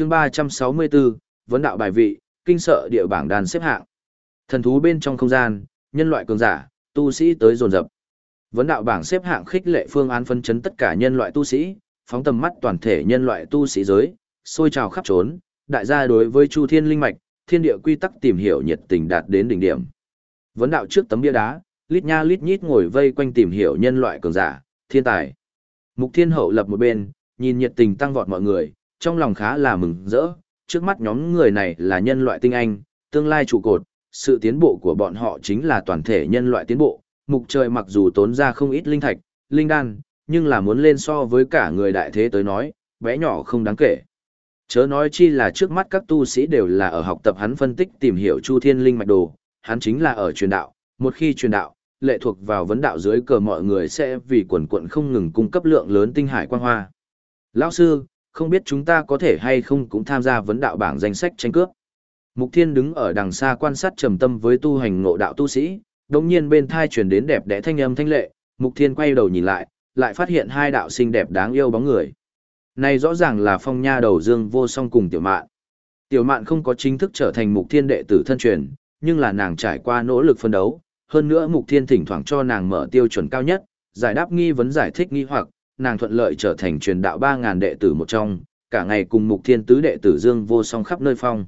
chương 364, vấn đạo bài vị, kinh sợ địa bảng đàn xếp hạng. Thần thú bên trong không gian, nhân loại cường giả, tu sĩ tới dồn dập. Vấn đạo bảng xếp hạng khích lệ phương án phân chấn tất cả nhân loại tu sĩ, phóng tầm mắt toàn thể nhân loại tu sĩ giới, sôi trào khắp trốn, đại gia đối với Chu Thiên linh mạch, thiên địa quy tắc tìm hiểu nhiệt tình đạt đến đỉnh điểm. Vấn đạo trước tấm bia đá, lít nha lít nhít ngồi vây quanh tìm hiểu nhân loại cường giả, thiên tài. Mục Thiên Hậu lập một bên, nhìn nhiệt tình tăng vọt mọi người, trong lòng khá là mừng rỡ, trước mắt nhóm người này là nhân loại tinh anh, tương lai trụ cột, sự tiến bộ của bọn họ chính là toàn thể nhân loại tiến bộ. Mục trời mặc dù tốn ra không ít linh thạch, linh đan, nhưng là muốn lên so với cả người đại thế tới nói, bé nhỏ không đáng kể. Chớ nói chi là trước mắt các tu sĩ đều là ở học tập hắn phân tích tìm hiểu Chu Thiên Linh mạch đồ, hắn chính là ở truyền đạo, một khi truyền đạo, lệ thuộc vào vấn đạo dưới cờ mọi người sẽ vì quần quận không ngừng cung cấp lượng lớn tinh hải quang hoa. Lão sư, không biết chúng ta có thể hay không cũng tham gia vấn đạo bảng danh sách tranh cướp. Mục Thiên đứng ở đằng xa quan sát trầm tâm với tu hành ngộ đạo tu sĩ, đồng nhiên bên thai truyền đến đẹp đẽ thanh âm thanh lệ, Mục Thiên quay đầu nhìn lại, lại phát hiện hai đạo xinh đẹp đáng yêu bóng người. Này rõ ràng là phong nha đầu dương vô song cùng tiểu mạn. Tiểu mạn không có chính thức trở thành Mục Thiên đệ tử thân truyền, nhưng là nàng trải qua nỗ lực phân đấu, hơn nữa Mục Thiên thỉnh thoảng cho nàng mở tiêu chuẩn cao nhất, giải đáp nghi vấn giải thích nghi hoặc, nàng thuận lợi trở thành truyền đạo 3.000 đệ tử một trong, cả ngày cùng Mục Thiên tứ đệ tử Dương vô song khắp nơi phong.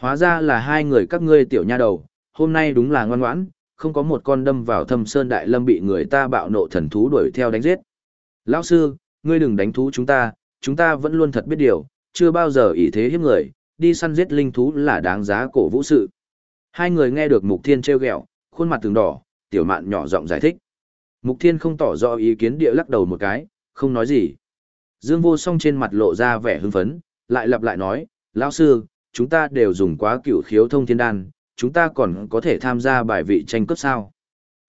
Hóa ra là hai người các ngươi tiểu nha đầu, hôm nay đúng là ngoan ngoãn, không có một con đâm vào thâm sơn đại lâm bị người ta bạo nộ thần thú đuổi theo đánh giết. Lão sư, ngươi đừng đánh thú chúng ta, chúng ta vẫn luôn thật biết điều, chưa bao giờ ý thế hiếp người, đi săn giết linh thú là đáng giá cổ vũ sự. Hai người nghe được Mục Thiên treo ghẹo, khuôn mặt từng đỏ, tiểu mạn nhỏ giọng giải thích. Mục Thiên không tỏ rõ ý kiến địa lắc đầu một cái, không nói gì. Dương Vô Song trên mặt lộ ra vẻ hưng phấn, lại lặp lại nói, lão sư, chúng ta đều dùng quá cửu khiếu thông thiên đan, chúng ta còn có thể tham gia bài vị tranh cướp sao.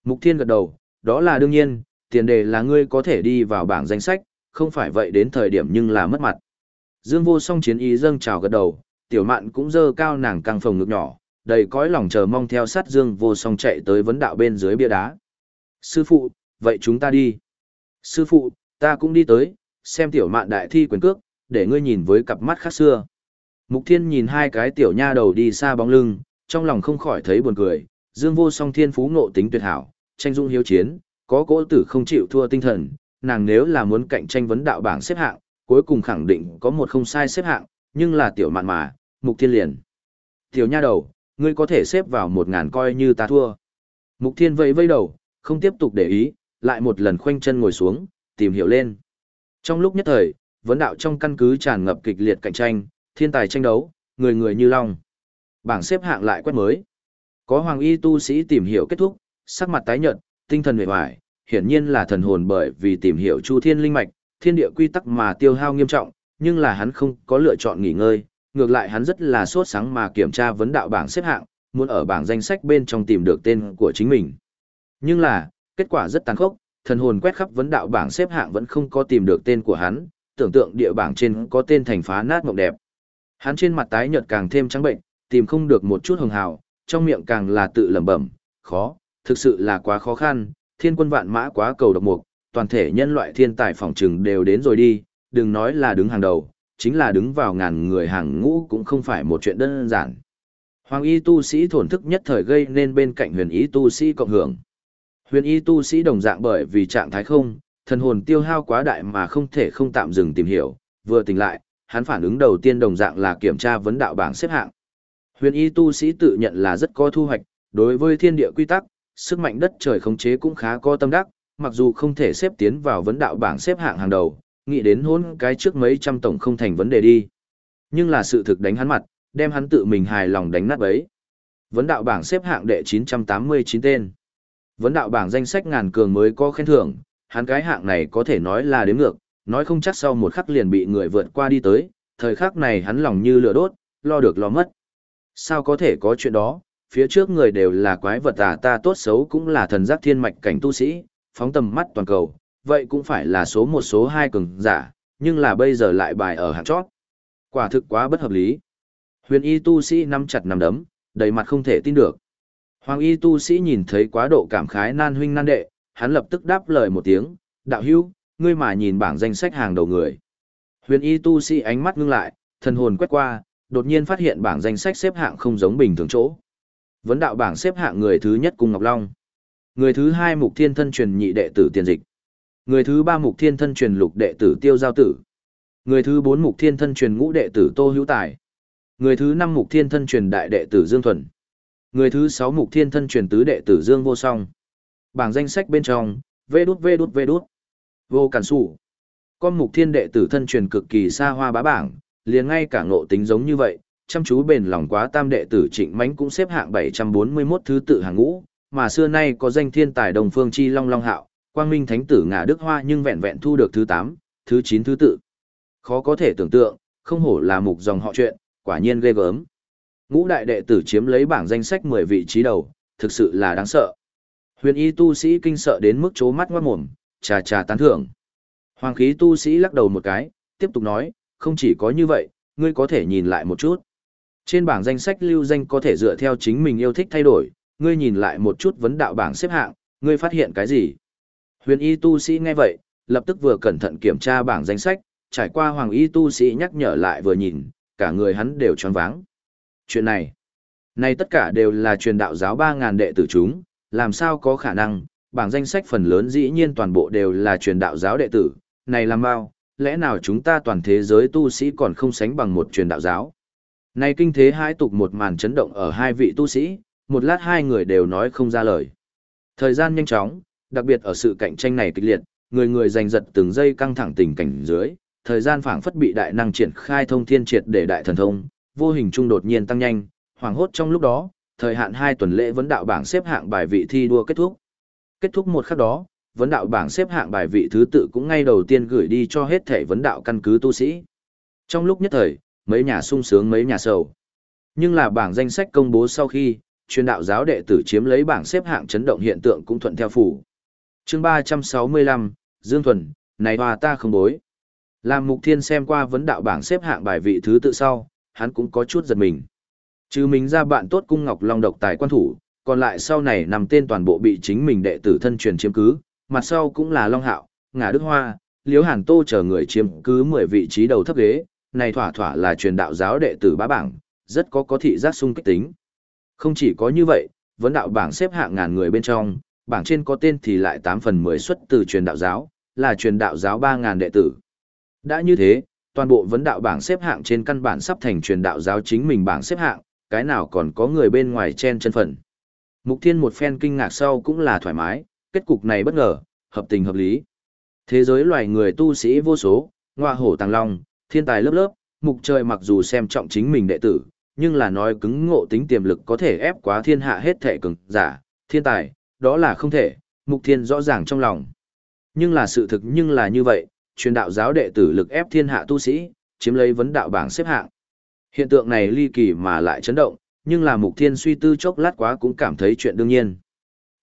Mục Thiên gật đầu, đó là đương nhiên, tiền đề là ngươi có thể đi vào bảng danh sách, không phải vậy đến thời điểm nhưng là mất mặt. Dương Vô Song chiến ý dâng chào gật đầu, tiểu mạn cũng dơ cao nàng căng phồng ngực nhỏ, đầy cõi lòng chờ mong theo sát Dương Vô Song chạy tới vấn đạo bên dưới bia đá. Sư phụ, vậy chúng ta đi. Sư phụ, ta cũng đi tới, xem tiểu mạn đại thi quyền cước, để ngươi nhìn với cặp mắt khác xưa. Mục Thiên nhìn hai cái tiểu nha đầu đi xa bóng lưng, trong lòng không khỏi thấy buồn cười, Dương Vô Song thiên phú ngộ tính tuyệt hảo, tranh dung hiếu chiến, có cỗ tử không chịu thua tinh thần, nàng nếu là muốn cạnh tranh vấn đạo bảng xếp hạng, cuối cùng khẳng định có một không sai xếp hạng, nhưng là tiểu mạn mà, Mục Thiên liền. Tiểu nha đầu, ngươi có thể xếp vào một ngàn coi như ta thua. Mục Thiên vẫy vẫy đầu, không tiếp tục để ý, lại một lần khoanh chân ngồi xuống, tìm hiểu lên. Trong lúc nhất thời, vấn đạo trong căn cứ tràn ngập kịch liệt cạnh tranh, thiên tài tranh đấu, người người như long. Bảng xếp hạng lại quét mới. Có hoàng y tu sĩ tìm hiểu kết thúc, sắc mặt tái nhợt, tinh thần mệt mỏi, hiển nhiên là thần hồn bởi vì tìm hiểu Chu Thiên linh mạch, thiên địa quy tắc mà tiêu hao nghiêm trọng, nhưng là hắn không có lựa chọn nghỉ ngơi, ngược lại hắn rất là sốt sáng mà kiểm tra vấn đạo bảng xếp hạng, muốn ở bảng danh sách bên trong tìm được tên của chính mình. Nhưng là, kết quả rất tàn khốc, thần hồn quét khắp vấn đạo bảng xếp hạng vẫn không có tìm được tên của hắn, tưởng tượng địa bảng trên có tên thành phá nát mộng đẹp. Hắn trên mặt tái nhợt càng thêm trắng bệnh, tìm không được một chút hồng hào, trong miệng càng là tự lẩm bẩm, khó, thực sự là quá khó khăn, thiên quân vạn mã quá cầu độc mục, toàn thể nhân loại thiên tài phòng trừng đều đến rồi đi, đừng nói là đứng hàng đầu, chính là đứng vào ngàn người hàng ngũ cũng không phải một chuyện đơn giản. Hoàng y tu sĩ thổn thức nhất thời gây nên bên cạnh huyền y tu sĩ cộng hưởng. Huyền y tu sĩ đồng dạng bởi vì trạng thái không, thần hồn tiêu hao quá đại mà không thể không tạm dừng tìm hiểu, vừa tỉnh lại, hắn phản ứng đầu tiên đồng dạng là kiểm tra vấn đạo bảng xếp hạng. Huyền y tu sĩ tự nhận là rất có thu hoạch, đối với thiên địa quy tắc, sức mạnh đất trời khống chế cũng khá có tâm đắc, mặc dù không thể xếp tiến vào vấn đạo bảng xếp hạng hàng đầu, nghĩ đến hôn cái trước mấy trăm tổng không thành vấn đề đi. Nhưng là sự thực đánh hắn mặt, đem hắn tự mình hài lòng đánh nát bấy. Vấn đạo bảng xếp hạng đệ 989 tên. Vấn đạo bảng danh sách ngàn cường mới có khen thưởng, hắn cái hạng này có thể nói là đếm ngược, nói không chắc sau một khắc liền bị người vượt qua đi tới, thời khắc này hắn lòng như lửa đốt, lo được lo mất. Sao có thể có chuyện đó, phía trước người đều là quái vật à ta tốt xấu cũng là thần giác thiên mạch cảnh tu sĩ, phóng tầm mắt toàn cầu, vậy cũng phải là số một số hai cường giả, nhưng là bây giờ lại bài ở hạng chót. Quả thực quá bất hợp lý. Huyền y tu sĩ nắm chặt nắm đấm, đầy mặt không thể tin được. Hoàng y tu sĩ nhìn thấy quá độ cảm khái nan huynh nan đệ, hắn lập tức đáp lời một tiếng, đạo hữu, ngươi mà nhìn bảng danh sách hàng đầu người. Huyền y tu sĩ ánh mắt ngưng lại, Thần hồn quét qua, đột nhiên phát hiện bảng danh sách xếp hạng không giống bình thường chỗ. Vấn đạo bảng xếp hạng người thứ nhất cung Ngọc Long. Người thứ hai mục thiên thân truyền nhị đệ tử tiền dịch. Người thứ ba mục thiên thân truyền lục đệ tử tiêu giao tử. Người thứ bốn mục thiên thân truyền ngũ đệ tử tô hữu tài. Người thứ năm mục thiên thân truyền đại đệ tử dương thuần. Người thứ sáu mục thiên thân truyền tứ đệ tử dương vô song. Bảng danh sách bên trong, vê đút vê đút vê đút. Vô cản sủ. Con mục thiên đệ tử thân truyền cực kỳ xa hoa bá bảng, liền ngay cả ngộ tính giống như vậy, chăm chú bền lòng quá tam đệ tử trịnh mánh cũng xếp hạng 741 thứ tự hàng ngũ, mà xưa nay có danh thiên tài đồng phương chi long long hạo, quang minh thánh tử ngả đức hoa nhưng vẹn vẹn thu được thứ 8, thứ 9 thứ tự. Khó có thể tưởng tượng, không hổ là mục dòng họ chuyện, quả nhiên ghê gớm. Ngũ đại đệ tử chiếm lấy bảng danh sách 10 vị trí đầu, thực sự là đáng sợ. Huyền y tu sĩ kinh sợ đến mức chố mắt ngoát mồm, trà trà tán thưởng. Hoàng khí tu sĩ lắc đầu một cái, tiếp tục nói, không chỉ có như vậy, ngươi có thể nhìn lại một chút. Trên bảng danh sách lưu danh có thể dựa theo chính mình yêu thích thay đổi, ngươi nhìn lại một chút vấn đạo bảng xếp hạng, ngươi phát hiện cái gì? Huyền y tu sĩ nghe vậy, lập tức vừa cẩn thận kiểm tra bảng danh sách, trải qua hoàng y tu sĩ nhắc nhở lại vừa nhìn, cả người hắn đều choáng váng. Chuyện này, này tất cả đều là truyền đạo giáo 3.000 đệ tử chúng, làm sao có khả năng, bảng danh sách phần lớn dĩ nhiên toàn bộ đều là truyền đạo giáo đệ tử, này làm bao, lẽ nào chúng ta toàn thế giới tu sĩ còn không sánh bằng một truyền đạo giáo? Này kinh thế hai tục một màn chấn động ở hai vị tu sĩ, một lát hai người đều nói không ra lời. Thời gian nhanh chóng, đặc biệt ở sự cạnh tranh này kịch liệt, người người giành giật từng giây căng thẳng tình cảnh dưới, thời gian phảng phất bị đại năng triển khai thông thiên triệt để đại thần thông, vô hình trung đột nhiên tăng nhanh, hoàng hốt trong lúc đó, thời hạn hai tuần lễ vấn đạo bảng xếp hạng bài vị thi đua kết thúc. Kết thúc một khắc đó, vấn đạo bảng xếp hạng bài vị thứ tự cũng ngay đầu tiên gửi đi cho hết thể vấn đạo căn cứ tu sĩ. Trong lúc nhất thời, mấy nhà sung sướng mấy nhà sầu. Nhưng là bảng danh sách công bố sau khi, truyền đạo giáo đệ tử chiếm lấy bảng xếp hạng chấn động hiện tượng cũng thuận theo phủ. chương 365, Dương Thuần, này hòa ta không bối. Làm mục thiên xem qua vấn đạo bảng xếp hạng bài vị thứ tự sau, hắn cũng có chút giật mình. Chứ mình ra bạn tốt cung ngọc long độc tài quan thủ, còn lại sau này nằm tên toàn bộ bị chính mình đệ tử thân truyền chiếm cứ, mặt sau cũng là Long Hạo, Ngà Đức Hoa, Liễu Hàn Tô chờ người chiếm cứ 10 vị trí đầu thấp ghế, này thỏa thỏa là truyền đạo giáo đệ tử bá bảng, rất có có thị giác sung kích tính. Không chỉ có như vậy, vấn đạo bảng xếp hạng ngàn người bên trong, bảng trên có tên thì lại 8 phần 10 xuất từ truyền đạo giáo, là truyền đạo giáo 3.000 đệ tử. Đã như thế, toàn bộ vấn đạo bảng xếp hạng trên căn bản sắp thành truyền đạo giáo chính mình bảng xếp hạng, cái nào còn có người bên ngoài chen chân phận. Mục Thiên một phen kinh ngạc sau cũng là thoải mái, kết cục này bất ngờ, hợp tình hợp lý. Thế giới loài người tu sĩ vô số, ngoa hổ tàng long, thiên tài lớp lớp, mục trời mặc dù xem trọng chính mình đệ tử, nhưng là nói cứng ngộ tính tiềm lực có thể ép quá thiên hạ hết thể cường giả, thiên tài, đó là không thể, mục thiên rõ ràng trong lòng. Nhưng là sự thực nhưng là như vậy, truyền đạo giáo đệ tử lực ép thiên hạ tu sĩ, chiếm lấy vấn đạo bảng xếp hạng. Hiện tượng này ly kỳ mà lại chấn động, nhưng là mục thiên suy tư chốc lát quá cũng cảm thấy chuyện đương nhiên.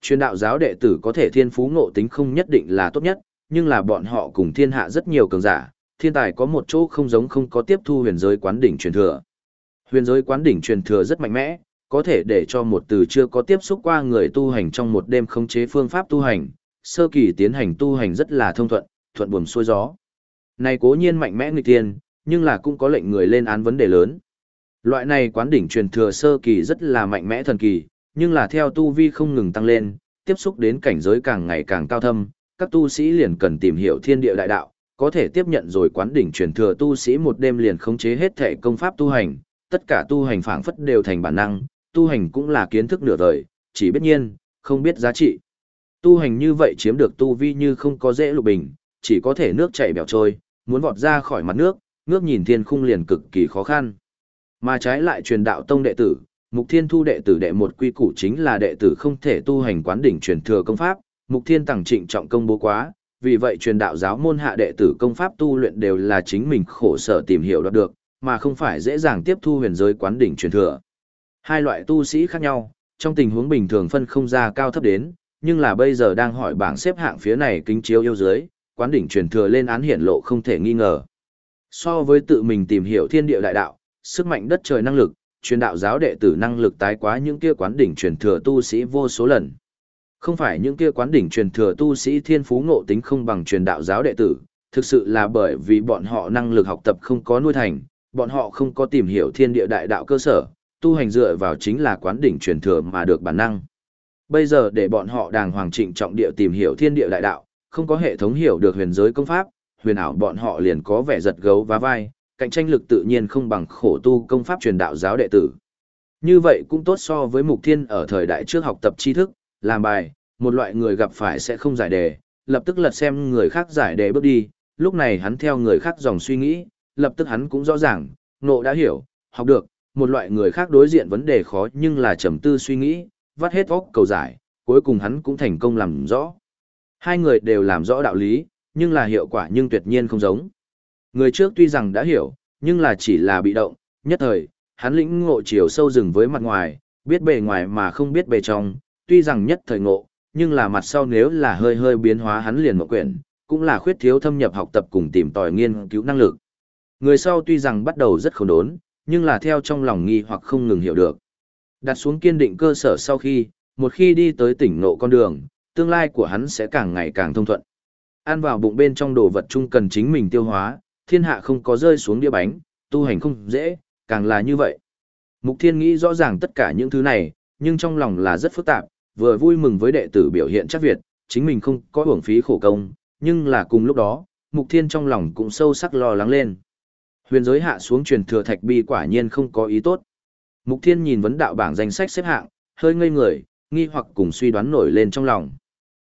Truyền đạo giáo đệ tử có thể thiên phú ngộ tính không nhất định là tốt nhất, nhưng là bọn họ cùng thiên hạ rất nhiều cường giả, thiên tài có một chỗ không giống không có tiếp thu huyền giới quán đỉnh truyền thừa. Huyền giới quán đỉnh truyền thừa rất mạnh mẽ, có thể để cho một từ chưa có tiếp xúc qua người tu hành trong một đêm khống chế phương pháp tu hành, sơ kỳ tiến hành tu hành rất là thông thuận, thuận buồm xuôi gió. Này cố nhiên mạnh mẽ nghịch tiên, nhưng là cũng có lệnh người lên án vấn đề lớn. Loại này quán đỉnh truyền thừa sơ kỳ rất là mạnh mẽ thần kỳ, nhưng là theo tu vi không ngừng tăng lên, tiếp xúc đến cảnh giới càng ngày càng cao thâm, các tu sĩ liền cần tìm hiểu thiên địa đại đạo, có thể tiếp nhận rồi quán đỉnh truyền thừa tu sĩ một đêm liền khống chế hết thể công pháp tu hành, tất cả tu hành phảng phất đều thành bản năng, tu hành cũng là kiến thức nửa đời, chỉ biết nhiên, không biết giá trị. Tu hành như vậy chiếm được tu vi như không có dễ lục bình, chỉ có thể nước chảy bèo trôi, muốn vọt ra khỏi mặt nước, ngước nhìn thiên khung liền cực kỳ khó khăn. Mà trái lại truyền đạo tông đệ tử, Mục Thiên thu đệ tử đệ một quy củ chính là đệ tử không thể tu hành quán đỉnh truyền thừa công pháp, Mục Thiên Tằng trịnh trọng công bố quá, vì vậy truyền đạo giáo môn hạ đệ tử công pháp tu luyện đều là chính mình khổ sở tìm hiểu đoạt được, mà không phải dễ dàng tiếp thu huyền giới quán đỉnh truyền thừa. Hai loại tu sĩ khác nhau, trong tình huống bình thường phân không ra cao thấp đến, nhưng là bây giờ đang hỏi bảng xếp hạng phía này kính chiếu yêu dưới, quán đỉnh truyền thừa lên án hiển lộ không thể nghi ngờ. So với tự mình tìm hiểu thiên địa đại đạo, sức mạnh đất trời năng lực, truyền đạo giáo đệ tử năng lực tái quá những kia quán đỉnh truyền thừa tu sĩ vô số lần. Không phải những kia quán đỉnh truyền thừa tu sĩ thiên phú ngộ tính không bằng truyền đạo giáo đệ tử, thực sự là bởi vì bọn họ năng lực học tập không có nuôi thành, bọn họ không có tìm hiểu thiên địa đại đạo cơ sở, tu hành dựa vào chính là quán đỉnh truyền thừa mà được bản năng. Bây giờ để bọn họ đàng hoàng trịnh trọng địa tìm hiểu thiên địa đại đạo, không có hệ thống hiểu được huyền giới công pháp, huyền ảo bọn họ liền có vẻ giật gấu và vai, cạnh tranh lực tự nhiên không bằng khổ tu công pháp truyền đạo giáo đệ tử. Như vậy cũng tốt so với mục thiên ở thời đại trước học tập tri thức, làm bài, một loại người gặp phải sẽ không giải đề, lập tức lật xem người khác giải đề bước đi, lúc này hắn theo người khác dòng suy nghĩ, lập tức hắn cũng rõ ràng, nộ đã hiểu, học được, một loại người khác đối diện vấn đề khó nhưng là trầm tư suy nghĩ, vắt hết óc cầu giải, cuối cùng hắn cũng thành công làm rõ. Hai người đều làm rõ đạo lý, nhưng là hiệu quả nhưng tuyệt nhiên không giống. Người trước tuy rằng đã hiểu, nhưng là chỉ là bị động, nhất thời, hắn lĩnh ngộ chiều sâu rừng với mặt ngoài, biết bề ngoài mà không biết bề trong, tuy rằng nhất thời ngộ, nhưng là mặt sau nếu là hơi hơi biến hóa hắn liền một quyển, cũng là khuyết thiếu thâm nhập học tập cùng tìm tòi nghiên cứu năng lực. Người sau tuy rằng bắt đầu rất khổ đốn, nhưng là theo trong lòng nghi hoặc không ngừng hiểu được. Đặt xuống kiên định cơ sở sau khi, một khi đi tới tỉnh ngộ con đường, tương lai của hắn sẽ càng ngày càng thông thuận. Ăn vào bụng bên trong đồ vật chung cần chính mình tiêu hóa, thiên hạ không có rơi xuống đĩa bánh, tu hành không dễ, càng là như vậy. Mục Thiên nghĩ rõ ràng tất cả những thứ này, nhưng trong lòng là rất phức tạp, vừa vui mừng với đệ tử biểu hiện chắc Việt, chính mình không có hưởng phí khổ công, nhưng là cùng lúc đó, Mục Thiên trong lòng cũng sâu sắc lo lắng lên. Huyền giới hạ xuống truyền thừa thạch bi quả nhiên không có ý tốt. Mục Thiên nhìn vấn đạo bảng danh sách xếp hạng, hơi ngây người, nghi hoặc cùng suy đoán nổi lên trong lòng.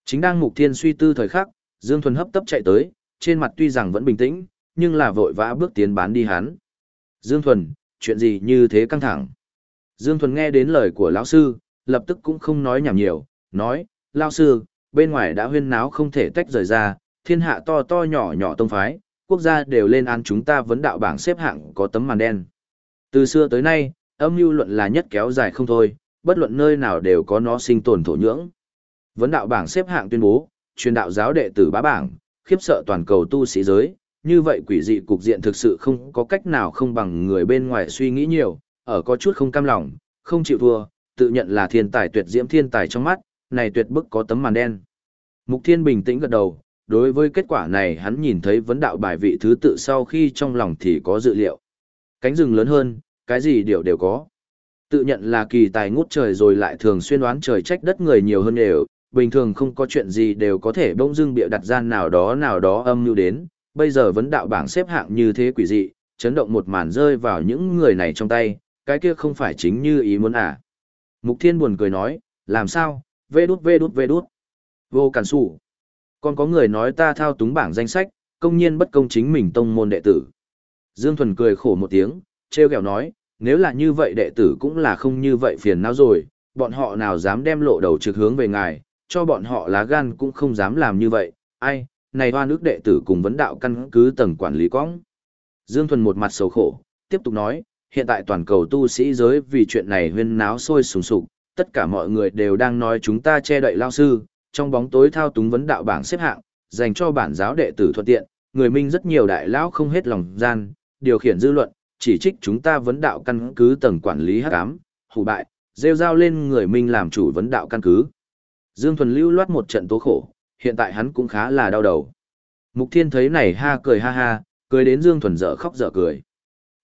Chính đang Mục Thiên suy tư thời khắc, Dương Thuần hấp tấp chạy tới, trên mặt tuy rằng vẫn bình tĩnh, nhưng là vội vã bước tiến bán đi hắn. Dương Thuần, chuyện gì như thế căng thẳng? Dương Thuần nghe đến lời của lão sư, lập tức cũng không nói nhảm nhiều, nói, lão sư, bên ngoài đã huyên náo không thể tách rời ra, thiên hạ to to nhỏ nhỏ tông phái, quốc gia đều lên án chúng ta vấn đạo bảng xếp hạng có tấm màn đen. Từ xưa tới nay, âm mưu luận là nhất kéo dài không thôi, bất luận nơi nào đều có nó sinh tồn thổ nhưỡng. Vấn đạo bảng xếp hạng tuyên bố, truyền đạo giáo đệ tử bá bảng, khiếp sợ toàn cầu tu sĩ giới, như vậy quỷ dị cục diện thực sự không có cách nào không bằng người bên ngoài suy nghĩ nhiều, ở có chút không cam lòng, không chịu thua, tự nhận là thiên tài tuyệt diễm thiên tài trong mắt, này tuyệt bức có tấm màn đen. Mục Thiên bình tĩnh gật đầu, đối với kết quả này hắn nhìn thấy vấn đạo bài vị thứ tự sau khi trong lòng thì có dự liệu. Cánh rừng lớn hơn, cái gì điều đều có. Tự nhận là kỳ tài ngút trời rồi lại thường xuyên đoán trời trách đất người nhiều hơn đều, bình thường không có chuyện gì đều có thể bỗng dưng bịa đặt gian nào đó nào đó âm mưu đến, bây giờ vấn đạo bảng xếp hạng như thế quỷ dị, chấn động một màn rơi vào những người này trong tay, cái kia không phải chính như ý muốn à. Mục Thiên buồn cười nói, làm sao, vê đút vê đút vê đút. Vô cản sủ. Còn có người nói ta thao túng bảng danh sách, công nhiên bất công chính mình tông môn đệ tử. Dương Thuần cười khổ một tiếng, treo kẹo nói, nếu là như vậy đệ tử cũng là không như vậy phiền não rồi, bọn họ nào dám đem lộ đầu trực hướng về ngài, cho bọn họ lá gan cũng không dám làm như vậy, ai, này hoa nước đệ tử cùng vấn đạo căn cứ tầng quản lý cõng. Dương Thuần một mặt sầu khổ, tiếp tục nói, hiện tại toàn cầu tu sĩ giới vì chuyện này huyên náo sôi sùng sục, tất cả mọi người đều đang nói chúng ta che đậy lao sư, trong bóng tối thao túng vấn đạo bảng xếp hạng, dành cho bản giáo đệ tử thuận tiện, người minh rất nhiều đại lão không hết lòng gian, điều khiển dư luận, chỉ trích chúng ta vấn đạo căn cứ tầng quản lý hắc ám, hủ bại, rêu rao lên người minh làm chủ vấn đạo căn cứ. Dương Thuần lưu loát một trận tố khổ, hiện tại hắn cũng khá là đau đầu. Mục Thiên thấy này ha cười ha ha, cười đến Dương Thuần dở khóc dở cười.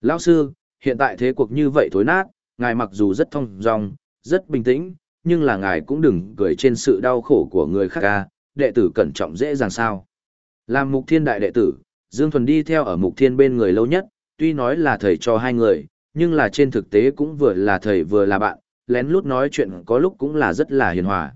Lão sư, hiện tại thế cuộc như vậy thối nát, ngài mặc dù rất thông dong, rất bình tĩnh, nhưng là ngài cũng đừng cười trên sự đau khổ của người khác ca, đệ tử cẩn trọng dễ dàng sao. Làm Mục Thiên đại đệ tử, Dương Thuần đi theo ở Mục Thiên bên người lâu nhất, tuy nói là thầy cho hai người, nhưng là trên thực tế cũng vừa là thầy vừa là bạn, lén lút nói chuyện có lúc cũng là rất là hiền hòa.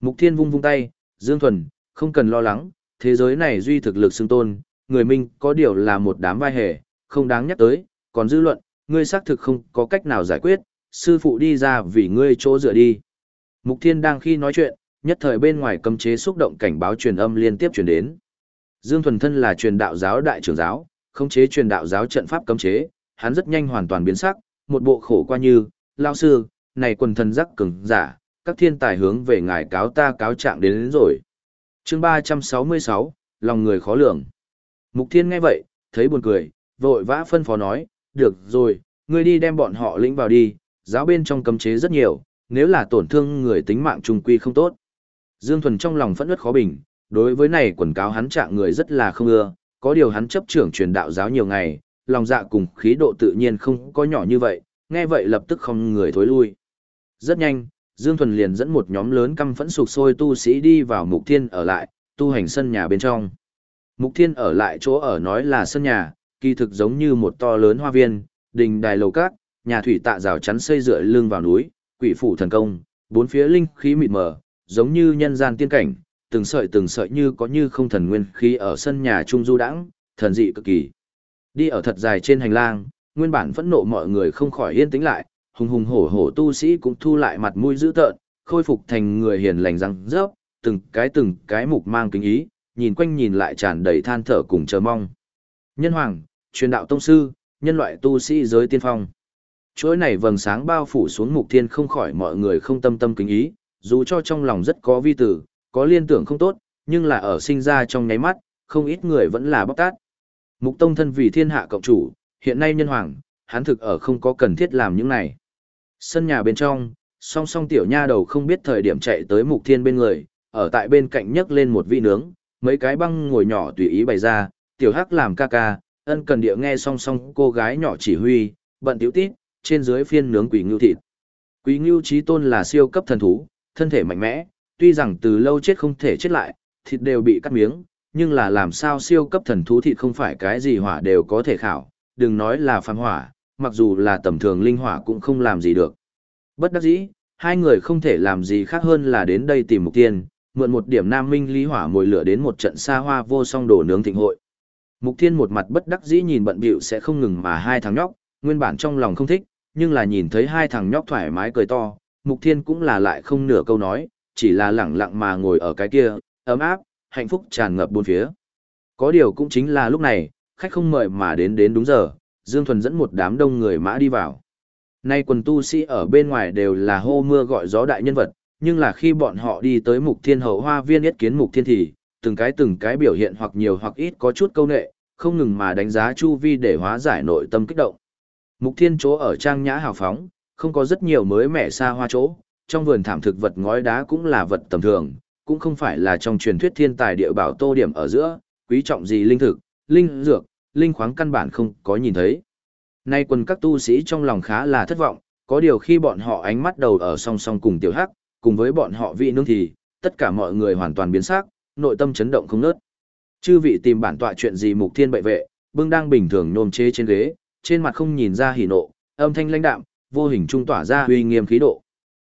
Mục Thiên vung vung tay, Dương Thuần, không cần lo lắng, thế giới này duy thực lực xưng tôn, người minh có điều là một đám vai hề, không đáng nhắc tới, còn dư luận, ngươi xác thực không có cách nào giải quyết, sư phụ đi ra vì ngươi chỗ dựa đi. Mục Thiên đang khi nói chuyện, nhất thời bên ngoài cấm chế xúc động cảnh báo truyền âm liên tiếp truyền đến. Dương Thuần thân là truyền đạo giáo đại trưởng giáo, khống chế truyền đạo giáo trận pháp cấm chế, hắn rất nhanh hoàn toàn biến sắc, một bộ khổ qua như, lao sư, này quần thần giác cường giả, các thiên tài hướng về ngài cáo ta cáo trạng đến, đến rồi. chương 366, lòng người khó lường. Mục Thiên nghe vậy, thấy buồn cười, vội vã phân phó nói, được rồi, ngươi đi đem bọn họ lĩnh vào đi, giáo bên trong cấm chế rất nhiều, nếu là tổn thương người tính mạng trùng quy không tốt. Dương Thuần trong lòng phẫn nộ khó bình, đối với này quần cáo hắn trạng người rất là không ưa, có điều hắn chấp trưởng truyền đạo giáo nhiều ngày, lòng dạ cùng khí độ tự nhiên không có nhỏ như vậy, nghe vậy lập tức không người thối lui. Rất nhanh, Dương Thuần liền dẫn một nhóm lớn căm phẫn sục sôi tu sĩ đi vào Mục Thiên ở lại, tu hành sân nhà bên trong. Mục Thiên ở lại chỗ ở nói là sân nhà, kỳ thực giống như một to lớn hoa viên, đình đài lầu cát, nhà thủy tạ rào chắn xây dựa lưng vào núi, quỷ phủ thần công, bốn phía linh khí mịt mờ, giống như nhân gian tiên cảnh, từng sợi từng sợi như có như không thần nguyên khí ở sân nhà trung du đãng, thần dị cực kỳ. Đi ở thật dài trên hành lang, nguyên bản phẫn nộ mọi người không khỏi yên tĩnh lại, hùng hùng hổ hổ tu sĩ cũng thu lại mặt mũi dữ tợn, khôi phục thành người hiền lành răng rớp, từng cái từng cái mục mang kính ý, nhìn quanh nhìn lại tràn đầy than thở cùng chờ mong. Nhân hoàng, truyền đạo tông sư, nhân loại tu sĩ giới tiên phong. Chuỗi này vầng sáng bao phủ xuống mục thiên không khỏi mọi người không tâm tâm kính ý, dù cho trong lòng rất có vi tử, có liên tưởng không tốt, nhưng là ở sinh ra trong nháy mắt, không ít người vẫn là bóc tát. Mục tông thân vì thiên hạ cộng chủ, hiện nay nhân hoàng, hắn thực ở không có cần thiết làm những này. Sân nhà bên trong, song song tiểu nha đầu không biết thời điểm chạy tới mục thiên bên người, ở tại bên cạnh nhấc lên một vị nướng, mấy cái băng ngồi nhỏ tùy ý bày ra, tiểu hắc làm ca ca, ân cần địa nghe song song cô gái nhỏ chỉ huy, bận tiểu tít, trên dưới phiên nướng quỷ ngưu thịt. Quỷ ngưu trí tôn là siêu cấp thần thú, thân thể mạnh mẽ, tuy rằng từ lâu chết không thể chết lại, thịt đều bị cắt miếng, nhưng là làm sao siêu cấp thần thú thịt không phải cái gì hỏa đều có thể khảo, đừng nói là phàm hỏa, mặc dù là tầm thường linh hỏa cũng không làm gì được. Bất đắc dĩ, hai người không thể làm gì khác hơn là đến đây tìm mục tiên, mượn một điểm nam minh lý hỏa mồi lửa đến một trận xa hoa vô song đổ nướng thịnh hội. Mục Thiên một mặt bất đắc dĩ nhìn bận bịu sẽ không ngừng mà hai thằng nhóc, nguyên bản trong lòng không thích, nhưng là nhìn thấy hai thằng nhóc thoải mái cười to, Mục Thiên cũng là lại không nửa câu nói, chỉ là lẳng lặng mà ngồi ở cái kia, ấm áp, hạnh phúc tràn ngập bốn phía. Có điều cũng chính là lúc này, khách không mời mà đến đến đúng giờ, Dương Thuần dẫn một đám đông người mã đi vào. Nay quần tu sĩ ở bên ngoài đều là hô mưa gọi gió đại nhân vật, nhưng là khi bọn họ đi tới mục thiên hậu hoa viên yết kiến mục thiên thì, từng cái từng cái biểu hiện hoặc nhiều hoặc ít có chút câu nệ, không ngừng mà đánh giá chu vi để hóa giải nội tâm kích động. Mục thiên chỗ ở trang nhã hào phóng, không có rất nhiều mới mẻ xa hoa chỗ, trong vườn thảm thực vật ngói đá cũng là vật tầm thường, cũng không phải là trong truyền thuyết thiên tài địa bảo tô điểm ở giữa, quý trọng gì linh thực, linh dược, linh khoáng căn bản không có nhìn thấy. Nay quần các tu sĩ trong lòng khá là thất vọng, có điều khi bọn họ ánh mắt đầu ở song song cùng tiểu hắc, cùng với bọn họ vị nương thì, tất cả mọi người hoàn toàn biến sắc, nội tâm chấn động không nớt. Chư vị tìm bản tọa chuyện gì mục thiên bệ vệ, bưng đang bình thường nôm chế trên ghế, trên mặt không nhìn ra hỉ nộ, âm thanh lãnh đạm, vô hình trung tỏa ra uy nghiêm khí độ.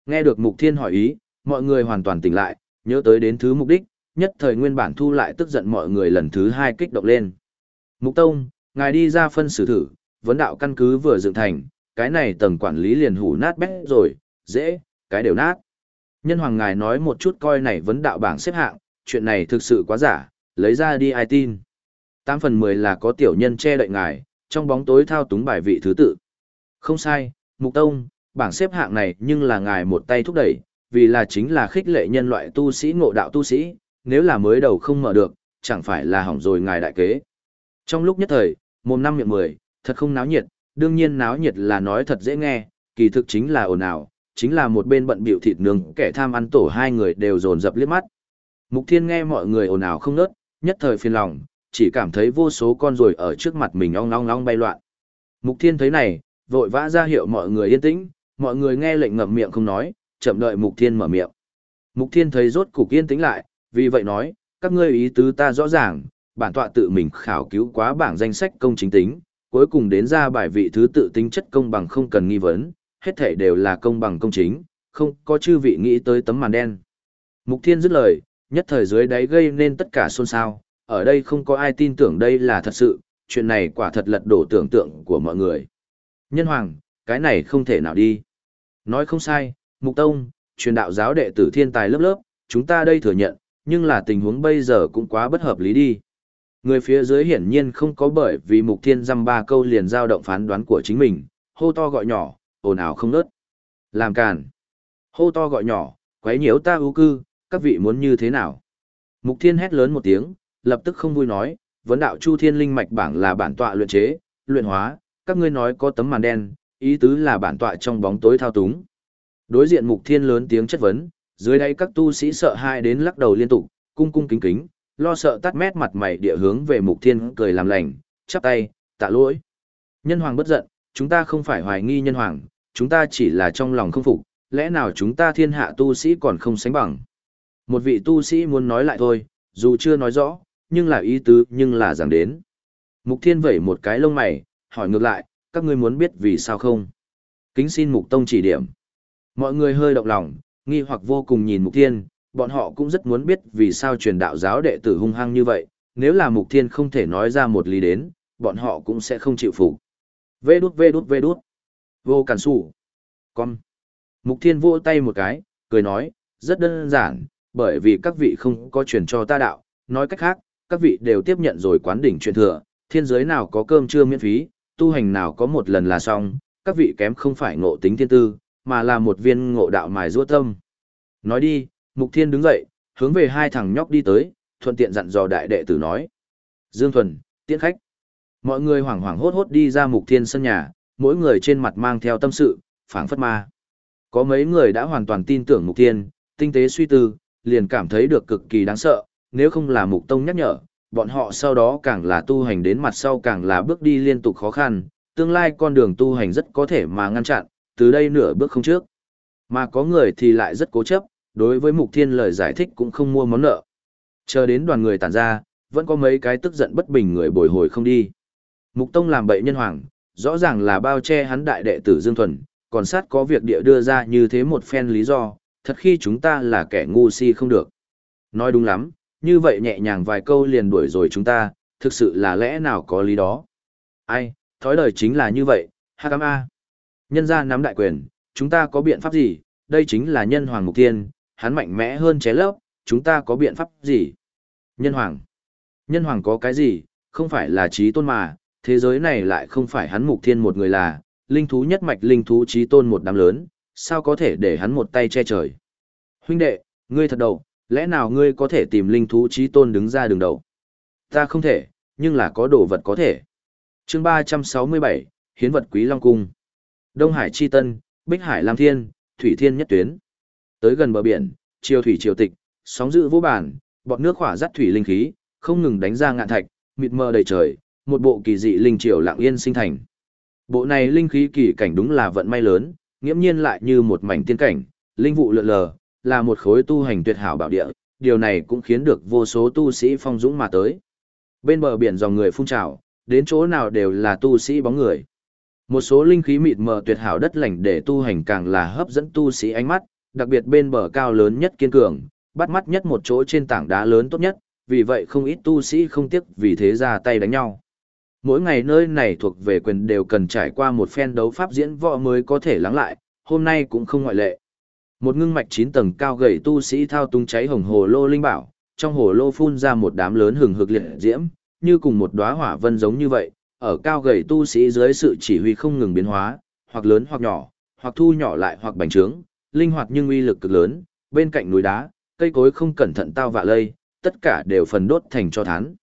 Nghe được mục thiên hỏi ý, mọi người hoàn toàn tỉnh lại, nhớ tới đến thứ mục đích, nhất thời nguyên bản thu lại tức giận mọi người lần thứ hai kích động lên. Mục Tông, ngài đi ra phân xử thử, vấn đạo căn cứ vừa dựng thành, cái này tầng quản lý liền hủ nát bét rồi, dễ, cái đều nát. Nhân hoàng ngài nói một chút coi này vấn đạo bảng xếp hạng, chuyện này thực sự quá giả, lấy ra đi ai tin. 8 phần 10 là có tiểu nhân che đậy ngài, trong bóng tối thao túng bài vị thứ tự. Không sai, Mục Tông, bảng xếp hạng này nhưng là ngài một tay thúc đẩy, vì là chính là khích lệ nhân loại tu sĩ ngộ đạo tu sĩ, nếu là mới đầu không mở được, chẳng phải là hỏng rồi ngài đại kế. Trong lúc nhất thời, mồm năm miệng mười, thật không náo nhiệt, đương nhiên náo nhiệt là nói thật dễ nghe, kỳ thực chính là ồn ào, chính là một bên bận biểu thịt nướng, kẻ tham ăn tổ hai người đều dồn dập liếc mắt. Mục Thiên nghe mọi người ồn ào không nớt, nhất thời phiền lòng, chỉ cảm thấy vô số con ruồi ở trước mặt mình ong ong ong bay loạn. Mục Thiên thấy này, vội vã ra hiệu mọi người yên tĩnh, mọi người nghe lệnh ngậm miệng không nói, chậm đợi Mục Thiên mở miệng. Mục Thiên thấy rốt cục yên tĩnh lại, vì vậy nói, các ngươi ý tứ ta rõ ràng, bản tọa tự mình khảo cứu quá bảng danh sách công chính tính, cuối cùng đến ra bài vị thứ tự tính chất công bằng không cần nghi vấn, hết thể đều là công bằng công chính, không có chư vị nghĩ tới tấm màn đen. Mục Thiên dứt lời, nhất thời dưới đáy gây nên tất cả xôn xao, ở đây không có ai tin tưởng đây là thật sự, chuyện này quả thật lật đổ tưởng tượng của mọi người. Nhân hoàng, cái này không thể nào đi. Nói không sai, Mục Tông, truyền đạo giáo đệ tử thiên tài lớp lớp, chúng ta đây thừa nhận, nhưng là tình huống bây giờ cũng quá bất hợp lý đi. Người phía dưới hiển nhiên không có bởi vì mục thiên dăm ba câu liền giao động phán đoán của chính mình, hô to gọi nhỏ, ồn ào không nớt. Làm càn. Hô to gọi nhỏ, quấy nhiễu ta ưu cư, các vị muốn như thế nào? Mục thiên hét lớn một tiếng, lập tức không vui nói, vấn đạo chu thiên linh mạch bảng là bản tọa luyện chế, luyện hóa, các ngươi nói có tấm màn đen, ý tứ là bản tọa trong bóng tối thao túng. Đối diện mục thiên lớn tiếng chất vấn, dưới đây các tu sĩ sợ hãi đến lắc đầu liên tục, cung cung kính kính, lo sợ tắt mét mặt mày địa hướng về mục thiên cười làm lành, chắp tay, tạ lỗi, Nhân hoàng bất giận, chúng ta không phải hoài nghi nhân hoàng, chúng ta chỉ là trong lòng không phục, lẽ nào chúng ta thiên hạ tu sĩ còn không sánh bằng. Một vị tu sĩ muốn nói lại thôi, dù chưa nói rõ, nhưng là ý tứ nhưng là giảng đến. Mục thiên vẩy một cái lông mày, hỏi ngược lại, các ngươi muốn biết vì sao không? Kính xin mục tông chỉ điểm. Mọi người hơi động lòng, nghi hoặc vô cùng nhìn mục thiên, bọn họ cũng rất muốn biết vì sao truyền đạo giáo đệ tử hung hăng như vậy, nếu là mục thiên không thể nói ra một lý đến, bọn họ cũng sẽ không chịu phục. Vê đút vê đút vê đút. Vô cản sủ. Con. Mục thiên vỗ tay một cái, cười nói, rất đơn giản, bởi vì các vị không có truyền cho ta đạo, nói cách khác, các vị đều tiếp nhận rồi quán đỉnh truyền thừa, thiên giới nào có cơm trưa miễn phí, tu hành nào có một lần là xong, các vị kém không phải ngộ tính thiên tư, mà là một viên ngộ đạo mài ruốt tâm. Nói đi, Mục Thiên đứng dậy, hướng về hai thằng nhóc đi tới, thuận tiện dặn dò đại đệ tử nói. Dương Thuần, tiễn khách. Mọi người hoảng hoảng hốt hốt đi ra Mục Thiên sân nhà, mỗi người trên mặt mang theo tâm sự, phảng phất ma. Có mấy người đã hoàn toàn tin tưởng Mục Thiên, tinh tế suy tư, liền cảm thấy được cực kỳ đáng sợ, nếu không là Mục Tông nhắc nhở, bọn họ sau đó càng là tu hành đến mặt sau càng là bước đi liên tục khó khăn, tương lai con đường tu hành rất có thể mà ngăn chặn, từ đây nửa bước không trước. Mà có người thì lại rất cố chấp, đối với Mục Thiên lời giải thích cũng không mua món nợ. Chờ đến đoàn người tản ra, vẫn có mấy cái tức giận bất bình người bồi hồi không đi. Mục Tông làm bậy nhân hoàng, rõ ràng là bao che hắn đại đệ tử Dương Thuần, còn sát có việc địa đưa ra như thế một phen lý do, thật khi chúng ta là kẻ ngu si không được. Nói đúng lắm, như vậy nhẹ nhàng vài câu liền đuổi rồi chúng ta, thực sự là lẽ nào có lý đó. Ai, thói đời chính là như vậy, ha cam a. Nhân ra nắm đại quyền, chúng ta có biện pháp gì, đây chính là nhân hoàng mục tiên, hắn mạnh mẽ hơn ché lấp, chúng ta có biện pháp gì? Nhân hoàng. Nhân hoàng có cái gì, không phải là trí tôn mà, thế giới này lại không phải hắn mục thiên một người là, linh thú nhất mạch linh thú trí tôn một đám lớn, sao có thể để hắn một tay che trời. Huynh đệ, ngươi thật đầu, lẽ nào ngươi có thể tìm linh thú trí tôn đứng ra đường đầu? Ta không thể, nhưng là có đồ vật có thể. chương 367, Hiến vật Quý Long Cung. Đông Hải Chi Tân, Bích Hải Lam Thiên, Thủy Thiên Nhất Tuyến. Tới gần bờ biển, chiều thủy chiều tịch, sóng dữ vô bản, bọt nước khỏa dắt thủy linh khí, không ngừng đánh ra ngạn thạch, mịt mờ đầy trời, một bộ kỳ dị linh triều lặng yên sinh thành. Bộ này linh khí kỳ cảnh đúng là vận may lớn, nghiễm nhiên lại như một mảnh tiên cảnh, linh vụ lượn lờ, là một khối tu hành tuyệt hảo bảo địa, điều này cũng khiến được vô số tu sĩ phong dũng mà tới. Bên bờ biển dòng người phun trào, đến chỗ nào đều là tu sĩ bóng người. Một số linh khí mịt mờ tuyệt hảo đất lành để tu hành càng là hấp dẫn tu sĩ ánh mắt, đặc biệt bên bờ cao lớn nhất kiên cường, bắt mắt nhất một chỗ trên tảng đá lớn tốt nhất, vì vậy không ít tu sĩ không tiếc vì thế ra tay đánh nhau. Mỗi ngày nơi này thuộc về quyền đều cần trải qua một phen đấu pháp diễn võ mới có thể lắng lại, hôm nay cũng không ngoại lệ. Một ngưng mạch 9 tầng cao gầy tu sĩ thao tung cháy hồng hồ lô linh bảo, trong hồ lô phun ra một đám lớn hừng hực liệt diễm, như cùng một đóa hỏa vân giống như vậy, ở cao gầy tu sĩ dưới sự chỉ huy không ngừng biến hóa, hoặc lớn hoặc nhỏ, hoặc thu nhỏ lại hoặc bành trướng, linh hoạt nhưng uy lực cực lớn, bên cạnh núi đá, cây cối không cẩn thận tao vạ lây, tất cả đều phần đốt thành cho thán.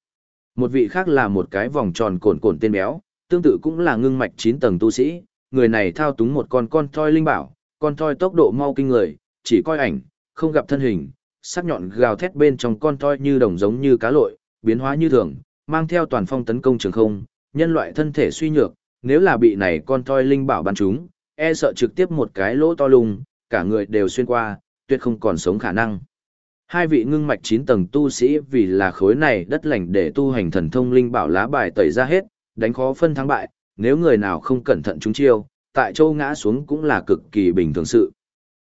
Một vị khác là một cái vòng tròn cồn cồn tên béo, tương tự cũng là ngưng mạch 9 tầng tu sĩ, người này thao túng một con con thoi linh bảo, con thoi tốc độ mau kinh người, chỉ coi ảnh, không gặp thân hình, sắc nhọn gào thét bên trong con thoi như đồng giống như cá lội, biến hóa như thường, mang theo toàn phong tấn công trường không, nhân loại thân thể suy nhược, nếu là bị này con thoi linh bảo bắn chúng, e sợ trực tiếp một cái lỗ to lùng, cả người đều xuyên qua, tuyệt không còn sống khả năng. Hai vị ngưng mạch 9 tầng tu sĩ vì là khối này đất lành để tu hành thần thông linh bảo lá bài tẩy ra hết, đánh khó phân thắng bại, nếu người nào không cẩn thận chúng chiêu, tại châu ngã xuống cũng là cực kỳ bình thường sự.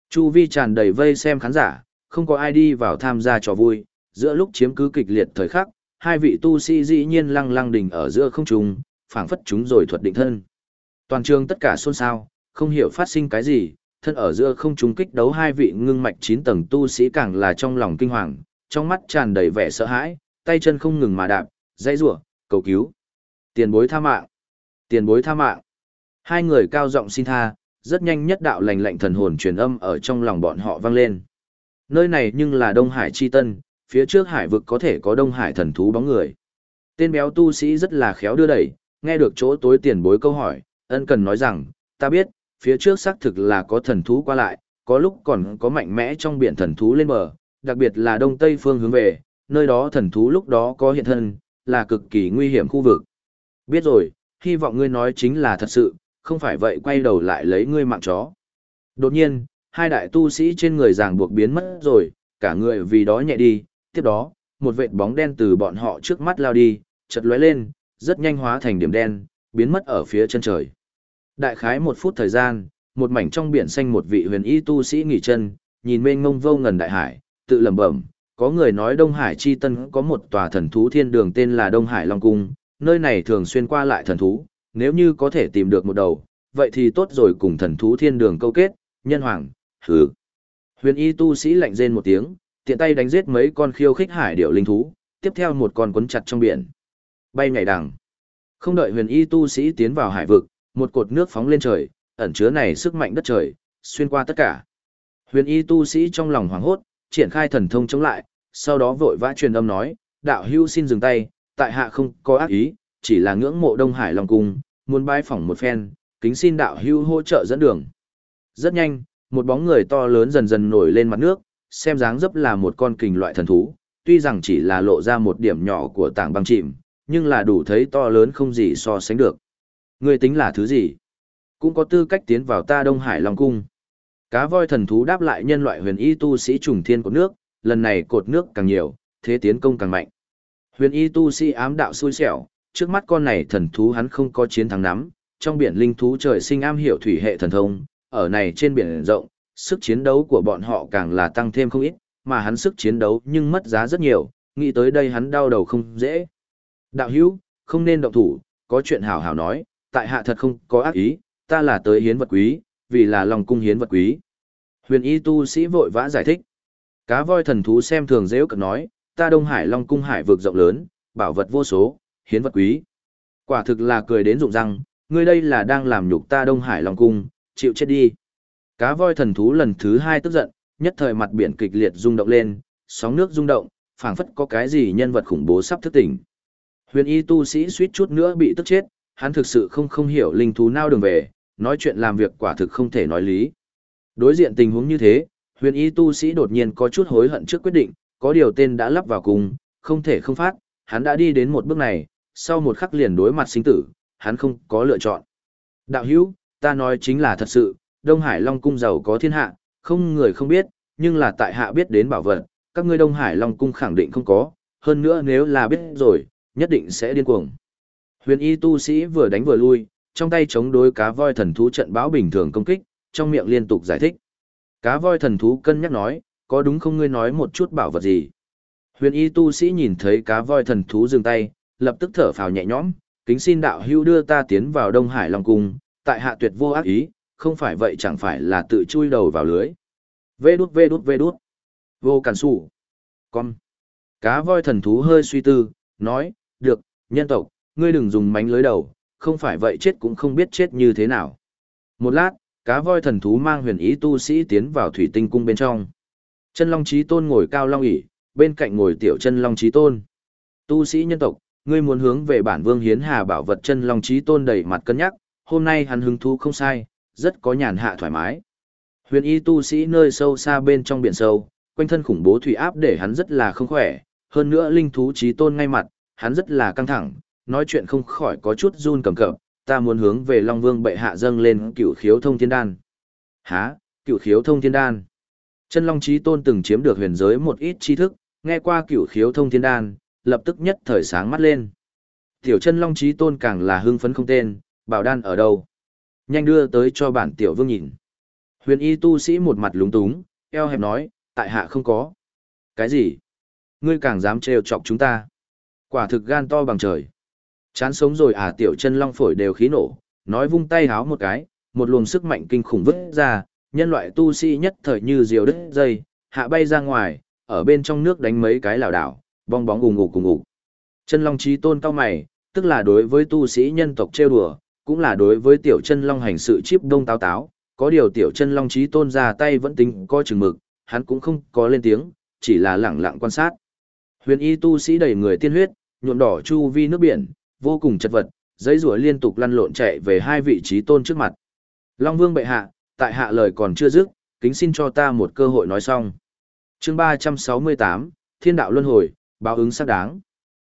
Chu vi tràn đầy vây xem khán giả, không có ai đi vào tham gia trò vui, giữa lúc chiếm cứ kịch liệt thời khắc, hai vị tu sĩ dĩ nhiên lăng lăng đỉnh ở giữa không trung, phảng phất chúng rồi thuật định thân. Toàn trường tất cả xôn xao, không hiểu phát sinh cái gì, thân ở giữa không trung kích đấu hai vị ngưng mạch chín tầng tu sĩ càng là trong lòng kinh hoàng, trong mắt tràn đầy vẻ sợ hãi, tay chân không ngừng mà đạp, dãy rủa, cầu cứu. Tiền bối tha mạng. Tiền bối tha mạng. Hai người cao giọng xin tha, rất nhanh nhất đạo lành lạnh thần hồn truyền âm ở trong lòng bọn họ vang lên. Nơi này nhưng là Đông Hải chi tân, phía trước hải vực có thể có Đông Hải thần thú bóng người. Tên béo tu sĩ rất là khéo đưa đẩy, nghe được chỗ tối tiền bối câu hỏi, ân cần nói rằng, ta biết, phía trước xác thực là có thần thú qua lại, có lúc còn có mạnh mẽ trong biển thần thú lên bờ, đặc biệt là đông tây phương hướng về, nơi đó thần thú lúc đó có hiện thân, là cực kỳ nguy hiểm khu vực. Biết rồi, hy vọng ngươi nói chính là thật sự, không phải vậy quay đầu lại lấy ngươi mạng chó. Đột nhiên, hai đại tu sĩ trên người ràng buộc biến mất rồi, cả người vì đó nhẹ đi, tiếp đó, một vệt bóng đen từ bọn họ trước mắt lao đi, chợt lóe lên, rất nhanh hóa thành điểm đen, biến mất ở phía chân trời. Đại khái một phút thời gian, một mảnh trong biển xanh một vị huyền y tu sĩ nghỉ chân, nhìn mênh mông vô ngần đại hải, tự lẩm bẩm, có người nói Đông Hải chi tân có một tòa thần thú thiên đường tên là Đông Hải Long Cung, nơi này thường xuyên qua lại thần thú, nếu như có thể tìm được một đầu, vậy thì tốt rồi cùng thần thú thiên đường câu kết, nhân hoàng, hừ. Huyền y tu sĩ lạnh rên một tiếng, tiện tay đánh giết mấy con khiêu khích hải điểu linh thú, tiếp theo một con quấn chặt trong biển. Bay nhảy đằng. Không đợi huyền y tu sĩ tiến vào hải vực, một cột nước phóng lên trời, ẩn chứa này sức mạnh đất trời, xuyên qua tất cả. Huyền y tu sĩ trong lòng hoảng hốt, triển khai thần thông chống lại, sau đó vội vã truyền âm nói, đạo hưu xin dừng tay, tại hạ không có ác ý, chỉ là ngưỡng mộ Đông Hải Long Cung, muốn bái phỏng một phen, kính xin đạo hưu hỗ trợ dẫn đường. Rất nhanh, một bóng người to lớn dần dần nổi lên mặt nước, xem dáng dấp là một con kình loại thần thú, tuy rằng chỉ là lộ ra một điểm nhỏ của tảng băng chìm, nhưng là đủ thấy to lớn không gì so sánh được. Ngươi tính là thứ gì? Cũng có tư cách tiến vào ta Đông Hải Long Cung. Cá voi thần thú đáp lại nhân loại huyền y tu sĩ trùng thiên của nước, lần này cột nước càng nhiều, thế tiến công càng mạnh. Huyền y tu sĩ ám đạo xui xẻo, trước mắt con này thần thú hắn không có chiến thắng nắm, trong biển linh thú trời sinh am hiểu thủy hệ thần thông, ở này trên biển rộng, sức chiến đấu của bọn họ càng là tăng thêm không ít, mà hắn sức chiến đấu nhưng mất giá rất nhiều, nghĩ tới đây hắn đau đầu không dễ. Đạo hữu, không nên động thủ, có chuyện hảo hảo nói, tại hạ thật không có ác ý, ta là tới hiến vật quý, vì là lòng cung hiến vật quý. Huyền y tu sĩ vội vã giải thích. Cá voi thần thú xem thường dễ cực nói, ta Đông Hải Long cung hải vực rộng lớn, bảo vật vô số, hiến vật quý. Quả thực là cười đến rụng răng, ngươi đây là đang làm nhục ta Đông Hải Long cung, chịu chết đi. Cá voi thần thú lần thứ hai tức giận, nhất thời mặt biển kịch liệt rung động lên, sóng nước rung động, phảng phất có cái gì nhân vật khủng bố sắp thức tỉnh. Huyền y tu sĩ suýt chút nữa bị tức chết, hắn thực sự không không hiểu linh thú nao đường về, nói chuyện làm việc quả thực không thể nói lý. Đối diện tình huống như thế, huyền y tu sĩ đột nhiên có chút hối hận trước quyết định, có điều tên đã lắp vào cùng, không thể không phát, hắn đã đi đến một bước này, sau một khắc liền đối mặt sinh tử, hắn không có lựa chọn. Đạo hữu, ta nói chính là thật sự, Đông Hải Long Cung giàu có thiên hạ, không người không biết, nhưng là tại hạ biết đến bảo vật, các ngươi Đông Hải Long Cung khẳng định không có, hơn nữa nếu là biết rồi, nhất định sẽ điên cuồng. Huyền y tu sĩ vừa đánh vừa lui, trong tay chống đối cá voi thần thú trận báo bình thường công kích, trong miệng liên tục giải thích. Cá voi thần thú cân nhắc nói, có đúng không ngươi nói một chút bảo vật gì? Huyền y tu sĩ nhìn thấy cá voi thần thú dừng tay, lập tức thở phào nhẹ nhõm, kính xin đạo hưu đưa ta tiến vào Đông Hải Long Cung, tại hạ tuyệt vô ác ý, không phải vậy chẳng phải là tự chui đầu vào lưới. Vê đút vê đút vê đút. Vô cản sủ. Con. Cá voi thần thú hơi suy tư, nói, được, nhân tộc, ngươi đừng dùng mánh lưới đầu, không phải vậy chết cũng không biết chết như thế nào. Một lát, cá voi thần thú mang huyền ý tu sĩ tiến vào thủy tinh cung bên trong. Chân Long Chí Tôn ngồi cao long ỷ, bên cạnh ngồi tiểu chân Long Chí Tôn. Tu sĩ nhân tộc, ngươi muốn hướng về bản vương hiến hà bảo vật chân Long Chí Tôn đầy mặt cân nhắc, hôm nay hắn hứng thú không sai, rất có nhàn hạ thoải mái. Huyền y tu sĩ nơi sâu xa bên trong biển sâu, quanh thân khủng bố thủy áp để hắn rất là không khỏe, hơn nữa linh thú Chí Tôn ngay mặt, hắn rất là căng thẳng, nói chuyện không khỏi có chút run cầm cập, ta muốn hướng về Long Vương bệ hạ dâng lên cựu khiếu thông thiên đan. Hả, cựu khiếu thông thiên đan. Chân Long Chí Tôn từng chiếm được huyền giới một ít tri thức, nghe qua cựu khiếu thông thiên đan, lập tức nhất thời sáng mắt lên. Tiểu chân Long Chí Tôn càng là hưng phấn không tên, bảo đan ở đâu? Nhanh đưa tới cho bản tiểu vương nhìn. Huyền y tu sĩ một mặt lúng túng, eo hẹp nói, tại hạ không có. Cái gì? Ngươi càng dám trêu chọc chúng ta. Quả thực gan to bằng trời. Chán sống rồi à tiểu chân long phổi đều khí nổ, nói vung tay háo một cái, một luồng sức mạnh kinh khủng vứt ra, nhân loại tu sĩ nhất thời như diều đứt dây, hạ bay ra ngoài, ở bên trong nước đánh mấy cái lảo đảo, bong bóng ùng ục cùng ục. Chân long trí tôn cao mày, tức là đối với tu sĩ nhân tộc trêu đùa, cũng là đối với tiểu chân long hành sự chip đông táo táo, có điều tiểu chân long trí tôn ra tay vẫn tính coi chừng mực, hắn cũng không có lên tiếng, chỉ là lẳng lặng quan sát. Huyền y tu sĩ đầy người tiên huyết, nhuộm đỏ chu vi nước biển, vô cùng chật vật, giấy rùa liên tục lăn lộn chạy về hai vị trí tôn trước mặt. Long Vương bệ hạ, tại hạ lời còn chưa dứt, kính xin cho ta một cơ hội nói xong. Chương 368, Thiên đạo luân hồi, báo ứng xác đáng.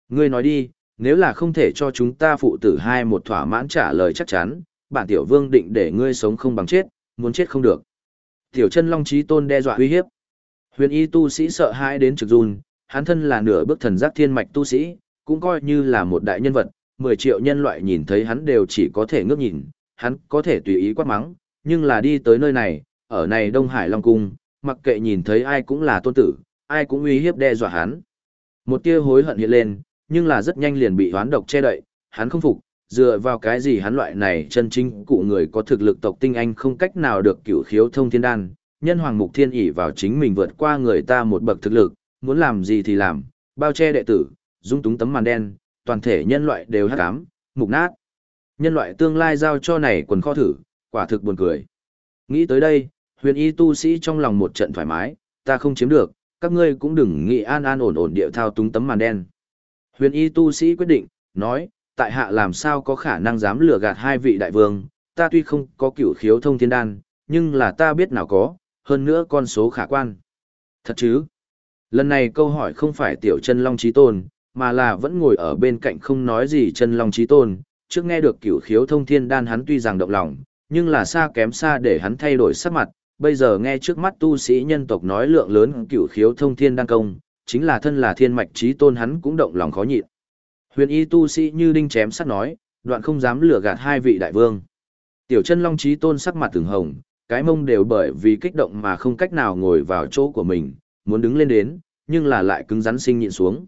Ngươi nói đi, nếu là không thể cho chúng ta phụ tử hai một thỏa mãn trả lời chắc chắn, bản tiểu vương định để ngươi sống không bằng chết, muốn chết không được. Tiểu chân long trí tôn đe dọa uy hiếp. Huyền y tu sĩ sợ hãi đến trực run, hắn thân là nửa bước thần giác thiên mạch tu sĩ, cũng coi như là một đại nhân vật, 10 triệu nhân loại nhìn thấy hắn đều chỉ có thể ngước nhìn, hắn có thể tùy ý quát mắng, nhưng là đi tới nơi này, ở này Đông Hải Long Cung, mặc kệ nhìn thấy ai cũng là tôn tử, ai cũng uy hiếp đe dọa hắn. Một tia hối hận hiện lên, nhưng là rất nhanh liền bị hoán độc che đậy, hắn không phục, dựa vào cái gì hắn loại này chân chính cụ người có thực lực tộc tinh anh không cách nào được cửu khiếu thông thiên đan, nhân hoàng mục thiên ỷ vào chính mình vượt qua người ta một bậc thực lực, muốn làm gì thì làm, bao che đệ tử, dung túng tấm màn đen, toàn thể nhân loại đều hắc ám, mục nát. Nhân loại tương lai giao cho này quần kho thử, quả thực buồn cười. Nghĩ tới đây, huyền y tu sĩ trong lòng một trận thoải mái, ta không chiếm được, các ngươi cũng đừng nghĩ an an ổn ổn điệu thao túng tấm màn đen. Huyền y tu sĩ quyết định, nói, tại hạ làm sao có khả năng dám lừa gạt hai vị đại vương, ta tuy không có cửu khiếu thông thiên đan, nhưng là ta biết nào có, hơn nữa con số khả quan. Thật chứ? Lần này câu hỏi không phải tiểu chân long trí tôn, mà là vẫn ngồi ở bên cạnh không nói gì chân long trí tôn, trước nghe được cửu khiếu thông thiên đan hắn tuy rằng động lòng, nhưng là xa kém xa để hắn thay đổi sắc mặt, bây giờ nghe trước mắt tu sĩ nhân tộc nói lượng lớn cửu khiếu thông thiên đan công, chính là thân là thiên mạch trí tôn hắn cũng động lòng khó nhịn. Huyền y tu sĩ như đinh chém sắt nói, đoạn không dám lừa gạt hai vị đại vương. Tiểu chân long trí tôn sắc mặt từng hồng, cái mông đều bởi vì kích động mà không cách nào ngồi vào chỗ của mình, muốn đứng lên đến, nhưng là lại cứng rắn sinh nhịn xuống.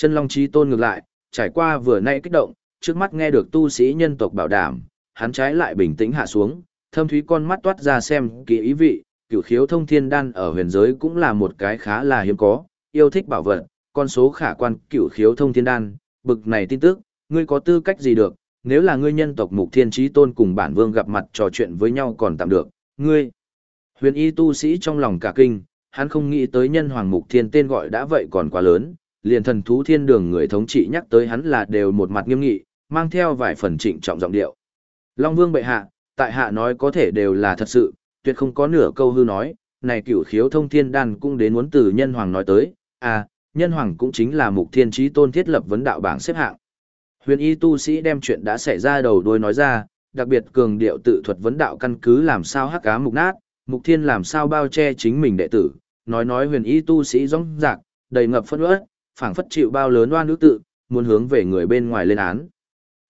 Chân long Chí tôn ngược lại, trải qua vừa nãy kích động, trước mắt nghe được tu sĩ nhân tộc bảo đảm, hắn trái lại bình tĩnh hạ xuống, thâm thúy con mắt toát ra xem kỳ ý vị, cửu khiếu thông thiên đan ở huyền giới cũng là một cái khá là hiếm có, yêu thích bảo vật, con số khả quan cửu khiếu thông thiên đan, bực này tin tức, ngươi có tư cách gì được, nếu là ngươi nhân tộc mục thiên trí tôn cùng bản vương gặp mặt trò chuyện với nhau còn tạm được, ngươi. Huyền y tu sĩ trong lòng cả kinh, hắn không nghĩ tới nhân hoàng mục thiên tên gọi đã vậy còn quá lớn, liền thần thú thiên đường người thống trị nhắc tới hắn là đều một mặt nghiêm nghị, mang theo vài phần trịnh trọng giọng điệu. Long vương bệ hạ, tại hạ nói có thể đều là thật sự, tuyệt không có nửa câu hư nói, này cửu khiếu thông thiên đan cũng đến muốn từ nhân hoàng nói tới, à, nhân hoàng cũng chính là mục thiên trí tôn thiết lập vấn đạo bảng xếp hạng. Huyền y tu sĩ đem chuyện đã xảy ra đầu đuôi nói ra, đặc biệt cường điệu tự thuật vấn đạo căn cứ làm sao hắc cá mục nát, mục thiên làm sao bao che chính mình đệ tử, nói nói huyền y tu sĩ rong rạc, đầy ngập phân uất, phảng phất chịu bao lớn oan nước tự, muốn hướng về người bên ngoài lên án.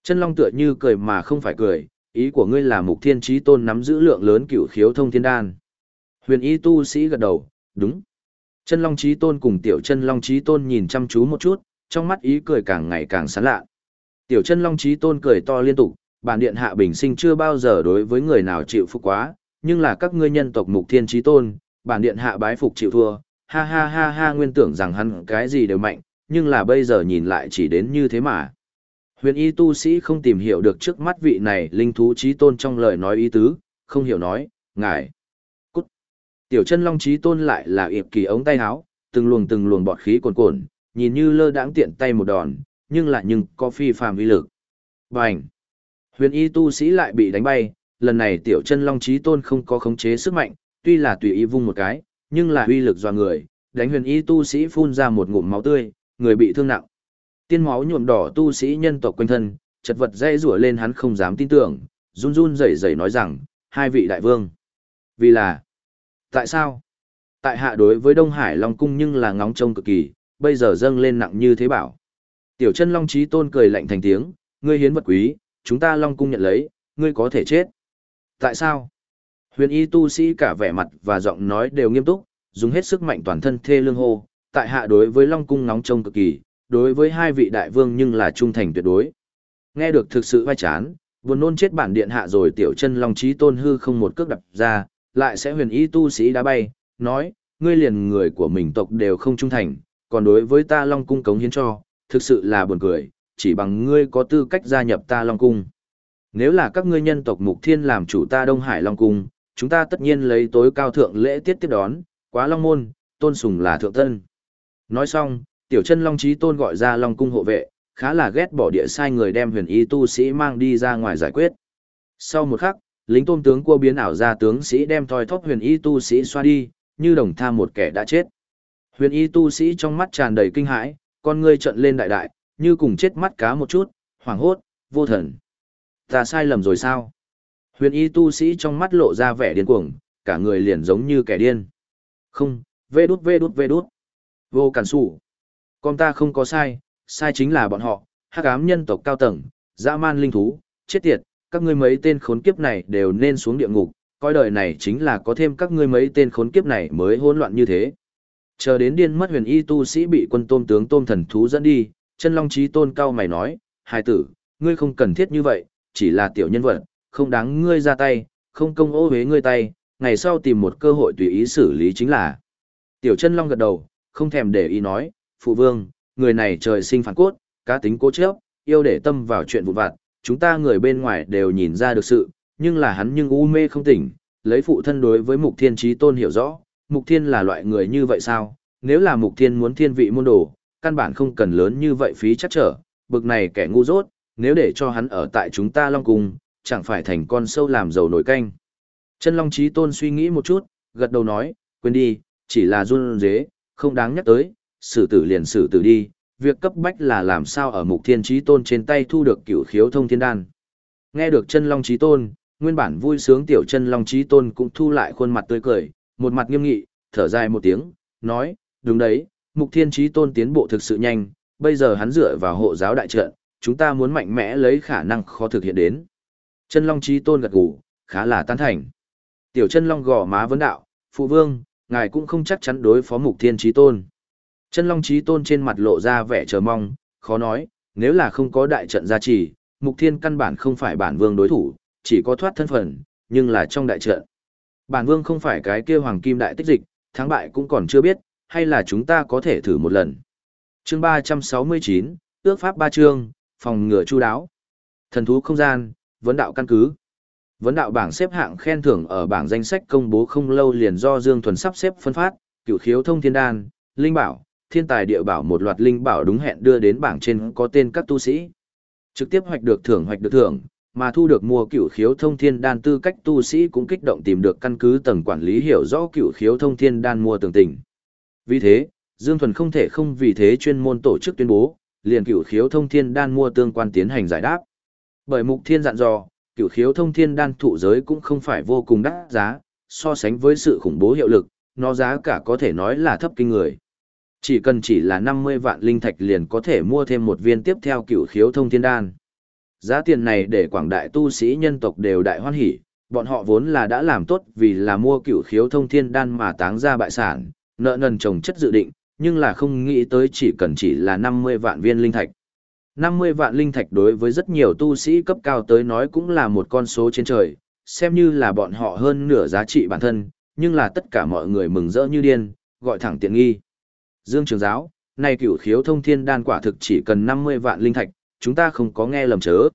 Chân long tựa như cười mà không phải cười, ý của ngươi là mục thiên trí tôn nắm giữ lượng lớn cửu khiếu thông thiên đan. Huyền y tu sĩ gật đầu, đúng. Chân long trí tôn cùng tiểu chân long trí tôn nhìn chăm chú một chút, trong mắt ý cười càng ngày càng sán lạ. Tiểu chân long trí tôn cười to liên tục, bản điện hạ bình sinh chưa bao giờ đối với người nào chịu phục quá, nhưng là các ngươi nhân tộc mục thiên trí tôn, bản điện hạ bái phục chịu thua, ha ha ha ha nguyên tưởng rằng hắn cái gì đều mạnh, nhưng là bây giờ nhìn lại chỉ đến như thế mà. Huyền y tu sĩ không tìm hiểu được trước mắt vị này linh thú trí tôn trong lời nói ý tứ, không hiểu nói, ngài. Cút. Tiểu chân long trí tôn lại là yệp kỳ ống tay áo, từng luồng từng luồng bọt khí cuồn cuộn, nhìn như lơ đãng tiện tay một đòn, nhưng lại nhưng có phi phàm uy lực. Bành. Huyền y tu sĩ lại bị đánh bay, lần này tiểu chân long trí tôn không có khống chế sức mạnh, tuy là tùy ý vung một cái, nhưng là uy lực doa người, đánh huyền y tu sĩ phun ra một ngụm máu tươi, người bị thương nặng. Tiên máu nhuộm đỏ tu sĩ nhân tộc quanh thân, chật vật dây rủa lên hắn không dám tin tưởng, run run rẩy rẩy nói rằng, hai vị đại vương. Vì là, tại sao? Tại hạ đối với Đông Hải Long Cung nhưng là ngóng trông cực kỳ, bây giờ dâng lên nặng như thế bảo. Tiểu chân Long Trí Tôn cười lạnh thành tiếng, ngươi hiến vật quý, chúng ta Long Cung nhận lấy, ngươi có thể chết. Tại sao? Huyền y tu sĩ cả vẻ mặt và giọng nói đều nghiêm túc, dùng hết sức mạnh toàn thân thê lương hô, tại hạ đối với Long Cung nóng trông cực kỳ, đối với hai vị đại vương nhưng là trung thành tuyệt đối. Nghe được thực sự vai chán, buồn nôn chết bản điện hạ rồi tiểu chân Long Trí Tôn hư không một cước đập ra, lại sẽ huyền y tu sĩ đá bay, nói, ngươi liền người của mình tộc đều không trung thành, còn đối với ta Long Cung cống hiến cho, thực sự là buồn cười, chỉ bằng ngươi có tư cách gia nhập ta Long Cung. Nếu là các ngươi nhân tộc Mục Thiên làm chủ ta Đông Hải Long Cung, chúng ta tất nhiên lấy tối cao thượng lễ tiết tiếp đón, quá Long Môn, tôn sùng là thượng tân. Nói xong, tiểu chân Long Trí Tôn gọi ra Long Cung hộ vệ, khá là ghét bỏ địa sai người đem huyền y tu sĩ mang đi ra ngoài giải quyết. Sau một khắc, lính tôm tướng cua biến ảo ra tướng sĩ đem thoi thóp huyền y tu sĩ xoa đi, như đồng tham một kẻ đã chết. Huyền y tu sĩ trong mắt tràn đầy kinh hãi, con ngươi trợn lên đại đại, như cùng chết mắt cá một chút, hoảng hốt, vô thần. Ta sai lầm rồi sao? Huyền y tu sĩ trong mắt lộ ra vẻ điên cuồng, cả người liền giống như kẻ điên. Không, vê đút vê đút vê đút. Vô cản sủ. Con ta không có sai, sai chính là bọn họ, hắc ám nhân tộc cao tầng, dã man linh thú, chết tiệt, các ngươi mấy tên khốn kiếp này đều nên xuống địa ngục, coi đời này chính là có thêm các ngươi mấy tên khốn kiếp này mới hỗn loạn như thế. Chờ đến điên mất huyền y tu sĩ bị quân tôm tướng tôm thần thú dẫn đi, chân long trí tôn cao mày nói, hai tử, ngươi không cần thiết như vậy, chỉ là tiểu nhân vật, không đáng ngươi ra tay, không công ô hế ngươi tay, ngày sau tìm một cơ hội tùy ý xử lý chính là. Tiểu chân long gật đầu, không thèm để ý nói, phụ vương, người này trời sinh phản cốt, cá tính cố chấp, yêu để tâm vào chuyện vụn vặt, chúng ta người bên ngoài đều nhìn ra được sự, nhưng là hắn nhưng u mê không tỉnh, lấy phụ thân đối với mục thiên trí tôn hiểu rõ, mục thiên là loại người như vậy sao, nếu là mục thiên muốn thiên vị môn đồ, căn bản không cần lớn như vậy phí chắc trở, bực này kẻ ngu dốt, nếu để cho hắn ở tại chúng ta long cung, chẳng phải thành con sâu làm dầu nổi canh. Chân long Chí tôn suy nghĩ một chút, gật đầu nói, quên đi, chỉ là run dế, không đáng nhắc tới, xử tử liền xử tử đi, việc cấp bách là làm sao ở mục thiên Chí tôn trên tay thu được cửu khiếu thông thiên đan. Nghe được chân long Chí tôn, nguyên bản vui sướng tiểu chân long Chí tôn cũng thu lại khuôn mặt tươi cười, một mặt nghiêm nghị, thở dài một tiếng, nói, đúng đấy, mục thiên Chí tôn tiến bộ thực sự nhanh, bây giờ hắn dựa vào hộ giáo đại trận, chúng ta muốn mạnh mẽ lấy khả năng khó thực hiện đến. Chân long trí tôn gật gù, khá là tán thành. Tiểu chân long gò má vấn đạo, phụ vương, ngài cũng không chắc chắn đối phó mục thiên trí tôn. Chân long trí tôn trên mặt lộ ra vẻ chờ mong, khó nói, nếu là không có đại trận gia trì, mục thiên căn bản không phải bản vương đối thủ, chỉ có thoát thân phận, nhưng là trong đại trận. Bản vương không phải cái kia hoàng kim đại tích dịch, thắng bại cũng còn chưa biết, hay là chúng ta có thể thử một lần. Chương 369, ước pháp ba chương, phòng ngừa chu đáo. Thần thú không gian, vấn đạo căn cứ. Vấn đạo bảng xếp hạng khen thưởng ở bảng danh sách công bố không lâu liền do Dương Thuần sắp xếp phân phát, cửu khiếu thông thiên đan, linh bảo, thiên tài địa bảo một loạt linh bảo đúng hẹn đưa đến bảng trên có tên các tu sĩ. Trực tiếp hoạch được thưởng hoạch được thưởng, mà thu được mua cửu khiếu thông thiên đan tư cách tu sĩ cũng kích động tìm được căn cứ tầng quản lý hiểu rõ cửu khiếu thông thiên đan mua tường tình. Vì thế, Dương Thuần không thể không vì thế chuyên môn tổ chức tuyên bố, liền cửu khiếu thông thiên đan mua tương quan tiến hành giải đáp. Bởi mục thiên dặn dò, cửu khiếu thông thiên đan thụ giới cũng không phải vô cùng đắt giá, so sánh với sự khủng bố hiệu lực, nó giá cả có thể nói là thấp kinh người. Chỉ cần chỉ là 50 vạn linh thạch liền có thể mua thêm một viên tiếp theo cửu khiếu thông thiên đan. Giá tiền này để quảng đại tu sĩ nhân tộc đều đại hoan hỉ, bọn họ vốn là đã làm tốt vì là mua cửu khiếu thông thiên đan mà táng ra bại sản, nợ nần trồng chất dự định, nhưng là không nghĩ tới chỉ cần chỉ là 50 vạn viên linh thạch. 50 vạn linh thạch đối với rất nhiều tu sĩ cấp cao tới nói cũng là một con số trên trời, xem như là bọn họ hơn nửa giá trị bản thân, nhưng là tất cả mọi người mừng rỡ như điên, gọi thẳng tiện nghi. Dương Trường Giáo, này cửu khiếu thông thiên đan quả thực chỉ cần 50 vạn linh thạch, chúng ta không có nghe lầm chớ.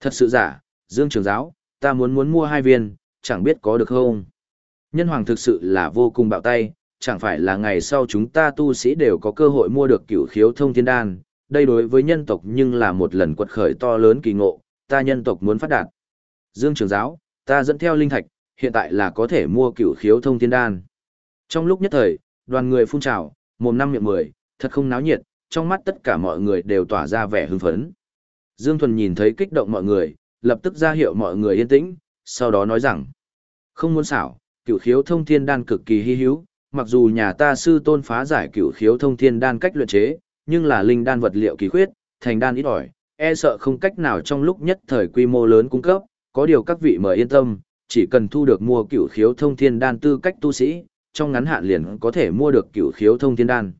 Thật sự giả, Dương Trường Giáo, ta muốn muốn mua hai viên, chẳng biết có được không. Nhân hoàng thực sự là vô cùng bạo tay, chẳng phải là ngày sau chúng ta tu sĩ đều có cơ hội mua được cửu khiếu thông thiên đan, đây đối với nhân tộc nhưng là một lần quật khởi to lớn kỳ ngộ, ta nhân tộc muốn phát đạt. Dương Trường Giáo, ta dẫn theo linh thạch, hiện tại là có thể mua cửu khiếu thông thiên đan. Trong lúc nhất thời, đoàn người phun trào, mồm năm miệng mười, thật không náo nhiệt, trong mắt tất cả mọi người đều tỏa ra vẻ hưng phấn. Dương Thuần nhìn thấy kích động mọi người, lập tức ra hiệu mọi người yên tĩnh, sau đó nói rằng, không muốn xảo, cửu khiếu thông thiên đan cực kỳ hy hữu, mặc dù nhà ta sư tôn phá giải cửu khiếu thông thiên đan cách luyện chế, nhưng là linh đan vật liệu kỳ khuyết, thành đan ít ỏi, e sợ không cách nào trong lúc nhất thời quy mô lớn cung cấp, có điều các vị mời yên tâm, chỉ cần thu được mua cửu khiếu thông thiên đan tư cách tu sĩ, trong ngắn hạn liền có thể mua được cửu khiếu thông thiên đan.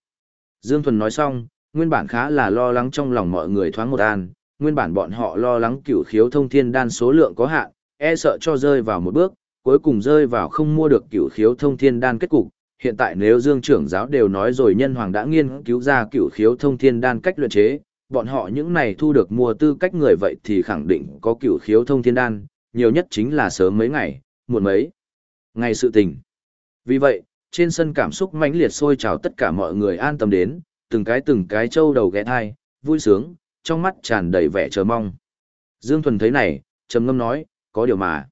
Dương Thuần nói xong, nguyên bản khá là lo lắng trong lòng mọi người thoáng một an, nguyên bản bọn họ lo lắng cửu khiếu thông thiên đan số lượng có hạn, e sợ cho rơi vào một bước, cuối cùng rơi vào không mua được cửu khiếu thông thiên đan kết cục. Hiện tại nếu Dương trưởng giáo đều nói rồi nhân hoàng đã nghiên cứu ra cửu khiếu thông thiên đan cách luyện chế, bọn họ những này thu được mua tư cách người vậy thì khẳng định có cửu khiếu thông thiên đan, nhiều nhất chính là sớm mấy ngày, muộn mấy ngày sự tình. Vì vậy, trên sân cảm xúc mãnh liệt sôi trào tất cả mọi người an tâm đến, từng cái từng cái trâu đầu ghé thai, vui sướng, trong mắt tràn đầy vẻ chờ mong. Dương Thuần thấy này, trầm ngâm nói, có điều mà.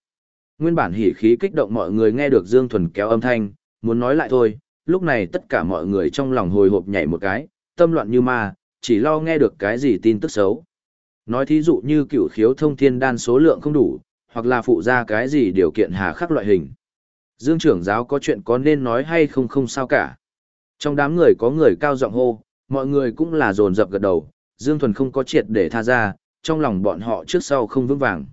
Nguyên bản hỉ khí kích động mọi người nghe được Dương Thuần kéo âm thanh, muốn nói lại thôi, lúc này tất cả mọi người trong lòng hồi hộp nhảy một cái, tâm loạn như ma, chỉ lo nghe được cái gì tin tức xấu. Nói thí dụ như cửu khiếu thông thiên đan số lượng không đủ, hoặc là phụ ra cái gì điều kiện hà khắc loại hình. Dương trưởng giáo có chuyện có nên nói hay không không sao cả. Trong đám người có người cao giọng hô, mọi người cũng là dồn dập gật đầu, Dương Thuần không có triệt để tha ra, trong lòng bọn họ trước sau không vững vàng.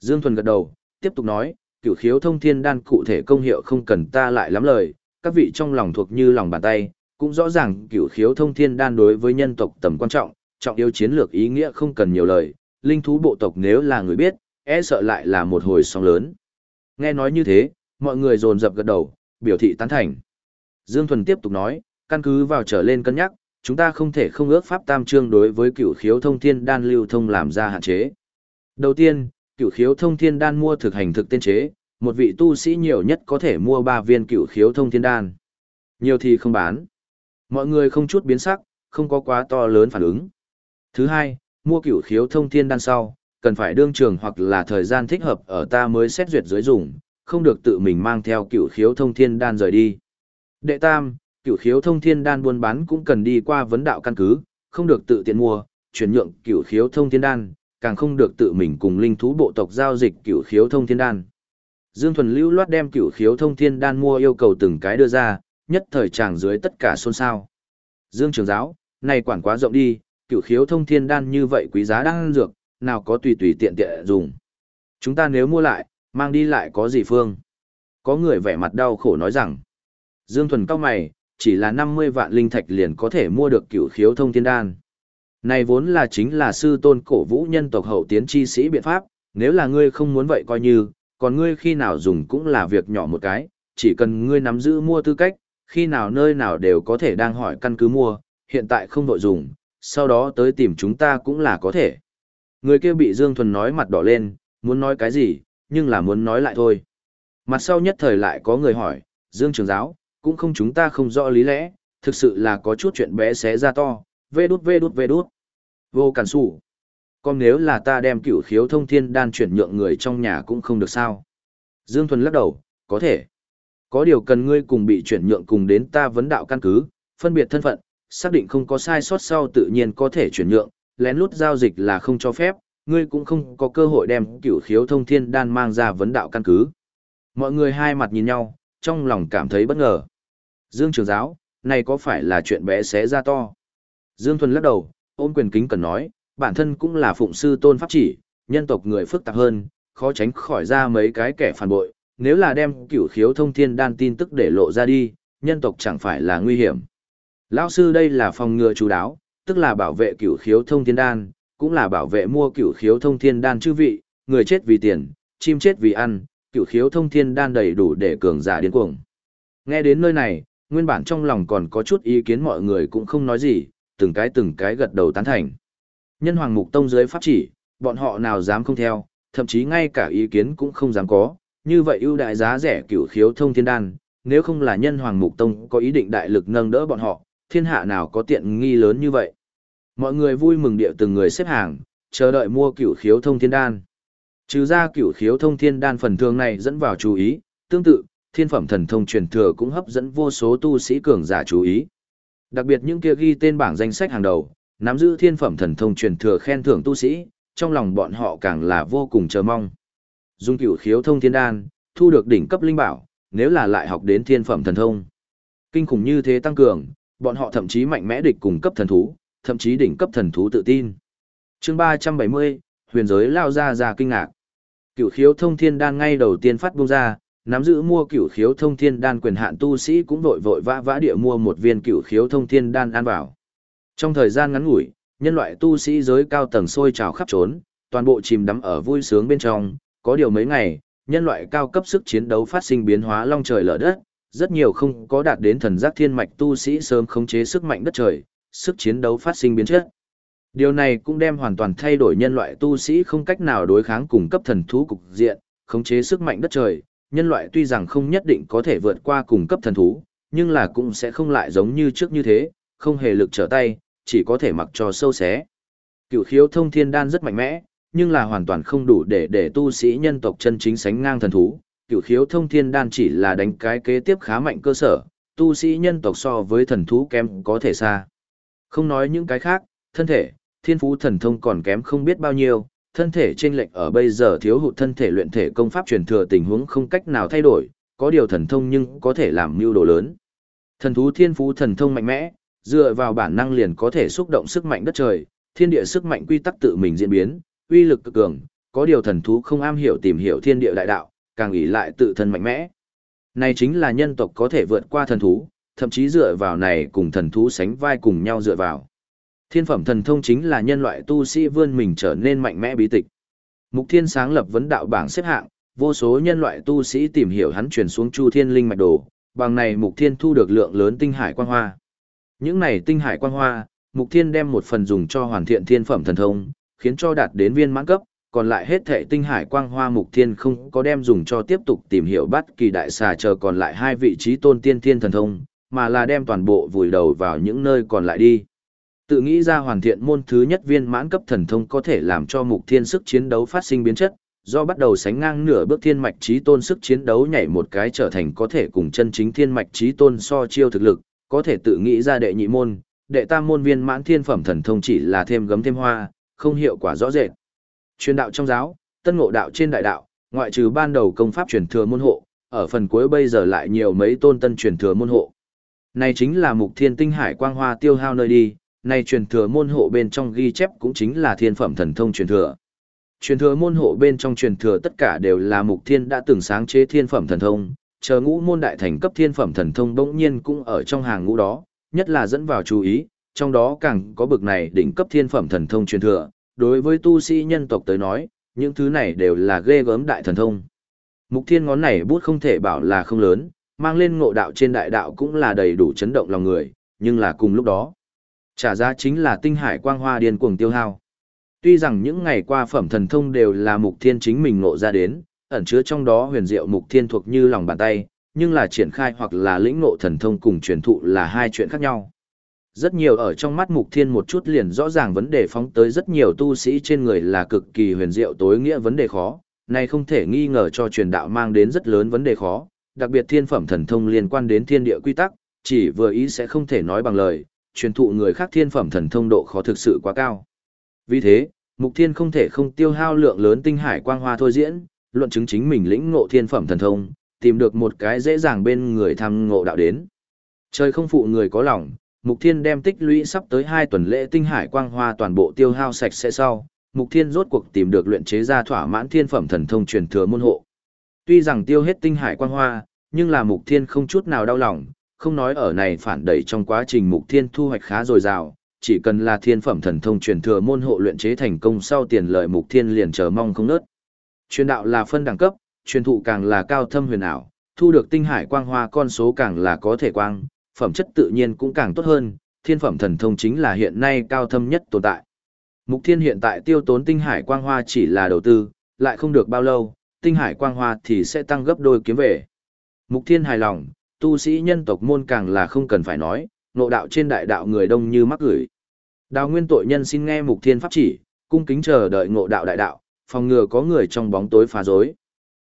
Dương Thuần gật đầu, tiếp tục nói, cửu khiếu thông thiên đan cụ thể công hiệu không cần ta lại lắm lời, các vị trong lòng thuộc như lòng bàn tay, cũng rõ ràng cửu khiếu thông thiên đan đối với nhân tộc tầm quan trọng, trọng yếu chiến lược ý nghĩa không cần nhiều lời, linh thú bộ tộc nếu là người biết, e sợ lại là một hồi sóng lớn. Nghe nói như thế, mọi người dồn dập gật đầu, biểu thị tán thành. Dương Thuần tiếp tục nói, căn cứ vào trở lên cân nhắc, chúng ta không thể không ước pháp tam trương đối với cửu khiếu thông thiên đan lưu thông làm ra hạn chế. Đầu tiên, cửu khiếu thông thiên đan mua thực hành thực tiên chế, một vị tu sĩ nhiều nhất có thể mua 3 viên cửu khiếu thông thiên đan. Nhiều thì không bán. Mọi người không chút biến sắc, không có quá to lớn phản ứng. Thứ hai, mua cửu khiếu thông thiên đan sau, cần phải đương trường hoặc là thời gian thích hợp ở ta mới xét duyệt dưới dùng, không được tự mình mang theo cửu khiếu thông thiên đan rời đi. Đệ tam, cửu khiếu thông thiên đan buôn bán cũng cần đi qua vấn đạo căn cứ, không được tự tiện mua, chuyển nhượng cửu khiếu thông thiên đan, càng không được tự mình cùng linh thú bộ tộc giao dịch cửu khiếu thông thiên đan. Dương Thuần lưu loát đem cửu khiếu thông thiên đan mua yêu cầu từng cái đưa ra, nhất thời chàng dưới tất cả xôn xao. Dương trưởng giáo, này quản quá rộng đi, cửu khiếu thông thiên đan như vậy quý giá đang dược, nào có tùy tùy tiện tiện dùng. Chúng ta nếu mua lại, mang đi lại có gì phương? Có người vẻ mặt đau khổ nói rằng, Dương Thuần cao mày, chỉ là 50 vạn linh thạch liền có thể mua được cửu khiếu thông thiên đan. Này vốn là chính là sư tôn cổ vũ nhân tộc hậu tiến chi sĩ biện pháp, nếu là ngươi không muốn vậy coi như, còn ngươi khi nào dùng cũng là việc nhỏ một cái, chỉ cần ngươi nắm giữ mua tư cách, khi nào nơi nào đều có thể đang hỏi căn cứ mua, hiện tại không nội dùng, sau đó tới tìm chúng ta cũng là có thể. Người kia bị Dương Thuần nói mặt đỏ lên, muốn nói cái gì, nhưng là muốn nói lại thôi. Mặt sau nhất thời lại có người hỏi, Dương Trường Giáo, cũng không chúng ta không rõ lý lẽ, thực sự là có chút chuyện bé xé ra to, vê đút vê đút vê đút. Vô cản sủ. Còn nếu là ta đem cửu khiếu thông thiên đan chuyển nhượng người trong nhà cũng không được sao. Dương Thuần lắc đầu, có thể. Có điều cần ngươi cùng bị chuyển nhượng cùng đến ta vấn đạo căn cứ, phân biệt thân phận, xác định không có sai sót sau tự nhiên có thể chuyển nhượng, lén lút giao dịch là không cho phép, ngươi cũng không có cơ hội đem cửu khiếu thông thiên đan mang ra vấn đạo căn cứ. Mọi người hai mặt nhìn nhau, trong lòng cảm thấy bất ngờ. Dương trường giáo, này có phải là chuyện bé xé ra to? Dương Thuần lắc đầu, ôm quyền kính cần nói, bản thân cũng là phụng sư tôn pháp chỉ, nhân tộc người phức tạp hơn, khó tránh khỏi ra mấy cái kẻ phản bội, nếu là đem cửu khiếu thông thiên đan tin tức để lộ ra đi, nhân tộc chẳng phải là nguy hiểm. Lão sư đây là phòng ngừa chú đáo, tức là bảo vệ cửu khiếu thông thiên đan, cũng là bảo vệ mua cửu khiếu thông thiên đan chư vị, người chết vì tiền, chim chết vì ăn, cửu khiếu thông thiên đan đầy đủ để cường giả điên cuồng. Nghe đến nơi này, nguyên bản trong lòng còn có chút ý kiến mọi người cũng không nói gì, từng cái từng cái gật đầu tán thành. Nhân hoàng mục tông dưới pháp chỉ, bọn họ nào dám không theo, thậm chí ngay cả ý kiến cũng không dám có, như vậy ưu đại giá rẻ cửu khiếu thông thiên đan, nếu không là nhân hoàng mục tông có ý định đại lực nâng đỡ bọn họ, thiên hạ nào có tiện nghi lớn như vậy. Mọi người vui mừng điệu từng người xếp hàng, chờ đợi mua cửu khiếu thông thiên đan. Trừ ra cửu khiếu thông thiên đan phần thường này dẫn vào chú ý, tương tự, thiên phẩm thần thông truyền thừa cũng hấp dẫn vô số tu sĩ cường giả chú ý. Đặc biệt những kia ghi tên bảng danh sách hàng đầu, nắm giữ thiên phẩm thần thông truyền thừa khen thưởng tu sĩ, trong lòng bọn họ càng là vô cùng chờ mong. Dung cửu khiếu thông thiên đan, thu được đỉnh cấp linh bảo, nếu là lại học đến thiên phẩm thần thông. Kinh khủng như thế tăng cường, bọn họ thậm chí mạnh mẽ địch cùng cấp thần thú, thậm chí đỉnh cấp thần thú tự tin. Chương 370, huyền giới lao ra ra kinh ngạc. Cửu khiếu thông thiên đan ngay đầu tiên phát bung ra, nắm giữ mua cửu khiếu thông thiên đan quyền hạn tu sĩ cũng vội vội vã vã địa mua một viên cửu khiếu thông thiên đan ăn vào. Trong thời gian ngắn ngủi, nhân loại tu sĩ giới cao tầng sôi trào khắp trốn, toàn bộ chìm đắm ở vui sướng bên trong, có điều mấy ngày, nhân loại cao cấp sức chiến đấu phát sinh biến hóa long trời lở đất, rất nhiều không có đạt đến thần giác thiên mạch tu sĩ sớm khống chế sức mạnh đất trời, sức chiến đấu phát sinh biến chất. Điều này cũng đem hoàn toàn thay đổi nhân loại tu sĩ không cách nào đối kháng cùng cấp thần thú cục diện, khống chế sức mạnh đất trời, nhân loại tuy rằng không nhất định có thể vượt qua cùng cấp thần thú, nhưng là cũng sẽ không lại giống như trước như thế, không hề lực trở tay, chỉ có thể mặc cho sâu xé. Cựu khiếu thông thiên đan rất mạnh mẽ, nhưng là hoàn toàn không đủ để để tu sĩ nhân tộc chân chính sánh ngang thần thú. Cựu khiếu thông thiên đan chỉ là đánh cái kế tiếp khá mạnh cơ sở, tu sĩ nhân tộc so với thần thú kém có thể xa. Không nói những cái khác, thân thể, thiên phú thần thông còn kém không biết bao nhiêu, thân thể trên lệnh ở bây giờ thiếu hụt thân thể luyện thể công pháp truyền thừa tình huống không cách nào thay đổi, có điều thần thông nhưng có thể làm mưu đồ lớn. Thần thú thiên phú thần thông mạnh mẽ, dựa vào bản năng liền có thể xúc động sức mạnh đất trời, thiên địa sức mạnh quy tắc tự mình diễn biến, uy lực cực cường, có điều thần thú không am hiểu tìm hiểu thiên địa đại đạo, càng ủy lại tự thân mạnh mẽ. Này chính là nhân tộc có thể vượt qua thần thú, thậm chí dựa vào này cùng thần thú sánh vai cùng nhau dựa vào. Thiên phẩm thần thông chính là nhân loại tu sĩ vươn mình trở nên mạnh mẽ bí tịch. Mục Thiên sáng lập vấn đạo bảng xếp hạng, vô số nhân loại tu sĩ tìm hiểu hắn truyền xuống Chu Thiên Linh mạch đồ, bằng này Mục Thiên thu được lượng lớn tinh hải quang hoa. Những này tinh hải quang hoa, Mục Thiên đem một phần dùng cho hoàn thiện thiên phẩm thần thông, khiến cho đạt đến viên mãn cấp, còn lại hết thệ tinh hải quang hoa Mục Thiên không có đem dùng cho tiếp tục tìm hiểu bắt kỳ đại xà chờ còn lại hai vị trí tôn tiên thiên thần thông, mà là đem toàn bộ vùi đầu vào những nơi còn lại đi. Tự nghĩ ra hoàn thiện môn thứ nhất viên mãn cấp thần thông có thể làm cho mục thiên sức chiến đấu phát sinh biến chất, do bắt đầu sánh ngang nửa bước thiên mạch trí tôn sức chiến đấu nhảy một cái trở thành có thể cùng chân chính thiên mạch trí tôn so chiêu thực lực, có thể tự nghĩ ra đệ nhị môn, đệ tam môn viên mãn thiên phẩm thần thông chỉ là thêm gấm thêm hoa, không hiệu quả rõ rệt. Truyền đạo trong giáo, tân ngộ đạo trên đại đạo, ngoại trừ ban đầu công pháp truyền thừa môn hộ, ở phần cuối bây giờ lại nhiều mấy tôn tân truyền thừa môn hộ. Này chính là mục thiên tinh hải quang hoa tiêu hao nơi đi, này truyền thừa môn hộ bên trong ghi chép cũng chính là thiên phẩm thần thông truyền thừa. Truyền thừa môn hộ bên trong truyền thừa tất cả đều là mục thiên đã từng sáng chế thiên phẩm thần thông, chờ ngũ môn đại thành cấp thiên phẩm thần thông bỗng nhiên cũng ở trong hàng ngũ đó, nhất là dẫn vào chú ý, trong đó càng có bực này đỉnh cấp thiên phẩm thần thông truyền thừa, đối với tu sĩ nhân tộc tới nói, những thứ này đều là ghê gớm đại thần thông. Mục thiên ngón này bút không thể bảo là không lớn, mang lên ngộ đạo trên đại đạo cũng là đầy đủ chấn động lòng người, nhưng là cùng lúc đó. Trả giá chính là tinh hải quang hoa điên cuồng tiêu hao. Tuy rằng những ngày qua phẩm thần thông đều là mục thiên chính mình ngộ ra đến, ẩn chứa trong đó huyền diệu mục thiên thuộc như lòng bàn tay, nhưng là triển khai hoặc là lĩnh ngộ thần thông cùng truyền thụ là hai chuyện khác nhau. Rất nhiều ở trong mắt mục thiên một chút liền rõ ràng vấn đề phóng tới rất nhiều tu sĩ trên người là cực kỳ huyền diệu tối nghĩa vấn đề khó, này không thể nghi ngờ cho truyền đạo mang đến rất lớn vấn đề khó, đặc biệt thiên phẩm thần thông liên quan đến thiên địa quy tắc, chỉ vừa ý sẽ không thể nói bằng lời, truyền thụ người khác thiên phẩm thần thông độ khó thực sự quá cao. Vì thế, Mục Thiên không thể không tiêu hao lượng lớn tinh hải quang hoa thôi diễn, luận chứng chính mình lĩnh ngộ thiên phẩm thần thông, tìm được một cái dễ dàng bên người tham ngộ đạo đến. Trời không phụ người có lòng, Mục Thiên đem tích lũy sắp tới 2 tuần lễ tinh hải quang hoa toàn bộ tiêu hao sạch sẽ sau, Mục Thiên rốt cuộc tìm được luyện chế ra thỏa mãn thiên phẩm thần thông truyền thừa môn hộ. Tuy rằng tiêu hết tinh hải quang hoa, nhưng là Mục Thiên không chút nào đau lòng, không nói ở này phản đẩy trong quá trình Mục Thiên thu hoạch khá dồi dào, chỉ cần là thiên phẩm thần thông truyền thừa môn hộ luyện chế thành công sau tiền lợi Mục Thiên liền chờ mong không nớt. Truyền đạo là phân đẳng cấp, truyền thụ càng là cao thâm huyền ảo, thu được tinh hải quang hoa con số càng là có thể quang, phẩm chất tự nhiên cũng càng tốt hơn, thiên phẩm thần thông chính là hiện nay cao thâm nhất tồn tại. Mục Thiên hiện tại tiêu tốn tinh hải quang hoa chỉ là đầu tư, lại không được bao lâu, tinh hải quang hoa thì sẽ tăng gấp đôi kiếm về. Mục Thiên hài lòng, tu sĩ nhân tộc môn càng là không cần phải nói, nộ đạo trên đại đạo người đông như mắc gửi. Đào nguyên tội nhân xin nghe Mục Thiên pháp chỉ, cung kính chờ đợi ngộ đạo đại đạo, phòng ngừa có người trong bóng tối phá rối.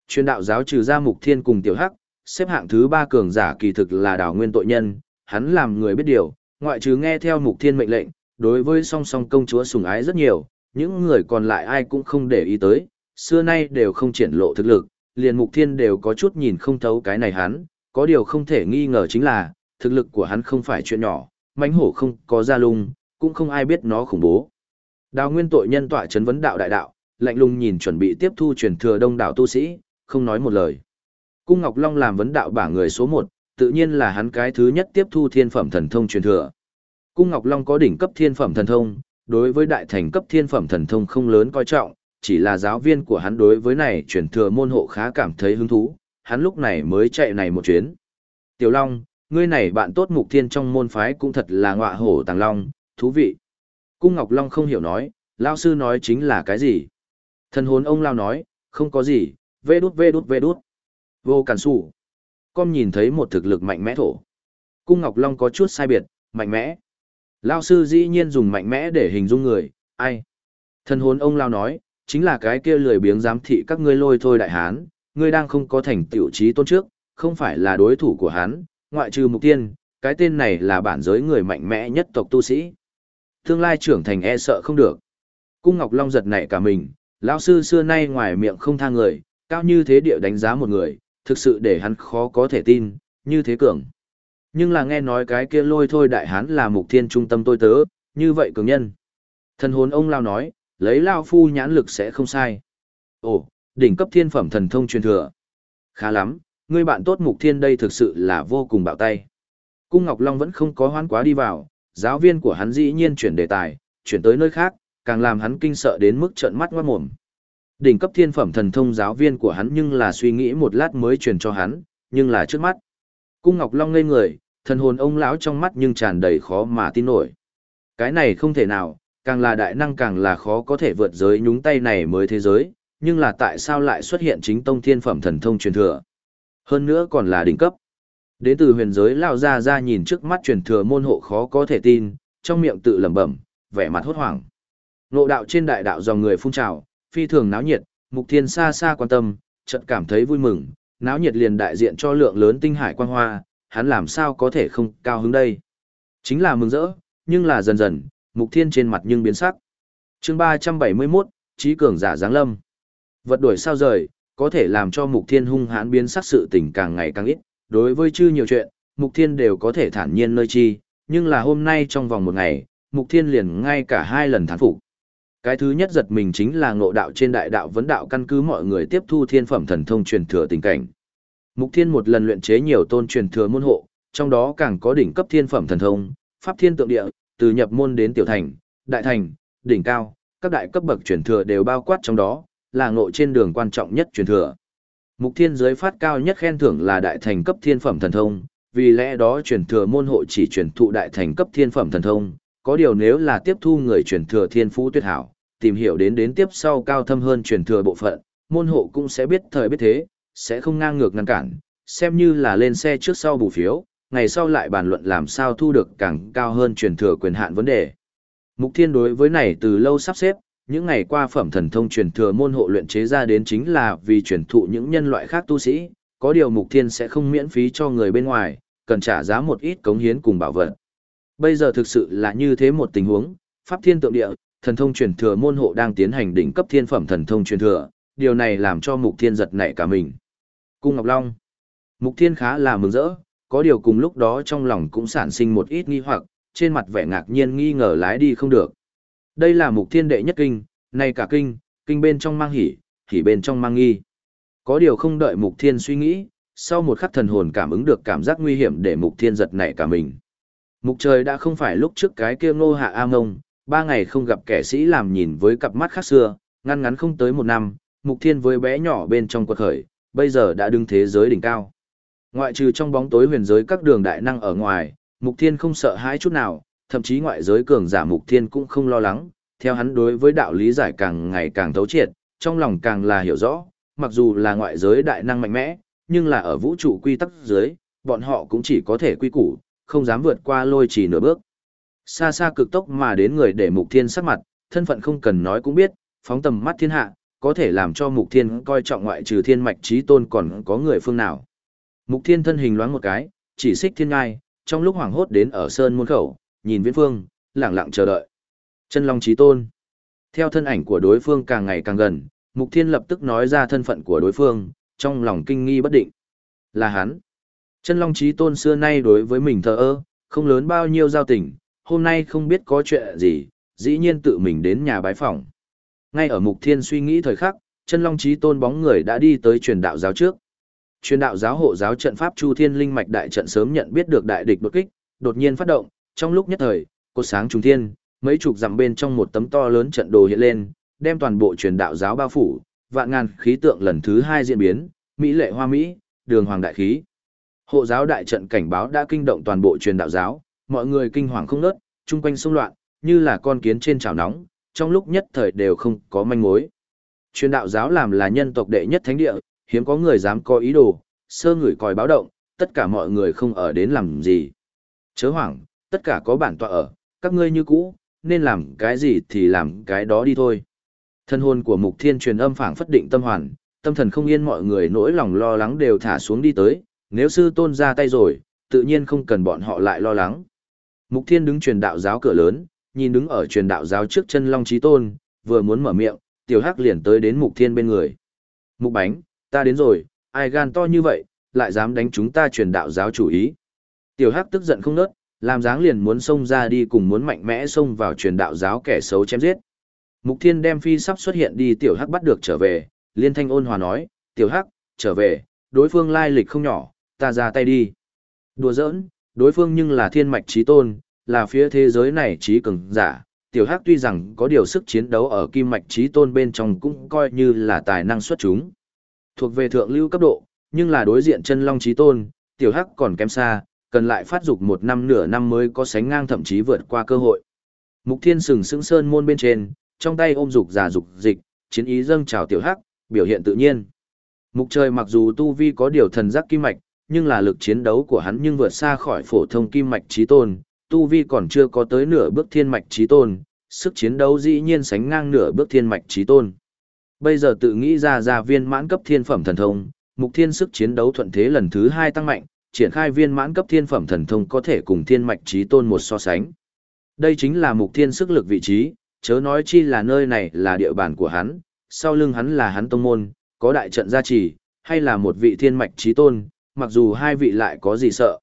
Chuyên đạo giáo trừ ra Mục Thiên cùng Tiểu Hắc, xếp hạng thứ ba cường giả kỳ thực là đào nguyên tội nhân, hắn làm người biết điều, ngoại trừ nghe theo Mục Thiên mệnh lệnh, đối với song song công chúa sùng ái rất nhiều, những người còn lại ai cũng không để ý tới, xưa nay đều không triển lộ thực lực, liền Mục Thiên đều có chút nhìn không thấu cái này hắn, có điều không thể nghi ngờ chính là, thực lực của hắn không phải chuyện nhỏ, Mánh hổ không có ra lung, cũng không ai biết nó khủng bố. Đào nguyên tội nhân tọa chấn vấn đạo đại đạo, lạnh lùng nhìn chuẩn bị tiếp thu truyền thừa đông đảo tu sĩ, không nói một lời. Cung Ngọc Long làm vấn đạo bảng người số 1, tự nhiên là hắn cái thứ nhất tiếp thu thiên phẩm thần thông truyền thừa. Cung Ngọc Long có đỉnh cấp thiên phẩm thần thông, đối với đại thành cấp thiên phẩm thần thông không lớn coi trọng, chỉ là giáo viên của hắn đối với này truyền thừa môn hộ khá cảm thấy hứng thú, hắn lúc này mới chạy này một chuyến. Tiểu Long, ngươi này bạn tốt mục thiên trong môn phái cũng thật là ngọa hổ tàng long, thú vị. Cung Ngọc Long không hiểu nói, Lao sư nói chính là cái gì? Thần hồn ông Lao nói, không có gì, vê đút vê đút vê đút. Vô cản sủ. Con nhìn thấy một thực lực mạnh mẽ thổ. Cung Ngọc Long có chút sai biệt, mạnh mẽ. Lao sư dĩ nhiên dùng mạnh mẽ để hình dung người, ai? Thần hồn ông Lao nói, chính là cái kia lười biếng giám thị các ngươi lôi thôi đại hán, ngươi đang không có thành tiểu trí tôn trước, không phải là đối thủ của hắn, ngoại trừ mục tiên, cái tên này là bản giới người mạnh mẽ nhất tộc tu sĩ. tương lai trưởng thành e sợ không được. Cung Ngọc Long giật nảy cả mình, lão sư xưa nay ngoài miệng không tha người, cao như thế địa đánh giá một người, thực sự để hắn khó có thể tin, như thế cường. Nhưng là nghe nói cái kia lôi thôi đại hán là mục thiên trung tâm tôi tớ, như vậy cường nhân. Thần hồn ông lao nói, lấy lao phu nhãn lực sẽ không sai. Ồ, đỉnh cấp thiên phẩm thần thông truyền thừa. Khá lắm, ngươi bạn tốt mục thiên đây thực sự là vô cùng bạo tay. Cung Ngọc Long vẫn không có hoán quá đi vào, giáo viên của hắn dĩ nhiên chuyển đề tài, chuyển tới nơi khác, càng làm hắn kinh sợ đến mức trợn mắt ngoát mồm. Đỉnh cấp thiên phẩm thần thông giáo viên của hắn nhưng là suy nghĩ một lát mới truyền cho hắn, nhưng là trước mắt. Cung Ngọc Long ngây người, thần hồn ông lão trong mắt nhưng tràn đầy khó mà tin nổi. Cái này không thể nào, càng là đại năng càng là khó có thể vượt giới nhúng tay này mới thế giới, nhưng là tại sao lại xuất hiện chính tông thiên phẩm thần thông truyền thừa? Hơn nữa còn là đỉnh cấp. Đến từ huyền giới lao ra ra nhìn trước mắt truyền thừa môn hộ khó có thể tin, trong miệng tự lẩm bẩm, vẻ mặt hốt hoảng. Nộ đạo trên đại đạo dòng người phun trào, phi thường náo nhiệt, mục thiên xa xa quan tâm, chợt cảm thấy vui mừng, náo nhiệt liền đại diện cho lượng lớn tinh hải quang hoa, hắn làm sao có thể không cao hứng đây. Chính là mừng rỡ, nhưng là dần dần, mục thiên trên mặt nhưng biến sắc. chương 371, trí cường giả giáng lâm. Vật đuổi sao rời, có thể làm cho mục thiên hung hãn biến sắc sự tình càng ngày càng ít. Đối với chư nhiều chuyện, mục thiên đều có thể thản nhiên nơi chi, nhưng là hôm nay trong vòng một ngày, mục thiên liền ngay cả hai lần thán phục. Cái thứ nhất giật mình chính là ngộ đạo trên đại đạo vấn đạo căn cứ mọi người tiếp thu thiên phẩm thần thông truyền thừa tình cảnh. Mục Thiên một lần luyện chế nhiều tôn truyền thừa môn hộ, trong đó càng có đỉnh cấp thiên phẩm thần thông, pháp thiên tượng địa, từ nhập môn đến tiểu thành, đại thành, đỉnh cao, các đại cấp bậc truyền thừa đều bao quát trong đó, là ngộ trên đường quan trọng nhất truyền thừa. Mục Thiên giới phát cao nhất khen thưởng là đại thành cấp thiên phẩm thần thông, vì lẽ đó truyền thừa môn hộ chỉ truyền thụ đại thành cấp thiên phẩm thần thông, có điều nếu là tiếp thu người truyền thừa thiên phú tuyệt hảo, tìm hiểu đến đến tiếp sau cao thâm hơn truyền thừa bộ phận, môn hộ cũng sẽ biết thời biết thế, sẽ không ngang ngược ngăn cản, xem như là lên xe trước sau bù phiếu, ngày sau lại bàn luận làm sao thu được càng cao hơn truyền thừa quyền hạn vấn đề. Mục Thiên đối với này từ lâu sắp xếp, những ngày qua phẩm thần thông truyền thừa môn hộ luyện chế ra đến chính là vì truyền thụ những nhân loại khác tu sĩ, có điều Mục Thiên sẽ không miễn phí cho người bên ngoài, cần trả giá một ít cống hiến cùng bảo vật. Bây giờ thực sự là như thế một tình huống, Pháp Thiên Tượng Địa, thần thông truyền thừa môn hộ đang tiến hành đỉnh cấp thiên phẩm thần thông truyền thừa, điều này làm cho Mục Thiên giật nảy cả mình. Cung Ngọc Long. Mục Thiên khá là mừng rỡ, có điều cùng lúc đó trong lòng cũng sản sinh một ít nghi hoặc, trên mặt vẻ ngạc nhiên nghi ngờ lái đi không được. Đây là Mục Thiên đệ nhất kinh, nay cả kinh, kinh bên trong mang hỉ, hỉ bên trong mang nghi. Có điều không đợi Mục Thiên suy nghĩ, sau một khắc thần hồn cảm ứng được cảm giác nguy hiểm để Mục Thiên giật nảy cả mình. Mục trời đã không phải lúc trước cái kia ngô hạ A Ngông, ba ngày không gặp kẻ sĩ làm nhìn với cặp mắt khác xưa, ngăn ngắn không tới một năm, Mục Thiên với bé nhỏ bên trong quật khởi, bây giờ đã đứng thế giới đỉnh cao. Ngoại trừ trong bóng tối huyền giới các đường đại năng ở ngoài, Mục Thiên không sợ hãi chút nào, thậm chí ngoại giới cường giả Mục Thiên cũng không lo lắng, theo hắn đối với đạo lý giải càng ngày càng thấu triệt, trong lòng càng là hiểu rõ, mặc dù là ngoại giới đại năng mạnh mẽ, nhưng là ở vũ trụ quy tắc dưới, bọn họ cũng chỉ có thể quy củ, không dám vượt qua lôi chỉ nửa bước. Xa xa cực tốc mà đến người để Mục Thiên sắc mặt, thân phận không cần nói cũng biết, phóng tầm mắt thiên hạ, có thể làm cho Mục Thiên coi trọng ngoại trừ thiên mạch trí tôn còn có người phương nào. Mục Thiên thân hình loáng một cái, chỉ xích thiên ngai, trong lúc hoảng hốt đến ở sơn môn khẩu, nhìn viễn phương, lặng lặng chờ đợi. Chân Long trí tôn. Theo thân ảnh của đối phương càng ngày càng gần, Mục Thiên lập tức nói ra thân phận của đối phương, trong lòng kinh nghi bất định. Là hắn. Chân Long trí tôn xưa nay đối với mình thờ ơ, không lớn bao nhiêu giao tình, hôm nay không biết có chuyện gì, dĩ nhiên tự mình đến nhà bái phỏng. Ngay ở Mục Thiên suy nghĩ thời khắc, chân long chí tôn bóng người đã đi tới truyền đạo giáo trước. Truyền đạo giáo hộ giáo trận pháp Chu Thiên Linh mạch đại trận sớm nhận biết được đại địch đột kích, đột nhiên phát động, trong lúc nhất thời, cột sáng trùng thiên, mấy chục dặm bên trong một tấm to lớn trận đồ hiện lên, đem toàn bộ truyền đạo giáo bao phủ, vạn ngàn khí tượng lần thứ hai diễn biến, mỹ lệ hoa mỹ, đường hoàng đại khí. Hộ giáo đại trận cảnh báo đã kinh động toàn bộ truyền đạo giáo, mọi người kinh hoàng không ngớt, chung quanh xung loạn, như là con kiến trên chảo nóng, trong lúc nhất thời đều không có manh mối. Truyền đạo giáo làm là nhân tộc đệ nhất thánh địa, hiếm có người dám có ý đồ, sơ người còi báo động, tất cả mọi người không ở đến làm gì. Chớ hoảng, tất cả có bản tọa ở, các ngươi như cũ, nên làm cái gì thì làm cái đó đi thôi. Thân hồn của mục thiên truyền âm phảng phất định tâm hoàn, tâm thần không yên mọi người nỗi lòng lo lắng đều thả xuống đi tới, nếu sư tôn ra tay rồi, tự nhiên không cần bọn họ lại lo lắng. Mục thiên đứng truyền đạo giáo cửa lớn, nhìn đứng ở truyền đạo giáo trước chân Long Chí Tôn, vừa muốn mở miệng, Tiểu Hắc liền tới đến Mục Thiên bên người. Mục Bánh, ta đến rồi, ai gan to như vậy, lại dám đánh chúng ta truyền đạo giáo chủ ý. Tiểu Hắc tức giận không nớt, làm dáng liền muốn xông ra đi cùng muốn mạnh mẽ xông vào truyền đạo giáo kẻ xấu chém giết. Mục Thiên đem phi sắp xuất hiện đi Tiểu Hắc bắt được trở về, liên thanh ôn hòa nói, Tiểu Hắc, trở về, đối phương lai lịch không nhỏ, ta ra tay đi. Đùa giỡn, đối phương nhưng là thiên mạch Chí tôn, là phía thế giới này trí cường giả. Tiểu Hắc tuy rằng có điều sức chiến đấu ở kim mạch Chí tôn bên trong cũng coi như là tài năng xuất chúng. Thuộc về thượng lưu cấp độ, nhưng là đối diện chân long Chí tôn, Tiểu Hắc còn kém xa, cần lại phát dục một năm nửa năm mới có sánh ngang thậm chí vượt qua cơ hội. Mục Thiên sừng sững sơn môn bên trên, trong tay ôm dục giả dục dịch, chiến ý dâng trào Tiểu Hắc, biểu hiện tự nhiên. Mục trời mặc dù tu vi có điều thần giác kim mạch, nhưng là lực chiến đấu của hắn nhưng vượt xa khỏi phổ thông kim mạch trí tôn, tu vi còn chưa có tới nửa bước thiên mạch trí tôn, sức chiến đấu dĩ nhiên sánh ngang nửa bước thiên mạch trí tôn. Bây giờ tự nghĩ ra ra viên mãn cấp thiên phẩm thần thông, mục thiên sức chiến đấu thuận thế lần thứ hai tăng mạnh, triển khai viên mãn cấp thiên phẩm thần thông có thể cùng thiên mạch trí tôn một so sánh. Đây chính là mục thiên sức lực vị trí, chớ nói chi là nơi này là địa bàn của hắn, sau lưng hắn là hắn tông môn, có đại trận gia trì, hay là một vị thiên mạch trí tôn, mặc dù hai vị lại có gì sợ.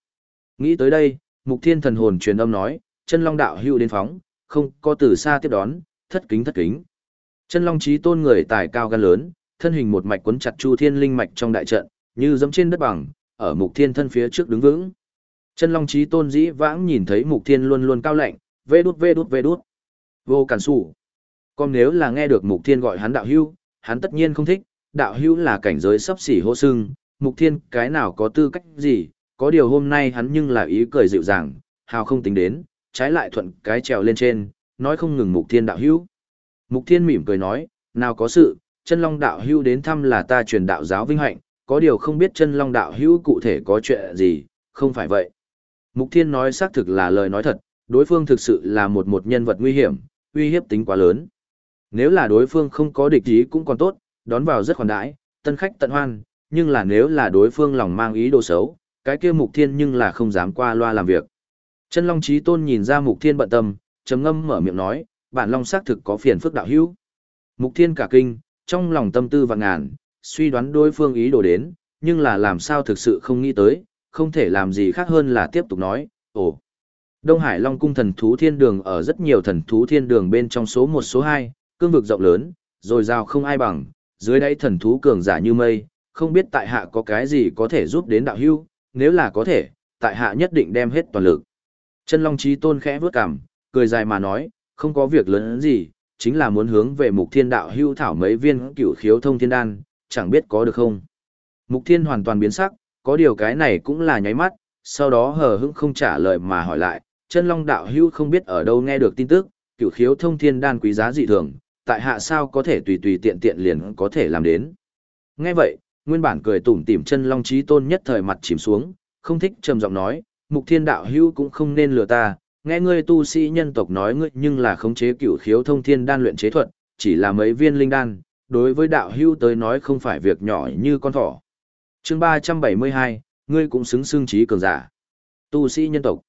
Nghĩ tới đây, mục thiên thần hồn truyền âm nói, chân long đạo hưu đến phóng, không có từ xa tiếp đón, thất kính thất kính. Chân long trí tôn người tài cao gan lớn, thân hình một mạch quấn chặt chu thiên linh mạch trong đại trận, như dẫm trên đất bằng, ở mục thiên thân phía trước đứng vững. Chân long trí tôn dĩ vãng nhìn thấy mục thiên luôn luôn cao lạnh, vê đút vê đút vê đút. Vô cản sủ. Còn nếu là nghe được mục thiên gọi hắn đạo hưu, hắn tất nhiên không thích, đạo hưu là cảnh giới sắp xỉ hô sưng, mục thiên cái nào có tư cách gì, có điều hôm nay hắn nhưng là ý cười dịu dàng, hào không tính đến, trái lại thuận cái trèo lên trên, nói không ngừng mục thiên đạo hưu. Mục thiên mỉm cười nói, nào có sự, chân long đạo hưu đến thăm là ta truyền đạo giáo vinh hạnh, có điều không biết chân long đạo hữu cụ thể có chuyện gì, không phải vậy. Mục thiên nói xác thực là lời nói thật, đối phương thực sự là một một nhân vật nguy hiểm, uy hiếp tính quá lớn. Nếu là đối phương không có địch ý cũng còn tốt, đón vào rất khoản đãi, tân khách tận hoan, nhưng là nếu là đối phương lòng mang ý đồ xấu, cái kia mục thiên nhưng là không dám qua loa làm việc. Chân Long Chí Tôn nhìn ra mục thiên bận tâm, trầm ngâm mở miệng nói, bản Long xác thực có phiền phức đạo hữu. Mục thiên cả kinh, trong lòng tâm tư và ngàn, suy đoán đối phương ý đồ đến, nhưng là làm sao thực sự không nghĩ tới, không thể làm gì khác hơn là tiếp tục nói, ồ. Đông Hải Long Cung thần thú thiên đường ở rất nhiều thần thú thiên đường bên trong số 1 số 2, cương vực rộng lớn, rồi rào không ai bằng, dưới đáy thần thú cường giả như mây, không biết tại hạ có cái gì có thể giúp đến đạo hưu, nếu là có thể, tại hạ nhất định đem hết toàn lực. Chân Long Chí Tôn khẽ vướt cằm, cười dài mà nói, không có việc lớn gì, chính là muốn hướng về mục thiên đạo hưu thảo mấy viên cửu khiếu thông thiên đan, chẳng biết có được không. Mục thiên hoàn toàn biến sắc, có điều cái này cũng là nháy mắt, sau đó hờ hững không trả lời mà hỏi lại, chân long đạo hưu không biết ở đâu nghe được tin tức, cửu khiếu thông thiên đan quý giá dị thường, tại hạ sao có thể tùy tùy tiện tiện liền có thể làm đến. Nghe vậy, nguyên bản cười tủm tỉm chân long trí tôn nhất thời mặt chìm xuống, không thích trầm giọng nói, mục thiên đạo hưu cũng không nên lừa ta, nghe ngươi tu sĩ nhân tộc nói ngươi nhưng là khống chế cửu khiếu thông thiên đan luyện chế thuật, chỉ là mấy viên linh đan, đối với đạo hưu tới nói không phải việc nhỏ như con thỏ. chương ba trăm bảy mươi hai, ngươi cũng xứng xương trí cường giả. Tu sĩ nhân tộc.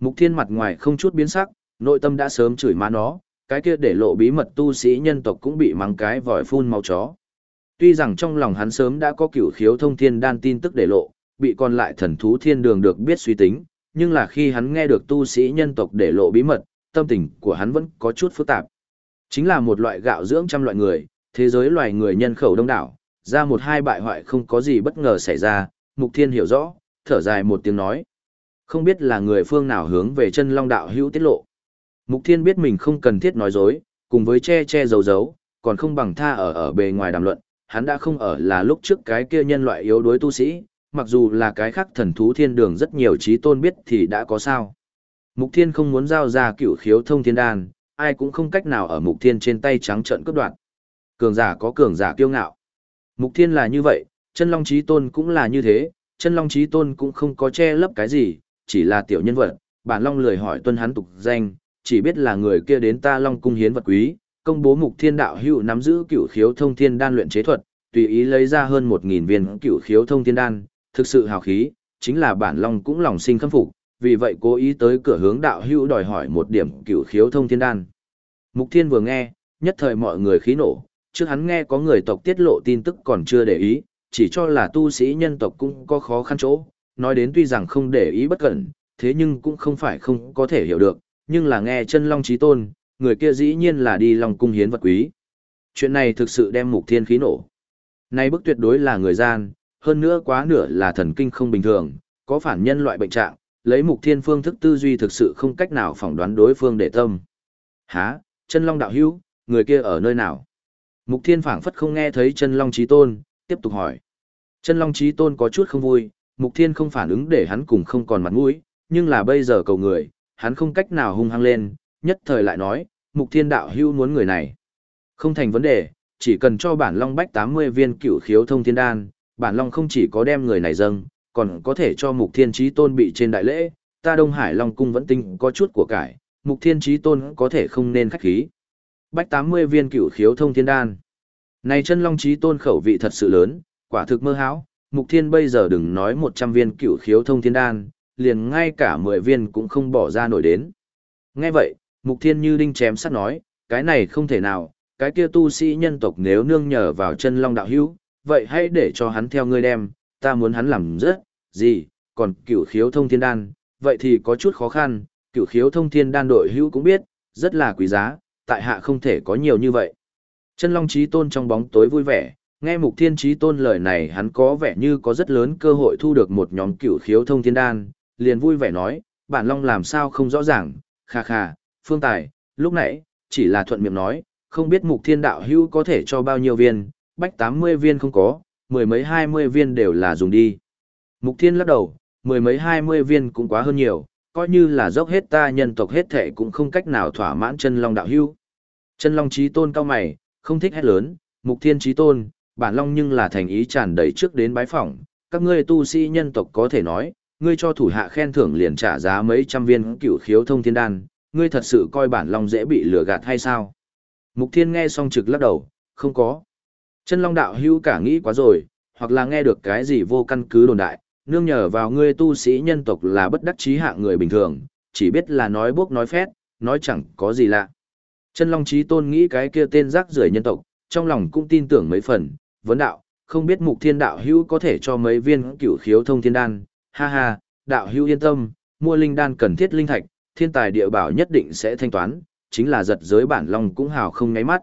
Mục thiên mặt ngoài không chút biến sắc, nội tâm đã sớm chửi má nó, cái kia để lộ bí mật tu sĩ nhân tộc cũng bị mắng cái vòi phun màu chó. Tuy rằng trong lòng hắn sớm đã có cửu khiếu thông thiên đan tin tức để lộ, bị còn lại thần thú thiên đường được biết suy tính, nhưng là khi hắn nghe được tu sĩ nhân tộc để lộ bí mật, tâm tình của hắn vẫn có chút phức tạp. Chính là một loại gạo dưỡng trăm loại người, thế giới loài người nhân khẩu đông đảo, ra một hai bại hoại không có gì bất ngờ xảy ra, Mục Thiên hiểu rõ, thở dài một tiếng nói. Không biết là người phương nào hướng về chân long đạo hữu tiết lộ. Mục Thiên biết mình không cần thiết nói dối, cùng với che che giấu giấu, còn không bằng tha ở ở bề ngoài đàm luận, hắn đã không ở là lúc trước cái kia nhân loại yếu đuối tu sĩ, mặc dù là cái khác thần thú thiên đường rất nhiều trí tôn biết thì đã có sao. Mục Thiên không muốn giao ra cửu khiếu thông thiên đan, ai cũng không cách nào ở Mục Thiên trên tay trắng trợn cướp đoạt. Cường giả có cường giả kiêu ngạo. Mục Thiên là như vậy, chân long trí tôn cũng là như thế, chân long trí tôn cũng không có che lấp cái gì, chỉ là tiểu nhân vật, bản long lười hỏi tuân hắn tục danh, chỉ biết là người kia đến ta long cung hiến vật quý, công bố mục thiên đạo hữu nắm giữ cửu khiếu thông thiên đan luyện chế thuật, tùy ý lấy ra hơn một nghìn viên cửu khiếu thông thiên đan, thực sự hào khí, chính là bản long cũng lòng sinh khâm phục, vì vậy cố ý tới cửa hướng đạo hữu đòi hỏi một điểm cửu khiếu thông thiên đan. Mục Thiên vừa nghe, nhất thời mọi người khí nổ, trước hắn nghe có người tộc tiết lộ tin tức còn chưa để ý, chỉ cho là tu sĩ nhân tộc cũng có khó khăn chỗ, nói đến tuy rằng không để ý bất cẩn, thế nhưng cũng không phải không có thể hiểu được, nhưng là nghe chân long trí tôn, người kia dĩ nhiên là đi lòng cung hiến vật quý. Chuyện này thực sự đem mục thiên khí nổ. Nay bức tuyệt đối là người gian, hơn nữa quá nửa là thần kinh không bình thường, có phản nhân loại bệnh trạng, lấy mục thiên phương thức tư duy thực sự không cách nào phỏng đoán đối phương để tâm. Hả, chân long đạo hữu, người kia ở nơi nào? Mục thiên phảng phất không nghe thấy chân long Chí tôn, tiếp tục hỏi. Chân long Chí tôn có chút không vui, mục thiên không phản ứng để hắn cùng không còn mặt mũi, nhưng là bây giờ cầu người, hắn không cách nào hung hăng lên, nhất thời lại nói, mục thiên đạo hưu muốn người này. Không thành vấn đề, chỉ cần cho bản long bách 80 viên cửu khiếu thông thiên đan, bản long không chỉ có đem người này dâng, còn có thể cho mục thiên Chí tôn bị trên đại lễ, ta Đông Hải Long cung vẫn tinh có chút của cải, mục thiên Chí tôn có thể không nên khách khí. Bách 80 viên cửu khiếu thông thiên đan. Này chân long trí tôn khẩu vị thật sự lớn, quả thực mơ hão, mục thiên bây giờ đừng nói 100 viên cửu khiếu thông thiên đan, liền ngay cả 10 viên cũng không bỏ ra nổi đến. Nghe vậy, mục thiên như đinh chém sắt nói, cái này không thể nào, cái kia tu sĩ nhân tộc nếu nương nhờ vào chân long đạo hữu, vậy hãy để cho hắn theo ngươi đem, ta muốn hắn làm rất, gì, còn cửu khiếu thông thiên đan, vậy thì có chút khó khăn, cửu khiếu thông thiên đan đội hữu cũng biết, rất là quý giá, tại hạ không thể có nhiều như vậy. Chân Long Chí Tôn trong bóng tối vui vẻ, nghe Mục Thiên Chí Tôn lời này hắn có vẻ như có rất lớn cơ hội thu được một nhóm cửu khiếu thông thiên đan, liền vui vẻ nói, bản Long làm sao không rõ ràng, kha kha, phương tài, lúc nãy, chỉ là thuận miệng nói, không biết Mục Thiên Đạo hữu có thể cho bao nhiêu viên, bách 80 viên không có, mười mấy 20 viên đều là dùng đi. Mục Thiên lắc đầu, mười mấy 20 viên cũng quá hơn nhiều, coi như là dốc hết ta nhân tộc hết thể cũng không cách nào thỏa mãn chân long đạo hữu. Chân long trí tôn cao mày, không thích hét lớn, mục thiên trí tôn, bản long nhưng là thành ý tràn đầy trước đến bái phỏng, các ngươi tu sĩ nhân tộc có thể nói, ngươi cho thủ hạ khen thưởng liền trả giá mấy trăm viên cửu khiếu thông thiên đan, ngươi thật sự coi bản long dễ bị lừa gạt hay sao? Mục thiên nghe xong trực lắc đầu, không có. Chân long đạo hữu cả nghĩ quá rồi, hoặc là nghe được cái gì vô căn cứ đồn đại, nương nhờ vào ngươi tu sĩ nhân tộc là bất đắc chí hạng người bình thường, chỉ biết là nói bốc nói phét, nói chẳng có gì lạ. Chân Long Chí Tôn nghĩ cái kia tên rác rưởi nhân tộc, trong lòng cũng tin tưởng mấy phần, vấn đạo, không biết mục thiên đạo hữu có thể cho mấy viên cửu khiếu thông thiên đan, ha ha, đạo hữu yên tâm, mua linh đan cần thiết linh thạch, thiên tài địa bảo nhất định sẽ thanh toán, chính là giật giới bản long cũng hào không ngáy mắt.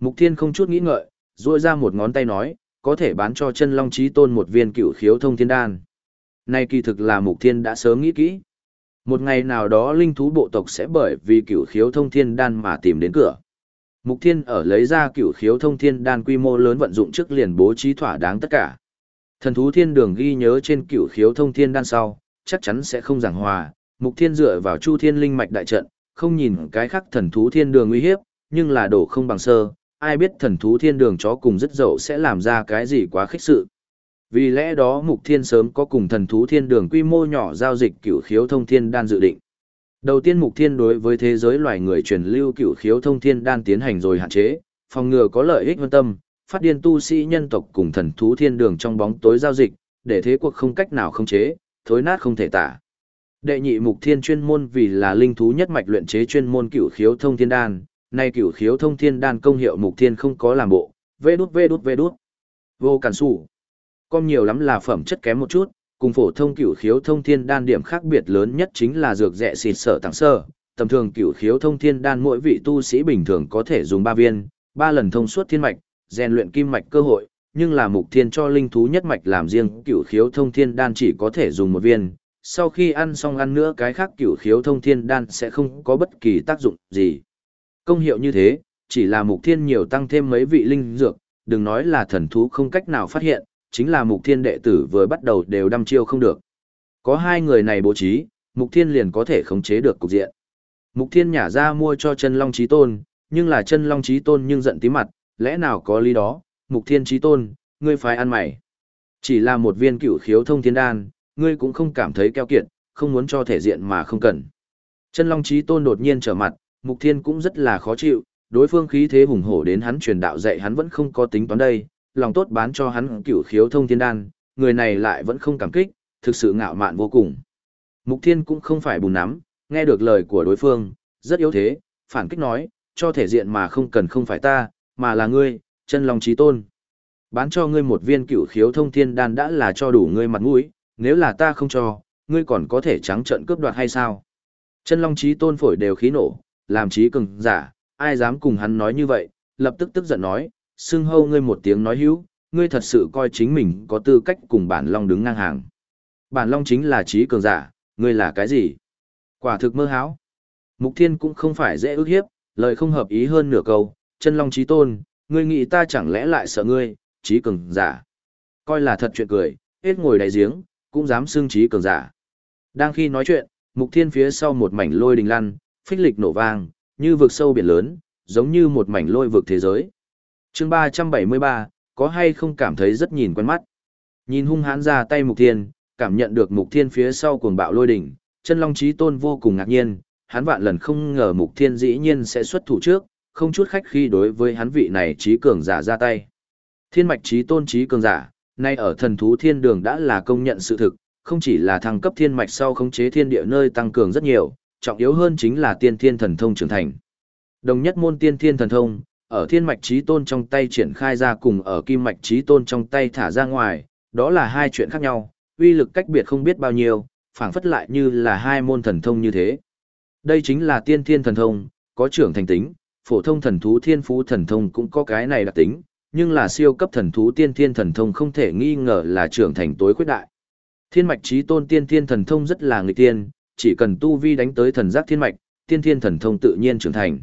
Mục thiên không chút nghĩ ngợi, duỗi ra một ngón tay nói, có thể bán cho chân long Chí tôn một viên cửu khiếu thông thiên đan. Này kỳ thực là mục thiên đã sớm nghĩ kỹ. Một ngày nào đó linh thú bộ tộc sẽ bởi vì cửu khiếu thông thiên đan mà tìm đến cửa. Mục thiên ở lấy ra cửu khiếu thông thiên đan quy mô lớn vận dụng trước liền bố trí thỏa đáng tất cả. Thần thú thiên đường ghi nhớ trên cửu khiếu thông thiên đan sau, chắc chắn sẽ không giảng hòa. Mục thiên dựa vào chu thiên linh mạch đại trận, không nhìn cái khác thần thú thiên đường uy hiếp, nhưng là đổ không bằng sơ. Ai biết thần thú thiên đường chó cùng rất dậu sẽ làm ra cái gì quá khích sự. Vì lẽ đó Mục Thiên sớm có cùng thần thú thiên đường quy mô nhỏ giao dịch cửu khiếu thông thiên đan dự định. Đầu tiên Mục Thiên đối với thế giới loài người truyền lưu cửu khiếu thông thiên đan tiến hành rồi hạn chế, phòng ngừa có lợi ích vân tâm, phát điên tu sĩ nhân tộc cùng thần thú thiên đường trong bóng tối giao dịch, để thế cuộc không cách nào không chế, thối nát không thể tả. Đệ nhị Mục Thiên chuyên môn vì là linh thú nhất mạch luyện chế chuyên môn cửu khiếu thông thiên đan, nay cửu khiếu thông thiên đan công hiệu Mục Thiên không có làm bộ, vê đút vê đút vê đút. Vô cản sủ com nhiều lắm là phẩm chất kém một chút, cùng phổ thông cửu khiếu thông thiên đan điểm khác biệt lớn nhất chính là dược rẻ xịt sở tặng sơ. Tầm thường cửu khiếu thông thiên đan mỗi vị tu sĩ bình thường có thể dùng 3 viên, 3 lần thông suốt thiên mạch, rèn luyện kim mạch cơ hội, nhưng là mục thiên cho linh thú nhất mạch làm riêng cửu khiếu thông thiên đan chỉ có thể dùng một viên. Sau khi ăn xong ăn nữa cái khác cửu khiếu thông thiên đan sẽ không có bất kỳ tác dụng gì. Công hiệu như thế, chỉ là mục thiên nhiều tăng thêm mấy vị linh dược, đừng nói là thần thú không cách nào phát hiện, chính là mục thiên đệ tử vừa bắt đầu đều đăm chiêu không được. Có hai người này bố trí, mục thiên liền có thể khống chế được cục diện. Mục thiên nhả ra mua cho chân long trí tôn, nhưng là chân long trí tôn nhưng giận tí mặt, lẽ nào có lý đó, mục thiên trí tôn, ngươi phải ăn mày. Chỉ là một viên cửu khiếu thông thiên đan, ngươi cũng không cảm thấy keo kiệt, không muốn cho thể diện mà không cần. Chân long trí tôn đột nhiên trở mặt, mục thiên cũng rất là khó chịu, đối phương khí thế hùng hổ đến hắn truyền đạo dạy hắn vẫn không có tính toán đây, lòng tốt bán cho hắn cửu khiếu thông thiên đan, người này lại vẫn không cảm kích, thực sự ngạo mạn vô cùng. Mục Thiên cũng không phải bùn nắm, nghe được lời của đối phương, rất yếu thế, phản kích nói, cho thể diện mà không cần không phải ta, mà là ngươi, chân lòng trí tôn. Bán cho ngươi một viên cửu khiếu thông thiên đan đã là cho đủ ngươi mặt mũi, nếu là ta không cho, ngươi còn có thể trắng trợn cướp đoạt hay sao? Chân long trí tôn phổi đều khí nổ, làm trí cường giả, ai dám cùng hắn nói như vậy, lập tức tức giận nói, xưng hâu ngươi một tiếng nói hữu, ngươi thật sự coi chính mình có tư cách cùng bản long đứng ngang hàng. Bản long chính là trí cường giả, ngươi là cái gì? Quả thực mơ háo. Mục thiên cũng không phải dễ ước hiếp, lời không hợp ý hơn nửa câu, chân long trí tôn, ngươi nghĩ ta chẳng lẽ lại sợ ngươi, trí cường giả. Coi là thật chuyện cười, hết ngồi đáy giếng, cũng dám xưng trí cường giả. Đang khi nói chuyện, mục thiên phía sau một mảnh lôi đình lăn, phích lịch nổ vang, như vực sâu biển lớn, giống như một mảnh lôi vực thế giới chương 373, có hay không cảm thấy rất nhìn quen mắt. Nhìn hung hãn ra tay mục thiên, cảm nhận được mục thiên phía sau cuồng bạo lôi đỉnh, chân long trí tôn vô cùng ngạc nhiên, hắn vạn lần không ngờ mục thiên dĩ nhiên sẽ xuất thủ trước, không chút khách khi đối với hắn vị này trí cường giả ra tay. Thiên mạch trí tôn trí cường giả, nay ở thần thú thiên đường đã là công nhận sự thực, không chỉ là thăng cấp thiên mạch sau khống chế thiên địa nơi tăng cường rất nhiều, trọng yếu hơn chính là tiên thiên thần thông trưởng thành. Đồng nhất môn tiên thiên thần thông, ở thiên mạch trí tôn trong tay triển khai ra cùng ở kim mạch trí tôn trong tay thả ra ngoài, đó là hai chuyện khác nhau, uy lực cách biệt không biết bao nhiêu, phảng phất lại như là hai môn thần thông như thế. Đây chính là tiên thiên thần thông, có trưởng thành tính, phổ thông thần thú thiên phú thần thông cũng có cái này đặc tính, nhưng là siêu cấp thần thú tiên thiên thần thông không thể nghi ngờ là trưởng thành tối khuyết đại. Thiên mạch trí tôn tiên thiên thần thông rất là người tiên, chỉ cần tu vi đánh tới thần giác thiên mạch, tiên thiên thần thông tự nhiên trưởng thành.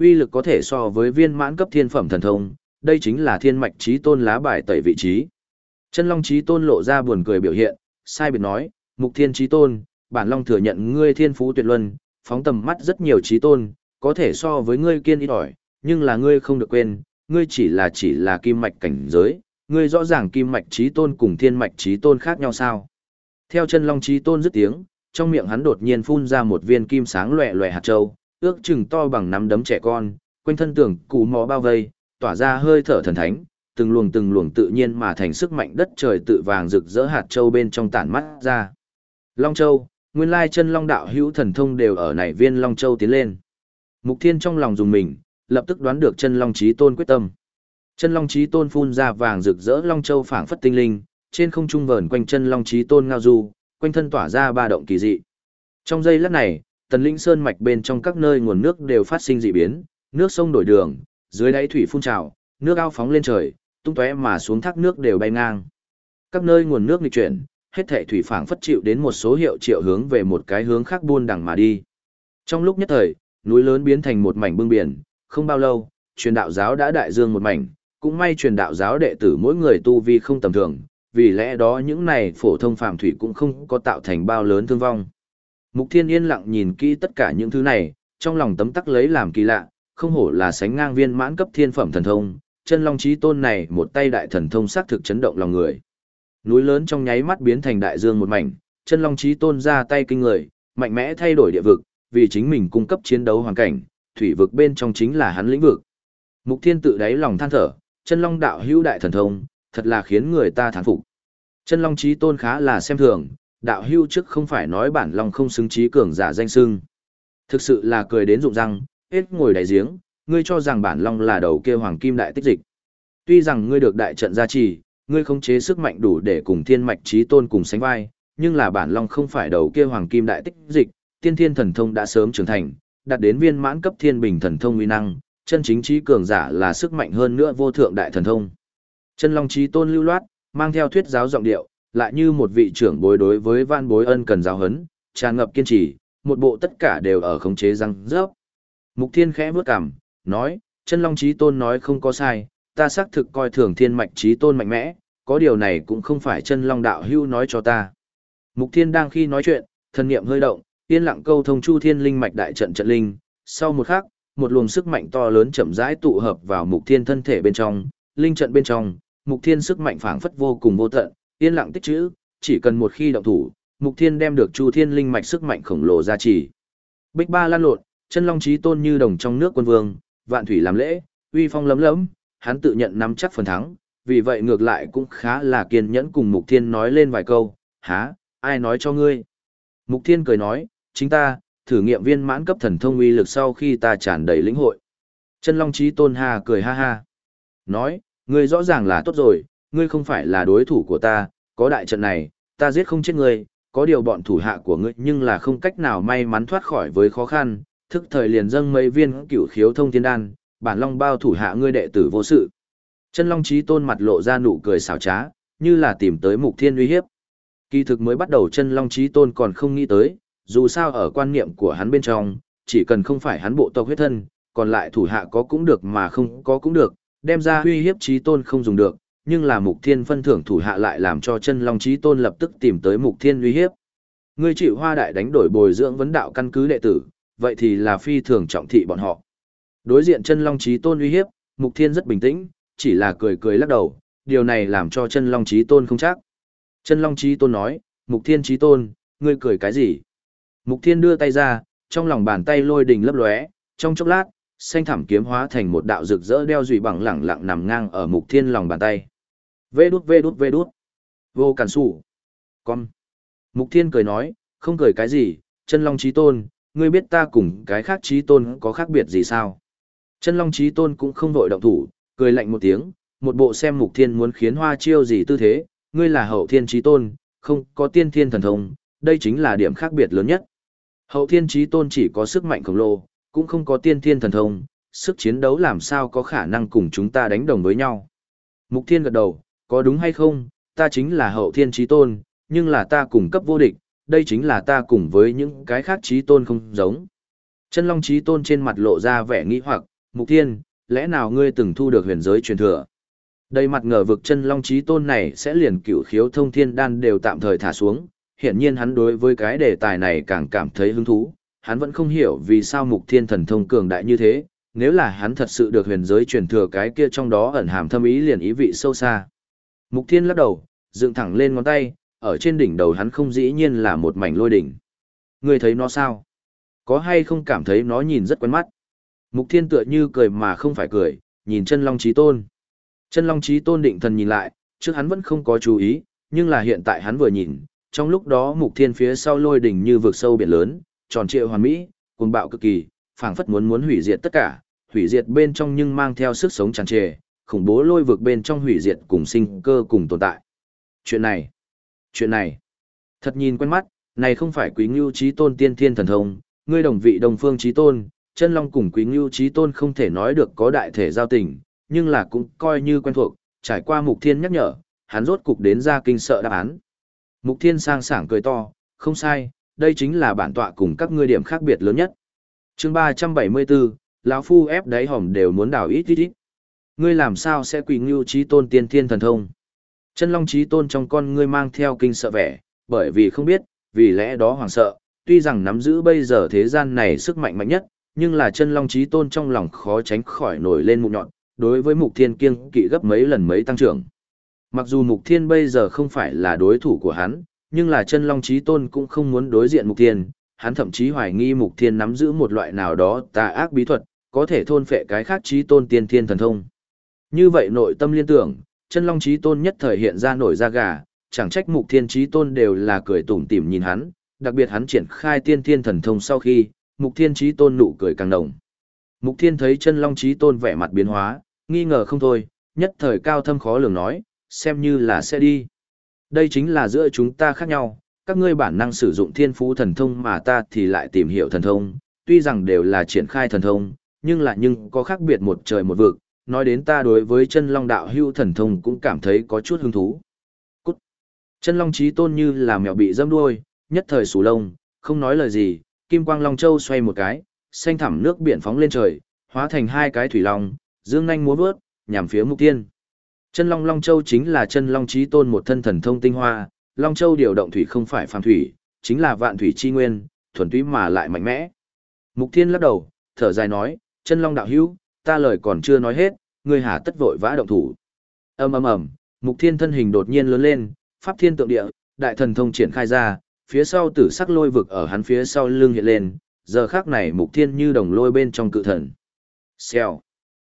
Uy lực có thể so với viên mãn cấp thiên phẩm thần thông, đây chính là thiên mạch trí tôn lá bài tẩy vị trí. Chân Long trí tôn lộ ra buồn cười biểu hiện, sai biệt nói, Mục Thiên trí tôn, bản Long thừa nhận ngươi thiên phú tuyệt luân, phóng tầm mắt rất nhiều trí tôn, có thể so với ngươi kiên ít ỏi, nhưng là ngươi không được quên, ngươi chỉ là chỉ là kim mạch cảnh giới, ngươi rõ ràng kim mạch trí tôn cùng thiên mạch trí tôn khác nhau sao? Theo chân long trí tôn dứt tiếng, trong miệng hắn đột nhiên phun ra một viên kim sáng lòe lòe hạt châu, ước chừng to bằng nắm đấm trẻ con, quanh thân tường cù mò bao vây, tỏa ra hơi thở thần thánh, từng luồng từng luồng tự nhiên mà thành sức mạnh đất trời tự vàng rực rỡ hạt châu bên trong tản mắt ra. Long Châu, nguyên lai chân long đạo hữu thần thông đều ở này viên Long Châu tiến lên. Mục Thiên trong lòng dùng mình, lập tức đoán được chân long chí tôn quyết tâm. Chân long chí tôn phun ra vàng rực rỡ long châu phảng phất tinh linh, trên không trung vờn quanh chân long chí tôn ngao du, quanh thân tỏa ra ba động kỳ dị. Trong giây lát này, tần linh sơn mạch bên trong các nơi nguồn nước đều phát sinh dị biến, nước sông đổi đường, dưới đáy thủy phun trào, nước ao phóng lên trời, tung tóe mà xuống thác nước đều bay ngang. Các nơi nguồn nước nghịch chuyển, hết thảy thủy phảng phất chịu đến một số hiệu triệu hướng về một cái hướng khác buôn đằng mà đi. Trong lúc nhất thời, núi lớn biến thành một mảnh bưng biển, không bao lâu, truyền đạo giáo đã đại dương một mảnh, cũng may truyền đạo giáo đệ tử mỗi người tu vi không tầm thường, vì lẽ đó những này phổ thông phàm thủy cũng không có tạo thành bao lớn thương vong. Mục Thiên yên lặng nhìn kỹ tất cả những thứ này, trong lòng tấm tắc lấy làm kỳ lạ, không hổ là sánh ngang viên mãn cấp thiên phẩm thần thông, chân long chí tôn này một tay đại thần thông xác thực chấn động lòng người. Núi lớn trong nháy mắt biến thành đại dương một mảnh, chân long chí tôn ra tay kinh người, mạnh mẽ thay đổi địa vực, vì chính mình cung cấp chiến đấu hoàn cảnh, thủy vực bên trong chính là hắn lĩnh vực. Mục Thiên tự đáy lòng than thở, chân long đạo hữu đại thần thông, thật là khiến người ta thán phục. Chân long trí tôn khá là xem thường, đạo Hưu trước không phải nói bản long không xứng trí cường giả danh sưng. Thực sự là cười đến rụng răng, hết ngồi đại giếng, ngươi cho rằng bản long là đầu kia hoàng kim đại tích dịch. Tuy rằng ngươi được đại trận gia trì, ngươi không chế sức mạnh đủ để cùng thiên mạch trí tôn cùng sánh vai, nhưng là bản long không phải đầu kia hoàng kim đại tích dịch, tiên thiên thần thông đã sớm trưởng thành, đạt đến viên mãn cấp thiên bình thần thông uy năng, chân chính trí cường giả là sức mạnh hơn nữa vô thượng đại thần thông. Chân Long trí tôn lưu loát, mang theo thuyết giáo giọng điệu, lại như một vị trưởng bối đối với van bối ân cần giáo hấn, tràn ngập kiên trì, một bộ tất cả đều ở khống chế răng rớp. Mục Thiên khẽ bước cằm, nói, chân Long trí tôn nói không có sai, ta xác thực coi thường thiên mạch trí tôn mạnh mẽ, có điều này cũng không phải chân Long đạo hưu nói cho ta. Mục Thiên đang khi nói chuyện, thần niệm hơi động, yên lặng câu thông chu thiên linh mạch đại trận trận linh, sau một khắc, một luồng sức mạnh to lớn chậm rãi tụ hợp vào mục thiên thân thể bên trong, linh trận bên trong, mục thiên sức mạnh phảng phất vô cùng vô tận, yên lặng tích trữ, chỉ cần một khi động thủ, mục thiên đem được chu thiên linh mạch sức mạnh khổng lồ ra chỉ. Bích ba lan lộn, chân long chí tôn như đồng trong nước quân vương, vạn thủy làm lễ, uy phong lấm lấm, hắn tự nhận nắm chắc phần thắng, vì vậy ngược lại cũng khá là kiên nhẫn cùng mục thiên nói lên vài câu, há, ai nói cho ngươi. Mục Thiên cười nói, chính ta, thử nghiệm viên mãn cấp thần thông uy lực sau khi ta tràn đầy lĩnh hội. Chân Long Chí Tôn Hà cười ha ha. Nói, ngươi rõ ràng là tốt rồi, ngươi không phải là đối thủ của ta, có đại trận này, ta giết không chết ngươi, có điều bọn thủ hạ của ngươi nhưng là không cách nào may mắn thoát khỏi với khó khăn, thức thời liền dâng mấy viên cửu khiếu thông thiên đan, bản long bao thủ hạ ngươi đệ tử vô sự. Chân Long Chí Tôn mặt lộ ra nụ cười xảo trá, như là tìm tới mục thiên uy hiếp. Kỳ thực mới bắt đầu chân Long Chí Tôn còn không nghĩ tới, dù sao ở quan niệm của hắn bên trong, chỉ cần không phải hắn bộ tộc huyết thân, còn lại thủ hạ có cũng được mà không có cũng được, đem ra uy hiếp Chí Tôn không dùng được, nhưng là mục thiên phân thưởng thủ hạ lại làm cho chân Long Chí Tôn lập tức tìm tới mục thiên uy hiếp. Ngươi chịu hoa đại đánh đổi bồi dưỡng vấn đạo căn cứ đệ tử, vậy thì là phi thường trọng thị bọn họ. Đối diện chân Long Chí Tôn uy hiếp, mục thiên rất bình tĩnh, chỉ là cười cười lắc đầu, điều này làm cho chân Long Chí Tôn không chắc. Chân Long Chí Tôn nói, Mục Thiên Chí Tôn, ngươi cười cái gì? Mục Thiên đưa tay ra, trong lòng bàn tay lôi đình lấp lóe, trong chốc lát, xanh thảm kiếm hóa thành một đạo rực rỡ đeo dùy bằng lẳng lặng nằm ngang ở Mục Thiên lòng bàn tay. Vê đút vê đút vê đút. Vô cản sủ. Con. Mục Thiên cười nói, không cười cái gì, chân Long Chí Tôn, ngươi biết ta cùng cái khác Chí Tôn có khác biệt gì sao? Chân Long Chí Tôn cũng không vội động thủ, cười lạnh một tiếng, một bộ xem Mục Thiên muốn khiến hoa chiêu gì tư thế, ngươi là hậu thiên trí tôn, không có tiên thiên thần thông, đây chính là điểm khác biệt lớn nhất. Hậu thiên trí tôn chỉ có sức mạnh khổng lồ, cũng không có tiên thiên thần thông, sức chiến đấu làm sao có khả năng cùng chúng ta đánh đồng với nhau. Mục thiên gật đầu, có đúng hay không, ta chính là hậu thiên trí tôn, nhưng là ta cùng cấp vô địch, đây chính là ta cùng với những cái khác trí tôn không giống. Chân long trí tôn trên mặt lộ ra vẻ nghi hoặc, mục thiên, lẽ nào ngươi từng thu được huyền giới truyền thừa? đây mặt ngờ vực chân long trí tôn này sẽ liền cửu khiếu thông thiên đan đều tạm thời thả xuống, hiển nhiên hắn đối với cái đề tài này càng cảm thấy hứng thú, hắn vẫn không hiểu vì sao mục thiên thần thông cường đại như thế, nếu là hắn thật sự được huyền giới truyền thừa cái kia trong đó ẩn hàm thâm ý liền ý vị sâu xa. Mục thiên lắc đầu, dựng thẳng lên ngón tay, ở trên đỉnh đầu hắn không dĩ nhiên là một mảnh lôi đỉnh. Người thấy nó sao? Có hay không cảm thấy nó nhìn rất quen mắt? Mục thiên tựa như cười mà không phải cười, nhìn chân long Chí tôn. Chân Long Chí Tôn định thần nhìn lại, trước hắn vẫn không có chú ý, nhưng là hiện tại hắn vừa nhìn, trong lúc đó mục thiên phía sau lôi đỉnh như vực sâu biển lớn, tròn trịa hoàn mỹ, cuồng bạo cực kỳ, phảng phất muốn muốn hủy diệt tất cả, hủy diệt bên trong nhưng mang theo sức sống tràn trề, khủng bố lôi vực bên trong hủy diệt cùng sinh cơ cùng tồn tại. Chuyện này, chuyện này, thật nhìn quen mắt, này không phải Quý Ngưu Chí Tôn tiên thiên thần thông, ngươi đồng vị đồng phương Chí Tôn, chân long cùng Quý Ngưu Chí Tôn không thể nói được có đại thể giao tình, nhưng là cũng coi như quen thuộc, trải qua Mục Thiên nhắc nhở, hắn rốt cục đến ra kinh sợ đáp án. Mục Thiên sang sảng cười to, không sai, đây chính là bản tọa cùng các ngươi điểm khác biệt lớn nhất. chương 374, lão Phu ép đáy hòm đều muốn đào ít ít ít. Ngươi làm sao sẽ quỳ ngưu trí tôn tiên thiên thần thông? Chân long trí tôn trong con ngươi mang theo kinh sợ vẻ, bởi vì không biết, vì lẽ đó hoàng sợ, tuy rằng nắm giữ bây giờ thế gian này sức mạnh mạnh nhất, nhưng là chân long trí tôn trong lòng khó tránh khỏi nổi lên mụn nhọn, đối với mục thiên kiêng kỵ gấp mấy lần mấy tăng trưởng. Mặc dù mục thiên bây giờ không phải là đối thủ của hắn, nhưng là chân long trí tôn cũng không muốn đối diện mục thiên, hắn thậm chí hoài nghi mục thiên nắm giữ một loại nào đó tà ác bí thuật, có thể thôn phệ cái khác trí tôn tiên thiên thần thông. Như vậy nội tâm liên tưởng, chân long trí tôn nhất thời hiện ra nổi da gà, chẳng trách mục thiên trí tôn đều là cười tủm tỉm nhìn hắn, đặc biệt hắn triển khai tiên thiên thần thông sau khi, mục thiên trí tôn nụ cười càng nồng. Mục thiên thấy chân long trí tôn vẻ mặt biến hóa, nghi ngờ không thôi, nhất thời cao thâm khó lường nói, xem như là sẽ đi. Đây chính là giữa chúng ta khác nhau, các ngươi bản năng sử dụng thiên phú thần thông mà ta thì lại tìm hiểu thần thông, tuy rằng đều là triển khai thần thông, nhưng là nhưng có khác biệt một trời một vực, nói đến ta đối với chân long đạo hưu thần thông cũng cảm thấy có chút hứng thú. Cút! Chân long trí tôn như là mèo bị dâm đuôi, nhất thời sủ lông, không nói lời gì, kim quang long châu xoay một cái, xanh thẳm nước biển phóng lên trời, hóa thành hai cái thủy long, dương nhanh múa vớt, nhằm phía mục tiên. Chân Long Long Châu chính là chân Long Chí Tôn một thân thần thông tinh hoa, Long Châu điều động thủy không phải phàm thủy, chính là vạn thủy chi nguyên, thuần túy mà lại mạnh mẽ. Mục Thiên lắc đầu, thở dài nói, chân Long đạo hữu, ta lời còn chưa nói hết, ngươi hà tất vội vã động thủ. Ầm ầm ầm, Mục Thiên thân hình đột nhiên lớn lên, pháp thiên tượng địa, đại thần thông triển khai ra, phía sau tử sắc lôi vực ở hắn phía sau lưng hiện lên, giờ khắc này Mục Thiên như đồng lôi bên trong cự thần. Xèo.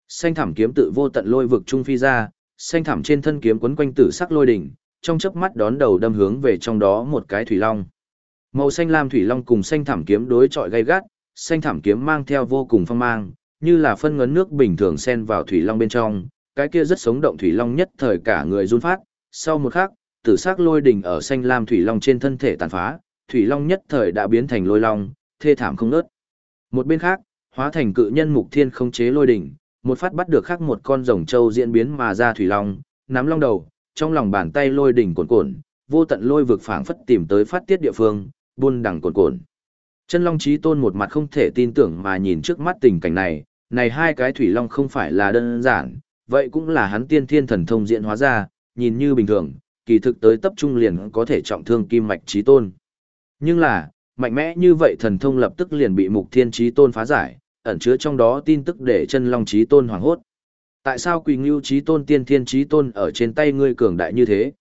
Xanh thảm kiếm tự vô tận lôi vực trung phi ra, xanh thảm trên thân kiếm quấn quanh tử sắc lôi đỉnh, trong chớp mắt đón đầu đâm hướng về trong đó một cái thủy long. Màu xanh lam thủy long cùng xanh thảm kiếm đối chọi gay gắt, xanh thảm kiếm mang theo vô cùng phong mang, như là phân ngấn nước bình thường xen vào thủy long bên trong, cái kia rất sống động thủy long nhất thời cả người run phát, sau một khắc, tử sắc lôi đỉnh ở xanh lam thủy long trên thân thể tàn phá, thủy long nhất thời đã biến thành lôi long, thê thảm không ngớt. Một bên khác, hóa thành cự nhân mục thiên không chế lôi đỉnh, một phát bắt được khác một con rồng châu diễn biến mà ra thủy long, nắm long đầu, trong lòng bàn tay lôi đỉnh cuồn cuộn, vô tận lôi vực phảng phất tìm tới phát tiết địa phương, buôn đằng cuồn cuộn. Chân Long Chí Tôn một mặt không thể tin tưởng mà nhìn trước mắt tình cảnh này, này hai cái thủy long không phải là đơn giản, vậy cũng là hắn tiên thiên thần thông diễn hóa ra, nhìn như bình thường, kỳ thực tới tập trung liền có thể trọng thương kim mạch Chí Tôn. Nhưng là, mạnh mẽ như vậy thần thông lập tức liền bị Mục Thiên Chí Tôn phá giải, ẩn chứa trong đó tin tức để chân Long Chí Tôn hoảng hốt. Tại sao Quỳ Ngưu Chí Tôn tiên thiên Chí Tôn ở trên tay ngươi cường đại như thế?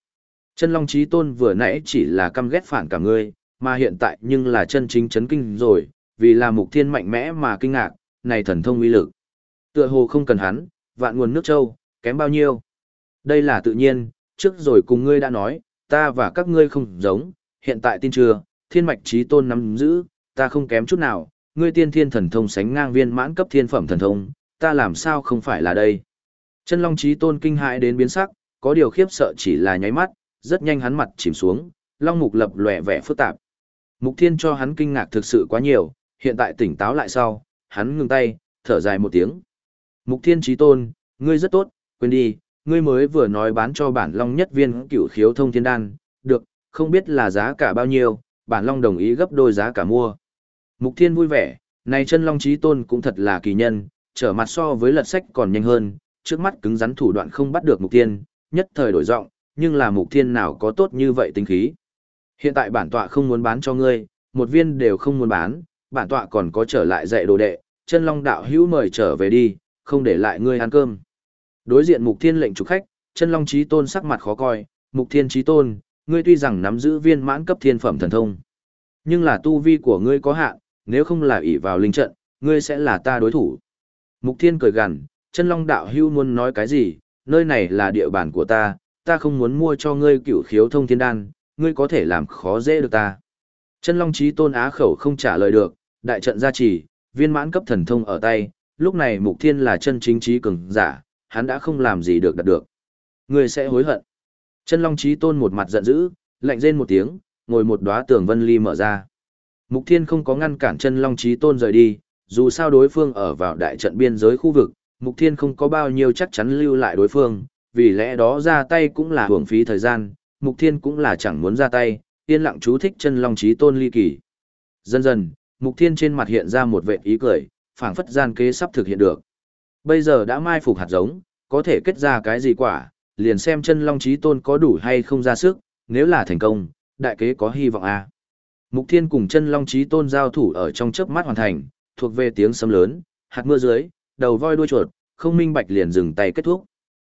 Chân Long Chí Tôn vừa nãy chỉ là căm ghét phản cả ngươi, mà hiện tại nhưng là chân chính chấn kinh rồi, vì là mục thiên mạnh mẽ mà kinh ngạc, này thần thông uy lực. Tựa hồ không cần hắn, vạn nguồn nước châu, kém bao nhiêu. Đây là tự nhiên, trước rồi cùng ngươi đã nói, ta và các ngươi không giống, hiện tại tin chưa, thiên mạch trí tôn nắm giữ, ta không kém chút nào, ngươi tiên thiên thần thông sánh ngang viên mãn cấp thiên phẩm thần thông, ta làm sao không phải là đây. Chân long trí tôn kinh hại đến biến sắc, có điều khiếp sợ chỉ là nháy mắt, rất nhanh hắn mặt chìm xuống, long mục lập lòe vẻ phức tạp. Mục Thiên cho hắn kinh ngạc thực sự quá nhiều, hiện tại tỉnh táo lại sau, hắn ngừng tay, thở dài một tiếng. Mục Thiên trí tôn, ngươi rất tốt, quên đi, ngươi mới vừa nói bán cho bản long nhất viên cửu khiếu thông thiên đan, được, không biết là giá cả bao nhiêu, bản long đồng ý gấp đôi giá cả mua. Mục Thiên vui vẻ, này chân long trí tôn cũng thật là kỳ nhân, trở mặt so với lật sách còn nhanh hơn, trước mắt cứng rắn thủ đoạn không bắt được Mục Thiên, nhất thời đổi giọng, nhưng là Mục Thiên nào có tốt như vậy tính khí. Hiện tại bản tọa không muốn bán cho ngươi, một viên đều không muốn bán, bản tọa còn có trở lại dạy đồ đệ, chân long đạo hữu mời trở về đi, không để lại ngươi ăn cơm. Đối diện mục thiên lệnh chủ khách, chân long trí tôn sắc mặt khó coi, mục thiên trí tôn, ngươi tuy rằng nắm giữ viên mãn cấp thiên phẩm thần thông. Nhưng là tu vi của ngươi có hạn, nếu không là ỷ vào linh trận, ngươi sẽ là ta đối thủ. Mục thiên cười gằn, chân long đạo hữu muốn nói cái gì, nơi này là địa bàn của ta, ta không muốn mua cho ngươi cửu khiếu thông thiên đan, ngươi có thể làm khó dễ được ta. Chân Long Chí Tôn Á khẩu không trả lời được, đại trận gia trì, viên mãn cấp thần thông ở tay, lúc này Mục Thiên là chân chính trí cường giả, hắn đã không làm gì được đạt được. Người sẽ hối hận. Chân Long Chí Tôn một mặt giận dữ, lạnh rên một tiếng, ngồi một đóa tường vân ly mở ra. Mục Thiên không có ngăn cản chân Long Chí Tôn rời đi, dù sao đối phương ở vào đại trận biên giới khu vực, Mục Thiên không có bao nhiêu chắc chắn lưu lại đối phương, vì lẽ đó ra tay cũng là hưởng phí thời gian, Mục Thiên cũng là chẳng muốn ra tay, yên lặng chú thích chân long trí tôn ly kỳ. Dần dần, Mục Thiên trên mặt hiện ra một vẻ ý cười, phảng phất gian kế sắp thực hiện được. Bây giờ đã mai phục hạt giống, có thể kết ra cái gì quả, liền xem chân long trí tôn có đủ hay không ra sức, nếu là thành công, đại kế có hy vọng a. À. Mục Thiên cùng chân long trí tôn giao thủ ở trong chớp mắt hoàn thành, thuộc về tiếng sấm lớn, hạt mưa dưới, đầu voi đuôi chuột, không minh bạch liền dừng tay kết thúc.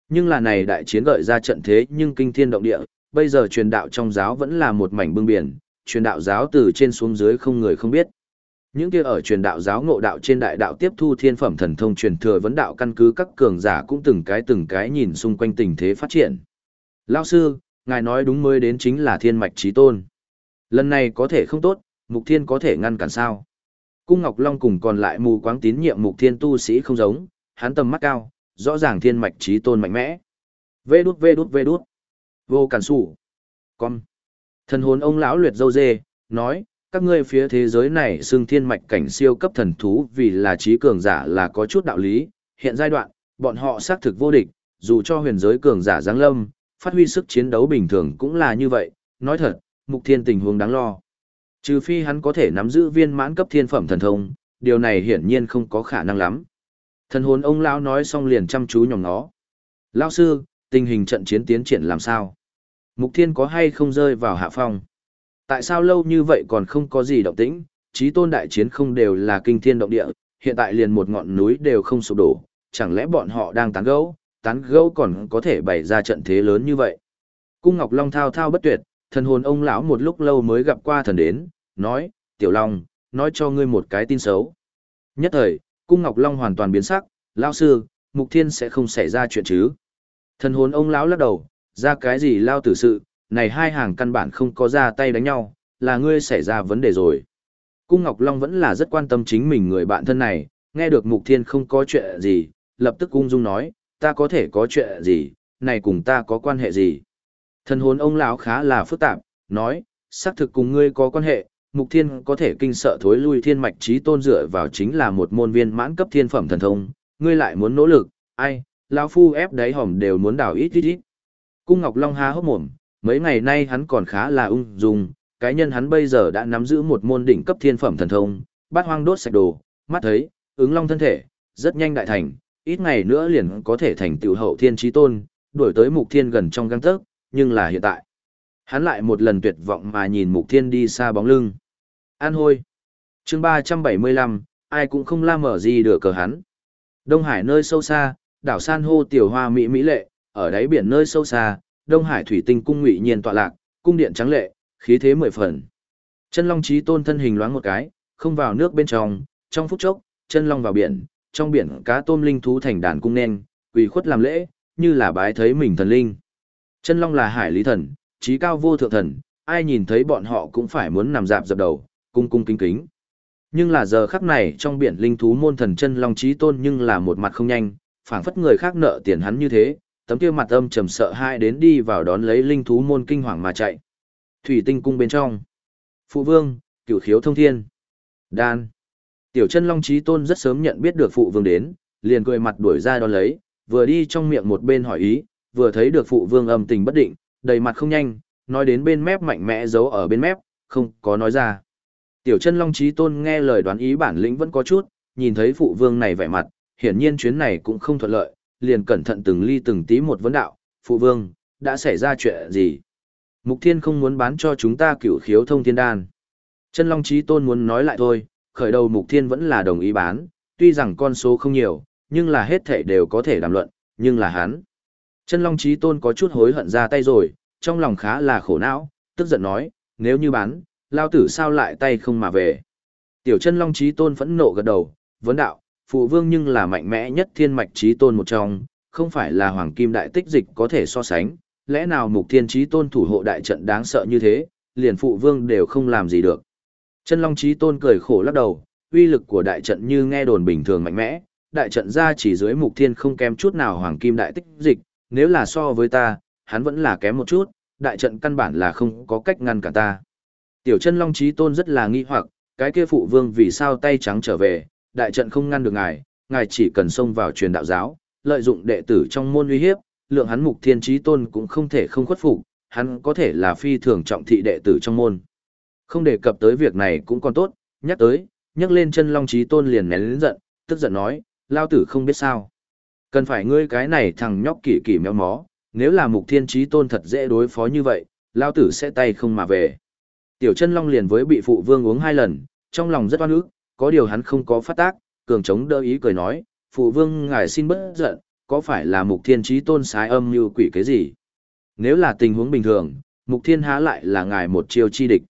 Nhưng là này đại chiến gợi ra trận thế nhưng kinh thiên động địa, bây giờ truyền đạo trong giáo vẫn là một mảnh bưng biển, truyền đạo giáo từ trên xuống dưới không người không biết. Những kia ở truyền đạo giáo ngộ đạo trên đại đạo tiếp thu thiên phẩm thần thông truyền thừa vấn đạo căn cứ các cường giả cũng từng cái từng cái nhìn xung quanh tình thế phát triển. Lao sư, ngài nói đúng mới đến chính là thiên mạch trí tôn. Lần này có thể không tốt, mục thiên có thể ngăn cản sao. Cung Ngọc Long cùng còn lại mù quáng tín nhiệm mục thiên tu sĩ không giống, hắn tầm mắt cao, rõ ràng thiên mạch trí tôn mạnh mẽ. Vê đút vê đút vê đút. Vô cản sủ. Con. Thần hồn ông lão luyệt dâu dê, nói, các ngươi phía thế giới này xưng thiên mạch cảnh siêu cấp thần thú vì là trí cường giả là có chút đạo lý, hiện giai đoạn, bọn họ xác thực vô địch, dù cho huyền giới cường giả giáng lâm, phát huy sức chiến đấu bình thường cũng là như vậy, nói thật, mục thiên tình huống đáng lo. Trừ phi hắn có thể nắm giữ viên mãn cấp thiên phẩm thần thông, điều này hiển nhiên không có khả năng lắm. Thần hồn ông lão nói xong liền chăm chú nhòm nó. Lão sư, tình hình trận chiến tiến triển làm sao? Mục Thiên có hay không rơi vào hạ phong? Tại sao lâu như vậy còn không có gì động tĩnh? Chí tôn đại chiến không đều là kinh thiên động địa, hiện tại liền một ngọn núi đều không sụp đổ, chẳng lẽ bọn họ đang tán gẫu, tán gẫu còn có thể bày ra trận thế lớn như vậy? Cung Ngọc Long thao thao bất tuyệt, thần hồn ông lão một lúc lâu mới gặp qua thần đến, nói, Tiểu Long, nói cho ngươi một cái tin xấu. Nhất thời, Cung Ngọc Long hoàn toàn biến sắc, lão sư, Mục Thiên sẽ không xảy ra chuyện chứ? Thần hồn ông lão lắc đầu, ra cái gì lao tử sự, này hai hàng căn bản không có ra tay đánh nhau, là ngươi xảy ra vấn đề rồi. Cung Ngọc Long vẫn là rất quan tâm chính mình người bạn thân này, nghe được Mục Thiên không có chuyện gì, lập tức cung dung nói, ta có thể có chuyện gì, này cùng ta có quan hệ gì. Thần hồn ông lão khá là phức tạp, nói, xác thực cùng ngươi có quan hệ, Mục Thiên có thể kinh sợ thối lui thiên mạch trí tôn dựa vào chính là một môn viên mãn cấp thiên phẩm thần thông, ngươi lại muốn nỗ lực, ai, lão phu ép đáy hòm đều muốn đào ít ít ít. Cung Ngọc Long há hốc mồm, mấy ngày nay hắn còn khá là ung dung, cái nhân hắn bây giờ đã nắm giữ một môn đỉnh cấp thiên phẩm thần thông, bát hoang đốt sạch đồ, mắt thấy, ứng long thân thể, rất nhanh đại thành, ít ngày nữa liền có thể thành tựu hậu thiên trí tôn, đuổi tới mục thiên gần trong găng tấc, nhưng là hiện tại. Hắn lại một lần tuyệt vọng mà nhìn mục thiên đi xa bóng lưng. An hôi. chương 375, ai cũng không la mở gì được cờ hắn. Đông Hải nơi sâu xa, đảo san hô tiểu hoa mỹ mỹ lệ, ở đáy biển nơi sâu xa, Đông Hải thủy tinh cung ngụy nhiên tọa lạc, cung điện trắng lệ, khí thế mười phần. Chân Long Chí Tôn thân hình loáng một cái, không vào nước bên trong, trong phút chốc, chân long vào biển, trong biển cá tôm linh thú thành đàn cung nên, quỳ khuất làm lễ, như là bái thấy mình thần linh. Chân long là hải lý thần, trí cao vô thượng thần, ai nhìn thấy bọn họ cũng phải muốn nằm dạp dập đầu, cung cung kính kính. Nhưng là giờ khắc này trong biển linh thú môn thần chân long trí tôn nhưng là một mặt không nhanh, phảng phất người khác nợ tiền hắn như thế, tấm kia mặt âm trầm sợ hai đến đi vào đón lấy linh thú môn kinh hoàng mà chạy. Thủy tinh cung bên trong. Phụ vương, cửu khiếu thông thiên. Đan. Tiểu chân long trí tôn rất sớm nhận biết được phụ vương đến, liền cười mặt đuổi ra đón lấy, vừa đi trong miệng một bên hỏi ý, vừa thấy được phụ vương âm tình bất định, đầy mặt không nhanh, nói đến bên mép mạnh mẽ giấu ở bên mép, không có nói ra. Tiểu chân long trí tôn nghe lời đoán ý bản lĩnh vẫn có chút, nhìn thấy phụ vương này vẻ mặt, hiển nhiên chuyến này cũng không thuận lợi, liền cẩn thận từng ly từng tí một vấn đạo, phụ vương, đã xảy ra chuyện gì? Mục thiên không muốn bán cho chúng ta cửu khiếu thông thiên đan. Chân long trí tôn muốn nói lại thôi, khởi đầu mục thiên vẫn là đồng ý bán, tuy rằng con số không nhiều, nhưng là hết thể đều có thể đàm luận, nhưng là hắn. Chân long trí tôn có chút hối hận ra tay rồi, trong lòng khá là khổ não, tức giận nói, nếu như bán, lao tử sao lại tay không mà về. Tiểu chân long trí tôn phẫn nộ gật đầu, vấn đạo, phụ vương nhưng là mạnh mẽ nhất thiên mạch trí tôn một trong, không phải là hoàng kim đại tích dịch có thể so sánh, lẽ nào mục thiên trí tôn thủ hộ đại trận đáng sợ như thế, liền phụ vương đều không làm gì được. Chân long trí tôn cười khổ lắc đầu, uy lực của đại trận như nghe đồn bình thường mạnh mẽ, đại trận ra chỉ dưới mục thiên không kém chút nào hoàng kim đại tích dịch, nếu là so với ta, hắn vẫn là kém một chút, đại trận căn bản là không có cách ngăn cả ta. Tiểu chân long trí tôn rất là nghi hoặc, cái kia phụ vương vì sao tay trắng trở về, đại trận không ngăn được ngài, ngài chỉ cần xông vào truyền đạo giáo, lợi dụng đệ tử trong môn uy hiếp, lượng hắn mục thiên trí tôn cũng không thể không khuất phục, hắn có thể là phi thường trọng thị đệ tử trong môn. Không đề cập tới việc này cũng còn tốt, nhắc tới, nhắc lên chân long trí tôn liền nén lớn giận, tức giận nói, lao tử không biết sao. Cần phải ngươi cái này thằng nhóc kỳ kỳ méo mó, nếu là mục thiên trí tôn thật dễ đối phó như vậy, lao tử sẽ tay không mà về. Tiểu chân long liền với bị phụ vương uống hai lần, trong lòng rất oan ức, có điều hắn không có phát tác, cường chống đỡ ý cười nói, phụ vương ngài xin bất giận, có phải là mục thiên trí tôn sái âm như quỷ cái gì? Nếu là tình huống bình thường, mục thiên há lại là ngài một chiêu chi địch.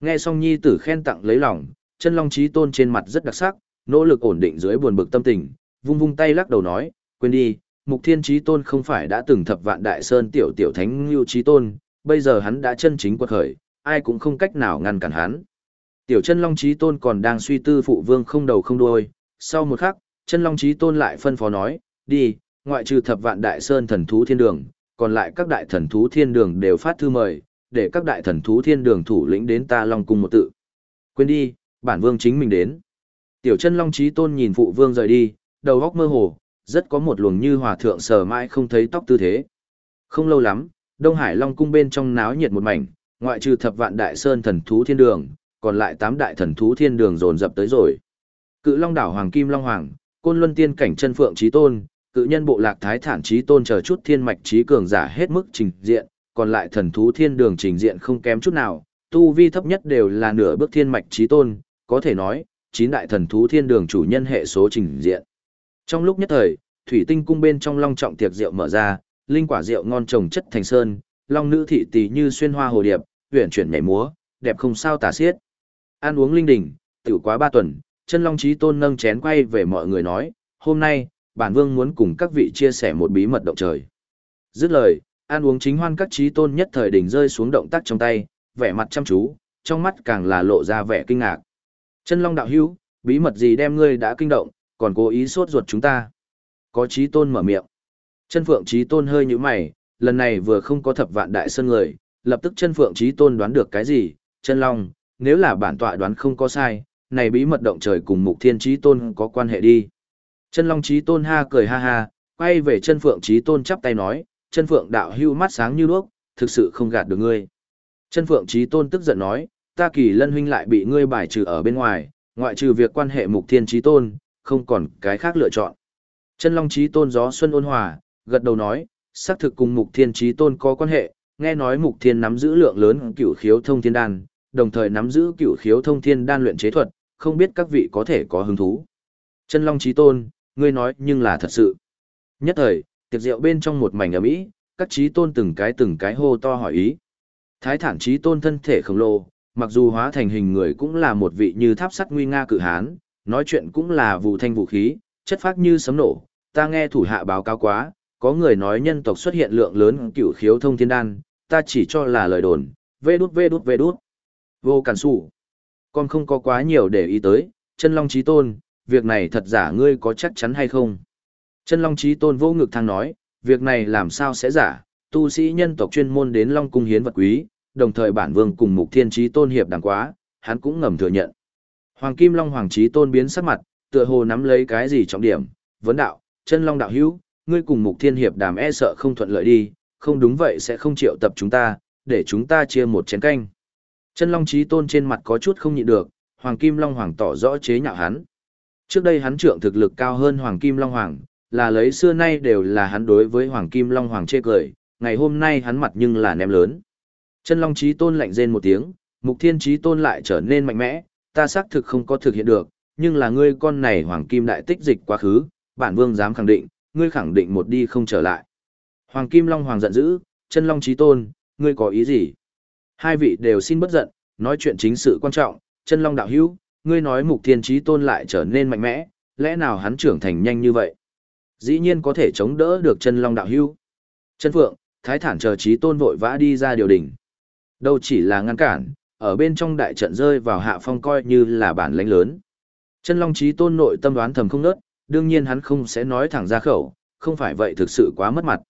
Nghe xong nhi tử khen tặng lấy lòng, chân long trí tôn trên mặt rất đặc sắc, nỗ lực ổn định dưới buồn bực tâm tình, vung vung tay lắc đầu nói, quên đi, mục thiên trí tôn không phải đã từng thập vạn đại sơn tiểu tiểu thánh lưu trí tôn, bây giờ hắn đã chân chính quật khởi, ai cũng không cách nào ngăn cản hắn. Tiểu chân long trí tôn còn đang suy tư phụ vương không đầu không đuôi, sau một khắc, chân long trí tôn lại phân phó nói, đi, ngoại trừ thập vạn đại sơn thần thú thiên đường, còn lại các đại thần thú thiên đường đều phát thư mời, để các đại thần thú thiên đường thủ lĩnh đến ta long cung một tự. Quên đi, bản vương chính mình đến. Tiểu chân long trí tôn nhìn phụ vương rời đi, đầu góc mơ hồ, rất có một luồng như hòa thượng sờ mãi không thấy tóc tư thế. Không lâu lắm, Đông Hải Long cung bên trong náo nhiệt một mảnh, ngoại trừ thập vạn đại sơn thần thú thiên đường, còn lại tám đại thần thú thiên đường dồn dập tới rồi. Cự Long đảo Hoàng Kim Long Hoàng, Côn Luân Tiên cảnh chân phượng chí tôn, cự nhân bộ lạc thái thản chí tôn chờ chút thiên mạch chí cường giả hết mức trình diện, còn lại thần thú thiên đường trình diện không kém chút nào, tu vi thấp nhất đều là nửa bước thiên mạch chí tôn, có thể nói, chín đại thần thú thiên đường chủ nhân hệ số trình diện. Trong lúc nhất thời, thủy tinh cung bên trong long trọng tiệc rượu mở ra, linh quả rượu ngon trồng chất thành sơn, long nữ thị tỷ như xuyên hoa hồ điệp, huyền chuyển nhảy múa, đẹp không sao tả xiết. Ăn uống linh đình, tiểu quá ba tuần, chân long trí tôn nâng chén quay về mọi người nói, hôm nay, bản vương muốn cùng các vị chia sẻ một bí mật động trời. Dứt lời, ăn uống chính hoan các trí tôn nhất thời đỉnh rơi xuống động tác trong tay, vẻ mặt chăm chú, trong mắt càng là lộ ra vẻ kinh ngạc. Chân Long đạo hữu, bí mật gì đem ngươi đã kinh động, còn cố ý sốt ruột chúng ta. Có trí tôn mở miệng. Chân Phượng trí tôn hơi như mày, lần này vừa không có thập vạn đại sơn người, lập tức chân Phượng trí tôn đoán được cái gì, chân Long, nếu là bản tọa đoán không có sai, này bí mật động trời cùng mục thiên trí tôn có quan hệ đi. Chân Long trí tôn ha cười ha ha, quay về chân Phượng trí tôn chắp tay nói, chân Phượng đạo hưu mắt sáng như đuốc, thực sự không gạt được ngươi. Chân Phượng trí tôn tức giận nói, ta kỳ lân huynh lại bị ngươi bài trừ ở bên ngoài, ngoại trừ việc quan hệ mục thiên trí tôn, không còn cái khác lựa chọn. Chân Long trí tôn gió xuân ôn hòa, gật đầu nói, xác thực cùng mục thiên trí tôn có quan hệ, nghe nói mục thiên nắm giữ lượng lớn cửu khiếu thông thiên đan, đồng thời nắm giữ cửu khiếu thông thiên đan luyện chế thuật, không biết các vị có thể có hứng thú. Chân Long chí tôn, ngươi nói nhưng là thật sự. Nhất thời, tiệc rượu bên trong một mảnh ầm ĩ, các chí tôn từng cái từng cái hô to hỏi ý. Thái thản chí tôn thân thể khổng lồ, mặc dù hóa thành hình người cũng là một vị như tháp sắt nguy nga cự hán, nói chuyện cũng là vụ thanh vũ khí, chất phát như sấm nổ. Ta nghe thủ hạ báo cáo quá, có người nói nhân tộc xuất hiện lượng lớn cửu khiếu thông thiên đan, ta chỉ cho là lời đồn, vê đút vê đút vê đút. Vô cản sủ. Con không có quá nhiều để ý tới, chân long trí tôn, việc này thật giả ngươi có chắc chắn hay không? Chân long trí tôn vô ngực thang nói, việc này làm sao sẽ giả, tu sĩ nhân tộc chuyên môn đến long cung hiến vật quý, đồng thời bản vương cùng mục thiên trí tôn hiệp đàng quá, hắn cũng ngầm thừa nhận. Hoàng Kim Long Hoàng trí tôn biến sắc mặt, tựa hồ nắm lấy cái gì trọng điểm, vấn đạo, chân long đạo hữu, ngươi cùng mục thiên hiệp đàm e sợ không thuận lợi đi, không đúng vậy sẽ không chịu tập chúng ta, để chúng ta chia một chén canh. Chân long Chí tôn trên mặt có chút không nhịn được, Hoàng Kim Long Hoàng tỏ rõ chế nhạo hắn. Trước đây hắn trưởng thực lực cao hơn Hoàng Kim Long Hoàng, là lấy xưa nay đều là hắn đối với Hoàng Kim Long Hoàng chê cười, ngày hôm nay hắn mặt nhưng là ném lớn. Chân Long Chí Tôn lạnh rên một tiếng, Mục Thiên Chí Tôn lại trở nên mạnh mẽ, ta xác thực không có thực hiện được, nhưng là ngươi con này Hoàng Kim đại tích dịch quá khứ, bản vương dám khẳng định, ngươi khẳng định một đi không trở lại. Hoàng Kim Long Hoàng giận dữ, Chân Long Chí Tôn, ngươi có ý gì? Hai vị đều xin bất giận, nói chuyện chính sự quan trọng, Chân Long đạo hữu, ngươi nói Mục Thiên Chí Tôn lại trở nên mạnh mẽ, lẽ nào hắn trưởng thành nhanh như vậy? Dĩ nhiên có thể chống đỡ được Chân Long đạo hữu. Chân Phượng, Thái Thản chờ Chí Tôn vội vã đi ra điều đình. Đâu chỉ là ngăn cản, ở bên trong đại trận rơi vào hạ phong coi như là bản lãnh lớn. Chân Long Chí Tôn nội tâm đoán thầm không nớt, đương nhiên hắn không sẽ nói thẳng ra khẩu, không phải vậy thực sự quá mất mặt.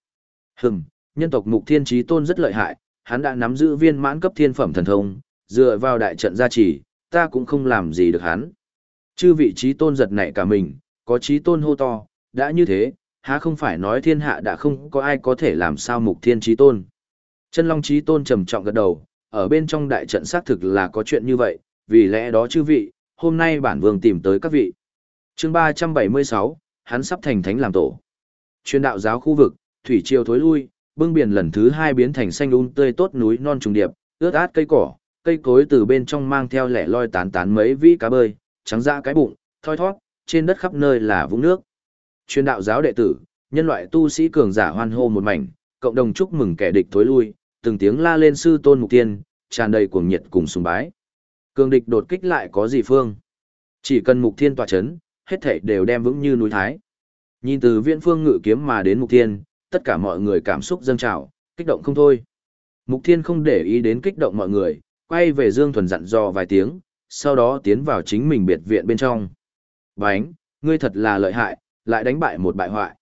Hừm, nhân tộc Mục Thiên Chí Tôn rất lợi hại, hắn đã nắm giữ viên mãn cấp thiên phẩm thần thông, dựa vào đại trận gia trì, ta cũng không làm gì được hắn. Chư vị Chí Tôn giật nảy cả mình, có Chí Tôn hô to, đã như thế, há không phải nói thiên hạ đã không có ai có thể làm sao Mục Thiên Chí Tôn. Chân Long Chí Tôn trầm trọng gật đầu, ở bên trong đại trận xác thực là có chuyện như vậy, vì lẽ đó chư vị, hôm nay bản vương tìm tới các vị. Chương 376, hắn sắp thành thánh làm tổ. chuyên đạo giáo khu vực, thủy triều thối lui, bưng biển lần thứ hai biến thành xanh un tươi tốt núi non trùng điệp, ướt át cây cỏ, cây cối từ bên trong mang theo lẻ loi tán tán mấy vĩ cá bơi, trắng ra cái bụng, thoi thoát, trên đất khắp nơi là vũng nước. Truyền đạo giáo đệ tử, nhân loại tu sĩ cường giả hoan hô một mảnh, cộng đồng chúc mừng kẻ địch thối lui, từng tiếng la lên sư tôn mục tiên, tràn đầy cuồng nhiệt cùng sùng bái. Cường địch đột kích lại có gì phương? Chỉ cần mục thiên tỏa chấn, hết thảy đều đem vững như núi thái. Nhìn từ viễn phương ngự kiếm mà đến mục thiên, tất cả mọi người cảm xúc dâng trào, kích động không thôi. Mục thiên không để ý đến kích động mọi người, quay về Dương Thuần dặn dò vài tiếng, sau đó tiến vào chính mình biệt viện bên trong. Bánh, ngươi thật là lợi hại, lại đánh bại một bại hoại.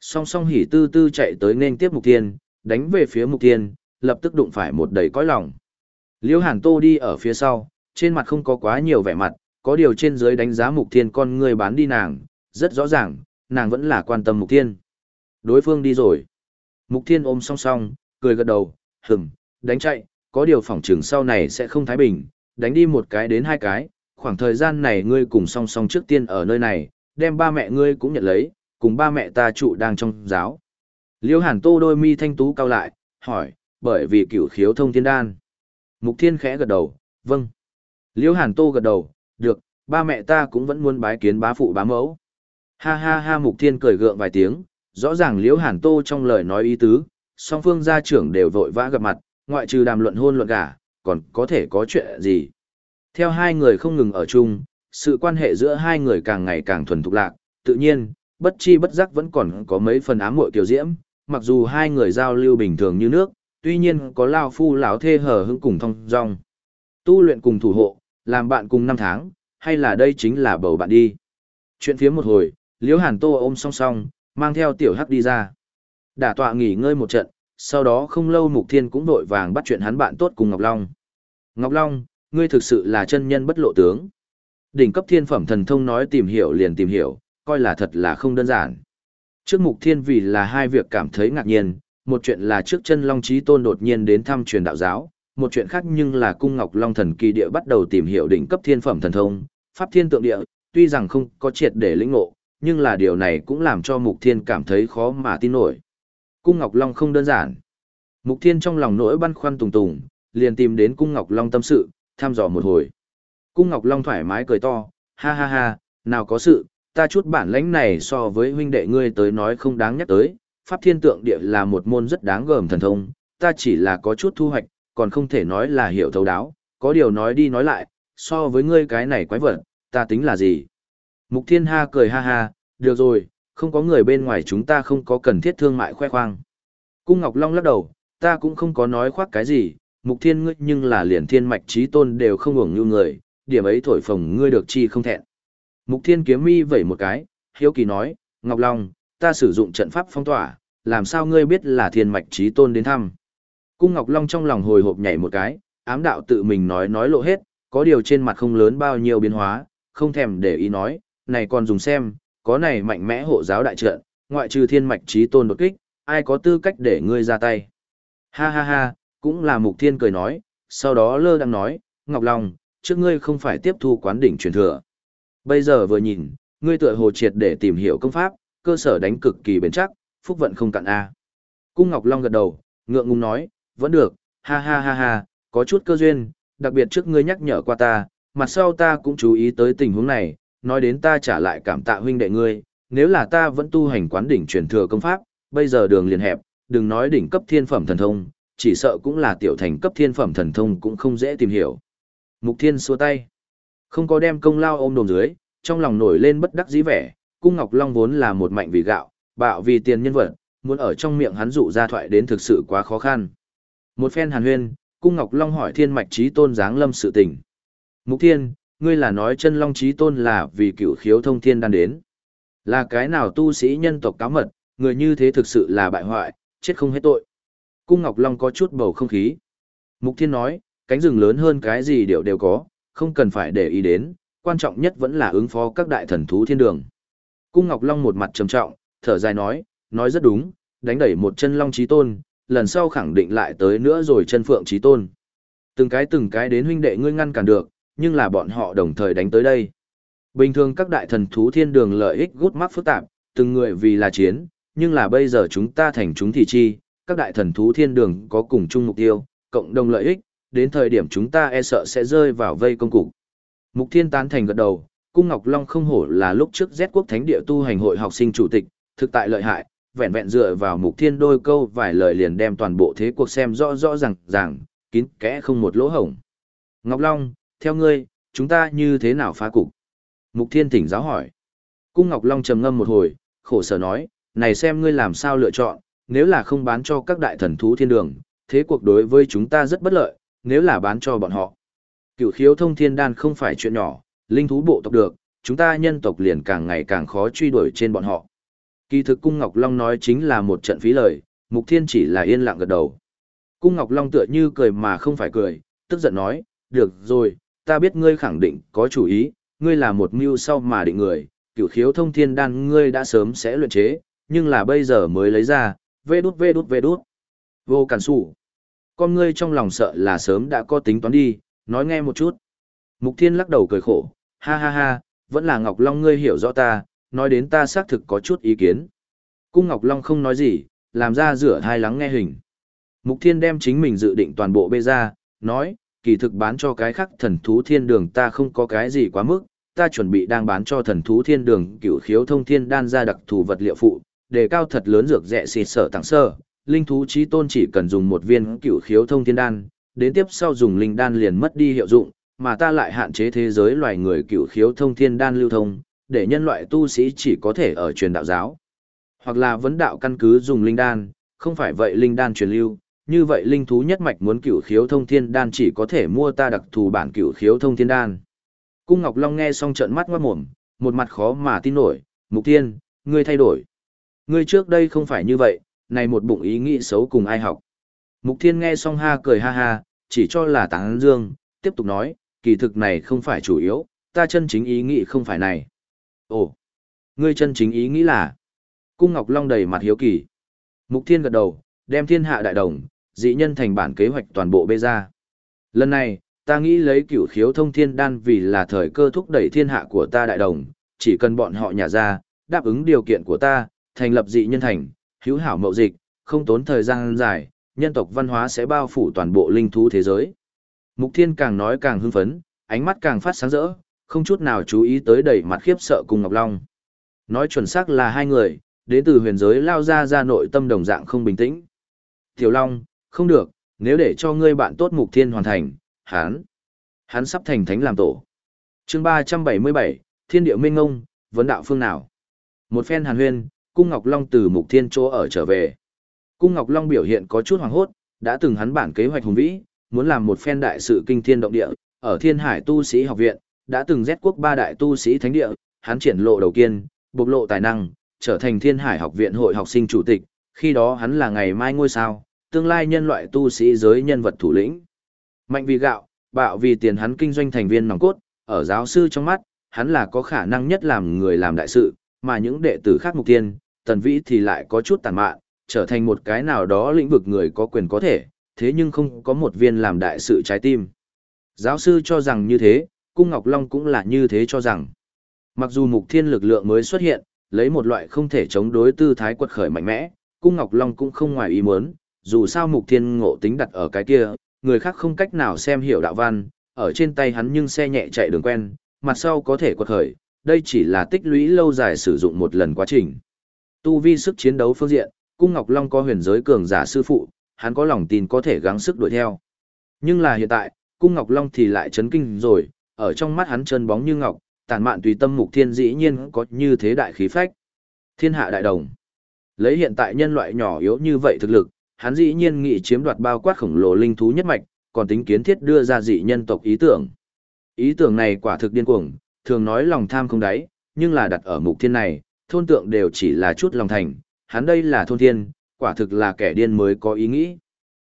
Song song hỉ tư tư chạy tới nên tiếp mục thiên, đánh về phía mục thiên, lập tức đụng phải một đầy cõi lòng. Liễu Hàn Tô đi ở phía sau, trên mặt không có quá nhiều vẻ mặt, có điều trên dưới đánh giá Mục Thiên con người bán đi nàng, rất rõ ràng, nàng vẫn là quan tâm Mục Thiên. Đối phương đi rồi. Mục Thiên ôm song song, cười gật đầu, hừm, đánh chạy, có điều phỏng trường sau này sẽ không thái bình, đánh đi một cái đến hai cái, khoảng thời gian này ngươi cùng song song trước tiên ở nơi này, đem ba mẹ ngươi cũng nhận lấy, cùng ba mẹ ta trụ đang trong giáo. Liễu Hàn Tô đôi mi thanh tú cao lại, hỏi, bởi vì cửu khiếu thông thiên đan. Mục Thiên khẽ gật đầu, vâng. Liễu Hàn Tô gật đầu, được, ba mẹ ta cũng vẫn muốn bái kiến bá phụ bá mẫu. Ha ha ha Mục Thiên cười gượng vài tiếng, rõ ràng Liễu Hàn Tô trong lời nói ý tứ, song phương gia trưởng đều vội vã gặp mặt, ngoại trừ đàm luận hôn luận gả, còn có thể có chuyện gì. Theo hai người không ngừng ở chung, sự quan hệ giữa hai người càng ngày càng thuần thục lạc, tự nhiên, bất chi bất giác vẫn còn có mấy phần ám muội tiểu diễm, mặc dù hai người giao lưu bình thường như nước, tuy nhiên có lao phu lão thê hở hững cùng thông dong. Tu luyện cùng thủ hộ, làm bạn cùng năm tháng, hay là đây chính là bầu bạn đi. Chuyện phía một hồi, Liễu Hàn Tô ôm song song, mang theo tiểu hắc đi ra. Đả tọa nghỉ ngơi một trận, sau đó không lâu Mục Thiên cũng đội vàng bắt chuyện hắn bạn tốt cùng Ngọc Long. Ngọc Long, ngươi thực sự là chân nhân bất lộ tướng. Đỉnh cấp thiên phẩm thần thông nói tìm hiểu liền tìm hiểu, coi là thật là không đơn giản. Trước Mục Thiên vì là hai việc cảm thấy ngạc nhiên, một chuyện là trước chân Long Chí Tôn đột nhiên đến thăm truyền đạo giáo, một chuyện khác nhưng là cung Ngọc Long thần kỳ địa bắt đầu tìm hiểu đỉnh cấp thiên phẩm thần thông, pháp thiên tượng địa, tuy rằng không có triệt để lĩnh ngộ, nhưng là điều này cũng làm cho Mục Thiên cảm thấy khó mà tin nổi. Cung Ngọc Long không đơn giản. Mục Thiên trong lòng nỗi băn khoăn tùng tùng, liền tìm đến Cung Ngọc Long tâm sự, thăm dò một hồi. Cung Ngọc Long thoải mái cười to, ha ha ha, nào có sự, ta chút bản lãnh này so với huynh đệ ngươi tới nói không đáng nhắc tới, Pháp Thiên Tượng Địa là một môn rất đáng gờm thần thông, ta chỉ là có chút thu hoạch, còn không thể nói là hiểu thấu đáo, có điều nói đi nói lại, so với ngươi cái này quái vật, ta tính là gì? Mục Thiên Ha cười ha ha, được rồi, không có người bên ngoài chúng ta không có cần thiết thương mại khoe khoang. Cung Ngọc Long lắc đầu, ta cũng không có nói khoác cái gì, Mục Thiên ngươi nhưng là liền thiên mạch trí tôn đều không hưởng như người, điểm ấy thổi phồng ngươi được chi không thẹn. Mục Thiên kiếm mi vẩy một cái, hiếu kỳ nói, Ngọc Long, ta sử dụng trận pháp phong tỏa, làm sao ngươi biết là thiên mạch trí tôn đến thăm. Cung Ngọc Long trong lòng hồi hộp nhảy một cái, ám đạo tự mình nói nói lộ hết, có điều trên mặt không lớn bao nhiêu biến hóa, không thèm để ý nói, này còn dùng xem, có này mạnh mẽ hộ giáo đại trận, ngoại trừ thiên mạch trí tôn đột kích, ai có tư cách để ngươi ra tay. Ha ha ha, cũng là mục thiên cười nói, sau đó lơ đang nói, Ngọc Long, trước ngươi không phải tiếp thu quán đỉnh truyền thừa. Bây giờ vừa nhìn, ngươi tựa hồ triệt để tìm hiểu công pháp, cơ sở đánh cực kỳ bền chắc, phúc vận không cạn a. Cung Ngọc Long gật đầu, ngượng ngùng nói, vẫn được, ha ha ha ha, có chút cơ duyên, đặc biệt trước ngươi nhắc nhở qua ta, mặt sau ta cũng chú ý tới tình huống này, nói đến ta trả lại cảm tạ huynh đệ ngươi, nếu là ta vẫn tu hành quán đỉnh truyền thừa công pháp, bây giờ đường liền hẹp, đừng nói đỉnh cấp thiên phẩm thần thông, chỉ sợ cũng là tiểu thành cấp thiên phẩm thần thông cũng không dễ tìm hiểu. Mục Thiên xua tay, không có đem công lao ôm đồm dưới, trong lòng nổi lên bất đắc dĩ vẻ, cung Ngọc Long vốn là một mạnh vì gạo, bạo vì tiền nhân vật, muốn ở trong miệng hắn dụ ra thoại đến thực sự quá khó khăn. Một phen hàn huyên, cung Ngọc Long hỏi thiên mạch trí tôn giáng lâm sự tình. Mục Thiên, ngươi là nói chân Long trí tôn là vì cựu khiếu thông thiên đan đến. Là cái nào tu sĩ nhân tộc cáo mật, người như thế thực sự là bại hoại, chết không hết tội. Cung Ngọc Long có chút bầu không khí. Mục Thiên nói, cánh rừng lớn hơn cái gì đều đều có, không cần phải để ý đến, quan trọng nhất vẫn là ứng phó các đại thần thú thiên đường. Cung Ngọc Long một mặt trầm trọng, thở dài nói, nói rất đúng, đánh đẩy một chân Long trí tôn, lần sau khẳng định lại tới nữa rồi chân Phượng trí tôn. Từng cái từng cái đến huynh đệ ngươi ngăn cản được, nhưng là bọn họ đồng thời đánh tới đây. Bình thường các đại thần thú thiên đường lợi ích gút mắt phức tạp, từng người vì là chiến, nhưng là bây giờ chúng ta thành chúng thì chi, các đại thần thú thiên đường có cùng chung mục tiêu, cộng đồng lợi ích, đến thời điểm chúng ta e sợ sẽ rơi vào vây công cục. Mục Thiên tán thành gật đầu, Cung Ngọc Long không hổ là lúc trước Z quốc thánh địa tu hành hội học sinh chủ tịch, thực tại lợi hại, vẹn vẹn dựa vào Mục Thiên đôi câu vài lời liền đem toàn bộ thế cuộc xem rõ rõ ràng ràng, kín kẽ không một lỗ hổng. Ngọc Long, theo ngươi, chúng ta như thế nào phá cục? Mục Thiên thỉnh giáo hỏi. Cung Ngọc Long trầm ngâm một hồi, khổ sở nói, này xem ngươi làm sao lựa chọn, nếu là không bán cho các đại thần thú thiên đường, thế cuộc đối với chúng ta rất bất lợi, nếu là bán cho bọn họ. Cựu khiếu thông thiên đan không phải chuyện nhỏ, linh thú bộ tộc được, chúng ta nhân tộc liền càng ngày càng khó truy đuổi trên bọn họ. Kỳ thực Cung Ngọc Long nói chính là một trận phí lời, Mục Thiên chỉ là yên lặng gật đầu. Cung Ngọc Long tựa như cười mà không phải cười, tức giận nói, được rồi, ta biết ngươi khẳng định có chủ ý, ngươi là một mưu sau mà định người, cửu khiếu thông thiên đan ngươi đã sớm sẽ luyện chế, nhưng là bây giờ mới lấy ra, vê đút vê đút vê đút. Vô cản sủ. Con ngươi trong lòng sợ là sớm đã có tính toán đi, nói nghe một chút. Mục thiên lắc đầu cười khổ, ha ha ha, vẫn là Ngọc Long ngươi hiểu rõ ta, nói đến ta xác thực có chút ý kiến. Cung Ngọc Long không nói gì, làm ra rửa hai lắng nghe hình. Mục thiên đem chính mình dự định toàn bộ bê ra, nói, kỳ thực bán cho cái khác thần thú thiên đường ta không có cái gì quá mức, ta chuẩn bị đang bán cho thần thú thiên đường cửu khiếu thông thiên đan ra đặc thù vật liệu phụ, đề cao thật lớn dược rẻ xịt sở tặng sơ, linh thú trí tôn chỉ cần dùng một viên cửu khiếu thông thiên đan, đến tiếp sau dùng linh đan liền mất đi hiệu dụng, mà ta lại hạn chế thế giới loài người cửu khiếu thông thiên đan lưu thông, để nhân loại tu sĩ chỉ có thể ở truyền đạo giáo, hoặc là vấn đạo căn cứ dùng linh đan, không phải vậy linh đan truyền lưu, như vậy linh thú nhất mạch muốn cửu khiếu thông thiên đan chỉ có thể mua ta đặc thù bản cửu khiếu thông thiên đan. Cung Ngọc Long nghe xong trợn mắt ngoát mồm, một mặt khó mà tin nổi, Mục Thiên, ngươi thay đổi. Ngươi trước đây không phải như vậy, này một bụng ý nghĩ xấu cùng ai học. Mục Thiên nghe xong ha cười ha ha, chỉ cho là tán dương, tiếp tục nói, kỳ thực này không phải chủ yếu, ta chân chính ý nghĩ không phải này. Ồ, ngươi chân chính ý nghĩ là? Cung Ngọc Long đầy mặt hiếu kỳ. Mục Thiên gật đầu, đem thiên hạ đại đồng, dị nhân thành bản kế hoạch toàn bộ bê ra. Lần này, ta nghĩ lấy cửu khiếu thông thiên đan vì là thời cơ thúc đẩy thiên hạ của ta đại đồng, chỉ cần bọn họ nhả ra, đáp ứng điều kiện của ta, thành lập dị nhân thành, hữu hảo mậu dịch, không tốn thời gian dài, nhân tộc văn hóa sẽ bao phủ toàn bộ linh thú thế giới. Mục Thiên càng nói càng hưng phấn, ánh mắt càng phát sáng rỡ, không chút nào chú ý tới đầy mặt khiếp sợ cùng Ngọc Long. Nói chuẩn xác là hai người, đến từ huyền giới lao ra ra nội tâm đồng dạng không bình tĩnh. Tiểu Long, không được, nếu để cho ngươi bạn tốt Mục Thiên hoàn thành, hắn, hắn sắp thành thánh làm tổ. chương 377, Thiên địa minh ngông, vấn đạo phương nào? Một phen hàn huyên, Cung Ngọc Long từ Mục Thiên chỗ ở trở về. Cung Ngọc Long biểu hiện có chút hoàng hốt, đã từng hắn bản kế hoạch hùng vĩ, muốn làm một phen đại sự kinh thiên động địa, ở Thiên Hải Tu sĩ học viện, đã từng giết quốc ba đại tu sĩ thánh địa, hắn triển lộ đầu kiên, bộc lộ tài năng, trở thành Thiên Hải học viện hội học sinh chủ tịch, khi đó hắn là ngày mai ngôi sao, tương lai nhân loại tu sĩ giới nhân vật thủ lĩnh. Mạnh vì gạo, bạo vì tiền hắn kinh doanh thành viên nòng cốt, ở giáo sư trong mắt, hắn là có khả năng nhất làm người làm đại sự, mà những đệ tử khác mục tiên, tần vĩ thì lại có chút tàn mạn, trở thành một cái nào đó lĩnh vực người có quyền có thể, thế nhưng không có một viên làm đại sự trái tim. Giáo sư cho rằng như thế, Cung Ngọc Long cũng là như thế cho rằng. Mặc dù mục thiên lực lượng mới xuất hiện, lấy một loại không thể chống đối tư thái quật khởi mạnh mẽ, Cung Ngọc Long cũng không ngoài ý muốn, dù sao mục thiên ngộ tính đặt ở cái kia, người khác không cách nào xem hiểu đạo văn, ở trên tay hắn nhưng xe nhẹ chạy đường quen, mặt sau có thể quật khởi, đây chỉ là tích lũy lâu dài sử dụng một lần quá trình. Tu vi sức chiến đấu phương diện, Cung Ngọc Long có huyền giới cường giả sư phụ, hắn có lòng tin có thể gắng sức đuổi theo. Nhưng là hiện tại, Cung Ngọc Long thì lại chấn kinh rồi, ở trong mắt hắn chân bóng như ngọc, tàn mạn tùy tâm mục thiên dĩ nhiên có như thế đại khí phách. Thiên hạ đại đồng. Lấy hiện tại nhân loại nhỏ yếu như vậy thực lực, hắn dĩ nhiên nghĩ chiếm đoạt bao quát khổng lồ linh thú nhất mạch, còn tính kiến thiết đưa ra dị nhân tộc ý tưởng. Ý tưởng này quả thực điên cuồng, thường nói lòng tham không đáy, nhưng là đặt ở mục thiên này, thôn tượng đều chỉ là chút lòng thành, hắn đây là thôn thiên, quả thực là kẻ điên mới có ý nghĩ.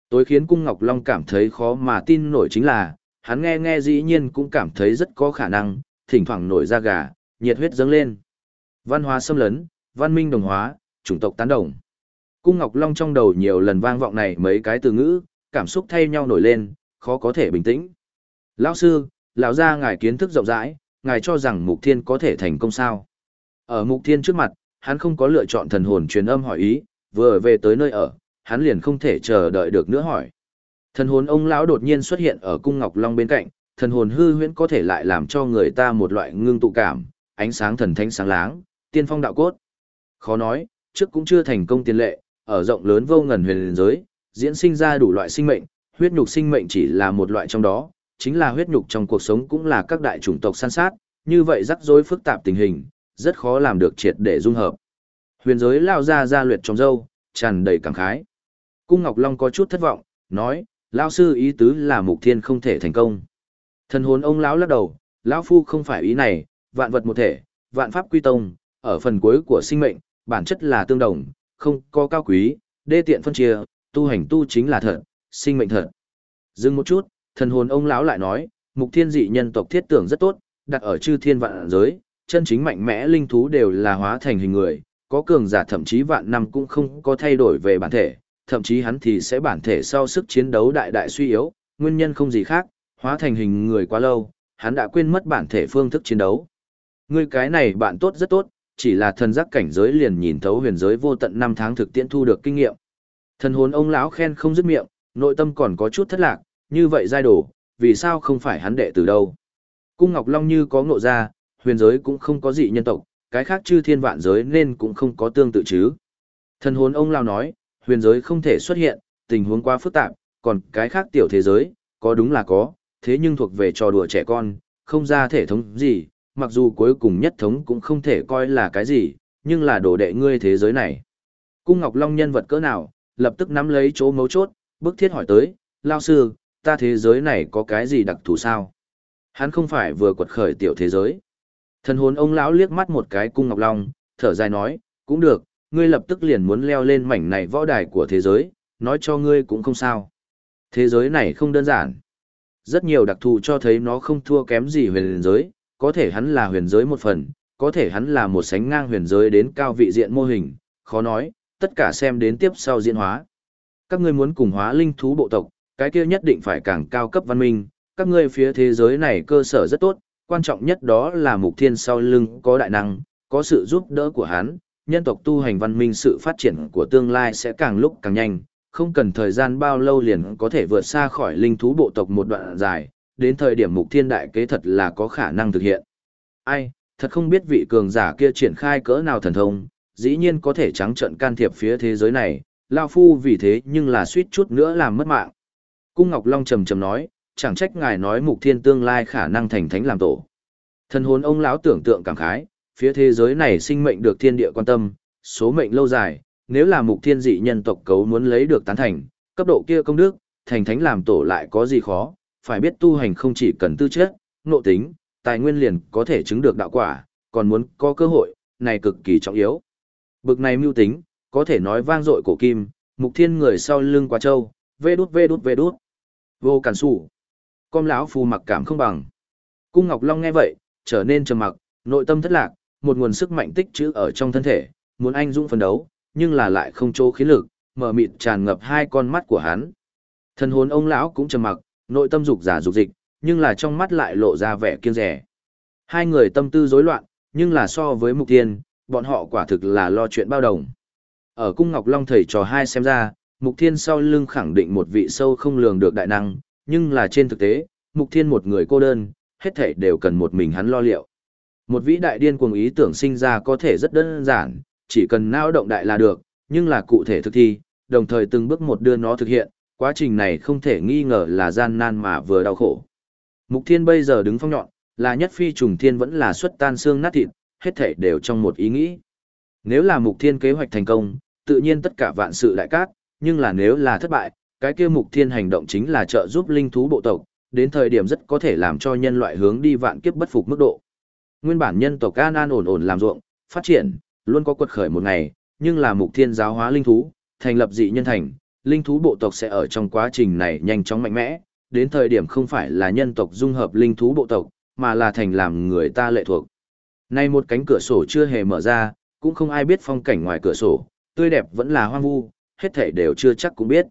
Tối khiến Cung Ngọc Long cảm thấy khó mà tin nổi chính là, hắn nghe nghe dĩ nhiên cũng cảm thấy rất có khả năng, thỉnh thoảng nổi da gà, nhiệt huyết dâng lên. Văn hóa xâm lấn, văn minh đồng hóa, chủng tộc tán đồng. Cung Ngọc Long trong đầu nhiều lần vang vọng này mấy cái từ ngữ, cảm xúc thay nhau nổi lên, khó có thể bình tĩnh. Lão sư, lão gia ngài kiến thức rộng rãi, ngài cho rằng Mục Thiên có thể thành công sao? Ở Mục Thiên trước mặt, hắn không có lựa chọn thần hồn truyền âm hỏi ý, vừa về tới nơi ở, hắn liền không thể chờ đợi được nữa hỏi. Thần hồn ông lão đột nhiên xuất hiện ở cung Ngọc Long bên cạnh, thần hồn hư huyễn có thể lại làm cho người ta một loại ngưng tụ cảm, ánh sáng thần thánh sáng láng, tiên phong đạo cốt. Khó nói, trước cũng chưa thành công tiền lệ, ở rộng lớn vô ngần huyền giới, diễn sinh ra đủ loại sinh mệnh, huyết nhục sinh mệnh chỉ là một loại trong đó, chính là huyết nhục trong cuộc sống cũng là các đại chủng tộc săn sát, như vậy rắc rối phức tạp tình hình, rất khó làm được triệt để dung hợp. Huyền giới lao ra ra luyện trong dâu, tràn đầy cảm khái. Cung Ngọc Long có chút thất vọng, nói, lao sư ý tứ là mục thiên không thể thành công. Thần hồn ông lão lắc đầu, lão phu không phải ý này, vạn vật một thể, vạn pháp quy tông, ở phần cuối của sinh mệnh, bản chất là tương đồng, không có cao quý, đê tiện phân chia, tu hành tu chính là thật, sinh mệnh thật. Dừng một chút, thần hồn ông lão lại nói, mục thiên dị nhân tộc thiết tưởng rất tốt, đặt ở chư thiên vạn giới, chân chính mạnh mẽ linh thú đều là hóa thành hình người, có cường giả thậm chí vạn năm cũng không có thay đổi về bản thể, thậm chí hắn thì sẽ bản thể sau sức chiến đấu đại đại suy yếu, nguyên nhân không gì khác, hóa thành hình người quá lâu, hắn đã quên mất bản thể phương thức chiến đấu. Ngươi cái này bạn tốt rất tốt, chỉ là thần giác cảnh giới liền nhìn thấu huyền giới vô tận năm tháng thực tiễn thu được kinh nghiệm. Thần hồn ông lão khen không dứt miệng, nội tâm còn có chút thất lạc, như vậy giai đồ, vì sao không phải hắn đệ từ đâu. Cung Ngọc Long như có ngộ ra, huyền giới cũng không có dị nhân tộc, cái khác chư thiên vạn giới nên cũng không có tương tự chứ. Thần hồn ông lão nói, huyền giới không thể xuất hiện, tình huống quá phức tạp, còn cái khác tiểu thế giới, có đúng là có, thế nhưng thuộc về trò đùa trẻ con, không ra thể thống gì, mặc dù cuối cùng nhất thống cũng không thể coi là cái gì, nhưng là đồ đệ ngươi thế giới này. Cung Ngọc Long nhân vật cỡ nào, lập tức nắm lấy chỗ mấu chốt, bức thiết hỏi tới, lao sư, ta thế giới này có cái gì đặc thù sao? Hắn không phải vừa quật khởi tiểu thế giới. Thần hồn ông lão liếc mắt một cái cung ngọc long, thở dài nói, cũng được, ngươi lập tức liền muốn leo lên mảnh này võ đài của thế giới, nói cho ngươi cũng không sao. Thế giới này không đơn giản. Rất nhiều đặc thù cho thấy nó không thua kém gì huyền giới, có thể hắn là huyền giới một phần, có thể hắn là một sánh ngang huyền giới đến cao vị diện mô hình, khó nói, tất cả xem đến tiếp sau diễn hóa. Các ngươi muốn cùng hóa linh thú bộ tộc, cái kia nhất định phải càng cao cấp văn minh, các ngươi phía thế giới này cơ sở rất tốt, quan trọng nhất đó là mục thiên sau lưng có đại năng, có sự giúp đỡ của hắn, nhân tộc tu hành văn minh sự phát triển của tương lai sẽ càng lúc càng nhanh, không cần thời gian bao lâu liền có thể vượt xa khỏi linh thú bộ tộc một đoạn dài, đến thời điểm mục thiên đại kế thật là có khả năng thực hiện. Ai, thật không biết vị cường giả kia triển khai cỡ nào thần thông, dĩ nhiên có thể trắng trận can thiệp phía thế giới này, Lao Phu vì thế nhưng là suýt chút nữa làm mất mạng. Cung Ngọc Long trầm trầm nói, chẳng trách ngài nói mục thiên tương lai khả năng thành thánh làm tổ. Thần hồn ông lão tưởng tượng cảm khái, phía thế giới này sinh mệnh được thiên địa quan tâm, số mệnh lâu dài, nếu là mục thiên dị nhân tộc cấu muốn lấy được tán thành, cấp độ kia công đức, thành thánh làm tổ lại có gì khó, phải biết tu hành không chỉ cần tư chất, nội tính, tài nguyên liền có thể chứng được đạo quả, còn muốn có cơ hội, này cực kỳ trọng yếu. Bực này mưu tính, có thể nói vang dội cổ kim, mục thiên người sau lưng quá châu, vê đút vê đút vê đút. Vô cản sủ. Con lão phù mặc cảm không bằng. Cung Ngọc Long nghe vậy, trở nên trầm mặc, nội tâm thất lạc, một nguồn sức mạnh tích trữ ở trong thân thể, muốn anh dũng phấn đấu, nhưng là lại không chỗ khí lực, mở mịt tràn ngập hai con mắt của hắn. Thần hồn ông lão cũng trầm mặc, nội tâm dục giả dục dịch, nhưng là trong mắt lại lộ ra vẻ kiêng rẻ. Hai người tâm tư rối loạn, nhưng là so với mục tiên, bọn họ quả thực là lo chuyện bao đồng. Ở cung Ngọc Long thầy trò hai xem ra, mục thiên sau lưng khẳng định một vị sâu không lường được đại năng, nhưng là trên thực tế, mục thiên một người cô đơn, hết thảy đều cần một mình hắn lo liệu. Một vĩ đại điên cuồng ý tưởng sinh ra có thể rất đơn giản, chỉ cần não động đại là được, nhưng là cụ thể thực thi, đồng thời từng bước một đưa nó thực hiện, quá trình này không thể nghi ngờ là gian nan mà vừa đau khổ. Mục thiên bây giờ đứng phong nhọn, là nhất phi trùng thiên vẫn là xuất tan xương nát thịt, hết thể đều trong một ý nghĩ. Nếu là mục thiên kế hoạch thành công, tự nhiên tất cả vạn sự đại cát, nhưng là nếu là thất bại, cái kia mục thiên hành động chính là trợ giúp linh thú bộ tộc, đến thời điểm rất có thể làm cho nhân loại hướng đi vạn kiếp bất phục mức độ. Nguyên bản nhân tộc an an ổn ổn làm ruộng, phát triển, luôn có quật khởi một ngày, nhưng là mục thiên giáo hóa linh thú, thành lập dị nhân thành, linh thú bộ tộc sẽ ở trong quá trình này nhanh chóng mạnh mẽ, đến thời điểm không phải là nhân tộc dung hợp linh thú bộ tộc, mà là thành làm người ta lệ thuộc. Nay một cánh cửa sổ chưa hề mở ra, cũng không ai biết phong cảnh ngoài cửa sổ, tươi đẹp vẫn là hoang vu, hết thảy đều chưa chắc cũng biết.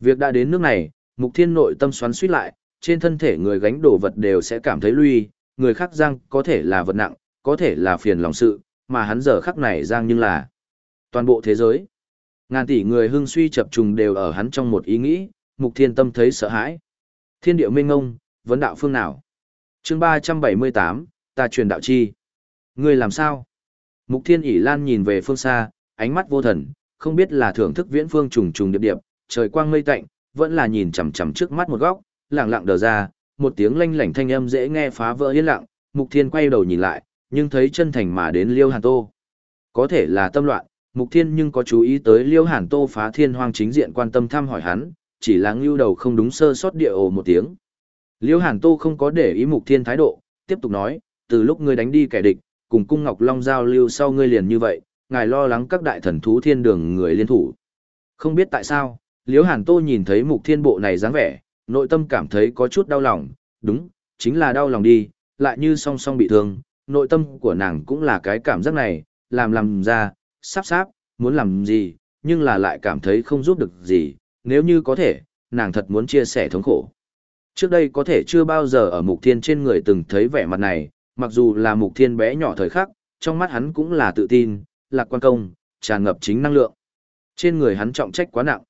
Việc đã đến nước này, mục thiên nội tâm xoắn suýt lại, trên thân thể người gánh đồ vật đều sẽ cảm thấy lui, người khác giang có thể là vật nặng, có thể là phiền lòng sự, mà hắn giờ khắc này giang nhưng là toàn bộ thế giới. Ngàn tỷ người hưng suy chập trùng đều ở hắn trong một ý nghĩ, mục thiên tâm thấy sợ hãi. Thiên điệu minh ngông, vấn đạo phương nào? chương 378, ta truyền đạo chi. Ngươi làm sao? Mục thiên ỉ lan nhìn về phương xa, ánh mắt vô thần, không biết là thưởng thức viễn phương trùng trùng điệp điệp, trời quang mây tạnh, vẫn là nhìn chằm chằm trước mắt một góc, lặng lặng đờ ra, một tiếng lanh lảnh thanh âm dễ nghe phá vỡ yên lặng, Mục Thiên quay đầu nhìn lại, nhưng thấy chân thành mà đến Liêu Hàn Tô. Có thể là tâm loạn, Mục Thiên nhưng có chú ý tới Liêu Hàn Tô phá thiên hoang chính diện quan tâm thăm hỏi hắn, chỉ là ngưu đầu không đúng sơ sót địa ồ một tiếng. Liêu Hàn Tô không có để ý Mục Thiên thái độ, tiếp tục nói, từ lúc ngươi đánh đi kẻ địch, cùng cung Ngọc Long giao lưu sau ngươi liền như vậy, ngài lo lắng các đại thần thú thiên đường người liên thủ. Không biết tại sao, Liêu Hàn Tô nhìn thấy Mục Thiên bộ này dáng vẻ, nội tâm cảm thấy có chút đau lòng, đúng, chính là đau lòng đi, lại như song song bị thương, nội tâm của nàng cũng là cái cảm giác này, làm làm ra, sắp sáp, muốn làm gì, nhưng là lại cảm thấy không giúp được gì, nếu như có thể, nàng thật muốn chia sẻ thống khổ. Trước đây có thể chưa bao giờ ở mục thiên trên người từng thấy vẻ mặt này, mặc dù là mục thiên bé nhỏ thời khắc, trong mắt hắn cũng là tự tin, lạc quan công, tràn ngập chính năng lượng. Trên người hắn trọng trách quá nặng.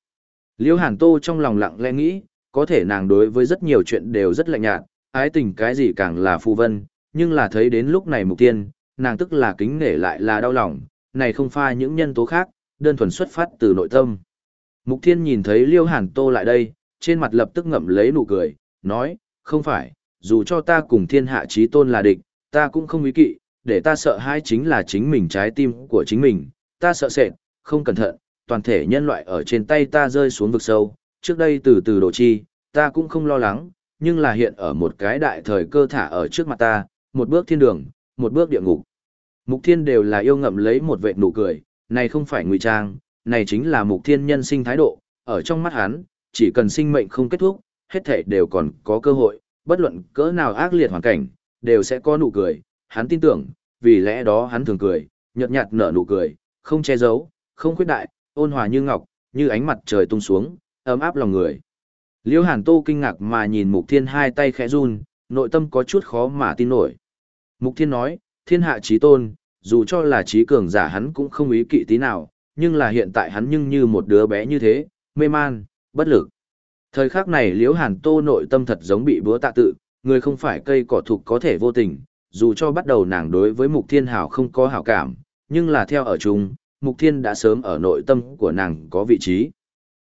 Liêu Hàn Tô trong lòng lặng lẽ nghĩ, có thể nàng đối với rất nhiều chuyện đều rất lạnh nhạt, ái tình cái gì càng là phù vân, nhưng là thấy đến lúc này mục tiên, nàng tức là kính nể lại là đau lòng, này không pha những nhân tố khác, đơn thuần xuất phát từ nội tâm. Mục thiên nhìn thấy Liêu Hàn Tô lại đây, trên mặt lập tức ngậm lấy nụ cười, nói, không phải, dù cho ta cùng thiên hạ trí tôn là địch, ta cũng không ý kỵ, để ta sợ hãi chính là chính mình trái tim của chính mình, ta sợ sệt, không cẩn thận, toàn thể nhân loại ở trên tay ta rơi xuống vực sâu, trước đây từ từ đổ chi, ta cũng không lo lắng, nhưng là hiện ở một cái đại thời cơ thả ở trước mặt ta, một bước thiên đường, một bước địa ngục. Mục thiên đều là yêu ngậm lấy một vệ nụ cười, này không phải ngụy trang, này chính là mục thiên nhân sinh thái độ, ở trong mắt hắn, chỉ cần sinh mệnh không kết thúc, hết thảy đều còn có cơ hội, bất luận cỡ nào ác liệt hoàn cảnh, đều sẽ có nụ cười, hắn tin tưởng, vì lẽ đó hắn thường cười, nhợt nhạt nở nụ cười, không che giấu, không khuyết đại, ôn hòa như ngọc, như ánh mặt trời tung xuống, ấm áp lòng người. Liễu Hàn Tô kinh ngạc mà nhìn Mục Thiên hai tay khẽ run, nội tâm có chút khó mà tin nổi. Mục Thiên nói, thiên hạ trí tôn, dù cho là trí cường giả hắn cũng không ý kỵ tí nào, nhưng là hiện tại hắn nhưng như một đứa bé như thế, mê man, bất lực. Thời khắc này Liễu Hàn Tô nội tâm thật giống bị búa tạ tự, người không phải cây cỏ thục có thể vô tình, dù cho bắt đầu nàng đối với Mục Thiên Hảo không có hảo cảm, nhưng là theo ở chung, Mục Thiên đã sớm ở nội tâm của nàng có vị trí.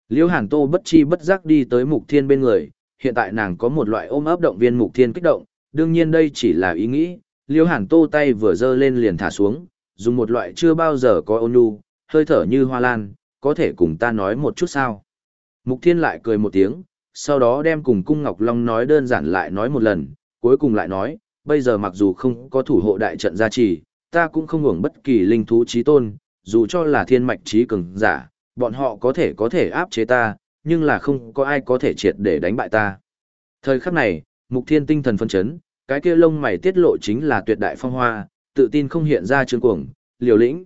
Liễu Hàn Tô bất chi bất giác đi tới Mục Thiên bên người, hiện tại nàng có một loại ôm ấp động viên Mục Thiên kích động, đương nhiên đây chỉ là ý nghĩ, Liêu Hàn Tô tay vừa giơ lên liền thả xuống, dùng một loại chưa bao giờ có ôn nhu, hơi thở như hoa lan, có thể cùng ta nói một chút sao? Mục Thiên lại cười một tiếng, sau đó đem cùng Cung Ngọc Long nói đơn giản lại nói một lần, cuối cùng lại nói, bây giờ mặc dù không có thủ hộ đại trận gia trì, ta cũng không hưởng bất kỳ linh thú trí tôn, dù cho là thiên mạch trí cường giả, bọn họ có thể có thể áp chế ta, nhưng là không có ai có thể triệt để đánh bại ta. Thời khắc này, Mục Thiên tinh thần phân chấn, cái kia lông mày tiết lộ chính là tuyệt đại phong hoa, tự tin không hiện ra trương cuồng, liều lĩnh.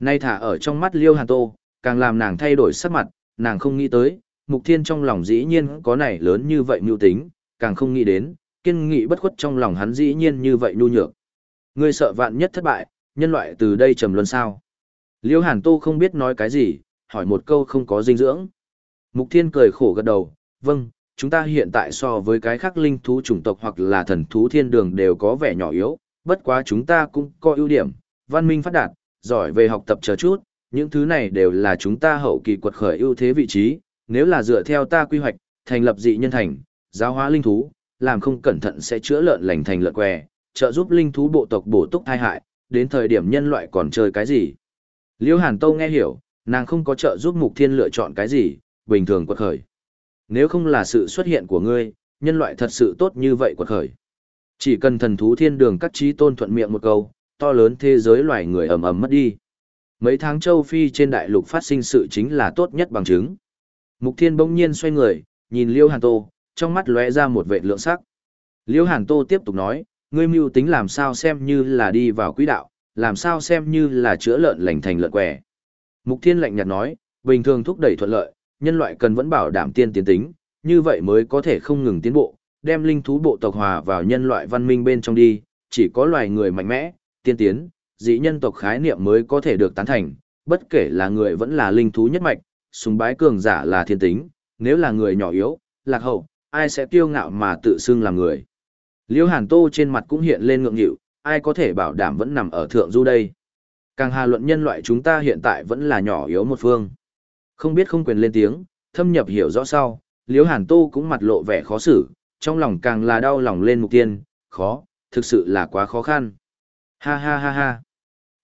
Nay thả ở trong mắt Liêu Hàn Tô, càng làm nàng thay đổi sắc mặt, nàng không nghĩ tới, Mục Thiên trong lòng dĩ nhiên có này lớn như vậy mưu tính, càng không nghĩ đến, kiên nghị bất khuất trong lòng hắn dĩ nhiên như vậy nhu nhược. Ngươi sợ vạn nhất thất bại, nhân loại từ đây trầm luân sao? Liêu Hàn Tô không biết nói cái gì, hỏi một câu không có dinh dưỡng. Mục Thiên cười khổ gật đầu, vâng, chúng ta hiện tại so với cái khác linh thú chủng tộc hoặc là thần thú thiên đường đều có vẻ nhỏ yếu, bất quá chúng ta cũng có ưu điểm, văn minh phát đạt, giỏi về học tập chờ chút, những thứ này đều là chúng ta hậu kỳ quật khởi ưu thế vị trí, nếu là dựa theo ta quy hoạch, thành lập dị nhân thành, giáo hóa linh thú, làm không cẩn thận sẽ chữa lợn lành thành lợn què, trợ giúp linh thú bộ tộc bổ túc thai hại, đến thời điểm nhân loại còn chơi cái gì. Liêu Hàn Tâu nghe hiểu, nàng không có trợ giúp Mục Thiên lựa chọn cái gì, bình thường quật khởi. Nếu không là sự xuất hiện của ngươi, nhân loại thật sự tốt như vậy quật khởi. Chỉ cần thần thú thiên đường các trí tôn thuận miệng một câu, to lớn thế giới loài người ầm ầm mất đi. Mấy tháng châu Phi trên đại lục phát sinh sự chính là tốt nhất bằng chứng. Mục Thiên bỗng nhiên xoay người, nhìn Liêu Hàn Tô, trong mắt lóe ra một vệ lượng sắc. Liêu Hàn Tô tiếp tục nói, ngươi mưu tính làm sao xem như là đi vào quỹ đạo, làm sao xem như là chữa lợn lành thành lợn quẻ. Mục Thiên lạnh nhạt nói, bình thường thúc đẩy thuận lợi, nhân loại cần vẫn bảo đảm tiên tiến tính, như vậy mới có thể không ngừng tiến bộ, đem linh thú bộ tộc hòa vào nhân loại văn minh bên trong đi, chỉ có loài người mạnh mẽ, tiên tiến, dĩ nhân tộc khái niệm mới có thể được tán thành, bất kể là người vẫn là linh thú nhất mạch, sùng bái cường giả là thiên tính, nếu là người nhỏ yếu, lạc hậu, ai sẽ kiêu ngạo mà tự xưng là người. Liêu Hàn Tô trên mặt cũng hiện lên ngượng nghịu, ai có thể bảo đảm vẫn nằm ở thượng du đây. Càng hà luận nhân loại chúng ta hiện tại vẫn là nhỏ yếu một phương. Không biết không quyền lên tiếng, thâm nhập hiểu rõ sau, liễu Hàn Tô cũng mặt lộ vẻ khó xử, trong lòng càng là đau lòng lên mục tiên, khó, thực sự là quá khó khăn. Ha ha ha ha.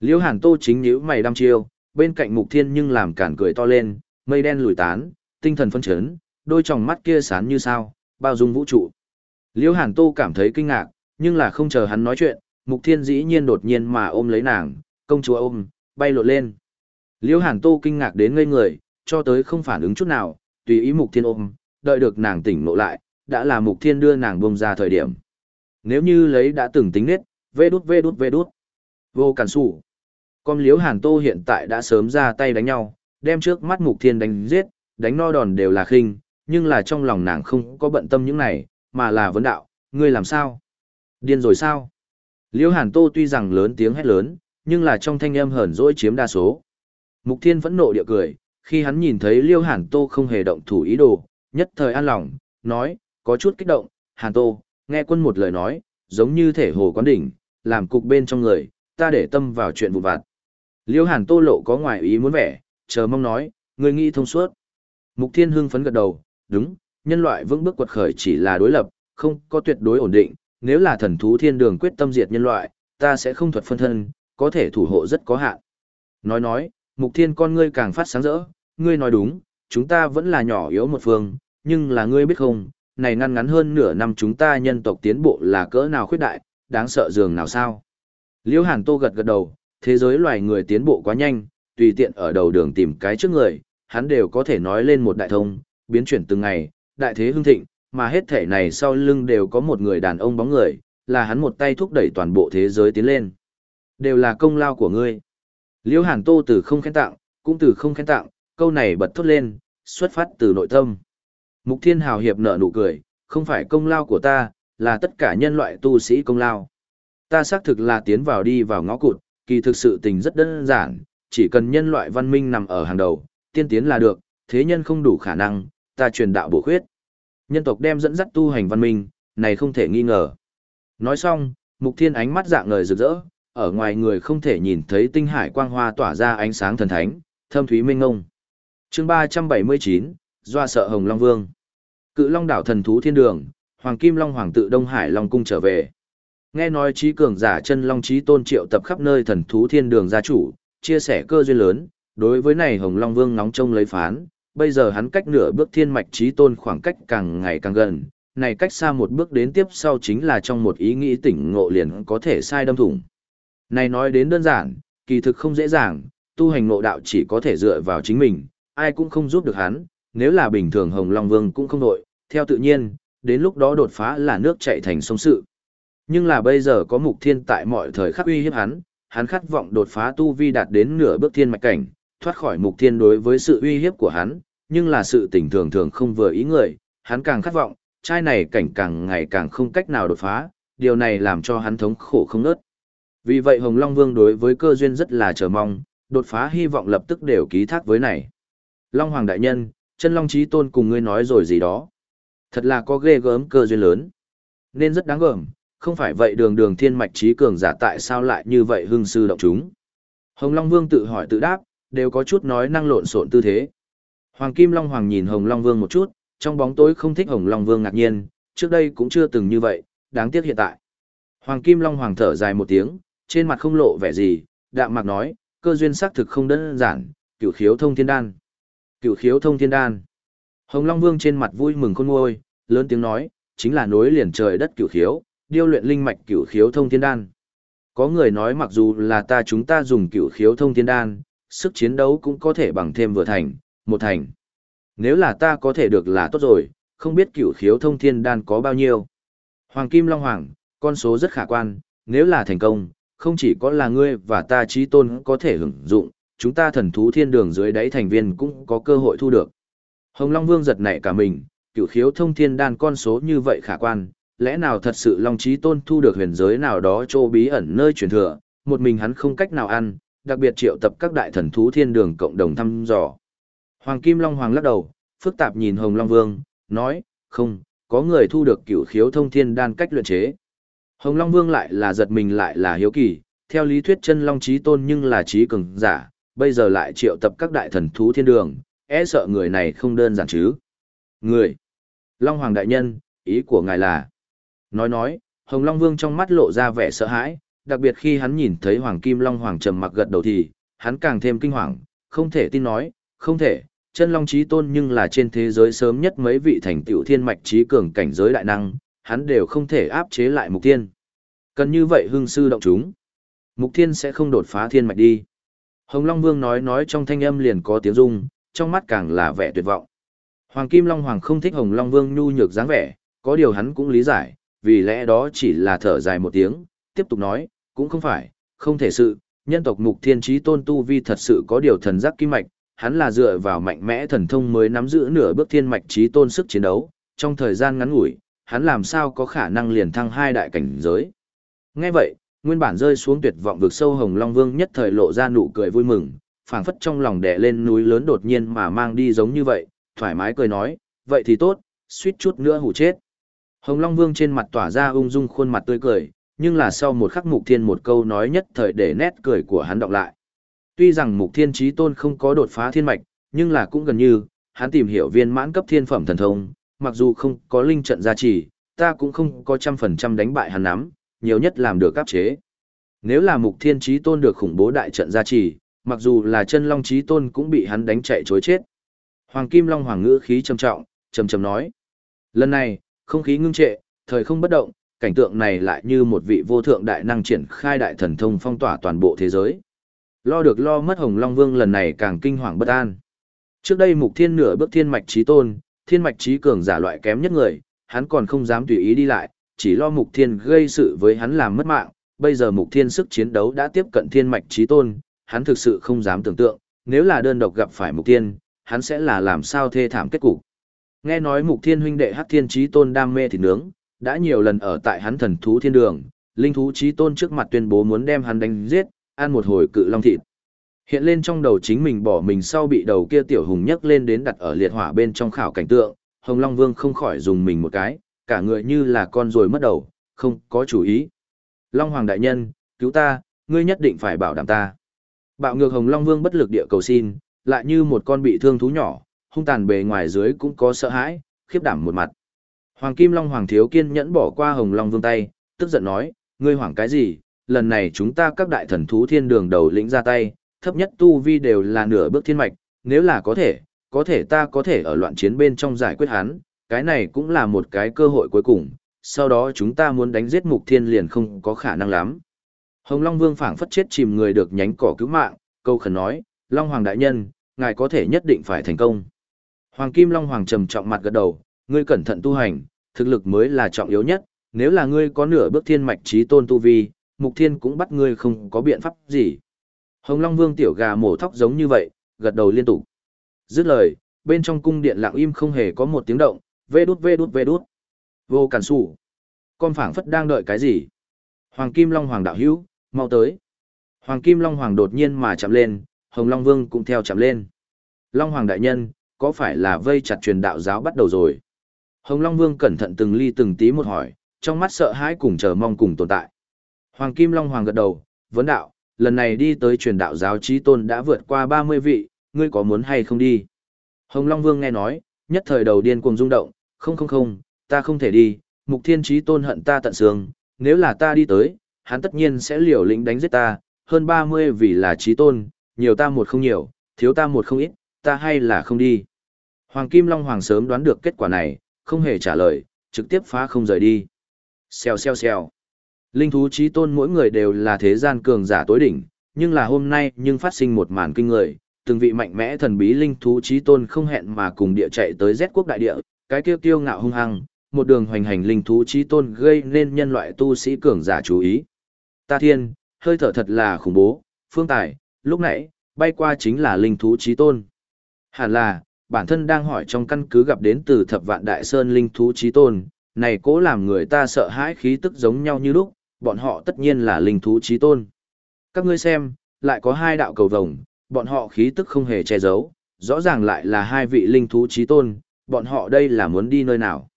liễu Hàn Tô chính nhíu mày đăm chiêu, bên cạnh mục thiên nhưng làm cản cười to lên, mây đen lùi tán, tinh thần phân chấn, đôi tròng mắt kia sáng như sao, bao dung vũ trụ. liễu Hàn Tô cảm thấy kinh ngạc, nhưng là không chờ hắn nói chuyện, Mục Thiên dĩ nhiên đột nhiên mà ôm lấy nàng, công chúa ôm, bay lột lên. liễu Hàn Tô kinh ngạc đến ngây người, cho tới không phản ứng chút nào, tùy ý Mục Thiên ôm, đợi được nàng tỉnh ngộ lại, đã là Mục Thiên đưa nàng bông ra thời điểm. Nếu như lấy đã từng tính nết, vê đút vê đút vê đút. Vô cản sủ. Con liếu Hàn Tô hiện tại đã sớm ra tay đánh nhau, đem trước mắt Mục Thiên đánh giết, đánh no đòn đều là khinh, nhưng là trong lòng nàng không có bận tâm những này, mà là vấn đạo, ngươi làm sao? Điên rồi sao? Liêu Hàn Tô tuy rằng lớn tiếng hét lớn, nhưng là trong thanh âm hờn dỗi chiếm đa số. Mục Thiên vẫn nộ địa cười, khi hắn nhìn thấy Liêu Hàn Tô không hề động thủ ý đồ, nhất thời an lòng, nói, có chút kích động, Hàn Tô, nghe quân một lời nói, giống như thể hồ quán đỉnh, làm cục bên trong người, ta để tâm vào chuyện vụ vặt. Liêu Hàn Tô lộ có ngoài ý muốn vẻ, chờ mong nói, người nghĩ thông suốt. Mục Thiên hưng phấn gật đầu, đúng, nhân loại vững bước quật khởi chỉ là đối lập, không có tuyệt đối ổn định, nếu là thần thú thiên đường quyết tâm diệt nhân loại, ta sẽ không thuật phân thân, có thể thủ hộ rất có hạn. Nói nói, mục thiên con ngươi càng phát sáng rỡ, ngươi nói đúng, chúng ta vẫn là nhỏ yếu một phương, nhưng là ngươi biết không, này ngăn ngắn hơn nửa năm chúng ta nhân tộc tiến bộ là cỡ nào khuyết đại, đáng sợ dường nào sao. Liễu Hàn Tô gật gật đầu, thế giới loài người tiến bộ quá nhanh, tùy tiện ở đầu đường tìm cái trước người, hắn đều có thể nói lên một đại thông, biến chuyển từng ngày, đại thế hưng thịnh, mà hết thể này sau lưng đều có một người đàn ông bóng người, là hắn một tay thúc đẩy toàn bộ thế giới tiến lên. Đều là công lao của ngươi. Liễu Hàn Tô từ không khen tặng, cũng từ không khen tặng, câu này bật thốt lên, xuất phát từ nội tâm. Mục Thiên Hào hiệp nở nụ cười, không phải công lao của ta, là tất cả nhân loại tu sĩ công lao. Ta xác thực là tiến vào đi vào ngõ cụt, kỳ thực sự tình rất đơn giản, chỉ cần nhân loại văn minh nằm ở hàng đầu, tiên tiến là được, thế nhân không đủ khả năng, ta truyền đạo bổ khuyết. Nhân tộc đem dẫn dắt tu hành văn minh, này không thể nghi ngờ. Nói xong, Mục Thiên ánh mắt dạng ngời rực rỡ, ở ngoài người không thể nhìn thấy tinh hải quang hoa tỏa ra ánh sáng thần thánh, thâm thúy minh ngông. Chương 379, doa sợ Hồng Long Vương. Cự Long đảo thần thú thiên đường, Hoàng Kim Long Hoàng tự Đông Hải Long cung trở về. Nghe nói trí cường giả chân Long trí tôn triệu tập khắp nơi thần thú thiên đường gia chủ, chia sẻ cơ duyên lớn, đối với này Hồng Long Vương nóng trông lấy phán, bây giờ hắn cách nửa bước thiên mạch trí tôn khoảng cách càng ngày càng gần, này cách xa một bước đến tiếp sau chính là trong một ý nghĩ tỉnh ngộ liền có thể sai đâm thủng. Này nói đến đơn giản, kỳ thực không dễ dàng, tu hành ngộ đạo chỉ có thể dựa vào chính mình, ai cũng không giúp được hắn, nếu là bình thường Hồng Long Vương cũng không đội, theo tự nhiên, đến lúc đó đột phá là nước chạy thành sông sự. Nhưng là bây giờ có mục thiên tại mọi thời khắc uy hiếp hắn, hắn khát vọng đột phá tu vi đạt đến nửa bước thiên mạch cảnh, thoát khỏi mục thiên đối với sự uy hiếp của hắn, nhưng là sự tình thường thường không vừa ý người, hắn càng khát vọng, trai này cảnh càng ngày càng không cách nào đột phá, điều này làm cho hắn thống khổ không nớt. Vì vậy Hồng Long Vương đối với cơ duyên rất là chờ mong, đột phá hy vọng lập tức đều ký thác với này. Long Hoàng Đại Nhân, chân Long trí Tôn cùng ngươi nói rồi gì đó. Thật là có ghê gớm cơ duyên lớn. Nên rất đáng gờm, không phải vậy đường đường thiên mạch trí cường giả tại sao lại như vậy hưng sư động chúng. Hồng Long Vương tự hỏi tự đáp, đều có chút nói năng lộn xộn tư thế. Hoàng Kim Long Hoàng nhìn Hồng Long Vương một chút, trong bóng tối không thích Hồng Long Vương ngạc nhiên, trước đây cũng chưa từng như vậy, đáng tiếc hiện tại. Hoàng Kim Long Hoàng thở dài một tiếng, trên mặt không lộ vẻ gì, đạm mạc nói, cơ duyên xác thực không đơn giản, cửu khiếu thông thiên đan. Cửu khiếu thông thiên đan. Hồng Long Vương trên mặt vui mừng khôn nguôi lớn tiếng nói, chính là nối liền trời đất cửu khiếu, điêu luyện linh mạch cửu khiếu thông thiên đan. Có người nói mặc dù là ta chúng ta dùng cửu khiếu thông thiên đan, sức chiến đấu cũng có thể bằng thêm vừa thành, một thành. Nếu là ta có thể được là tốt rồi, không biết cửu khiếu thông thiên đan có bao nhiêu. Hoàng Kim Long Hoàng, con số rất khả quan, nếu là thành công, không chỉ có là ngươi và ta trí tôn có thể hưởng dụng, chúng ta thần thú thiên đường dưới đáy thành viên cũng có cơ hội thu được. Hồng Long Vương giật nảy cả mình, cửu khiếu thông thiên đan con số như vậy khả quan, lẽ nào thật sự Long Trí Tôn thu được huyền giới nào đó chỗ bí ẩn nơi truyền thừa, một mình hắn không cách nào ăn, đặc biệt triệu tập các đại thần thú thiên đường cộng đồng thăm dò. Hoàng Kim Long Hoàng lắc đầu, phức tạp nhìn Hồng Long Vương, nói, không, có người thu được cửu khiếu thông thiên đan cách luyện chế. Hồng Long Vương lại là giật mình lại là hiếu kỳ, theo lý thuyết chân Long Trí Tôn nhưng là trí cường giả, bây giờ lại triệu tập các đại thần thú thiên đường, e sợ người này không đơn giản chứ. Người! Long Hoàng Đại Nhân, ý của ngài là... Nói nói, Hồng Long Vương trong mắt lộ ra vẻ sợ hãi, đặc biệt khi hắn nhìn thấy Hoàng Kim Long Hoàng trầm mặc gật đầu thì, hắn càng thêm kinh hoàng, không thể tin nói, không thể, chân Long Trí Tôn nhưng là trên thế giới sớm nhất mấy vị thành tựu thiên mạch trí cường cảnh giới đại năng, hắn đều không thể áp chế lại mục tiên. Cần như vậy hưng sư động chúng. Mục thiên sẽ không đột phá thiên mạch đi. Hồng Long Vương nói nói trong thanh âm liền có tiếng rung, trong mắt càng là vẻ tuyệt vọng. Hoàng Kim Long Hoàng không thích Hồng Long Vương nhu nhược dáng vẻ, có điều hắn cũng lý giải, vì lẽ đó chỉ là thở dài một tiếng, tiếp tục nói, cũng không phải, không thể sự, nhân tộc mục thiên trí tôn tu vi thật sự có điều thần giác kim mạch, hắn là dựa vào mạnh mẽ thần thông mới nắm giữ nửa bước thiên mạch trí tôn sức chiến đấu, trong thời gian ngắn ngủi, hắn làm sao có khả năng liền thăng hai đại cảnh giới. Nghe vậy, nguyên bản rơi xuống tuyệt vọng vực sâu hồng long vương nhất thời lộ ra nụ cười vui mừng, phảng phất trong lòng đè lên núi lớn đột nhiên mà mang đi giống như vậy, thoải mái cười nói, vậy thì tốt, suýt chút nữa hủ chết. Hồng Long Vương trên mặt tỏa ra ung dung khuôn mặt tươi cười, nhưng là sau một khắc Mục Thiên một câu nói nhất thời để nét cười của hắn đọc lại. Tuy rằng Mục Thiên trí Tôn không có đột phá thiên mạch, nhưng là cũng gần như, hắn tìm hiểu viên mãn cấp thiên phẩm thần thông, mặc dù không có linh trận gia trì, ta cũng không có trăm phần trăm đánh bại hắn nắm, nhiều nhất làm được áp chế. Nếu là Mục Thiên Chí Tôn được khủng bố đại trận gia trì, mặc dù là chân Long Chí Tôn cũng bị hắn đánh chạy chối chết. Hoàng Kim Long Hoàng ngữ khí trầm trọng, trầm trầm nói. Lần này, không khí ngưng trệ, thời không bất động, cảnh tượng này lại như một vị vô thượng đại năng triển khai đại thần thông phong tỏa toàn bộ thế giới. Lo được lo mất Hồng Long Vương lần này càng kinh hoàng bất an. Trước đây Mục Thiên nửa bước thiên mạch trí tôn, thiên mạch trí cường giả loại kém nhất người, hắn còn không dám tùy ý đi lại, chỉ lo Mục Thiên gây sự với hắn làm mất mạng, bây giờ Mục Thiên sức chiến đấu đã tiếp cận thiên mạch trí tôn, hắn thực sự không dám tưởng tượng, nếu là đơn độc gặp phải Mục Thiên, hắn sẽ là làm sao thê thảm kết cục. Nghe nói Mục Thiên huynh đệ Hắc Thiên trí Tôn đam mê thịt nướng, đã nhiều lần ở tại hắn thần thú thiên đường, linh thú trí Tôn trước mặt tuyên bố muốn đem hắn đánh giết, ăn một hồi cự long thịt. Hiện lên trong đầu chính mình bỏ mình sau bị đầu kia tiểu hùng nhấc lên đến đặt ở liệt hỏa bên trong khảo cảnh tượng, Hồng Long Vương không khỏi dùng mình một cái, cả người như là con rồi mất đầu, không có chủ ý. Long Hoàng đại nhân, cứu ta, ngươi nhất định phải bảo đảm ta. Bạo ngược Hồng Long Vương bất lực địa cầu xin, lại như một con bị thương thú nhỏ, hung tàn bề ngoài dưới cũng có sợ hãi, khiếp đảm một mặt. Hoàng Kim Long Hoàng thiếu kiên nhẫn bỏ qua Hồng Long Vương tay, tức giận nói, ngươi hoảng cái gì, lần này chúng ta các đại thần thú thiên đường đầu lĩnh ra tay, thấp nhất tu vi đều là nửa bước thiên mạch, nếu là có thể, có thể ta có thể ở loạn chiến bên trong giải quyết hắn, cái này cũng là một cái cơ hội cuối cùng, sau đó chúng ta muốn đánh giết mục thiên liền không có khả năng lắm. Hồng Long Vương phảng phất chết chìm người được nhánh cỏ cứu mạng, câu khẩn nói, Long Hoàng đại nhân, ngài có thể nhất định phải thành công. Hoàng Kim Long Hoàng trầm trọng mặt gật đầu, ngươi cẩn thận tu hành, thực lực mới là trọng yếu nhất, nếu là ngươi có nửa bước thiên mạch trí tôn tu vi, mục thiên cũng bắt ngươi không có biện pháp gì. Hồng Long Vương tiểu gà mổ thóc giống như vậy, gật đầu liên tục. Dứt lời, bên trong cung điện lặng im không hề có một tiếng động, vê đút vê đút vê đút. Vô cản sủ. Con phảng phất đang đợi cái gì? Hoàng Kim Long Hoàng đạo hữu, mau tới. Hoàng Kim Long Hoàng đột nhiên mà chạm lên, Hồng Long Vương cũng theo chạm lên. Long Hoàng đại nhân, có phải là vây chặt truyền đạo giáo bắt đầu rồi? Hồng Long Vương cẩn thận từng ly từng tí một hỏi, trong mắt sợ hãi cùng chờ mong cùng tồn tại. Hoàng Kim Long Hoàng gật đầu, vấn đạo, lần này đi tới truyền đạo giáo trí tôn đã vượt qua 30 vị, ngươi có muốn hay không đi? Hồng Long Vương nghe nói, nhất thời đầu điên cuồng rung động, không không không, ta không thể đi, mục thiên trí tôn hận ta tận xương, nếu là ta đi tới, hắn tất nhiên sẽ liều lĩnh đánh giết ta, hơn 30 vì là trí tôn, nhiều ta một không nhiều, thiếu ta một không ít, ta hay là không đi. Hoàng Kim Long Hoàng sớm đoán được kết quả này, không hề trả lời, trực tiếp phá không rời đi. Xèo xèo xèo. Linh thú trí tôn mỗi người đều là thế gian cường giả tối đỉnh, nhưng là hôm nay nhưng phát sinh một màn kinh người, từng vị mạnh mẽ thần bí linh thú trí tôn không hẹn mà cùng địa chạy tới Z quốc đại địa, cái kia tiêu ngạo hung hăng, một đường hoành hành linh thú chí tôn gây nên nhân loại tu sĩ cường giả chú ý. Ta thiên, hơi thở thật là khủng bố, phương tài, lúc nãy, bay qua chính là linh thú chí tôn. Hẳn là, bản thân đang hỏi trong căn cứ gặp đến từ thập vạn đại sơn linh thú chí tôn, này cố làm người ta sợ hãi khí tức giống nhau như lúc, bọn họ tất nhiên là linh thú chí tôn. Các ngươi xem, lại có hai đạo cầu vồng, bọn họ khí tức không hề che giấu, rõ ràng lại là hai vị linh thú chí tôn, bọn họ đây là muốn đi nơi nào.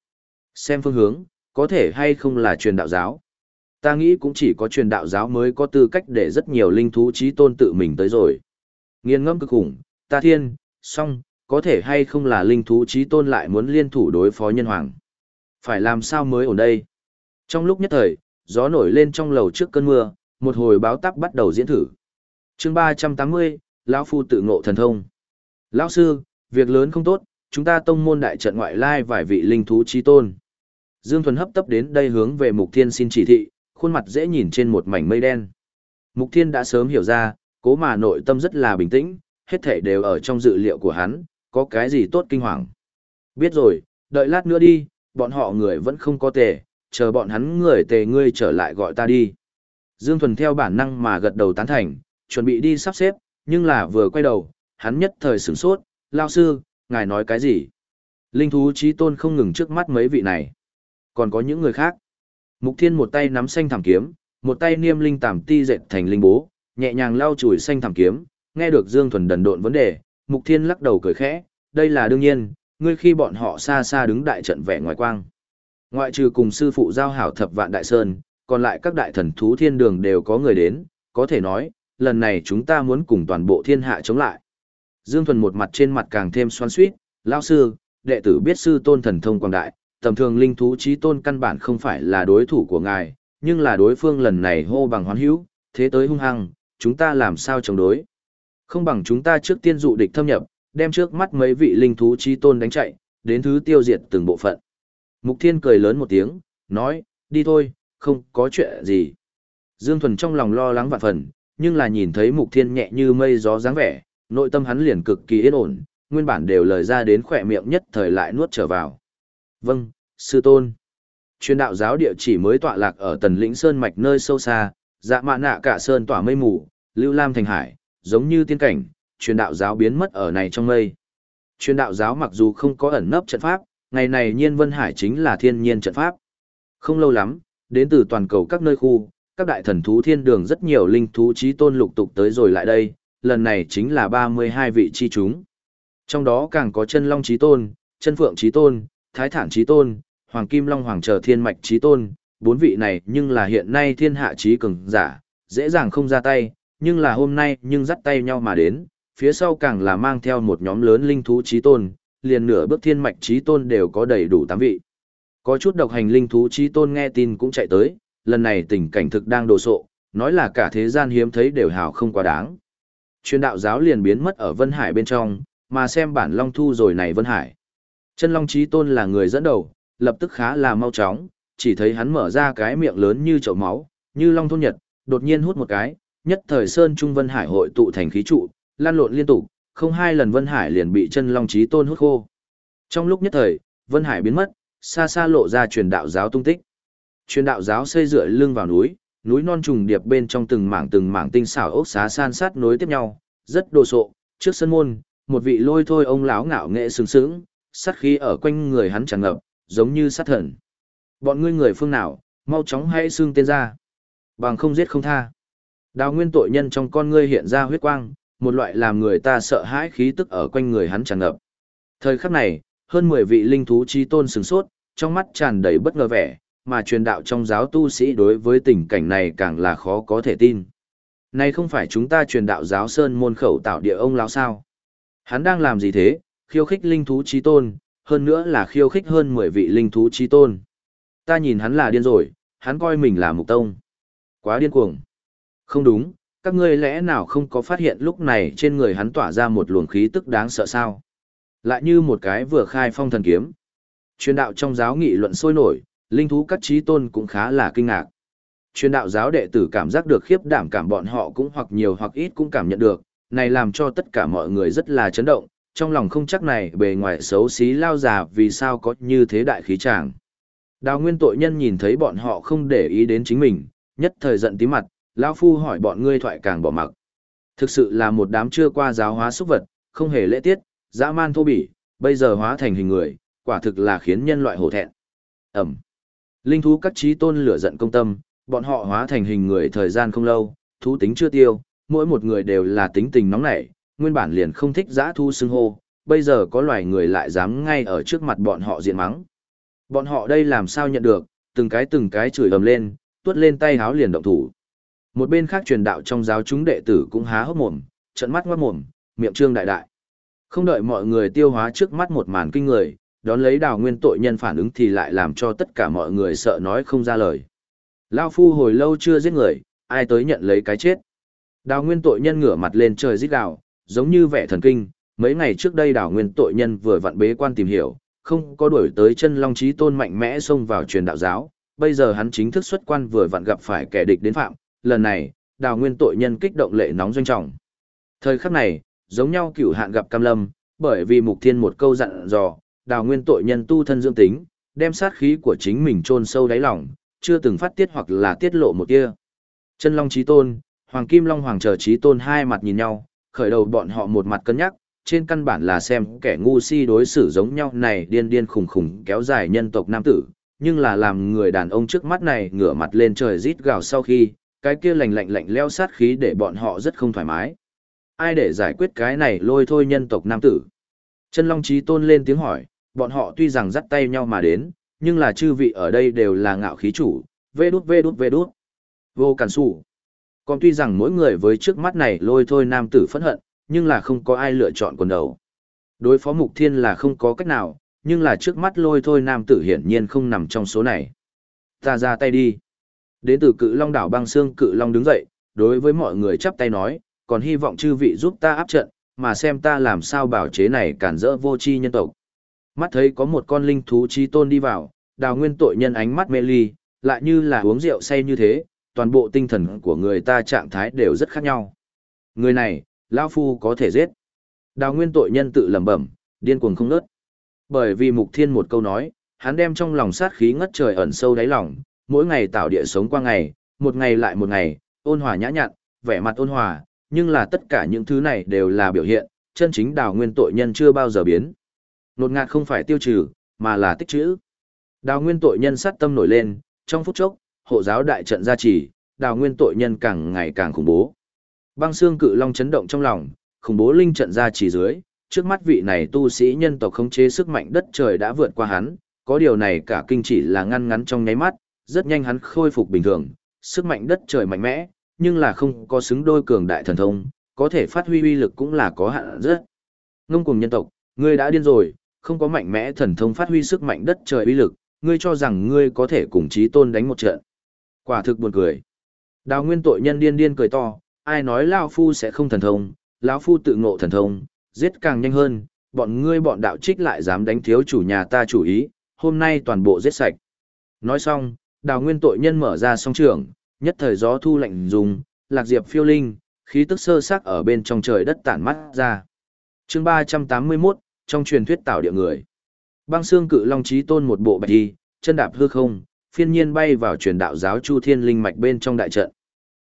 Xem phương hướng, có thể hay không là truyền đạo giáo. Ta nghĩ cũng chỉ có truyền đạo giáo mới có tư cách để rất nhiều linh thú trí tôn tự mình tới rồi. Nghiên ngâm cực khủng, ta thiên, song, có thể hay không là linh thú trí tôn lại muốn liên thủ đối phó nhân hoàng. Phải làm sao mới ổn đây? Trong lúc nhất thời, gió nổi lên trong lầu trước cơn mưa, một hồi báo tắc bắt đầu diễn thử. chương 380, lão Phu tự ngộ thần thông. Lão sư, việc lớn không tốt, chúng ta tông môn đại trận ngoại lai vài vị linh thú trí tôn. Dương Thuần hấp tấp đến đây hướng về Mục Thiên xin chỉ thị, khuôn mặt dễ nhìn trên một mảnh mây đen. Mục Thiên đã sớm hiểu ra, cố mà nội tâm rất là bình tĩnh, hết thảy đều ở trong dự liệu của hắn, có cái gì tốt kinh hoàng. Biết rồi, đợi lát nữa đi, bọn họ người vẫn không có tề, chờ bọn hắn người tề ngươi trở lại gọi ta đi. Dương Thuần theo bản năng mà gật đầu tán thành, chuẩn bị đi sắp xếp, nhưng là vừa quay đầu, hắn nhất thời sửng sốt, lao sư, ngài nói cái gì? Linh thú trí tôn không ngừng trước mắt mấy vị này. Còn có những người khác. Mục Thiên một tay nắm xanh thảm kiếm, một tay niêm linh tảm ti dệt thành linh bố, nhẹ nhàng lau chùi xanh thảm kiếm, nghe được Dương Thuần đần độn vấn đề, Mục Thiên lắc đầu cười khẽ, đây là đương nhiên, ngươi khi bọn họ xa xa đứng đại trận vẻ ngoài quang. Ngoại trừ cùng sư phụ giao hảo thập vạn đại sơn, còn lại các đại thần thú thiên đường đều có người đến, có thể nói, lần này chúng ta muốn cùng toàn bộ thiên hạ chống lại. Dương Thuần một mặt trên mặt càng thêm xoan suýt, lao sư, đệ tử biết sư tôn thần thông quang đại, tầm thường linh thú trí tôn căn bản không phải là đối thủ của ngài, nhưng là đối phương lần này hô bằng hoán hữu, thế tới hung hăng, chúng ta làm sao chống đối. Không bằng chúng ta trước tiên dụ địch thâm nhập, đem trước mắt mấy vị linh thú trí tôn đánh chạy, đến thứ tiêu diệt từng bộ phận. Mục Thiên cười lớn một tiếng, nói, đi thôi, không có chuyện gì. Dương Thuần trong lòng lo lắng vạn phần, nhưng là nhìn thấy Mục Thiên nhẹ như mây gió dáng vẻ, nội tâm hắn liền cực kỳ yên ổn, nguyên bản đều lời ra đến khỏe miệng nhất thời lại nuốt trở vào. Vâng, sư tôn. Truyền đạo giáo địa chỉ mới tọa lạc ở tần lĩnh sơn mạch nơi sâu xa, dạ mạ nạ cả sơn tỏa mây mù, lưu lam thành hải, giống như tiên cảnh, truyền đạo giáo biến mất ở này trong mây. Truyền đạo giáo mặc dù không có ẩn nấp trận pháp, ngày này nhiên vân hải chính là thiên nhiên trận pháp. Không lâu lắm, đến từ toàn cầu các nơi khu, các đại thần thú thiên đường rất nhiều linh thú trí tôn lục tục tới rồi lại đây, lần này chính là 32 vị chi chúng. Trong đó càng có chân long trí tôn, chân phượng trí tôn, thái thản trí tôn, hoàng kim long hoàng trở thiên mạch trí tôn, bốn vị này nhưng là hiện nay thiên hạ trí cường giả, dễ dàng không ra tay, nhưng là hôm nay nhưng dắt tay nhau mà đến, phía sau càng là mang theo một nhóm lớn linh thú trí tôn, liền nửa bước thiên mạch trí tôn đều có đầy đủ tám vị. Có chút độc hành linh thú trí tôn nghe tin cũng chạy tới, lần này tình cảnh thực đang đồ sộ, nói là cả thế gian hiếm thấy đều hào không quá đáng. Chuyên đạo giáo liền biến mất ở Vân Hải bên trong, mà xem bản Long Thu rồi này Vân Hải. Chân Long Chí Tôn là người dẫn đầu, lập tức khá là mau chóng, chỉ thấy hắn mở ra cái miệng lớn như chậu máu, như Long Thôn Nhật, đột nhiên hút một cái, nhất thời Sơn Trung Vân Hải hội tụ thành khí trụ, lan lộn liên tục, không hai lần Vân Hải liền bị chân Long Chí Tôn hút khô. Trong lúc nhất thời, Vân Hải biến mất, xa xa lộ ra truyền đạo giáo tung tích. Truyền đạo giáo xây dựa lưng vào núi, núi non trùng điệp bên trong từng mảng từng mảng tinh xảo ốc xá san sát nối tiếp nhau, rất đồ sộ, trước sân môn, một vị lôi thôi ông lão ngạo nghệ sừng sững, sát khí ở quanh người hắn tràn ngập, giống như sát thần. Bọn ngươi người phương nào, mau chóng hãy xương tên ra. Bằng không giết không tha. Đào nguyên tội nhân trong con ngươi hiện ra huyết quang, một loại làm người ta sợ hãi khí tức ở quanh người hắn tràn ngập. Thời khắc này, hơn 10 vị linh thú chi tôn sừng sốt, trong mắt tràn đầy bất ngờ vẻ, mà truyền đạo trong giáo tu sĩ đối với tình cảnh này càng là khó có thể tin. Này không phải chúng ta truyền đạo giáo sơn môn khẩu tạo địa ông lão sao? Hắn đang làm gì thế, khiêu khích linh thú chi tôn, hơn nữa là khiêu khích hơn 10 vị linh thú chi tôn. Ta nhìn hắn là điên rồi, hắn coi mình là mục tông. Quá điên cuồng. Không đúng, các ngươi lẽ nào không có phát hiện lúc này trên người hắn tỏa ra một luồng khí tức đáng sợ sao? Lại như một cái vừa khai phong thần kiếm. Truyền đạo trong giáo nghị luận sôi nổi, linh thú các trí tôn cũng khá là kinh ngạc. Truyền đạo giáo đệ tử cảm giác được khiếp đảm cảm bọn họ cũng hoặc nhiều hoặc ít cũng cảm nhận được, này làm cho tất cả mọi người rất là chấn động, trong lòng không chắc này bề ngoài xấu xí lao già vì sao có như thế đại khí tràng. Đào nguyên tội nhân nhìn thấy bọn họ không để ý đến chính mình, nhất thời giận tí mặt, lao phu hỏi bọn ngươi thoại càng bỏ mặc. Thực sự là một đám chưa qua giáo hóa xúc vật, không hề lễ tiết, dã man thô bỉ, bây giờ hóa thành hình người, quả thực là khiến nhân loại hổ thẹn. Ẩm. Linh thú các trí tôn lửa giận công tâm, bọn họ hóa thành hình người thời gian không lâu, thú tính chưa tiêu, mỗi một người đều là tính tình nóng nảy, nguyên bản liền không thích giã thu xưng hô, bây giờ có loài người lại dám ngay ở trước mặt bọn họ diện mắng. Bọn họ đây làm sao nhận được, từng cái từng cái chửi ầm lên, tuốt lên tay háo liền động thủ. Một bên khác truyền đạo trong giáo chúng đệ tử cũng há hốc mồm, trận mắt ngoát mồm, miệng trương đại đại. Không đợi mọi người tiêu hóa trước mắt một màn kinh người, đón lấy đào nguyên tội nhân phản ứng thì lại làm cho tất cả mọi người sợ nói không ra lời. Lao phu hồi lâu chưa giết người, ai tới nhận lấy cái chết. Đào nguyên tội nhân ngửa mặt lên trời giết gào, giống như vẻ thần kinh, mấy ngày trước đây đào nguyên tội nhân vừa vặn bế quan tìm hiểu, không có đuổi tới chân long trí tôn mạnh mẽ xông vào truyền đạo giáo, bây giờ hắn chính thức xuất quan vừa vặn gặp phải kẻ địch đến phạm, lần này, đào nguyên tội nhân kích động lệ nóng doanh trọng. Thời khắc này, giống nhau cửu hạn gặp cam lâm, bởi vì mục thiên một câu dặn dò, đào nguyên tội nhân tu thân dưỡng tính, đem sát khí của chính mình chôn sâu đáy lòng, chưa từng phát tiết hoặc là tiết lộ một tia. Chân Long Chí Tôn, Hoàng Kim Long Hoàng chờ Chí Tôn hai mặt nhìn nhau, khởi đầu bọn họ một mặt cân nhắc, trên căn bản là xem kẻ ngu si đối xử giống nhau này điên điên khủng khủng kéo dài nhân tộc nam tử, nhưng là làm người đàn ông trước mắt này ngửa mặt lên trời rít gào sau khi, cái kia lạnh lạnh lạnh leo sát khí để bọn họ rất không thoải mái. Ai để giải quyết cái này lôi thôi nhân tộc nam tử? Chân Long Chí Tôn lên tiếng hỏi, bọn họ tuy rằng dắt tay nhau mà đến, nhưng là chư vị ở đây đều là ngạo khí chủ, vê đút vê đút vê đút. Vô cản sủ. Còn tuy rằng mỗi người với trước mắt này lôi thôi nam tử phẫn hận, nhưng là không có ai lựa chọn quần đầu. Đối phó mục thiên là không có cách nào, nhưng là trước mắt lôi thôi nam tử hiển nhiên không nằm trong số này. Ta ra tay đi. Đến từ cự long đảo băng xương cự long đứng dậy, đối với mọi người chắp tay nói, còn hy vọng chư vị giúp ta áp trận, mà xem ta làm sao bảo chế này cản rỡ vô tri nhân tộc. Mắt thấy có một con linh thú trí tôn đi vào, đào nguyên tội nhân ánh mắt mê ly, lại như là uống rượu say như thế, toàn bộ tinh thần của người ta trạng thái đều rất khác nhau. Người này, lão Phu có thể giết. Đào nguyên tội nhân tự lẩm bẩm, điên cuồng không ngớt. Bởi vì mục thiên một câu nói, hắn đem trong lòng sát khí ngất trời ẩn sâu đáy lòng, mỗi ngày tạo địa sống qua ngày, một ngày lại một ngày, ôn hòa nhã nhặn, vẻ mặt ôn hòa, nhưng là tất cả những thứ này đều là biểu hiện, chân chính đào nguyên tội nhân chưa bao giờ biến. Nột ngạt không phải tiêu trừ, mà là tích trữ. Đào nguyên tội nhân sát tâm nổi lên, trong phút chốc, hộ giáo đại trận gia trì, đào nguyên tội nhân càng ngày càng khủng bố. Băng xương cự long chấn động trong lòng, khủng bố linh trận gia trì dưới, trước mắt vị này tu sĩ nhân tộc khống chế sức mạnh đất trời đã vượt qua hắn, có điều này cả kinh chỉ là ngăn ngắn trong nháy mắt, rất nhanh hắn khôi phục bình thường, sức mạnh đất trời mạnh mẽ, nhưng là không có xứng đôi cường đại thần thông, có thể phát huy uy lực cũng là có hạn rất. Ngông cùng nhân tộc, ngươi đã điên rồi, không có mạnh mẽ thần thông phát huy sức mạnh đất trời uy lực, ngươi cho rằng ngươi có thể cùng chí tôn đánh một trận. Quả thực buồn cười. Đào nguyên tội nhân điên điên cười to, ai nói Lao Phu sẽ không thần thông, lão Phu tự ngộ thần thông, giết càng nhanh hơn, bọn ngươi bọn đạo trích lại dám đánh thiếu chủ nhà ta chủ ý, hôm nay toàn bộ giết sạch. Nói xong, đào nguyên tội nhân mở ra song trường, nhất thời gió thu lạnh dùng, lạc diệp phiêu linh, khí tức sơ sắc ở bên trong trời đất tản mắt ra. chương 381, trong truyền thuyết tạo địa người. Băng xương cự long trí tôn một bộ bạch y chân đạp hư không, phiên nhiên bay vào truyền đạo giáo Chu Thiên Linh mạch bên trong đại trận.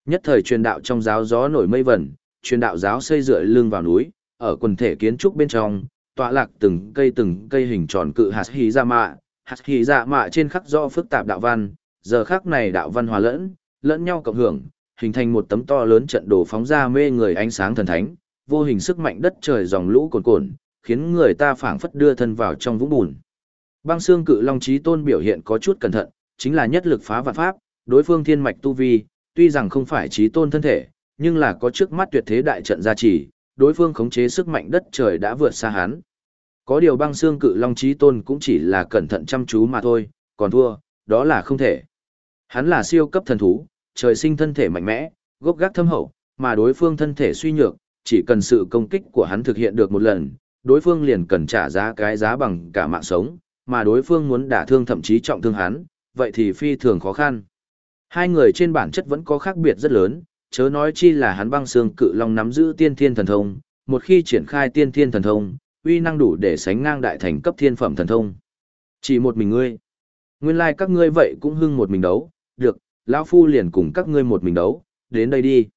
Nhất thời truyền đạo trong giáo gió nổi mây vẩn, truyền đạo giáo xây dựa lưng vào núi, ở quần thể kiến trúc bên trong, tọa lạc từng cây từng cây hình tròn cự hạt hí ra mạ, hạt hí ra mạ trên khắc do phức tạp đạo văn, giờ khắc này đạo văn hòa lẫn, lẫn nhau cộng hưởng, hình thành một tấm to lớn trận đồ phóng ra mê người ánh sáng thần thánh, vô hình sức mạnh đất trời dòng lũ cuồn cuộn khiến người ta phảng phất đưa thân vào trong vũng bùn. Băng xương cự long chí tôn biểu hiện có chút cẩn thận, chính là nhất lực phá vạn pháp, đối phương thiên mạch tu vi, tuy rằng không phải chí tôn thân thể, nhưng là có trước mắt tuyệt thế đại trận gia trì, đối phương khống chế sức mạnh đất trời đã vượt xa hắn. Có điều băng xương cự long chí tôn cũng chỉ là cẩn thận chăm chú mà thôi, còn thua, đó là không thể. Hắn là siêu cấp thần thú, trời sinh thân thể mạnh mẽ, gốc gác thâm hậu, mà đối phương thân thể suy nhược, chỉ cần sự công kích của hắn thực hiện được một lần, đối phương liền cần trả giá cái giá bằng cả mạng sống, mà đối phương muốn đả thương thậm chí trọng thương hắn, vậy thì phi thường khó khăn. Hai người trên bản chất vẫn có khác biệt rất lớn, chớ nói chi là hắn băng xương cự long nắm giữ tiên thiên thần thông, một khi triển khai tiên thiên thần thông, uy năng đủ để sánh ngang đại thành cấp thiên phẩm thần thông. Chỉ một mình ngươi. Nguyên lai like các ngươi vậy cũng hưng một mình đấu, được, lão phu liền cùng các ngươi một mình đấu, đến đây đi.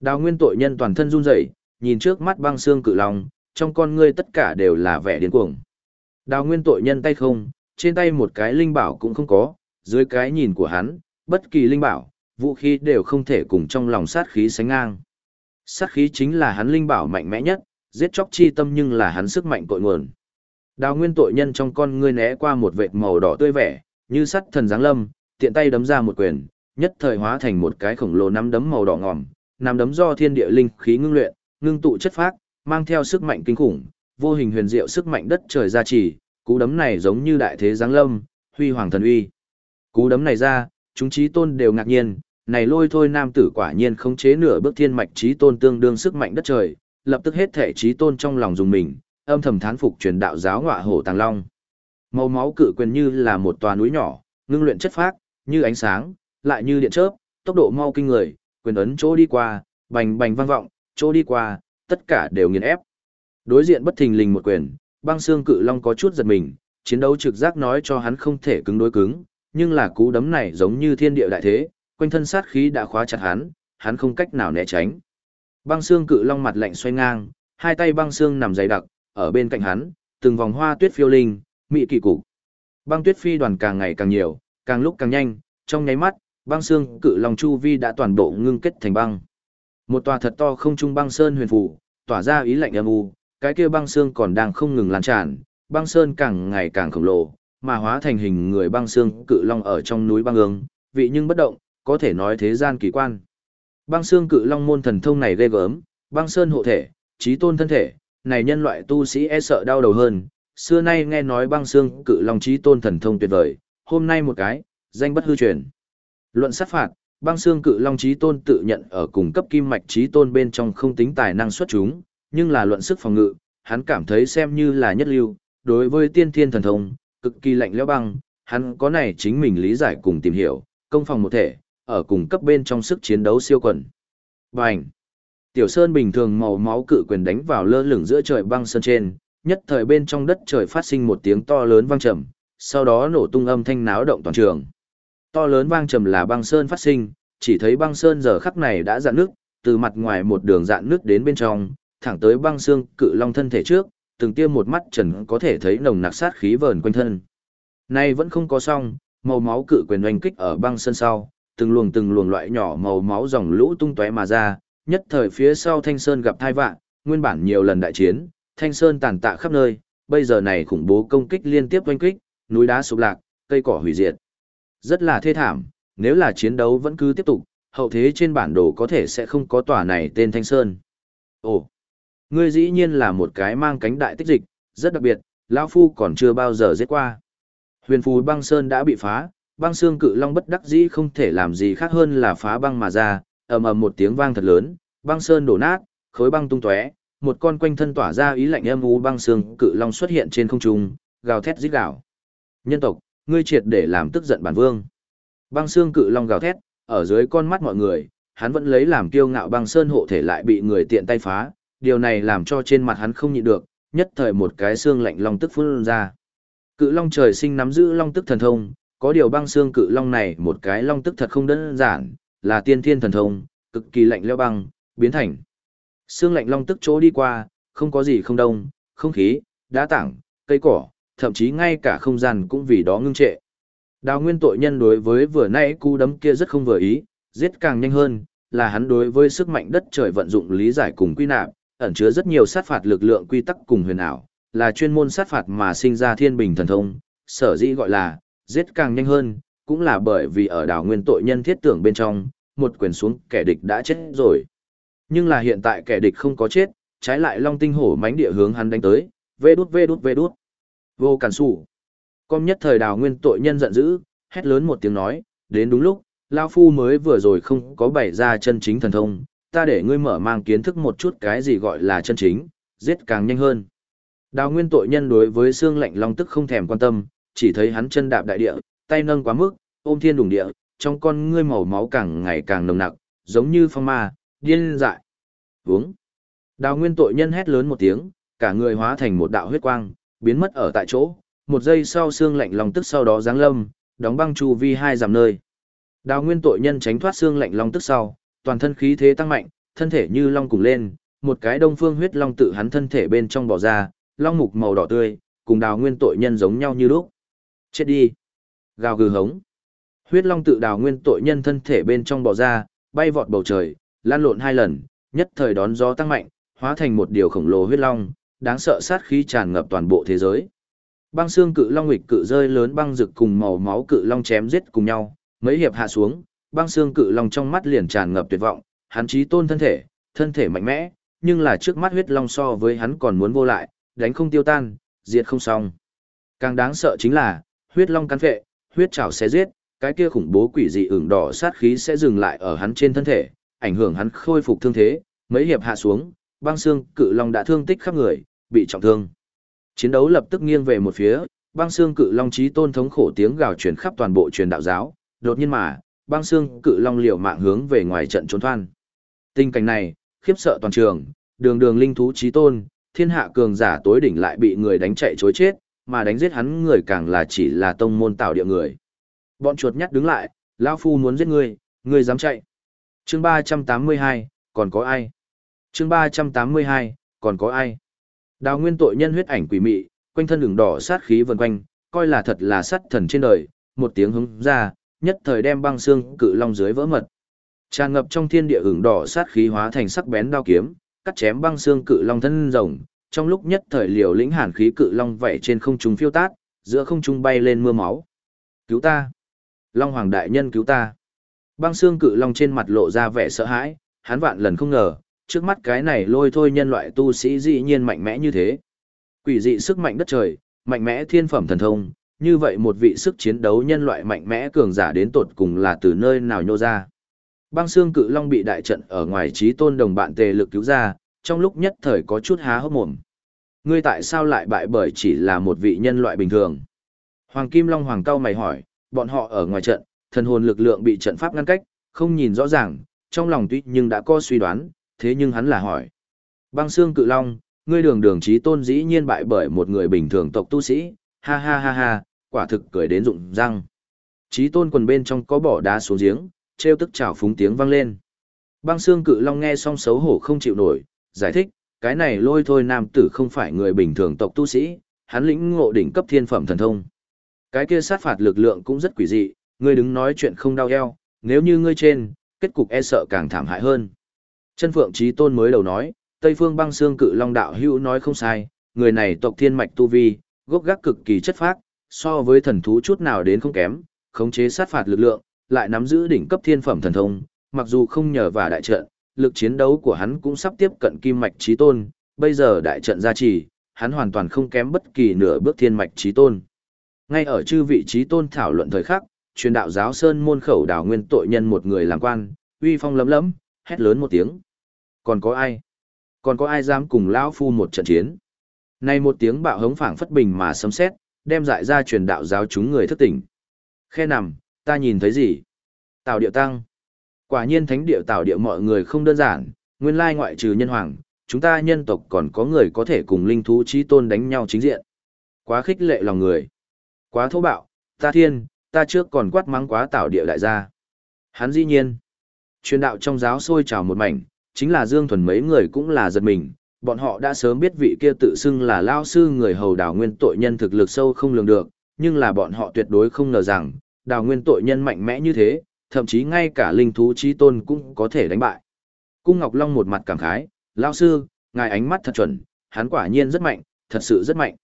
Đào nguyên tội nhân toàn thân run rẩy, nhìn trước mắt băng xương cự long, trong con ngươi tất cả đều là vẻ điên cuồng. Đào nguyên tội nhân tay không, trên tay một cái linh bảo cũng không có, dưới cái nhìn của hắn, bất kỳ linh bảo, vũ khí đều không thể cùng trong lòng sát khí sánh ngang. Sát khí chính là hắn linh bảo mạnh mẽ nhất, giết chóc chi tâm nhưng là hắn sức mạnh cội nguồn. Đào nguyên tội nhân trong con ngươi né qua một vệt màu đỏ tươi vẻ, như sắt thần giáng lâm, tiện tay đấm ra một quyền, nhất thời hóa thành một cái khổng lồ nắm đấm màu đỏ ngòm, nắm đấm do thiên địa linh khí ngưng luyện, ngưng tụ chất phác, mang theo sức mạnh kinh khủng, vô hình huyền diệu sức mạnh đất trời gia trì, cú đấm này giống như đại thế giáng lâm, huy hoàng thần uy. Cú đấm này ra, chúng trí tôn đều ngạc nhiên, này lôi thôi nam tử quả nhiên không chế nửa bước thiên mạch trí tôn tương đương sức mạnh đất trời, lập tức hết thể trí tôn trong lòng dùng mình, âm thầm thán phục truyền đạo giáo ngọa hổ tàng long. Màu máu cự quyền như là một tòa núi nhỏ, ngưng luyện chất phác, như ánh sáng, lại như điện chớp, tốc độ mau kinh người, quyền ấn chỗ đi qua, bành bành vang vọng, chỗ đi qua, tất cả đều nghiền ép. Đối diện bất thình lình một quyền, băng xương cự long có chút giật mình, chiến đấu trực giác nói cho hắn không thể cứng đối cứng, nhưng là cú đấm này giống như thiên địa đại thế, quanh thân sát khí đã khóa chặt hắn, hắn không cách nào né tránh. Băng xương cự long mặt lạnh xoay ngang, hai tay băng xương nằm dày đặc, ở bên cạnh hắn, từng vòng hoa tuyết phiêu linh, mị kỳ cục. Băng tuyết phi đoàn càng ngày càng nhiều, càng lúc càng nhanh, trong nháy mắt, băng xương cự long chu vi đã toàn bộ ngưng kết thành băng. Một tòa thật to không trung băng sơn huyền phủ tỏa ra ý lạnh âm u, cái kia băng xương còn đang không ngừng lan tràn, băng sơn càng ngày càng khổng lồ, mà hóa thành hình người băng xương cự long ở trong núi băng ương, vị nhưng bất động, có thể nói thế gian kỳ quan. Băng xương cự long môn thần thông này ghê gớm, băng sơn hộ thể, trí tôn thân thể, này nhân loại tu sĩ e sợ đau đầu hơn, xưa nay nghe nói băng xương cự long trí tôn thần thông tuyệt vời, hôm nay một cái, danh bất hư truyền. Luận sát phạt, băng xương cự long trí tôn tự nhận ở cùng cấp kim mạch trí tôn bên trong không tính tài năng xuất chúng, nhưng là luận sức phòng ngự, hắn cảm thấy xem như là nhất lưu, đối với tiên thiên thần thông, cực kỳ lạnh lẽo băng, hắn có này chính mình lý giải cùng tìm hiểu, công phòng một thể, ở cùng cấp bên trong sức chiến đấu siêu quần. Bành! Tiểu Sơn bình thường màu máu cự quyền đánh vào lơ lửng giữa trời băng sơn trên, nhất thời bên trong đất trời phát sinh một tiếng to lớn vang trầm, sau đó nổ tung âm thanh náo động toàn trường. To lớn vang trầm là băng sơn phát sinh, chỉ thấy băng sơn giờ khắc này đã dạn nước, từ mặt ngoài một đường dạn nước đến bên trong, thẳng tới băng xương cự long thân thể trước, từng tiêm một mắt trần có thể thấy nồng nặc sát khí vờn quanh thân. Nay vẫn không có xong, màu máu cự quyền oanh kích ở băng sơn sau, từng luồng từng luồng loại nhỏ màu máu dòng lũ tung tóe mà ra, nhất thời phía sau Thanh Sơn gặp thai vạn, nguyên bản nhiều lần đại chiến, Thanh Sơn tàn tạ khắp nơi, bây giờ này khủng bố công kích liên tiếp oanh kích, núi đá sụp lạc, cây cỏ hủy diệt. Rất là thê thảm, nếu là chiến đấu vẫn cứ tiếp tục, hậu thế trên bản đồ có thể sẽ không có tòa này tên Thanh Sơn. Ồ, ngươi dĩ nhiên là một cái mang cánh đại tích dịch, rất đặc biệt, lão Phu còn chưa bao giờ giết qua. Huyền phù băng sơn đã bị phá, băng xương cự long bất đắc dĩ không thể làm gì khác hơn là phá băng mà ra, ầm ầm một tiếng vang thật lớn, băng sơn đổ nát, khối băng tung tóe, một con quanh thân tỏa ra ý lạnh âm u băng xương cự long xuất hiện trên không trung, gào thét rít gào. Nhân tộc, ngươi triệt để làm tức giận bản vương. Băng xương cự long gào thét, ở dưới con mắt mọi người, hắn vẫn lấy làm kiêu ngạo băng sơn hộ thể lại bị người tiện tay phá, điều này làm cho trên mặt hắn không nhịn được, nhất thời một cái xương lạnh long tức phun ra. Cự long trời sinh nắm giữ long tức thần thông, có điều băng xương cự long này một cái long tức thật không đơn giản, là tiên thiên thần thông, cực kỳ lạnh leo băng, biến thành. Xương lạnh long tức chỗ đi qua, không có gì không đông, không khí, đá tảng, cây cỏ, thậm chí ngay cả không gian cũng vì đó ngưng trệ. Đào nguyên tội nhân đối với vừa nãy cú đấm kia rất không vừa ý, giết càng nhanh hơn, là hắn đối với sức mạnh đất trời vận dụng lý giải cùng quy nạp, ẩn chứa rất nhiều sát phạt lực lượng quy tắc cùng huyền ảo, là chuyên môn sát phạt mà sinh ra thiên bình thần thông, sở dĩ gọi là giết càng nhanh hơn, cũng là bởi vì ở đảo nguyên tội nhân thiết tưởng bên trong, một quyền xuống kẻ địch đã chết rồi. Nhưng là hiện tại kẻ địch không có chết, trái lại long tinh hổ mánh địa hướng hắn đánh tới, vê đút vê đút vê đút. Vô cản sủ. Com nhất thời đào nguyên tội nhân giận dữ, hét lớn một tiếng nói, đến đúng lúc, Lao Phu mới vừa rồi không có bày ra chân chính thần thông, ta để ngươi mở mang kiến thức một chút cái gì gọi là chân chính, giết càng nhanh hơn. Đào nguyên tội nhân đối với xương lạnh long tức không thèm quan tâm, chỉ thấy hắn chân đạp đại địa, tay nâng quá mức, ôm thiên đủng địa, trong con ngươi màu máu càng ngày càng nồng nặc, giống như phong ma, điên dại. Vướng. Đào nguyên tội nhân hét lớn một tiếng, cả người hóa thành một đạo huyết quang, biến mất ở tại chỗ, một giây sau xương lạnh long tức sau đó giáng lâm, đóng băng chu vi hai giảm nơi. Đào nguyên tội nhân tránh thoát xương lạnh long tức sau, toàn thân khí thế tăng mạnh, thân thể như long cùng lên, một cái đông phương huyết long tự hắn thân thể bên trong bỏ ra, long mục màu đỏ tươi, cùng đào nguyên tội nhân giống nhau như lúc. Chết đi. Gào gừ hống. Huyết long tự đào nguyên tội nhân thân thể bên trong bỏ ra, bay vọt bầu trời, lan lộn hai lần, nhất thời đón gió tăng mạnh, hóa thành một điều khổng lồ huyết long, đáng sợ sát khí tràn ngập toàn bộ thế giới. Băng xương cự long nghịch cự rơi lớn băng rực cùng màu máu cự long chém giết cùng nhau, mấy hiệp hạ xuống, băng xương cự long trong mắt liền tràn ngập tuyệt vọng, hắn chí tôn thân thể, thân thể mạnh mẽ, nhưng là trước mắt huyết long so với hắn còn muốn vô lại, đánh không tiêu tan, diệt không xong. Càng đáng sợ chính là, huyết long cắn phệ, huyết trảo sẽ giết, cái kia khủng bố quỷ dị ửng đỏ sát khí sẽ dừng lại ở hắn trên thân thể, ảnh hưởng hắn khôi phục thương thế, mấy hiệp hạ xuống, băng xương cự long đã thương tích khắp người, bị trọng thương. Chiến đấu lập tức nghiêng về một phía, băng xương cự long chí tôn thống khổ tiếng gào truyền khắp toàn bộ truyền đạo giáo, đột nhiên mà, băng xương cự long liều mạng hướng về ngoài trận trốn thoan. Tình cảnh này, khiếp sợ toàn trường, đường đường linh thú chí tôn, thiên hạ cường giả tối đỉnh lại bị người đánh chạy chối chết, mà đánh giết hắn người càng là chỉ là tông môn tạo địa người. Bọn chuột nhắt đứng lại, lão phu muốn giết ngươi, ngươi dám chạy. Chương 382, còn có ai? Chương 382, còn có ai? Đào nguyên tội nhân huyết ảnh quỷ mị, quanh thân đường đỏ sát khí vần quanh, coi là thật là sát thần trên đời, một tiếng hứng ra, nhất thời đem băng xương cự long dưới vỡ mật. Tràn ngập trong thiên địa hưởng đỏ sát khí hóa thành sắc bén đao kiếm, cắt chém băng xương cự long thân rồng, trong lúc nhất thời liều lĩnh hàn khí cự long vẩy trên không trung phiêu tát, giữa không trung bay lên mưa máu. Cứu ta! Long Hoàng đại nhân cứu ta! Băng xương cự long trên mặt lộ ra vẻ sợ hãi, hắn vạn lần không ngờ, trước mắt cái này lôi thôi nhân loại tu sĩ dĩ nhiên mạnh mẽ như thế. Quỷ dị sức mạnh đất trời, mạnh mẽ thiên phẩm thần thông, như vậy một vị sức chiến đấu nhân loại mạnh mẽ cường giả đến tột cùng là từ nơi nào nhô ra. Băng xương cự long bị đại trận ở ngoài trí tôn đồng bạn tề lực cứu ra, trong lúc nhất thời có chút há hốc mồm. Ngươi tại sao lại bại bởi chỉ là một vị nhân loại bình thường? Hoàng Kim Long Hoàng cao mày hỏi, bọn họ ở ngoài trận, thần hồn lực lượng bị trận pháp ngăn cách, không nhìn rõ ràng, trong lòng tuy nhưng đã có suy đoán, thế nhưng hắn là hỏi. Băng xương cự long, ngươi đường đường trí tôn dĩ nhiên bại bởi một người bình thường tộc tu sĩ, ha ha ha ha, quả thực cười đến rụng răng. Trí tôn quần bên trong có bỏ đá xuống giếng, treo tức chảo phúng tiếng vang lên. Băng xương cự long nghe xong xấu hổ không chịu nổi, giải thích, cái này lôi thôi nam tử không phải người bình thường tộc tu sĩ, hắn lĩnh ngộ đỉnh cấp thiên phẩm thần thông. Cái kia sát phạt lực lượng cũng rất quỷ dị, ngươi đứng nói chuyện không đau eo, nếu như ngươi trên, kết cục e sợ càng thảm hại hơn. Chân Phượng Trí Tôn mới đầu nói, Tây Phương băng xương cự long đạo hữu nói không sai, người này tộc thiên mạch tu vi, gốc gác cực kỳ chất phác, so với thần thú chút nào đến không kém, khống chế sát phạt lực lượng, lại nắm giữ đỉnh cấp thiên phẩm thần thông, mặc dù không nhờ vào đại trận, lực chiến đấu của hắn cũng sắp tiếp cận kim mạch trí tôn, bây giờ đại trận gia trì, hắn hoàn toàn không kém bất kỳ nửa bước thiên mạch trí tôn. Ngay ở chư vị trí tôn thảo luận thời khắc, truyền đạo giáo sơn môn khẩu đảo nguyên tội nhân một người làm quan, uy phong lấm lấm, hét lớn một tiếng. Còn có ai? Còn có ai dám cùng lão phu một trận chiến? Nay một tiếng bạo hống phảng phất bình mà sấm sét, đem dại ra truyền đạo giáo chúng người thức tỉnh. Khe nằm, ta nhìn thấy gì? Tào điệu tăng. Quả nhiên thánh điệu tào điệu mọi người không đơn giản, nguyên lai ngoại trừ nhân hoàng, chúng ta nhân tộc còn có người có thể cùng linh thú trí tôn đánh nhau chính diện. Quá khích lệ lòng người. Quá thô bạo, ta thiên, ta trước còn quát mắng quá tào địa đại gia. Hắn dĩ nhiên. Truyền đạo trong giáo sôi trào một mảnh, chính là Dương Thuần mấy người cũng là giật mình, bọn họ đã sớm biết vị kia tự xưng là lao sư người hầu đào nguyên tội nhân thực lực sâu không lường được, nhưng là bọn họ tuyệt đối không ngờ rằng, đào nguyên tội nhân mạnh mẽ như thế, thậm chí ngay cả linh thú trí tôn cũng có thể đánh bại. Cung Ngọc Long một mặt cảm khái, lao sư, ngài ánh mắt thật chuẩn, hắn quả nhiên rất mạnh, thật sự rất mạnh.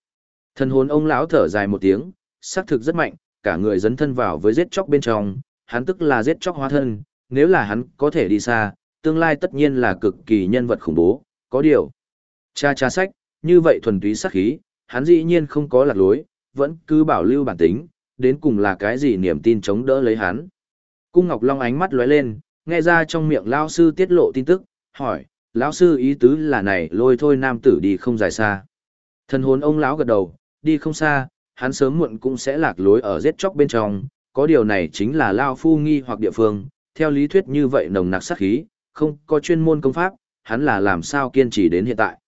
Thần hồn ông lão thở dài một tiếng, xác thực rất mạnh, cả người dấn thân vào với giết chóc bên trong, hắn tức là giết chóc hóa thân, nếu là hắn có thể đi xa, tương lai tất nhiên là cực kỳ nhân vật khủng bố, có điều. Cha cha sách, như vậy thuần túy sắc khí, hắn dĩ nhiên không có lạc lối, vẫn cứ bảo lưu bản tính, đến cùng là cái gì niềm tin chống đỡ lấy hắn. Cung Ngọc Long ánh mắt lóe lên, nghe ra trong miệng lao sư tiết lộ tin tức, hỏi, lão sư ý tứ là này lôi thôi nam tử đi không dài xa. Thần hồn ông lão gật đầu, đi không xa, hắn sớm muộn cũng sẽ lạc lối ở giết chóc bên trong, có điều này chính là lao phu nghi hoặc địa phương, theo lý thuyết như vậy nồng nặc sát khí, không có chuyên môn công pháp, hắn là làm sao kiên trì đến hiện tại.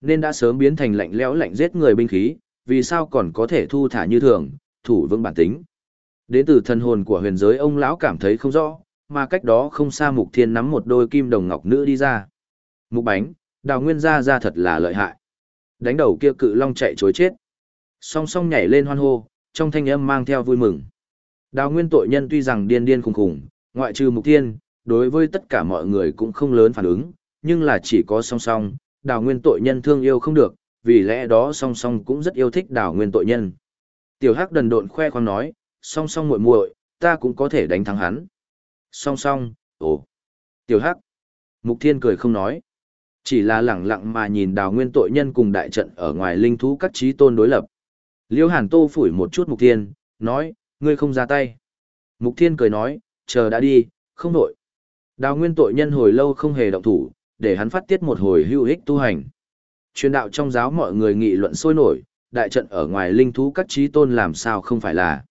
Nên đã sớm biến thành lạnh lẽo lạnh giết người binh khí, vì sao còn có thể thu thả như thường, thủ vững bản tính. Đến từ thần hồn của huyền giới ông lão cảm thấy không rõ, mà cách đó không xa mục thiên nắm một đôi kim đồng ngọc nữ đi ra. Mục bánh, đào nguyên ra ra thật là lợi hại. Đánh đầu kia cự long chạy chối chết. Song song nhảy lên hoan hô, trong thanh âm mang theo vui mừng. Đào nguyên tội nhân tuy rằng điên điên khùng khùng, ngoại trừ mục thiên, đối với tất cả mọi người cũng không lớn phản ứng, nhưng là chỉ có song song, đào nguyên tội nhân thương yêu không được, vì lẽ đó song song cũng rất yêu thích đào nguyên tội nhân. Tiểu hắc đần độn khoe khoang nói, song song muội muội, ta cũng có thể đánh thắng hắn. Song song, ồ. Tiểu hắc. Mục thiên cười không nói. Chỉ là lẳng lặng mà nhìn đào nguyên tội nhân cùng đại trận ở ngoài linh thú các trí tôn đối lập. Liêu hàn tô phủi một chút mục thiên, nói, ngươi không ra tay. Mục thiên cười nói, chờ đã đi, không đổi. Đào nguyên tội nhân hồi lâu không hề động thủ, để hắn phát tiết một hồi hữu ích tu hành. Truyền đạo trong giáo mọi người nghị luận sôi nổi, đại trận ở ngoài linh thú các trí tôn làm sao không phải là.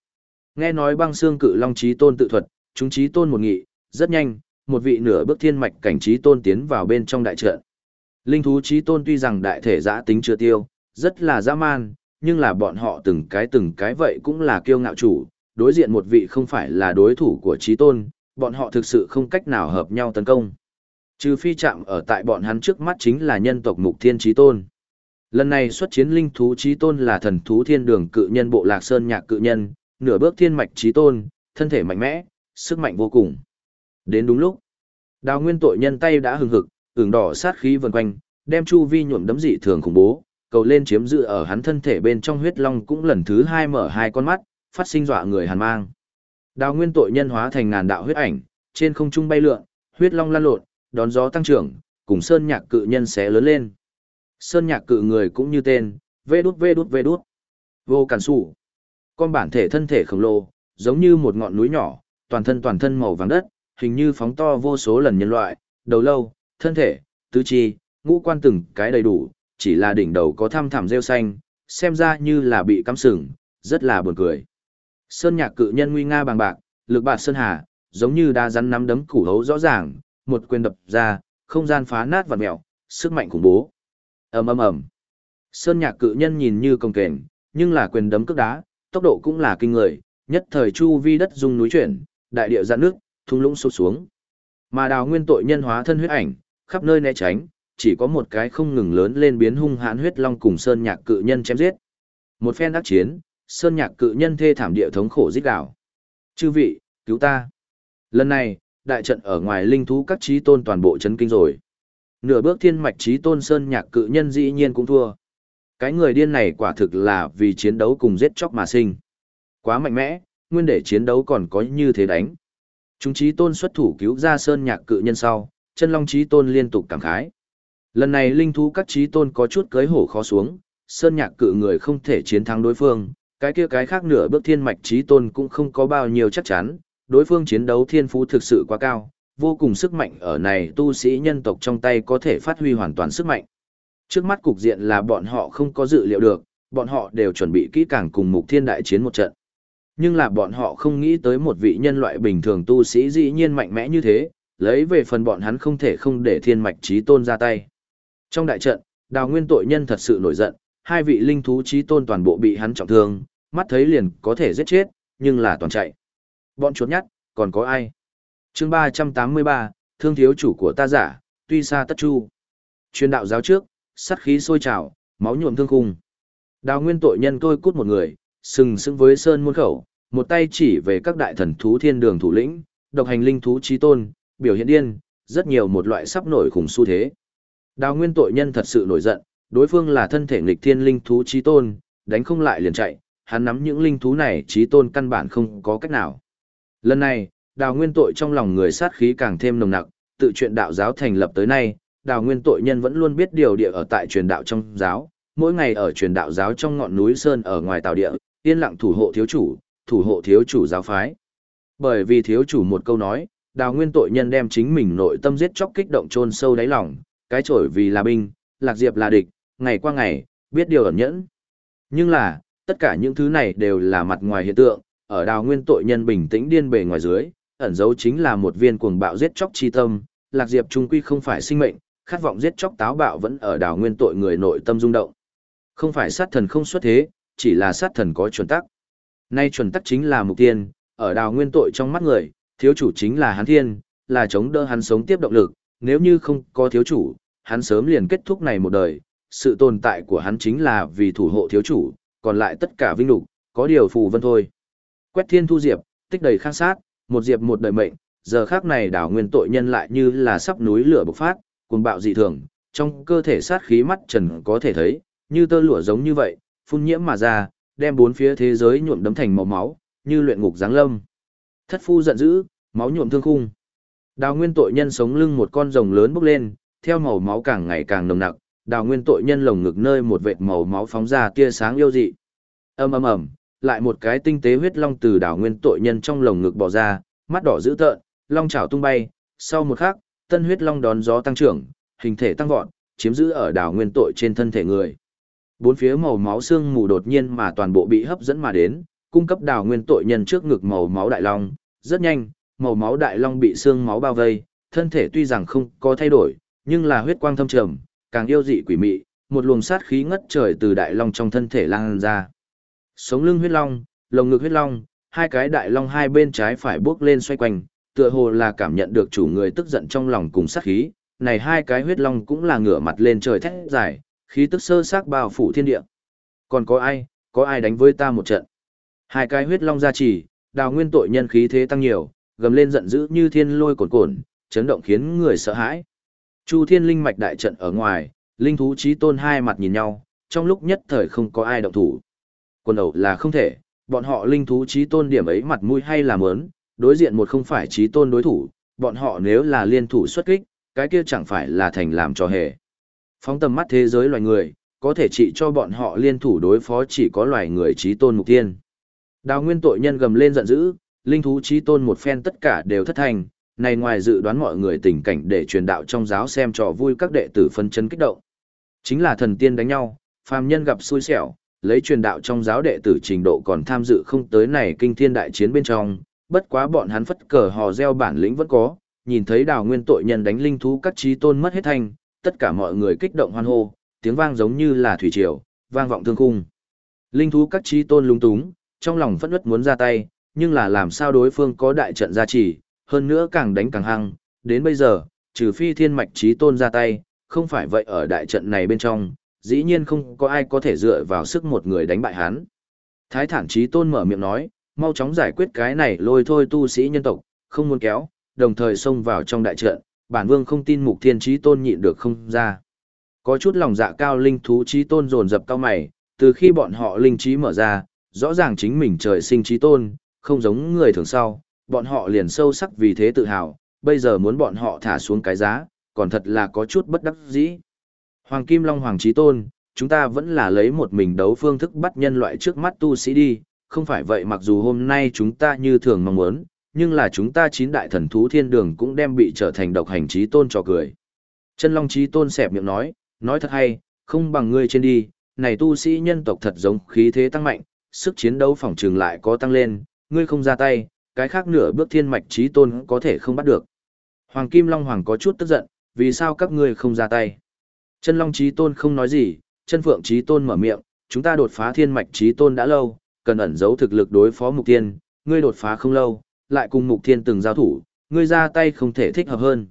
Nghe nói băng xương cự long trí tôn tự thuật, chúng trí tôn một nghị, rất nhanh, một vị nửa bước thiên mạch cảnh trí tôn tiến vào bên trong đại trận. Linh thú trí tôn tuy rằng đại thể giã tính chưa tiêu, rất là dã man, nhưng là bọn họ từng cái từng cái vậy cũng là kiêu ngạo chủ, đối diện một vị không phải là đối thủ của trí tôn, bọn họ thực sự không cách nào hợp nhau tấn công. Trừ phi chạm ở tại bọn hắn trước mắt chính là nhân tộc mục thiên trí tôn. Lần này xuất chiến linh thú trí tôn là thần thú thiên đường cự nhân bộ lạc sơn nhạc cự nhân, nửa bước thiên mạch trí tôn, thân thể mạnh mẽ, sức mạnh vô cùng. Đến đúng lúc, đào nguyên tội nhân tay đã hừng hực, ửng đỏ sát khí vần quanh, đem chu vi nhuộm đấm dị thường khủng bố, cầu lên chiếm giữ ở hắn thân thể bên trong huyết long cũng lần thứ hai mở hai con mắt, phát sinh dọa người hàn mang. Đào nguyên tội nhân hóa thành ngàn đạo huyết ảnh, trên không trung bay lượn, huyết long lan lộn, đón gió tăng trưởng, cùng sơn nhạc cự nhân xé lớn lên. Sơn nhạc cự người cũng như tên, vê đút vê đút vê đút. Vô cản sủ. Con bản thể thân thể khổng lồ, giống như một ngọn núi nhỏ, toàn thân toàn thân màu vàng đất, hình như phóng to vô số lần nhân loại, đầu lâu, thân thể, tứ chi, ngũ quan từng cái đầy đủ, chỉ là đỉnh đầu có thăm thẳm rêu xanh, xem ra như là bị cắm sừng, rất là buồn cười. Sơn nhạc cự nhân nguy nga bằng bạc, lực bạt sơn hà, giống như đa rắn nắm đấm củ hấu rõ ràng, một quyền đập ra, không gian phá nát vặn mèo, sức mạnh khủng bố. ầm ầm ầm. Sơn nhạc cự nhân nhìn như công kềnh, nhưng là quyền đấm cước đá, tốc độ cũng là kinh người, nhất thời chu vi đất rung núi chuyển, đại địa giãn nước, thung lũng sụp xuống. Mà đào nguyên tội nhân hóa thân huyết ảnh, khắp nơi né tránh, chỉ có một cái không ngừng lớn lên biến hung hãn huyết long cùng sơn nhạc cự nhân chém giết. Một phen đắc chiến, sơn nhạc cự nhân thê thảm địa thống khổ rít đảo. Chư vị, cứu ta. Lần này, đại trận ở ngoài linh thú các trí tôn toàn bộ chấn kinh rồi. Nửa bước thiên mạch trí tôn sơn nhạc cự nhân dĩ nhiên cũng thua. Cái người điên này quả thực là vì chiến đấu cùng giết chóc mà sinh. Quá mạnh mẽ, nguyên để chiến đấu còn có như thế đánh. Chúng trí tôn xuất thủ cứu ra sơn nhạc cự nhân sau, chân long trí tôn liên tục cảm khái. Lần này linh thú các trí tôn có chút cưới hổ khó xuống, sơn nhạc cự người không thể chiến thắng đối phương, cái kia cái khác nửa bước thiên mạch trí tôn cũng không có bao nhiêu chắc chắn, đối phương chiến đấu thiên phú thực sự quá cao, vô cùng sức mạnh ở này tu sĩ nhân tộc trong tay có thể phát huy hoàn toàn sức mạnh. Trước mắt cục diện là bọn họ không có dự liệu được, bọn họ đều chuẩn bị kỹ càng cùng mục thiên đại chiến một trận. Nhưng là bọn họ không nghĩ tới một vị nhân loại bình thường tu sĩ dĩ nhiên mạnh mẽ như thế, lấy về phần bọn hắn không thể không để thiên mạch trí tôn ra tay. Trong đại trận, đào nguyên tội nhân thật sự nổi giận, hai vị linh thú trí tôn toàn bộ bị hắn trọng thương, mắt thấy liền có thể giết chết, nhưng là toàn chạy. Bọn chuột nhắt, còn có ai? chương 383, thương thiếu chủ của ta giả, tuy xa tất chu. chuyên đạo giáo trước, sắt khí sôi trào, máu nhuộm thương khung. Đào nguyên tội nhân tôi cút một người, sừng sững với sơn môn khẩu, một tay chỉ về các đại thần thú thiên đường thủ lĩnh, độc hành linh thú trí tôn, biểu hiện điên, rất nhiều một loại sắp nổi khủng xu thế. Đào nguyên tội nhân thật sự nổi giận, đối phương là thân thể nghịch thiên linh thú trí tôn, đánh không lại liền chạy, hắn nắm những linh thú này trí tôn căn bản không có cách nào. Lần này, đào nguyên tội trong lòng người sát khí càng thêm nồng nặc, tự chuyện đạo giáo thành lập tới nay, đào nguyên tội nhân vẫn luôn biết điều địa ở tại truyền đạo trong giáo, mỗi ngày ở truyền đạo giáo trong ngọn núi Sơn ở ngoài tàu địa, yên lặng thủ hộ thiếu chủ, thủ hộ thiếu chủ giáo phái. Bởi vì thiếu chủ một câu nói, đào nguyên tội nhân đem chính mình nội tâm giết chóc kích động chôn sâu đáy lòng, cái trổi vì là binh, lạc diệp là địch, ngày qua ngày, biết điều ẩn nhẫn. Nhưng là, tất cả những thứ này đều là mặt ngoài hiện tượng, ở đào nguyên tội nhân bình tĩnh điên bề ngoài dưới, ẩn dấu chính là một viên cuồng bạo giết chóc chi tâm, lạc diệp trung quy không phải sinh mệnh, khát vọng giết chóc táo bạo vẫn ở đào nguyên tội người nội tâm rung động. Không phải sát thần không xuất thế, chỉ là sát thần có chuẩn tắc. Nay chuẩn tắc chính là mục tiên, ở đào nguyên tội trong mắt người, thiếu chủ chính là hắn thiên, là chống đỡ hắn sống tiếp động lực, nếu như không có thiếu chủ, hắn sớm liền kết thúc này một đời, sự tồn tại của hắn chính là vì thủ hộ thiếu chủ, còn lại tất cả vinh lục, có điều phù vân thôi. Quét thiên thu diệp, tích đầy khang sát, một diệp một đời mệnh, giờ khác này đảo nguyên tội nhân lại như là sắp núi lửa bộc phát, cuồng bạo dị thường, trong cơ thể sát khí mắt trần có thể thấy, như tơ lụa giống như vậy, phun nhiễm mà ra, đem bốn phía thế giới nhuộm đấm thành màu máu, như luyện ngục giáng lâm. Thất phu giận dữ, máu nhuộm thương khung. Đào nguyên tội nhân sống lưng một con rồng lớn bốc lên, theo màu máu càng ngày càng nồng nặc, đào nguyên tội nhân lồng ngực nơi một vệt màu máu phóng ra tia sáng yêu dị. Ầm ầm ầm, lại một cái tinh tế huyết long từ đào nguyên tội nhân trong lồng ngực bò ra, mắt đỏ dữ tợn, long chảo tung bay, sau một khắc, tân huyết long đón gió tăng trưởng, hình thể tăng vọt, chiếm giữ ở đào nguyên tội trên thân thể người. Bốn phía màu máu xương mù đột nhiên mà toàn bộ bị hấp dẫn mà đến, cung cấp đào nguyên tội nhân trước ngực màu máu đại long, rất nhanh, màu máu đại long bị xương máu bao vây, thân thể tuy rằng không có thay đổi, nhưng là huyết quang thâm trầm, càng yêu dị quỷ mị, một luồng sát khí ngất trời từ đại long trong thân thể lan ra. Sống lưng huyết long, lồng ngực huyết long, hai cái đại long hai bên trái phải bước lên xoay quanh, tựa hồ là cảm nhận được chủ người tức giận trong lòng cùng sát khí, này hai cái huyết long cũng là ngửa mặt lên trời thét dài, khí tức sơ xác bao phủ thiên địa. Còn có ai, có ai đánh với ta một trận? Hai cái huyết long ra chỉ, đào nguyên tội nhân khí thế tăng nhiều, gầm lên giận dữ như thiên lôi cồn cồn, chấn động khiến người sợ hãi. Chu thiên linh mạch đại trận ở ngoài, linh thú trí tôn hai mặt nhìn nhau, trong lúc nhất thời không có ai động thủ. Quân ẩu là không thể, bọn họ linh thú trí tôn điểm ấy mặt mũi hay là mớn, đối diện một không phải trí tôn đối thủ, bọn họ nếu là liên thủ xuất kích, cái kia chẳng phải là thành làm trò hề. Phóng tầm mắt thế giới loài người, có thể trị cho bọn họ liên thủ đối phó chỉ có loài người trí tôn mục tiên. Đào nguyên tội nhân gầm lên giận dữ, linh thú trí tôn một phen tất cả đều thất thành, này ngoài dự đoán mọi người tình cảnh để truyền đạo trong giáo xem trò vui các đệ tử phân chấn kích động. Chính là thần tiên đánh nhau, phàm nhân gặp xui xẻo, lấy truyền đạo trong giáo đệ tử trình độ còn tham dự không tới này kinh thiên đại chiến bên trong, bất quá bọn hắn phất cờ hò reo bản lĩnh vẫn có, nhìn thấy đào nguyên tội nhân đánh linh thú các trí tôn mất hết thanh, tất cả mọi người kích động hoan hô, tiếng vang giống như là thủy triều, vang vọng thương khung. Linh thú các trí tôn lung túng, trong lòng phẫn nứt muốn ra tay, nhưng là làm sao đối phương có đại trận gia trì, hơn nữa càng đánh càng hăng, đến bây giờ, trừ phi thiên mạch trí tôn ra tay, không phải vậy ở đại trận này bên trong, dĩ nhiên không có ai có thể dựa vào sức một người đánh bại hắn. Thái thản trí tôn mở miệng nói, mau chóng giải quyết cái này lôi thôi tu sĩ nhân tộc, không muốn kéo, đồng thời xông vào trong đại trận, bản vương không tin mục thiên trí tôn nhịn được không ra. Có chút lòng dạ cao linh thú trí tôn dồn dập cao mày, từ khi bọn họ linh trí mở ra, rõ ràng chính mình trời sinh trí tôn, không giống người thường sau, bọn họ liền sâu sắc vì thế tự hào, bây giờ muốn bọn họ thả xuống cái giá, còn thật là có chút bất đắc dĩ. Hoàng Kim Long Hoàng Trí Tôn, chúng ta vẫn là lấy một mình đấu phương thức bắt nhân loại trước mắt tu sĩ đi, không phải vậy mặc dù hôm nay chúng ta như thường mong muốn, nhưng là chúng ta chín đại thần thú thiên đường cũng đem bị trở thành độc hành trí tôn cho cười. Chân Long Trí Tôn xẹp miệng nói, nói thật hay, không bằng ngươi trên đi, này tu sĩ nhân tộc thật giống khí thế tăng mạnh, sức chiến đấu phòng trường lại có tăng lên, ngươi không ra tay, cái khác nửa bước thiên mạch trí tôn có thể không bắt được. Hoàng Kim Long Hoàng có chút tức giận, vì sao các ngươi không ra tay? Chân Long trí tôn không nói gì, chân Phượng trí tôn mở miệng, chúng ta đột phá thiên mạch trí tôn đã lâu, cần ẩn giấu thực lực đối phó mục tiên, ngươi đột phá không lâu, lại cùng mục thiên từng giao thủ, ngươi ra tay không thể thích hợp hơn.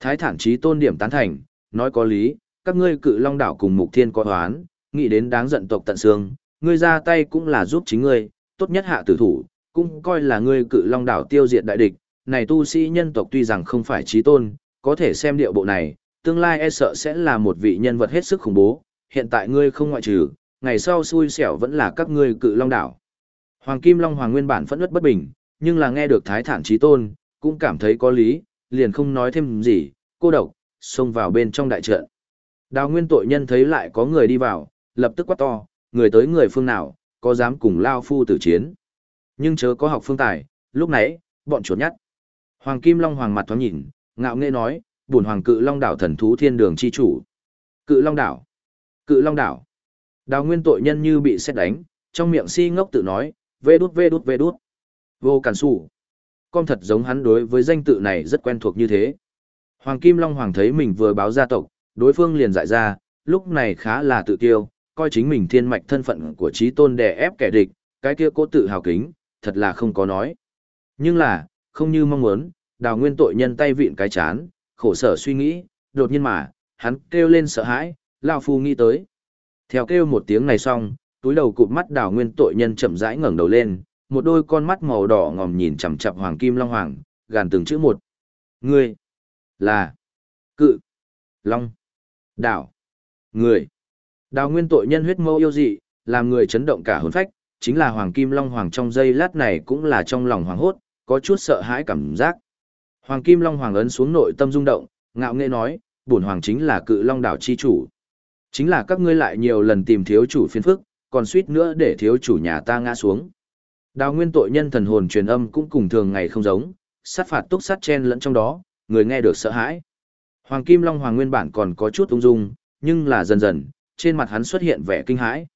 Thái thản trí tôn điểm tán thành, nói có lý, các ngươi cự long đảo cùng mục thiên có hoán, nghĩ đến đáng giận tộc tận xương, ngươi ra tay cũng là giúp chính ngươi, tốt nhất hạ tử thủ, cũng coi là ngươi cự long đảo tiêu diệt đại địch, này tu sĩ nhân tộc tuy rằng không phải trí tôn, có thể xem điệu bộ này, tương lai e sợ sẽ là một vị nhân vật hết sức khủng bố, hiện tại ngươi không ngoại trừ, ngày sau xui xẻo vẫn là các ngươi cự long đảo. Hoàng Kim Long Hoàng nguyên bản phẫn nứt bất bình, nhưng là nghe được thái thản trí tôn, cũng cảm thấy có lý, liền không nói thêm gì, cô độc, xông vào bên trong đại trận. Đào nguyên tội nhân thấy lại có người đi vào, lập tức quát to, người tới người phương nào, có dám cùng Lao Phu tử chiến. Nhưng chớ có học phương tài, lúc nãy, bọn chuột nhắt. Hoàng Kim Long Hoàng mặt thoáng nhìn, ngạo nghễ nói, buồn hoàng cự Long đảo thần thú thiên đường chi chủ. Cự Long đảo. Cự Long đảo. Đào nguyên tội nhân như bị xét đánh, trong miệng si ngốc tự nói, vê đút vê đút vê đút. Vô cản sủ. Con thật giống hắn đối với danh tự này rất quen thuộc như thế. Hoàng Kim Long Hoàng thấy mình vừa báo gia tộc, đối phương liền dại ra, lúc này khá là tự tiêu coi chính mình thiên mạch thân phận của trí tôn đè ép kẻ địch, cái kia cố tự hào kính, thật là không có nói. Nhưng là, không như mong muốn, đào nguyên tội nhân tay vịn cái chán, khổ sở suy nghĩ, đột nhiên mà, hắn kêu lên sợ hãi, lao phu nghĩ tới. Theo kêu một tiếng này xong, túi đầu cụp mắt đào nguyên tội nhân chậm rãi ngẩng đầu lên, một đôi con mắt màu đỏ ngòm nhìn chằm chằm hoàng kim long hoàng, gàn từng chữ một. Ngươi, là, cự, long, đảo, người. Đào nguyên tội nhân huyết mâu yêu dị, làm người chấn động cả hồn phách, chính là Hoàng Kim Long Hoàng trong giây lát này cũng là trong lòng hoàng hốt, có chút sợ hãi cảm giác. Hoàng Kim Long Hoàng ấn xuống nội tâm rung động, ngạo nghễ nói, bổn hoàng chính là cự long đảo chi chủ. Chính là các ngươi lại nhiều lần tìm thiếu chủ phiền phức, còn suýt nữa để thiếu chủ nhà ta ngã xuống. Đào nguyên tội nhân thần hồn truyền âm cũng cùng thường ngày không giống, sát phạt túc sát chen lẫn trong đó, người nghe được sợ hãi. Hoàng Kim Long Hoàng nguyên bản còn có chút ung dung, nhưng là dần dần, trên mặt hắn xuất hiện vẻ kinh hãi.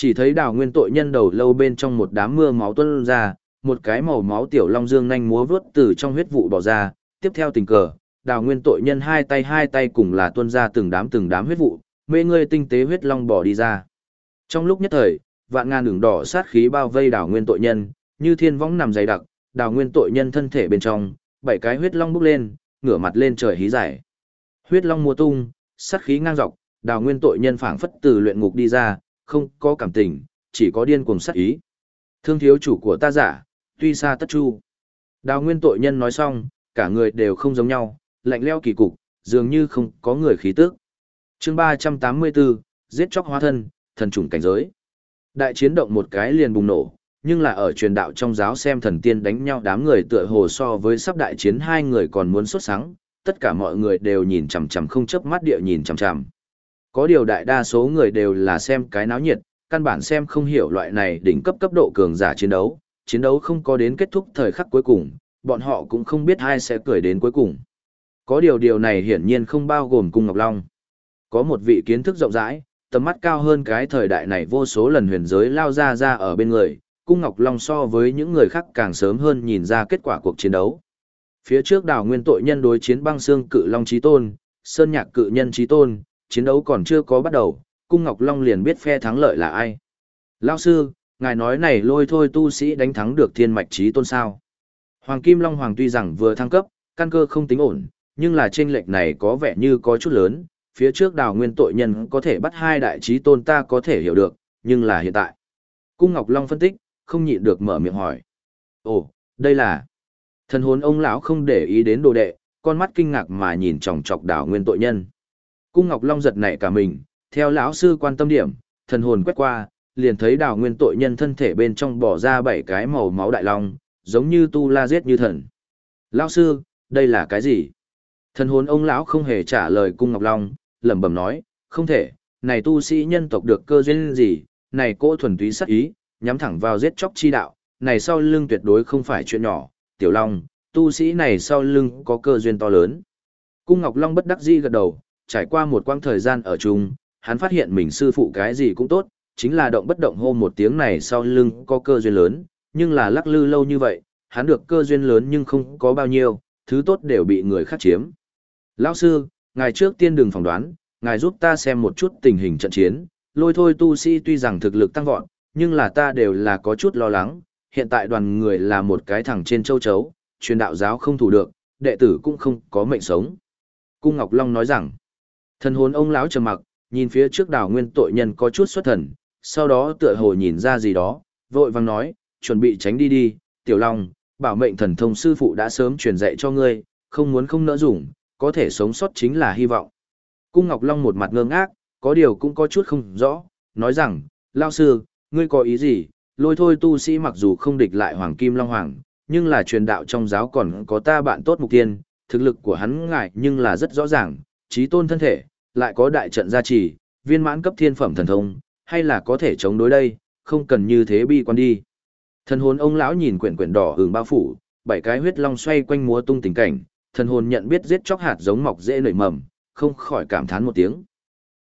Chỉ thấy đào nguyên tội nhân đầu lâu bên trong một đám mưa máu tuôn ra, một cái màu máu tiểu long dương nhanh múa vớt từ trong huyết vụ bỏ ra, tiếp theo tình cờ, đào nguyên tội nhân hai tay hai tay cùng là tuôn ra từng đám từng đám huyết vụ, mê người tinh tế huyết long bỏ đi ra. Trong lúc nhất thời, vạn ngàn đường đỏ sát khí bao vây đào nguyên tội nhân, như thiên võng nằm dày đặc, đào nguyên tội nhân thân thể bên trong, bảy cái huyết long bốc lên, ngửa mặt lên trời hí giải. Huyết long mùa tung, sát khí ngang dọc, đào nguyên tội nhân phảng phất từ luyện ngục đi ra, không có cảm tình, chỉ có điên cuồng sát ý. Thương thiếu chủ của ta giả, tuy xa tất chu. Đào nguyên tội nhân nói xong, cả người đều không giống nhau, lạnh leo kỳ cục, dường như không có người khí tức. chương 384, giết chóc hóa thân, thần trùng cảnh giới. Đại chiến động một cái liền bùng nổ, nhưng là ở truyền đạo trong giáo xem thần tiên đánh nhau đám người tựa hồ so với sắp đại chiến hai người còn muốn xuất sáng, tất cả mọi người đều nhìn chằm chằm không chớp mắt địa nhìn chằm chằm. Có điều đại đa số người đều là xem cái náo nhiệt, căn bản xem không hiểu loại này đỉnh cấp cấp độ cường giả chiến đấu, chiến đấu không có đến kết thúc thời khắc cuối cùng, bọn họ cũng không biết ai sẽ cười đến cuối cùng. Có điều điều này hiển nhiên không bao gồm cung Ngọc Long. Có một vị kiến thức rộng rãi, tầm mắt cao hơn cái thời đại này vô số lần huyền giới lao ra ra ở bên người, cung Ngọc Long so với những người khác càng sớm hơn nhìn ra kết quả cuộc chiến đấu. Phía trước đảo nguyên tội nhân đối chiến băng xương cự Long trí Tôn, Sơn Nhạc cự nhân trí Tôn, chiến đấu còn chưa có bắt đầu, cung Ngọc Long liền biết phe thắng lợi là ai. Lao sư, ngài nói này lôi thôi tu sĩ đánh thắng được thiên mạch Chí Tôn sao. Hoàng Kim Long Hoàng tuy rằng vừa thăng cấp, căn cơ không tính ổn, nhưng là chênh lệch này có vẻ như có chút lớn, phía trước đào nguyên tội nhân có thể bắt hai đại trí tôn ta có thể hiểu được, nhưng là hiện tại. Cung Ngọc Long phân tích, không nhịn được mở miệng hỏi. Ồ, đây là... Thần hồn ông lão không để ý đến đồ đệ, con mắt kinh ngạc mà nhìn chòng chọc đào nguyên tội nhân. Cung Ngọc Long giật nảy cả mình, theo lão sư quan tâm điểm, thần hồn quét qua, liền thấy đào nguyên tội nhân thân thể bên trong bỏ ra bảy cái màu máu đại long, giống như tu la giết như thần. Lão sư, đây là cái gì? Thần hồn ông lão không hề trả lời cung Ngọc Long, lẩm bẩm nói, không thể, này tu sĩ nhân tộc được cơ duyên gì, này cô thuần túy sát ý, nhắm thẳng vào giết chóc chi đạo, này sau lưng tuyệt đối không phải chuyện nhỏ, tiểu long, tu sĩ này sau lưng có cơ duyên to lớn. Cung Ngọc Long bất đắc dĩ gật đầu, trải qua một quãng thời gian ở chung, hắn phát hiện mình sư phụ cái gì cũng tốt, chính là động bất động hô một tiếng này sau lưng có cơ duyên lớn, nhưng là lắc lư lâu như vậy, hắn được cơ duyên lớn nhưng không có bao nhiêu, thứ tốt đều bị người khác chiếm. Lão sư, ngài trước tiên đừng phỏng đoán, ngài giúp ta xem một chút tình hình trận chiến, lôi thôi tu sĩ tuy rằng thực lực tăng vọt, nhưng là ta đều là có chút lo lắng, hiện tại đoàn người là một cái thằng trên châu chấu, truyền đạo giáo không thủ được, đệ tử cũng không có mệnh sống. Cung Ngọc Long nói rằng, thần hồn ông lão trầm mặc, nhìn phía trước đảo nguyên tội nhân có chút xuất thần, sau đó tựa hồ nhìn ra gì đó, vội vàng nói, chuẩn bị tránh đi đi, tiểu long, bảo mệnh thần thông sư phụ đã sớm truyền dạy cho ngươi, không muốn không nỡ dùng, có thể sống sót chính là hy vọng. Cung Ngọc Long một mặt ngơ ngác, có điều cũng có chút không rõ, nói rằng, lao sư, ngươi có ý gì, lôi thôi tu sĩ mặc dù không địch lại Hoàng Kim Long Hoàng, nhưng là truyền đạo trong giáo còn có ta bạn tốt mục tiên, thực lực của hắn ngại nhưng là rất rõ ràng, trí tôn thân thể, lại có đại trận gia trì, viên mãn cấp thiên phẩm thần thông, hay là có thể chống đối đây, không cần như thế bi quan đi. Thần hồn ông lão nhìn quyển quyển đỏ hưởng bao phủ, bảy cái huyết long xoay quanh múa tung tình cảnh, thần hồn nhận biết giết chóc hạt giống mọc dễ nảy mầm, không khỏi cảm thán một tiếng.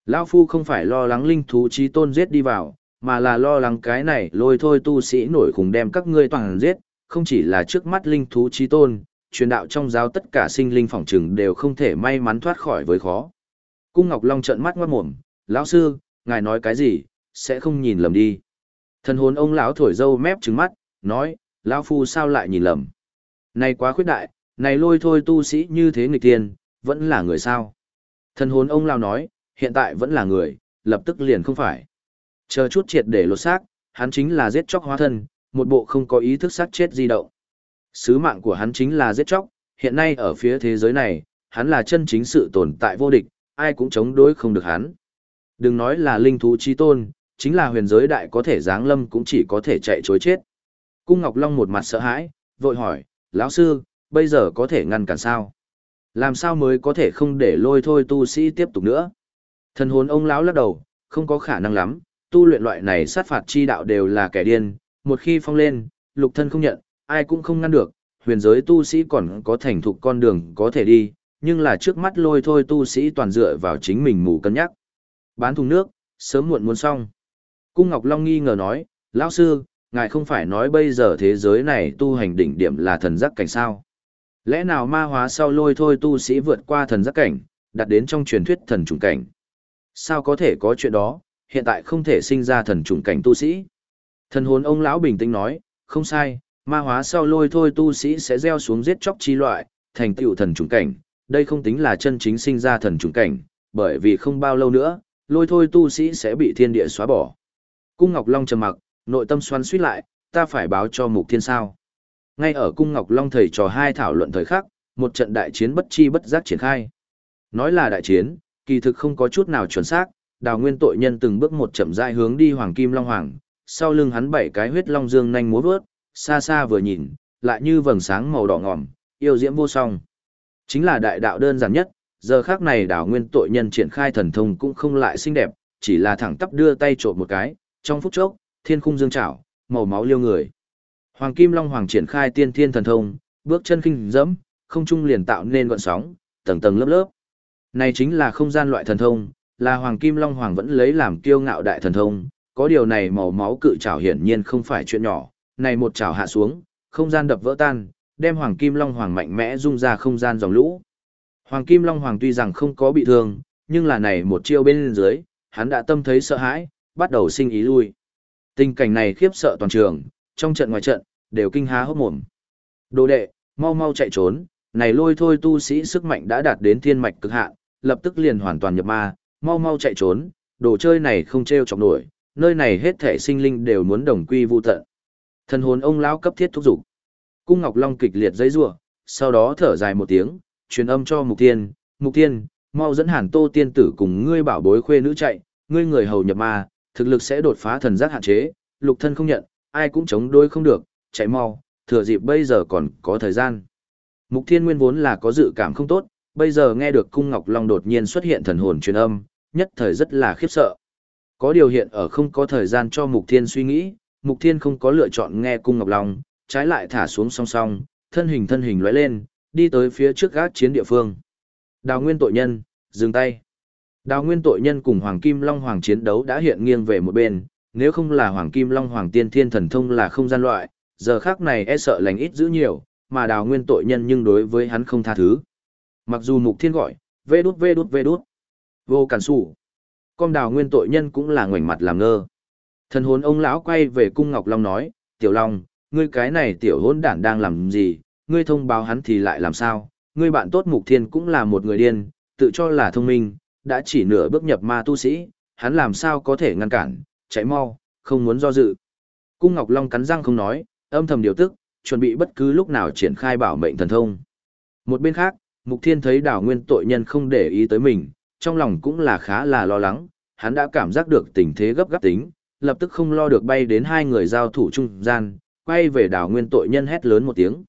Lão phu không phải lo lắng linh thú trí tôn giết đi vào, mà là lo lắng cái này lôi thôi tu sĩ nổi khủng đem các ngươi toàn giết, không chỉ là trước mắt linh thú trí tôn, truyền đạo trong giáo tất cả sinh linh phỏng trừng đều không thể may mắn thoát khỏi với khó. Cung Ngọc Long trợn mắt ngoát mồm, lão sư, ngài nói cái gì, sẽ không nhìn lầm đi. Thần hồn ông lão thổi dâu mép trứng mắt, nói, lão phu sao lại nhìn lầm. Này quá khuyết đại, này lôi thôi tu sĩ như thế nghịch tiên, vẫn là người sao. Thần hồn ông lão nói, hiện tại vẫn là người, lập tức liền không phải. Chờ chút triệt để lột xác, hắn chính là giết chóc hóa thân, một bộ không có ý thức xác chết di động. Sứ mạng của hắn chính là giết chóc, hiện nay ở phía thế giới này, hắn là chân chính sự tồn tại vô địch, ai cũng chống đối không được hắn. Đừng nói là linh thú chi tôn, chính là huyền giới đại có thể giáng lâm cũng chỉ có thể chạy chối chết. Cung Ngọc Long một mặt sợ hãi, vội hỏi, lão sư, bây giờ có thể ngăn cản sao? Làm sao mới có thể không để lôi thôi tu sĩ tiếp tục nữa? Thần hồn ông lão lắc đầu, không có khả năng lắm, tu luyện loại này sát phạt chi đạo đều là kẻ điên, một khi phong lên, lục thân không nhận, ai cũng không ngăn được, huyền giới tu sĩ còn có thành thục con đường có thể đi, nhưng là trước mắt lôi thôi tu sĩ toàn dựa vào chính mình mù cân nhắc. Bán thùng nước, sớm muộn muốn xong. Cung Ngọc Long nghi ngờ nói, lão sư, ngài không phải nói bây giờ thế giới này tu hành đỉnh điểm là thần giác cảnh sao? Lẽ nào ma hóa sau lôi thôi tu sĩ vượt qua thần giác cảnh, đặt đến trong truyền thuyết thần trùng cảnh? Sao có thể có chuyện đó, hiện tại không thể sinh ra thần trùng cảnh tu sĩ? Thần hồn ông lão bình tĩnh nói, không sai, ma hóa sau lôi thôi tu sĩ sẽ gieo xuống giết chóc chi loại, thành tựu thần trùng cảnh, đây không tính là chân chính sinh ra thần trùng cảnh, bởi vì không bao lâu nữa, lôi thôi tu sĩ sẽ bị thiên địa xóa bỏ. Cung Ngọc Long trầm mặc, nội tâm xoắn suýt lại, ta phải báo cho mục thiên sao. Ngay ở Cung Ngọc Long thầy trò hai thảo luận thời khắc, một trận đại chiến bất chi bất giác triển khai. Nói là đại chiến, kỳ thực không có chút nào chuẩn xác, đào nguyên tội nhân từng bước một chậm rãi hướng đi Hoàng Kim Long Hoàng, sau lưng hắn bảy cái huyết long dương nhanh múa vớt, xa xa vừa nhìn, lại như vầng sáng màu đỏ ngòm, yêu diễm vô song. Chính là đại đạo đơn giản nhất, giờ khác này đảo nguyên tội nhân triển khai thần thông cũng không lại xinh đẹp, chỉ là thẳng tắp đưa tay trộn một cái, trong phút chốc, thiên khung dương trảo, màu máu liêu người. Hoàng Kim Long Hoàng triển khai tiên thiên thần thông, Bước chân kinh dẫm, không trung liền tạo nên gọn sóng, tầng tầng lớp lớp. Này chính là không gian loại thần thông, là Hoàng Kim Long Hoàng vẫn lấy làm kiêu ngạo đại thần thông, có điều này màu máu cự trảo hiển nhiên không phải chuyện nhỏ, này một chảo hạ xuống, không gian đập vỡ tan, đem Hoàng Kim Long Hoàng mạnh mẽ rung ra không gian dòng lũ. Hoàng Kim Long Hoàng tuy rằng không có bị thương, nhưng là này một chiêu bên dưới, hắn đã tâm thấy sợ hãi, bắt đầu sinh ý lui. Tình cảnh này khiếp sợ toàn trường, trong trận ngoài trận, đều kinh há hốc mồm. Đồ đệ, mau mau chạy trốn, này lôi thôi tu sĩ sức mạnh đã đạt đến thiên mạch cực hạn, lập tức liền hoàn toàn nhập ma, mau mau chạy trốn, đồ chơi này không treo chọc nổi, nơi này hết thể sinh linh đều muốn đồng quy vu tận. Thần hồn ông lão cấp thiết thúc giục. Cung Ngọc Long kịch liệt giấy rủa, sau đó thở dài một tiếng, truyền âm cho Mục Tiên, "Mục Tiên, mau dẫn Hàn Tô tiên tử cùng ngươi bảo bối khuê nữ chạy, ngươi người hầu nhập ma, thực lực sẽ đột phá thần giác hạn chế, lục thân không nhận, ai cũng chống đối không được, chạy mau, thừa dịp bây giờ còn có thời gian." Mục Thiên Nguyên vốn là có dự cảm không tốt, bây giờ nghe được Cung Ngọc Long đột nhiên xuất hiện thần hồn truyền âm, nhất thời rất là khiếp sợ. Có điều hiện ở không có thời gian cho Mục Thiên suy nghĩ, Mục Thiên không có lựa chọn nghe Cung Ngọc Long, trái lại thả xuống song song, thân hình thân hình lóe lên, đi tới phía trước gác chiến địa phương. Đào Nguyên tội nhân, dừng tay. Đào Nguyên tội nhân cùng Hoàng Kim Long Hoàng chiến đấu đã hiện nghiêng về một bên, nếu không là Hoàng Kim Long Hoàng tiên thiên thần thông là không gian loại, giờ khác này e sợ lành ít giữ nhiều, mà Đào Nguyên tội nhân nhưng đối với hắn không tha thứ. Mặc dù Mục Thiên gọi, vê đút vê đút vê đút, vô cản sủ. Con Đào Nguyên tội nhân cũng là ngoảnh mặt làm ngơ. Thần hồn ông lão quay về cung Ngọc Long nói, Tiểu Long, ngươi cái này tiểu hôn đản đang làm gì, ngươi thông báo hắn thì lại làm sao, ngươi bạn tốt Mục Thiên cũng là một người điên, tự cho là thông minh, đã chỉ nửa bước nhập ma tu sĩ, hắn làm sao có thể ngăn cản, chạy mau, không muốn do dự. Cung Ngọc Long cắn răng không nói, âm thầm điều tức, chuẩn bị bất cứ lúc nào triển khai bảo mệnh thần thông. Một bên khác, Mục Thiên thấy đảo nguyên tội nhân không để ý tới mình, trong lòng cũng là khá là lo lắng, hắn đã cảm giác được tình thế gấp gáp tính, lập tức không lo được bay đến hai người giao thủ trung gian, quay về đảo nguyên tội nhân hét lớn một tiếng.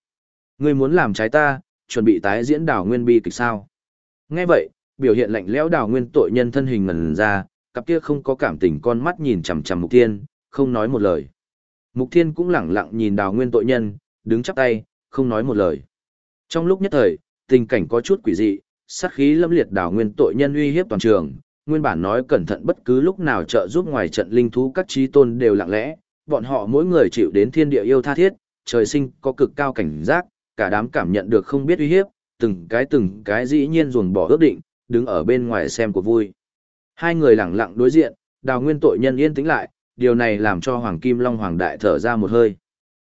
Ngươi muốn làm trái ta, chuẩn bị tái diễn đảo nguyên bi kịch sao? Nghe vậy, biểu hiện lạnh lẽo đảo nguyên tội nhân thân hình ngẩn ra, cặp kia không có cảm tình con mắt nhìn chằm chằm Mục Thiên, không nói một lời. Mục Thiên cũng lẳng lặng nhìn đảo nguyên tội nhân, đứng chắp tay, không nói một lời. Trong lúc nhất thời, tình cảnh có chút quỷ dị, sát khí lâm liệt đảo nguyên tội nhân uy hiếp toàn trường, nguyên bản nói cẩn thận bất cứ lúc nào trợ giúp ngoài trận linh thú các trí tôn đều lặng lẽ, bọn họ mỗi người chịu đến thiên địa yêu tha thiết, trời sinh có cực cao cảnh giác, cả đám cảm nhận được không biết uy hiếp, từng cái từng cái dĩ nhiên ruồng bỏ ước định, đứng ở bên ngoài xem của vui. Hai người lặng lặng đối diện, đào nguyên tội nhân yên tĩnh lại, điều này làm cho Hoàng Kim Long Hoàng đại thở ra một hơi.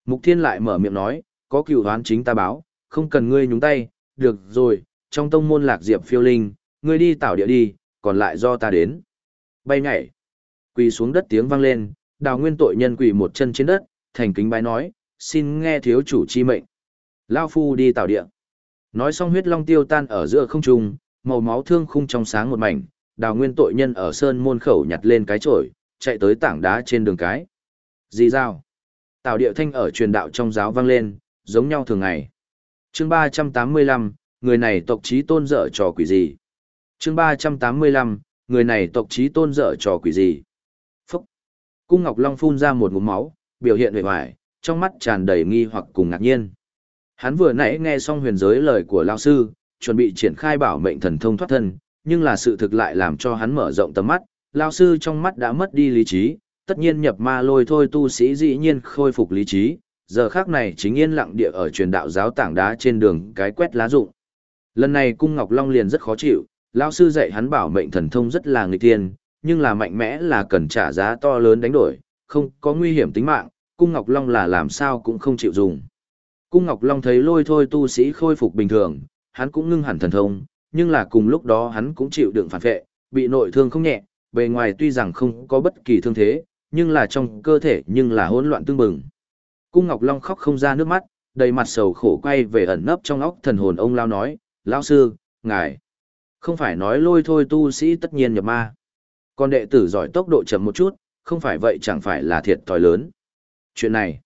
Mục Thiên lại mở miệng nói, có cựu đoán chính ta báo, không cần ngươi nhúng tay, được rồi, trong tông môn lạc diệp phiêu linh, ngươi đi tảo địa đi, còn lại do ta đến. Bay nhảy, quỳ xuống đất tiếng vang lên, đào nguyên tội nhân quỳ một chân trên đất, thành kính bái nói, xin nghe thiếu chủ chi mệnh. Lao phu đi tạo địa. Nói xong huyết long tiêu tan ở giữa không trung, màu máu thương khung trong sáng một mảnh, đào nguyên tội nhân ở sơn môn khẩu nhặt lên cái chổi, chạy tới tảng đá trên đường cái. Dì dao. tạo địa thanh ở truyền đạo trong giáo vang lên, giống nhau thường ngày. chương 385, người này tộc trí tôn dở trò quỷ gì? Chương 385, người này tộc trí tôn dở trò quỷ gì? Phúc. Cung Ngọc Long phun ra một ngụm máu, biểu hiện vẻ hoài trong mắt tràn đầy nghi hoặc cùng ngạc nhiên. Hắn vừa nãy nghe xong huyền giới lời của Lao Sư, chuẩn bị triển khai bảo mệnh thần thông thoát thân, nhưng là sự thực lại làm cho hắn mở rộng tầm mắt, lao sư trong mắt đã mất đi lý trí, tất nhiên nhập ma lôi thôi tu sĩ dĩ nhiên khôi phục lý trí, giờ khác này chính yên lặng địa ở truyền đạo giáo tảng đá trên đường cái quét lá rụng. Lần này cung Ngọc Long liền rất khó chịu, lao sư dạy hắn bảo mệnh thần thông rất là người tiên, nhưng là mạnh mẽ là cần trả giá to lớn đánh đổi, không có nguy hiểm tính mạng, cung Ngọc Long là làm sao cũng không chịu dùng. Cung Ngọc Long thấy lôi thôi tu sĩ khôi phục bình thường, hắn cũng ngưng hẳn thần thông, nhưng là cùng lúc đó hắn cũng chịu đựng phản vệ, bị nội thương không nhẹ, bề ngoài tuy rằng không có bất kỳ thương thế, nhưng là trong cơ thể nhưng là hỗn loạn tương bừng. Cung Ngọc Long khóc không ra nước mắt, đầy mặt sầu khổ quay về ẩn nấp trong óc thần hồn ông lao nói, lão sư, ngài, không phải nói lôi thôi tu sĩ tất nhiên nhập ma. Còn đệ tử giỏi tốc độ chậm một chút, không phải vậy chẳng phải là thiệt thòi lớn. Chuyện này,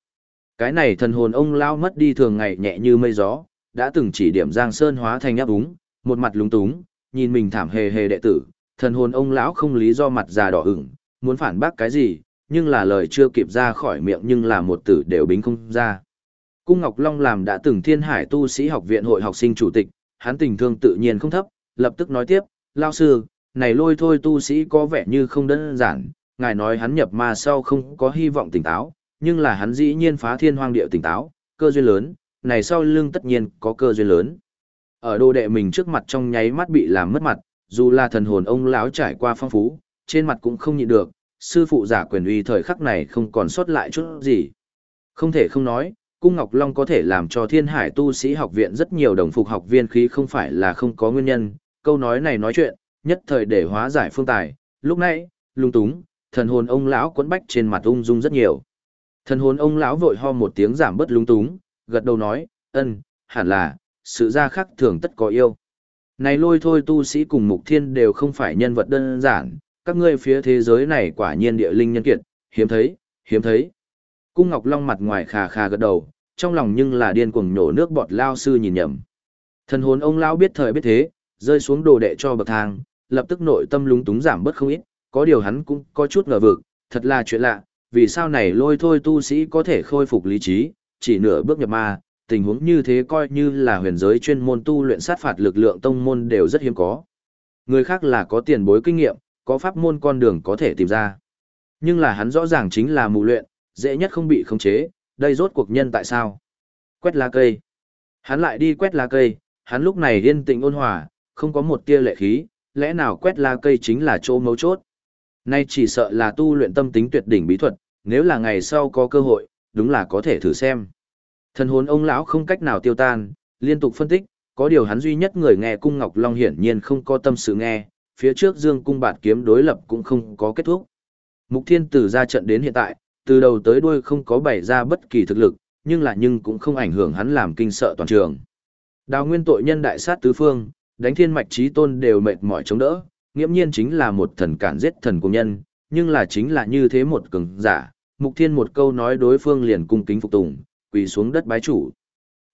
cái này thần hồn ông lao mất đi thường ngày nhẹ như mây gió, đã từng chỉ điểm Giang Sơn hóa thành áp úng, một mặt lúng túng, nhìn mình thảm hề hề đệ tử, thần hồn ông lão không lý do mặt già đỏ ửng, muốn phản bác cái gì, nhưng là lời chưa kịp ra khỏi miệng nhưng là một tử đều bính không ra. Cung Ngọc Long làm đã từng thiên hải tu sĩ học viện hội học sinh chủ tịch, hắn tình thương tự nhiên không thấp, lập tức nói tiếp, lao sư, này lôi thôi tu sĩ có vẻ như không đơn giản, ngài nói hắn nhập ma sau không có hy vọng tỉnh táo, nhưng là hắn dĩ nhiên phá thiên hoang địa tỉnh táo, cơ duyên lớn, này sau lưng tất nhiên có cơ duyên lớn. Ở đồ đệ mình trước mặt trong nháy mắt bị làm mất mặt, dù là thần hồn ông lão trải qua phong phú, trên mặt cũng không nhịn được, sư phụ giả quyền uy thời khắc này không còn sót lại chút gì. Không thể không nói, Cung Ngọc Long có thể làm cho thiên hải tu sĩ học viện rất nhiều đồng phục học viên khí không phải là không có nguyên nhân, câu nói này nói chuyện, nhất thời để hóa giải phương tài, lúc nãy, lung túng, thần hồn ông lão quấn bách trên mặt ung dung rất nhiều. Thần hồn ông lão vội ho một tiếng giảm bớt lung túng, gật đầu nói, ân, hẳn là, sự ra khác thường tất có yêu. Này lôi thôi tu sĩ cùng mục thiên đều không phải nhân vật đơn giản, các ngươi phía thế giới này quả nhiên địa linh nhân kiệt, hiếm thấy, hiếm thấy. Cung Ngọc Long mặt ngoài khà khà gật đầu, trong lòng nhưng là điên cuồng nổ nước bọt lao sư nhìn nhầm. Thần hồn ông lão biết thời biết thế, rơi xuống đồ đệ cho bậc thang, lập tức nội tâm lúng túng giảm bớt không ít, có điều hắn cũng có chút ngờ vực, thật là chuyện lạ, vì sao này lôi thôi tu sĩ có thể khôi phục lý trí, chỉ nửa bước nhập ma, tình huống như thế coi như là huyền giới chuyên môn tu luyện sát phạt lực lượng tông môn đều rất hiếm có. Người khác là có tiền bối kinh nghiệm, có pháp môn con đường có thể tìm ra. Nhưng là hắn rõ ràng chính là mù luyện, dễ nhất không bị khống chế, đây rốt cuộc nhân tại sao? Quét lá cây. Hắn lại đi quét lá cây, hắn lúc này yên tĩnh ôn hòa, không có một tia lệ khí, lẽ nào quét la cây chính là chỗ mấu chốt. Nay chỉ sợ là tu luyện tâm tính tuyệt đỉnh bí thuật, nếu là ngày sau có cơ hội, đúng là có thể thử xem. Thần hồn ông lão không cách nào tiêu tan, liên tục phân tích, có điều hắn duy nhất người nghe cung Ngọc Long hiển nhiên không có tâm sự nghe, phía trước Dương cung bạt kiếm đối lập cũng không có kết thúc. Mục Thiên Tử ra trận đến hiện tại, từ đầu tới đuôi không có bày ra bất kỳ thực lực, nhưng là nhưng cũng không ảnh hưởng hắn làm kinh sợ toàn trường. Đào nguyên tội nhân đại sát tứ phương, đánh thiên mạch trí tôn đều mệt mỏi chống đỡ, nghiễm nhiên chính là một thần cản giết thần của nhân, nhưng là chính là như thế một cường giả, mục thiên một câu nói đối phương liền cung kính phục tùng, quỳ xuống đất bái chủ.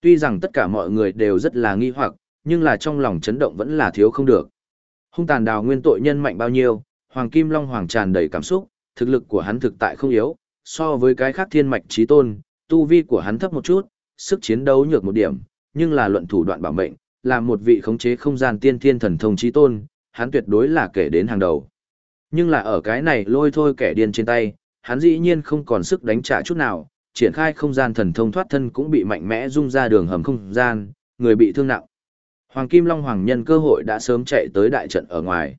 Tuy rằng tất cả mọi người đều rất là nghi hoặc, nhưng là trong lòng chấn động vẫn là thiếu không được. Hung tàn đào nguyên tội nhân mạnh bao nhiêu, Hoàng Kim Long Hoàng tràn đầy cảm xúc, thực lực của hắn thực tại không yếu, so với cái khác thiên mạch trí tôn, tu vi của hắn thấp một chút, sức chiến đấu nhược một điểm, nhưng là luận thủ đoạn bảo mệnh, là một vị khống chế không gian tiên thiên thần thông trí tôn, hắn tuyệt đối là kể đến hàng đầu. Nhưng là ở cái này lôi thôi kẻ điên trên tay, hắn dĩ nhiên không còn sức đánh trả chút nào, triển khai không gian thần thông thoát thân cũng bị mạnh mẽ rung ra đường hầm không gian, người bị thương nặng. Hoàng Kim Long Hoàng nhân cơ hội đã sớm chạy tới đại trận ở ngoài.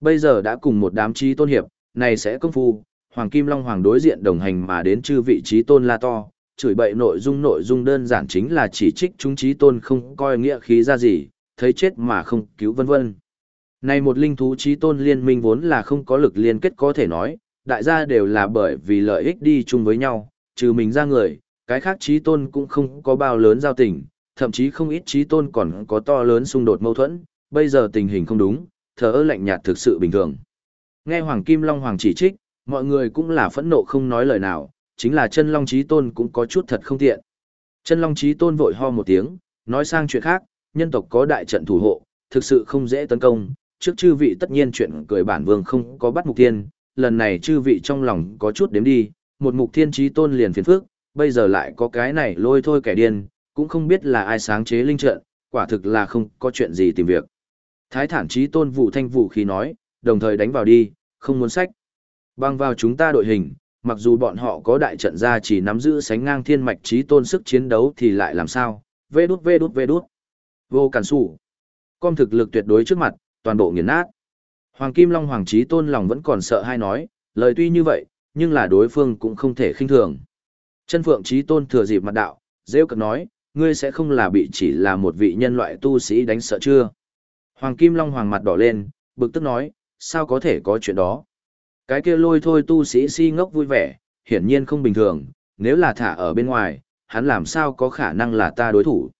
Bây giờ đã cùng một đám trí tôn hiệp, này sẽ công phu, Hoàng Kim Long Hoàng đối diện đồng hành mà đến chư vị trí tôn la to, chửi bậy nội dung nội dung đơn giản chính là chỉ trích chúng trí tôn không coi nghĩa khí ra gì, thấy chết mà không cứu vân vân. Này một linh thú trí tôn liên minh vốn là không có lực liên kết có thể nói, đại gia đều là bởi vì lợi ích đi chung với nhau, trừ mình ra người, cái khác trí tôn cũng không có bao lớn giao tình, thậm chí không ít trí tôn còn có to lớn xung đột mâu thuẫn, bây giờ tình hình không đúng, thờ ơ lạnh nhạt thực sự bình thường. Nghe Hoàng Kim Long Hoàng chỉ trích, mọi người cũng là phẫn nộ không nói lời nào, chính là chân Long Trí Tôn cũng có chút thật không tiện. Chân Long Trí Tôn vội ho một tiếng, nói sang chuyện khác, nhân tộc có đại trận thủ hộ, thực sự không dễ tấn công, trước chư vị tất nhiên chuyện cười bản vương không có bắt mục tiên, lần này chư vị trong lòng có chút đếm đi, một mục thiên trí tôn liền phiền phức, bây giờ lại có cái này lôi thôi kẻ điên, cũng không biết là ai sáng chế linh trận, quả thực là không có chuyện gì tìm việc. Thái thản trí tôn vụ thanh vụ khí nói, đồng thời đánh vào đi, không muốn sách. Băng vào chúng ta đội hình, mặc dù bọn họ có đại trận ra chỉ nắm giữ sánh ngang thiên mạch trí tôn sức chiến đấu thì lại làm sao, vê đút vê đút vê đút. Vô cản sủ. Com thực lực tuyệt đối trước mặt, toàn bộ nghiền nát. Hoàng Kim Long Hoàng trí tôn lòng vẫn còn sợ hay nói, lời tuy như vậy, nhưng là đối phương cũng không thể khinh thường. Chân Phượng trí tôn thừa dịp mặt đạo, rêu cực nói, ngươi sẽ không là bị chỉ là một vị nhân loại tu sĩ đánh sợ chưa? Hoàng Kim Long Hoàng mặt đỏ lên, bực tức nói, sao có thể có chuyện đó? Cái kia lôi thôi tu sĩ si ngốc vui vẻ, hiển nhiên không bình thường, nếu là thả ở bên ngoài, hắn làm sao có khả năng là ta đối thủ.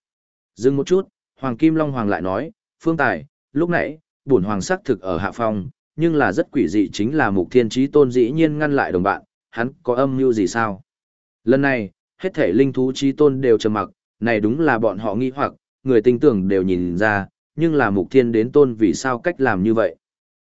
Dừng một chút, Hoàng Kim Long Hoàng lại nói, Phương Tài, lúc nãy, bổn Hoàng sắc thực ở hạ phong, nhưng là rất quỷ dị chính là mục thiên trí tôn dĩ nhiên ngăn lại đồng bạn, hắn có âm mưu gì sao? Lần này, hết thể linh thú trí tôn đều trầm mặc, này đúng là bọn họ nghi hoặc, người tinh tưởng đều nhìn ra, nhưng là mục thiên đến tôn vì sao cách làm như vậy.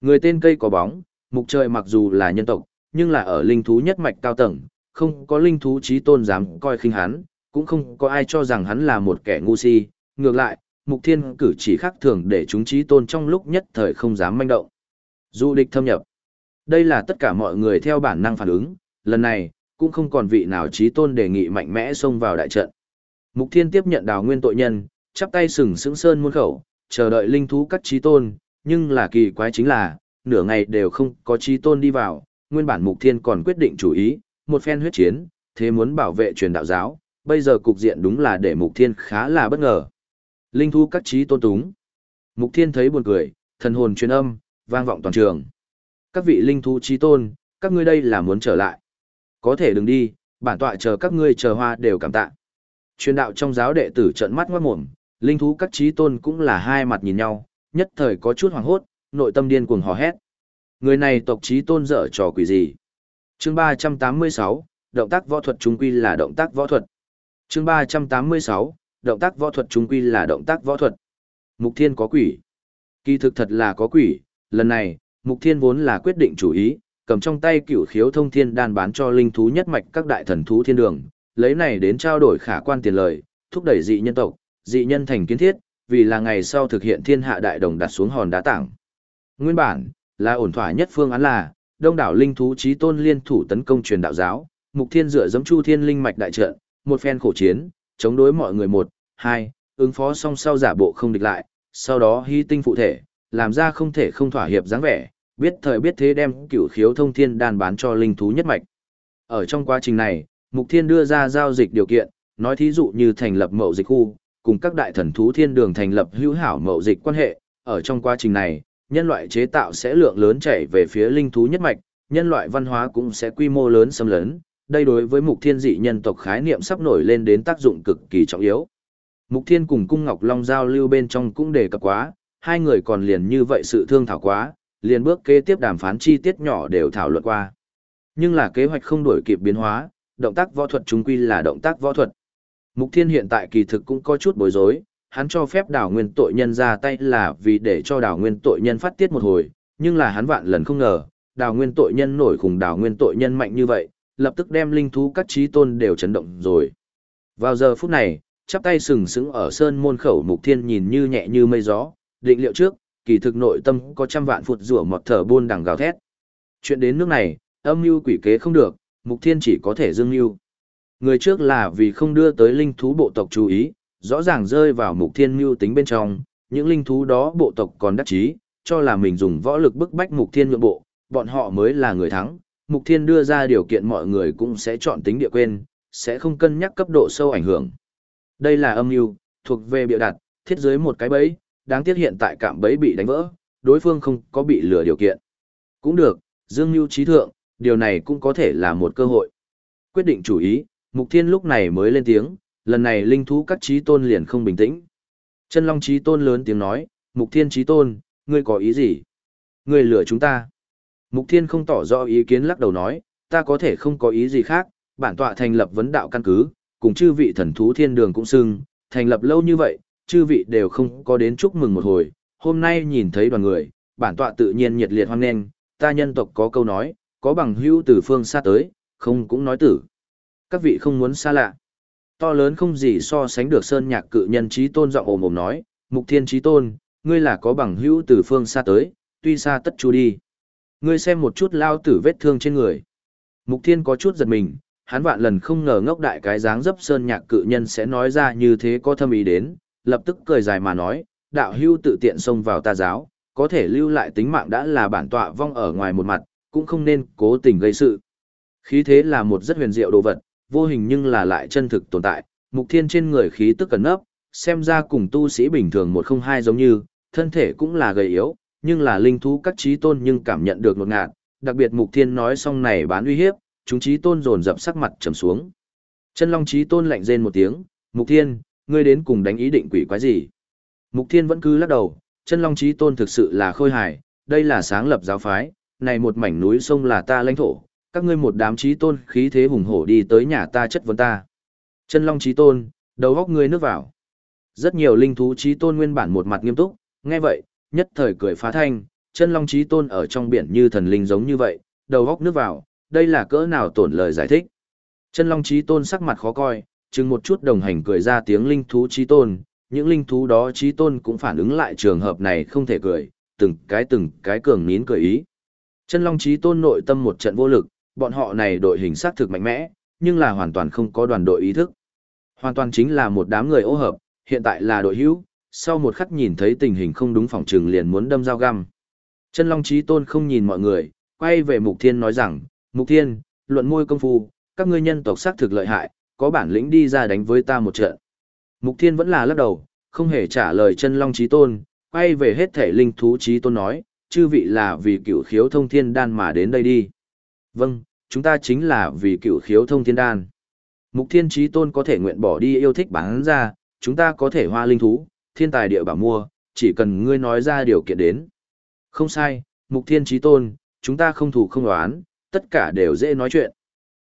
Người tên cây có bóng, mục trời mặc dù là nhân tộc, nhưng là ở linh thú nhất mạch cao tầng, không có linh thú trí tôn dám coi khinh hắn, cũng không có ai cho rằng hắn là một kẻ ngu si, ngược lại, mục thiên cử chỉ khác thường để chúng trí tôn trong lúc nhất thời không dám manh động. Du địch thâm nhập. Đây là tất cả mọi người theo bản năng phản ứng, lần này, cũng không còn vị nào trí tôn đề nghị mạnh mẽ xông vào đại trận. Mục thiên tiếp nhận đào nguyên tội nhân, chắp tay sừng sững sơn muôn khẩu, chờ đợi linh thú các trí tôn, nhưng là kỳ quái chính là, nửa ngày đều không có trí tôn đi vào, nguyên bản mục thiên còn quyết định chủ ý, một phen huyết chiến, thế muốn bảo vệ truyền đạo giáo, bây giờ cục diện đúng là để mục thiên khá là bất ngờ. Linh thú các trí tôn túng. Mục thiên thấy buồn cười, thần hồn truyền âm, vang vọng toàn trường. Các vị linh thú trí tôn, các ngươi đây là muốn trở lại. Có thể đừng đi, bản tọa chờ các ngươi chờ hoa đều cảm tạ. Truyền đạo trong giáo đệ tử trợn mắt ngoát mồm, linh thú các trí tôn cũng là hai mặt nhìn nhau, nhất thời có chút hoảng hốt, nội tâm điên cuồng hò hét. Người này tộc trí tôn dở trò quỷ gì? Chương 386, động tác võ thuật trung quy là động tác võ thuật. Chương 386, động tác võ thuật trung quy là động tác võ thuật. Mục Thiên có quỷ. Kỳ thực thật là có quỷ, lần này, Mục Thiên vốn là quyết định chủ ý, cầm trong tay cửu khiếu thông thiên đan bán cho linh thú nhất mạch các đại thần thú thiên đường, lấy này đến trao đổi khả quan tiền lời, thúc đẩy dị nhân tộc, dị nhân thành kiến thiết, vì là ngày sau thực hiện thiên hạ đại đồng đặt xuống hòn đá tảng. Nguyên bản, là ổn thỏa nhất phương án là, đông đảo linh thú chí tôn liên thủ tấn công truyền đạo giáo, mục thiên dựa dẫm chu thiên linh mạch đại trận, một phen khổ chiến, chống đối mọi người một, hai, ứng phó song sau giả bộ không địch lại, sau đó hy tinh phụ thể, làm ra không thể không thỏa hiệp dáng vẻ, biết thời biết thế đem cửu khiếu thông thiên đan bán cho linh thú nhất mạch. Ở trong quá trình này, Mục Thiên đưa ra giao dịch điều kiện, nói thí dụ như thành lập mậu dịch khu, cùng các đại thần thú thiên đường thành lập hữu hảo mậu dịch quan hệ, ở trong quá trình này, nhân loại chế tạo sẽ lượng lớn chảy về phía linh thú nhất mạch, nhân loại văn hóa cũng sẽ quy mô lớn xâm lấn, đây đối với mục thiên dị nhân tộc khái niệm sắp nổi lên đến tác dụng cực kỳ trọng yếu. Mục thiên cùng cung Ngọc Long giao lưu bên trong cũng đề cập quá, hai người còn liền như vậy sự thương thảo quá, liền bước kế tiếp đàm phán chi tiết nhỏ đều thảo luận qua. Nhưng là kế hoạch không đổi kịp biến hóa, động tác võ thuật chúng quy là động tác võ thuật. Mục Thiên hiện tại kỳ thực cũng có chút bối rối, hắn cho phép đảo nguyên tội nhân ra tay là vì để cho đảo nguyên tội nhân phát tiết một hồi, nhưng là hắn vạn lần không ngờ, đảo nguyên tội nhân nổi khủng đảo nguyên tội nhân mạnh như vậy, lập tức đem linh thú các trí tôn đều chấn động rồi. Vào giờ phút này, chắp tay sừng sững ở sơn môn khẩu Mục Thiên nhìn như nhẹ như mây gió, định liệu trước, kỳ thực nội tâm có trăm vạn phụt rủa một thở buôn đằng gào thét. Chuyện đến nước này, âm mưu quỷ kế không được, Mục Thiên chỉ có thể dương mưu. Người trước là vì không đưa tới linh thú bộ tộc chú ý, rõ ràng rơi vào Mục Thiên mưu tính bên trong, những linh thú đó bộ tộc còn đắc chí, cho là mình dùng võ lực bức bách Mục Thiên nhượng bộ, bọn họ mới là người thắng. Mục Thiên đưa ra điều kiện mọi người cũng sẽ chọn tính địa quên, sẽ không cân nhắc cấp độ sâu ảnh hưởng. Đây là âm mưu, thuộc về biểu đặt, thiết dưới một cái bẫy, đáng tiếc hiện tại cạm bẫy bị đánh vỡ, đối phương không có bị lừa điều kiện. Cũng được, Dương mưu trí thượng, điều này cũng có thể là một cơ hội. Quyết định chủ ý, Mục Thiên lúc này mới lên tiếng, lần này linh thú các trí tôn liền không bình tĩnh. Chân Long trí tôn lớn tiếng nói, Mục Thiên trí tôn, ngươi có ý gì? Ngươi lừa chúng ta. Mục Thiên không tỏ rõ ý kiến lắc đầu nói, ta có thể không có ý gì khác, bản tọa thành lập vấn đạo căn cứ, cùng chư vị thần thú thiên đường cũng xưng, thành lập lâu như vậy, chư vị đều không có đến chúc mừng một hồi, hôm nay nhìn thấy đoàn người, bản tọa tự nhiên nhiệt liệt hoan nghênh, ta nhân tộc có câu nói, có bằng hữu từ phương xa tới, không cũng nói tử. Các vị không muốn xa lạ. To lớn không gì so sánh được sơn nhạc cự nhân trí tôn giọng ồm ồm nói, mục thiên trí tôn, ngươi là có bằng hữu từ phương xa tới, tuy xa tất chú đi. Ngươi xem một chút lao tử vết thương trên người. Mục thiên có chút giật mình, hắn vạn lần không ngờ ngốc đại cái dáng dấp sơn nhạc cự nhân sẽ nói ra như thế có thâm ý đến, lập tức cười dài mà nói, đạo hưu tự tiện xông vào ta giáo, có thể lưu lại tính mạng đã là bản tọa vong ở ngoài một mặt, cũng không nên cố tình gây sự. Khí thế là một rất huyền diệu đồ vật, vô hình nhưng là lại chân thực tồn tại, mục thiên trên người khí tức cẩn nấp, xem ra cùng tu sĩ bình thường một không hai giống như, thân thể cũng là gầy yếu, nhưng là linh thú các trí tôn nhưng cảm nhận được một ngạt, đặc biệt mục thiên nói xong này bán uy hiếp, chúng trí tôn dồn dập sắc mặt trầm xuống. Chân long trí tôn lạnh rên một tiếng, mục thiên, ngươi đến cùng đánh ý định quỷ quái gì? Mục thiên vẫn cứ lắc đầu, chân long trí tôn thực sự là khôi hài, đây là sáng lập giáo phái, này một mảnh núi sông là ta lãnh thổ, các ngươi một đám trí tôn khí thế hùng hổ đi tới nhà ta chất vấn ta. Chân long trí tôn, đầu góc ngươi nước vào. Rất nhiều linh thú trí tôn nguyên bản một mặt nghiêm túc, nghe vậy, nhất thời cười phá thanh, chân long trí tôn ở trong biển như thần linh giống như vậy, đầu góc nước vào, đây là cỡ nào tổn lời giải thích. Chân long trí tôn sắc mặt khó coi, chừng một chút đồng hành cười ra tiếng linh thú trí tôn, những linh thú đó trí tôn cũng phản ứng lại trường hợp này không thể cười, từng cái từng cái cường nín cười ý. Chân long trí tôn nội tâm một trận vô lực, bọn họ này đội hình sát thực mạnh mẽ, nhưng là hoàn toàn không có đoàn đội ý thức. Hoàn toàn chính là một đám người ô hợp, hiện tại là đội hữu, sau một khắc nhìn thấy tình hình không đúng phòng trừng liền muốn đâm dao găm. Chân Long Chí Tôn không nhìn mọi người, quay về Mục Thiên nói rằng, Mục Thiên, luận môi công phu, các ngươi nhân tộc xác thực lợi hại, có bản lĩnh đi ra đánh với ta một trận. Mục Thiên vẫn là lắc đầu, không hề trả lời chân Long Chí Tôn, quay về hết thể linh thú Chí Tôn nói, chư vị là vì cửu khiếu thông thiên đan mà đến đây đi. Vâng, chúng ta chính là vì cửu khiếu thông thiên đan. Mục Thiên trí Tôn có thể nguyện bỏ đi yêu thích bán ra, chúng ta có thể hoa linh thú, thiên tài địa bảo mua, chỉ cần ngươi nói ra điều kiện đến. Không sai, Mục Thiên trí Tôn, chúng ta không thủ không đoán, tất cả đều dễ nói chuyện.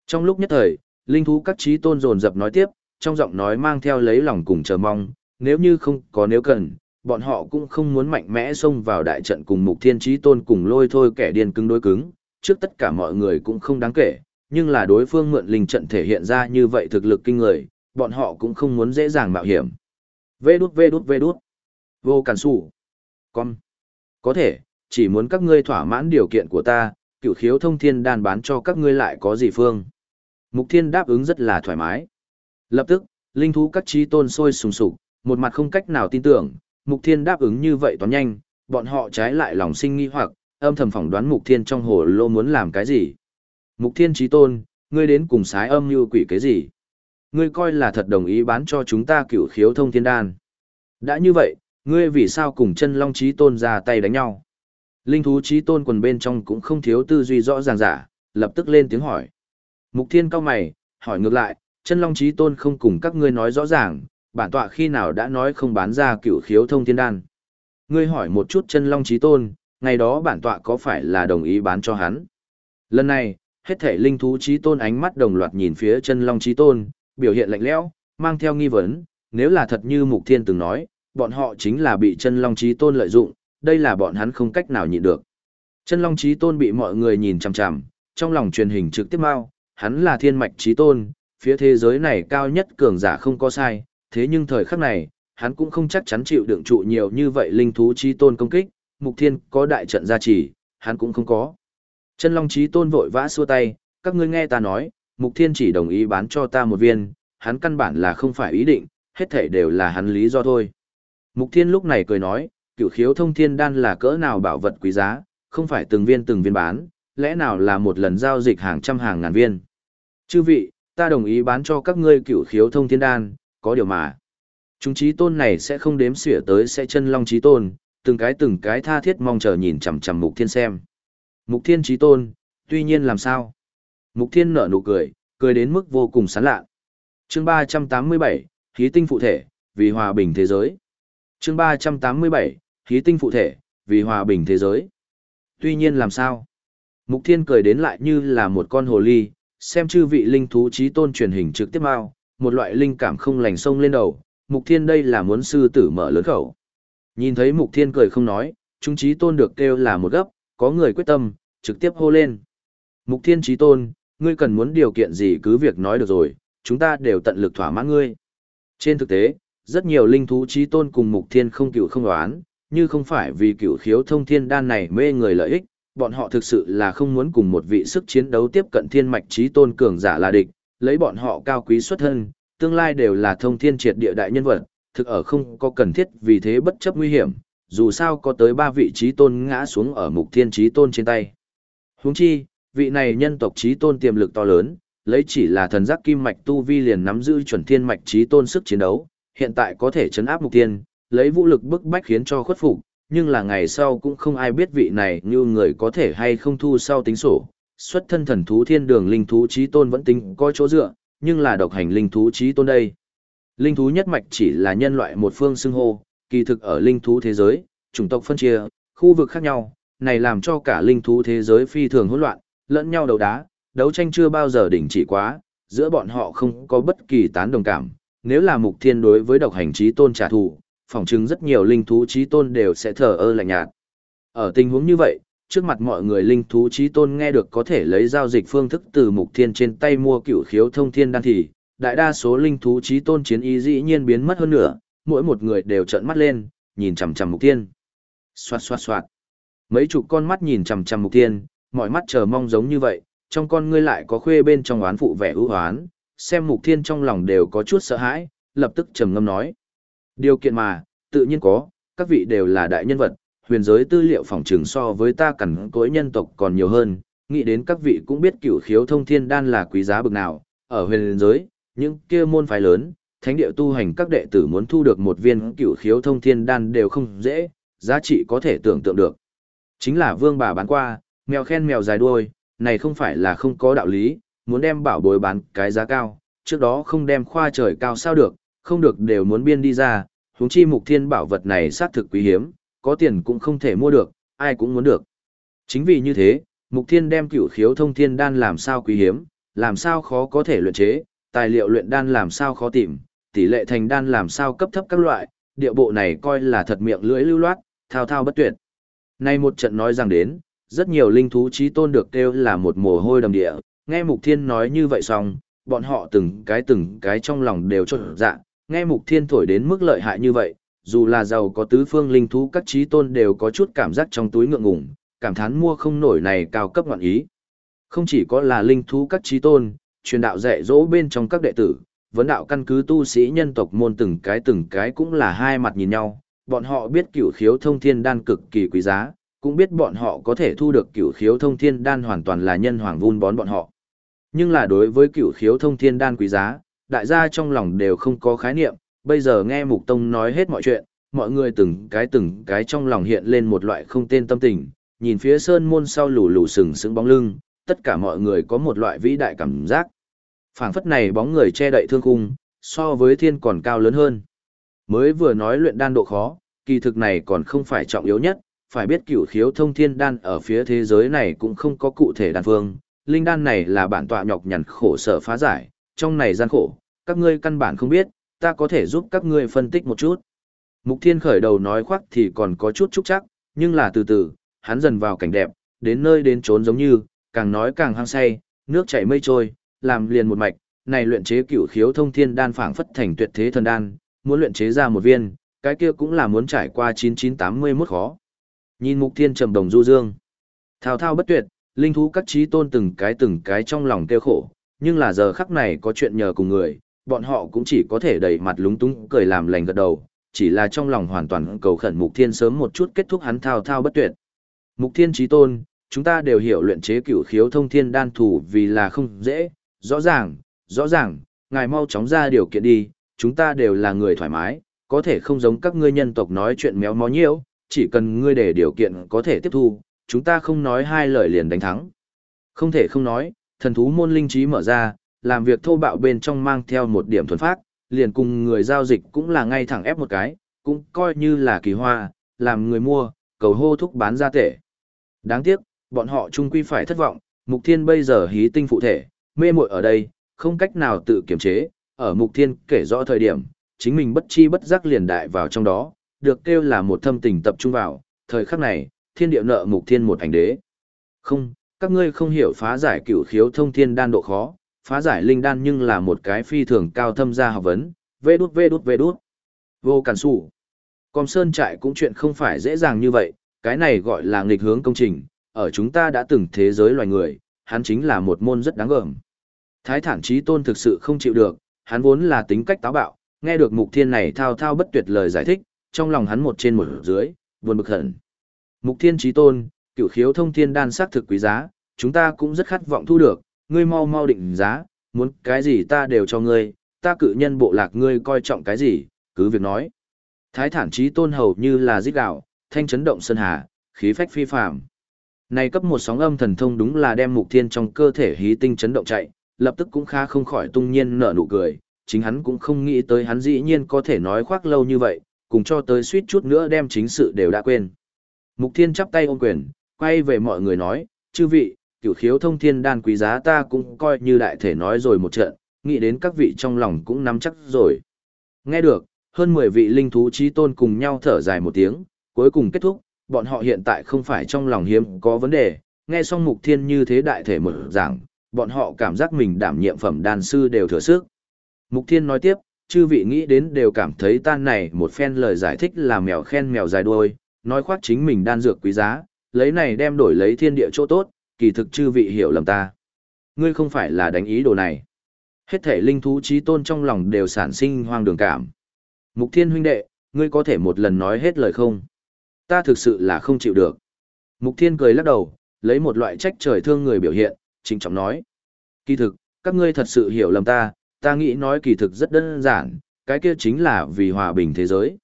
Trong lúc nhất thời, linh thú các trí tôn dồn dập nói tiếp, trong giọng nói mang theo lấy lòng cùng chờ mong, nếu như không có nếu cần, bọn họ cũng không muốn mạnh mẽ xông vào đại trận cùng Mục Thiên trí Tôn cùng lôi thôi kẻ điên cứng đối cứng, trước tất cả mọi người cũng không đáng kể, nhưng là đối phương mượn linh trận thể hiện ra như vậy thực lực kinh người, bọn họ cũng không muốn dễ dàng mạo hiểm. Vê đút vê đút vê đút. Vô cản sủ. Con. Có thể, chỉ muốn các ngươi thỏa mãn điều kiện của ta, cựu khiếu thông thiên đan bán cho các ngươi lại có gì phương. Mục thiên đáp ứng rất là thoải mái. Lập tức, linh thú các trí tôn sôi sùng sục, một mặt không cách nào tin tưởng, mục thiên đáp ứng như vậy toán nhanh, bọn họ trái lại lòng sinh nghi hoặc, âm thầm phỏng đoán mục thiên trong hồ lô muốn làm cái gì. Mục thiên trí tôn, ngươi đến cùng sái âm như quỷ cái gì? Ngươi coi là thật đồng ý bán cho chúng ta cựu khiếu thông thiên đan. Đã như vậy, ngươi vì sao cùng chân long trí tôn ra tay đánh nhau? Linh thú trí tôn quần bên trong cũng không thiếu tư duy rõ ràng giả, lập tức lên tiếng hỏi. Mục thiên cao mày, hỏi ngược lại, chân long trí tôn không cùng các ngươi nói rõ ràng, bản tọa khi nào đã nói không bán ra cựu khiếu thông thiên đan. Ngươi hỏi một chút chân long trí tôn, ngày đó bản tọa có phải là đồng ý bán cho hắn? Lần này, hết thể linh thú trí tôn ánh mắt đồng loạt nhìn phía chân long trí tôn, biểu hiện lạnh lẽo, mang theo nghi vấn, nếu là thật như Mục Thiên từng nói, bọn họ chính là bị chân long trí tôn lợi dụng, đây là bọn hắn không cách nào nhịn được. Chân long trí tôn bị mọi người nhìn chằm chằm, trong lòng truyền hình trực tiếp mau, hắn là thiên mạch trí tôn, phía thế giới này cao nhất cường giả không có sai, thế nhưng thời khắc này, hắn cũng không chắc chắn chịu đựng trụ nhiều như vậy linh thú trí tôn công kích, mục thiên có đại trận gia trì, hắn cũng không có. Chân long trí tôn vội vã xua tay, các ngươi nghe ta nói, mục thiên chỉ đồng ý bán cho ta một viên, hắn căn bản là không phải ý định, hết thể đều là hắn lý do thôi. Mục thiên lúc này cười nói, cựu khiếu thông thiên đan là cỡ nào bảo vật quý giá, không phải từng viên từng viên bán, lẽ nào là một lần giao dịch hàng trăm hàng ngàn viên. Chư vị, ta đồng ý bán cho các ngươi cựu khiếu thông thiên đan, có điều mà. Chúng trí tôn này sẽ không đếm xỉa tới sẽ chân long trí tôn, từng cái từng cái tha thiết mong chờ nhìn chằm chằm mục thiên xem. Mục thiên trí tôn, tuy nhiên làm sao? Mục thiên nở nụ cười, cười đến mức vô cùng sán lạ. chương ba trăm tám mươi bảy, khí tinh phụ thể, vì hòa bình thế giới. chương ba trăm tám mươi bảy, khí tinh phụ thể, vì hòa bình thế giới. Tuy nhiên làm sao? Mục thiên cười đến lại như là một con hồ ly, xem chư vị linh thú trí tôn truyền hình trực tiếp mao một loại linh cảm không lành sông lên đầu, mục thiên đây là muốn sư tử mở lớn khẩu. Nhìn thấy mục thiên cười không nói, chúng trí tôn được kêu là một gấp, có người quyết tâm, trực tiếp hô lên. Mục thiên trí tôn, ngươi cần muốn điều kiện gì cứ việc nói được rồi, chúng ta đều tận lực thỏa mãn ngươi. Trên thực tế, rất nhiều linh thú trí tôn cùng mục thiên không cựu không đoán, như không phải vì cựu khiếu thông thiên đan này mê người lợi ích, bọn họ thực sự là không muốn cùng một vị sức chiến đấu tiếp cận thiên mạch trí tôn cường giả là địch, lấy bọn họ cao quý xuất thân, tương lai đều là thông thiên triệt địa đại nhân vật, thực ở không có cần thiết vì thế bất chấp nguy hiểm, dù sao có tới ba vị trí tôn ngã xuống ở mục thiên trí tôn trên tay. Huống chi, vị này nhân tộc trí tôn tiềm lực to lớn, lấy chỉ là thần giác kim mạch tu vi liền nắm giữ chuẩn thiên mạch trí tôn sức chiến đấu, hiện tại có thể chấn áp mục tiên, lấy vũ lực bức bách khiến cho khuất phục, nhưng là ngày sau cũng không ai biết vị này như người có thể hay không thu sau tính sổ. Xuất thân thần thú thiên đường linh thú trí tôn vẫn tính có chỗ dựa, nhưng là độc hành linh thú trí tôn đây. Linh thú nhất mạch chỉ là nhân loại một phương xưng hô, kỳ thực ở linh thú thế giới, chủng tộc phân chia, khu vực khác nhau, này làm cho cả linh thú thế giới phi thường hỗn loạn, lẫn nhau đấu đá, đấu tranh chưa bao giờ đỉnh chỉ quá, giữa bọn họ không có bất kỳ tán đồng cảm. Nếu là mục thiên đối với độc hành trí tôn trả thù, phỏng chứng rất nhiều linh thú trí tôn đều sẽ thờ ơ lạnh nhạt. Ở tình huống như vậy, trước mặt mọi người linh thú trí tôn nghe được có thể lấy giao dịch phương thức từ mục thiên trên tay mua cựu khiếu thông thiên đan thì, đại đa số linh thú trí tôn chiến ý dĩ nhiên biến mất hơn nữa, mỗi một người đều trợn mắt lên, nhìn chằm chằm mục tiên. Xoạt xoạt xoạt. Mấy chục con mắt nhìn chằm chằm mục tiên, mọi mắt chờ mong giống như vậy, trong con ngươi lại có khuê bên trong oán phụ vẻ ưu hoán, xem mục thiên trong lòng đều có chút sợ hãi, lập tức trầm ngâm nói. Điều kiện mà, tự nhiên có, các vị đều là đại nhân vật, huyền giới tư liệu phòng trường so với ta cẩn cối nhân tộc còn nhiều hơn, nghĩ đến các vị cũng biết cửu khiếu thông thiên đan là quý giá bực nào, ở huyền giới, những kia môn phái lớn, thánh địa tu hành các đệ tử muốn thu được một viên cửu khiếu thông thiên đan đều không dễ, giá trị có thể tưởng tượng được. Chính là vương bà bán qua, mèo khen mèo dài đuôi, này không phải là không có đạo lý, muốn đem bảo bối bán cái giá cao, trước đó không đem khoa trời cao sao được, không được đều muốn biên đi ra, huống chi mục thiên bảo vật này xác thực quý hiếm, có tiền cũng không thể mua được, ai cũng muốn được. Chính vì như thế, mục thiên đem cửu khiếu thông thiên đan làm sao quý hiếm, làm sao khó có thể luyện chế, tài liệu luyện đan làm sao khó tìm, tỷ lệ thành đan làm sao cấp thấp các loại, địa bộ này coi là thật miệng lưỡi lưu loát, thao thao bất tuyệt. Nay một trận nói rằng đến, rất nhiều linh thú trí tôn được kêu là một mồ hôi đầm địa, nghe Mục Thiên nói như vậy xong, bọn họ từng cái từng cái trong lòng đều trộn dạ, nghe Mục Thiên thổi đến mức lợi hại như vậy, dù là giàu có tứ phương linh thú các trí tôn đều có chút cảm giác trong túi ngượng ngùng, cảm thán mua không nổi này cao cấp ngoạn ý. Không chỉ có là linh thú các trí tôn, truyền đạo dạy dỗ bên trong các đệ tử, vấn đạo căn cứ tu sĩ nhân tộc môn từng cái từng cái cũng là hai mặt nhìn nhau, bọn họ biết cửu khiếu thông thiên đan cực kỳ quý giá, cũng biết bọn họ có thể thu được cửu khiếu thông thiên đan hoàn toàn là nhân hoàng vun bón bọn họ. Nhưng là đối với cửu khiếu thông thiên đan quý giá, đại gia trong lòng đều không có khái niệm, bây giờ nghe Mục Tông nói hết mọi chuyện, mọi người từng cái từng cái trong lòng hiện lên một loại không tên tâm tình, nhìn phía sơn môn sau lù lù sừng sững bóng lưng, tất cả mọi người có một loại vĩ đại cảm giác phảng phất này bóng người che đậy thương khung, so với thiên còn cao lớn hơn. Mới vừa nói luyện đan độ khó, kỳ thực này còn không phải trọng yếu nhất, phải biết cửu khiếu thông thiên đan ở phía thế giới này cũng không có cụ thể đan phương, linh đan này là bản tọa nhọc nhằn khổ sở phá giải, trong này gian khổ, các ngươi căn bản không biết, ta có thể giúp các ngươi phân tích một chút. Mục Thiên khởi đầu nói khoác thì còn có chút trúc chắc, nhưng là từ từ, hắn dần vào cảnh đẹp, đến nơi đến trốn giống như, càng nói càng hăng say, nước chảy mây trôi, làm liền một mạch, này luyện chế cửu khiếu thông thiên đan phảng phất thành tuyệt thế thần đan, muốn luyện chế ra một viên, cái kia cũng là muốn trải qua 9981 khó. Nhìn Mục Thiên trầm đồng du dương, thao thao bất tuyệt, linh thú các trí tôn từng cái từng cái trong lòng kêu khổ, nhưng là giờ khắc này có chuyện nhờ cùng người, bọn họ cũng chỉ có thể đẩy mặt lúng túng cười làm lành gật đầu, chỉ là trong lòng hoàn toàn cầu khẩn Mục Thiên sớm một chút kết thúc hắn thao thao bất tuyệt. Mục Thiên trí tôn, chúng ta đều hiểu luyện chế cửu khiếu thông thiên đan thủ vì là không dễ, rõ ràng, rõ ràng, ngài mau chóng ra điều kiện đi, chúng ta đều là người thoải mái, có thể không giống các ngươi nhân tộc nói chuyện méo mó nhiễu, chỉ cần ngươi để điều kiện có thể tiếp thu, chúng ta không nói hai lời liền đánh thắng. Không thể không nói, thần thú môn linh trí mở ra, làm việc thô bạo bên trong mang theo một điểm thuần phát, liền cùng người giao dịch cũng là ngay thẳng ép một cái, cũng coi như là kỳ hoa, làm người mua, cầu hô thúc bán ra tệ. Đáng tiếc, bọn họ chung quy phải thất vọng, Mục Thiên bây giờ hí tinh phụ thể, mê muội ở đây, không cách nào tự kiềm chế, ở Mục Thiên kể rõ thời điểm, chính mình bất chi bất giác liền đại vào trong đó, được kêu là một thâm tình tập trung vào, thời khắc này, thiên địa nợ Mục Thiên một ảnh đế. Không, các ngươi không hiểu phá giải cửu khiếu thông thiên đan độ khó, phá giải linh đan nhưng là một cái phi thường cao thâm gia học vấn, vê đút vê đút vê đút. Vô cản sủ. Còn sơn trại cũng chuyện không phải dễ dàng như vậy, cái này gọi là nghịch hướng công trình, ở chúng ta đã từng thế giới loài người, hắn chính là một môn rất đáng gờm. Thái thản trí tôn thực sự không chịu được, hắn vốn là tính cách táo bạo, nghe được mục thiên này thao thao bất tuyệt lời giải thích, trong lòng hắn một trên một dưới, buồn bực hận. Mục thiên trí tôn, cửu khiếu thông thiên đan sắc thực quý giá, chúng ta cũng rất khát vọng thu được, ngươi mau mau định giá, muốn cái gì ta đều cho ngươi, ta cự nhân bộ lạc ngươi coi trọng cái gì, cứ việc nói. Thái thản trí tôn hầu như là giết gạo, thanh chấn động sơn hà, khí phách phi phàm. Này cấp một sóng âm thần thông đúng là đem mục thiên trong cơ thể hí tinh chấn động chạy, lập tức cũng khá không khỏi tung nhiên nở nụ cười, chính hắn cũng không nghĩ tới hắn dĩ nhiên có thể nói khoác lâu như vậy, cùng cho tới suýt chút nữa đem chính sự đều đã quên. Mục thiên chắp tay ôm quyền, quay về mọi người nói, chư vị, cửu khiếu thông thiên đan quý giá ta cũng coi như đại thể nói rồi một trận, nghĩ đến các vị trong lòng cũng nắm chắc rồi. Nghe được, hơn 10 vị linh thú trí tôn cùng nhau thở dài một tiếng, cuối cùng kết thúc, bọn họ hiện tại không phải trong lòng hiếm có vấn đề, nghe xong mục thiên như thế đại thể một giảng, bọn họ cảm giác mình đảm nhiệm phẩm đàn sư đều thừa sức. Mục Thiên nói tiếp, chư vị nghĩ đến đều cảm thấy tan này một phen lời giải thích là mèo khen mèo dài đuôi, nói khoác chính mình đan dược quý giá, lấy này đem đổi lấy thiên địa chỗ tốt, kỳ thực chư vị hiểu lầm ta. Ngươi không phải là đánh ý đồ này. Hết thể linh thú trí tôn trong lòng đều sản sinh hoang đường cảm. Mục Thiên huynh đệ, ngươi có thể một lần nói hết lời không? Ta thực sự là không chịu được. Mục Thiên cười lắc đầu, lấy một loại trách trời thương người biểu hiện, chính trọng nói. Kỳ thực, các ngươi thật sự hiểu lầm ta, ta nghĩ nói kỳ thực rất đơn giản, cái kia chính là vì hòa bình thế giới.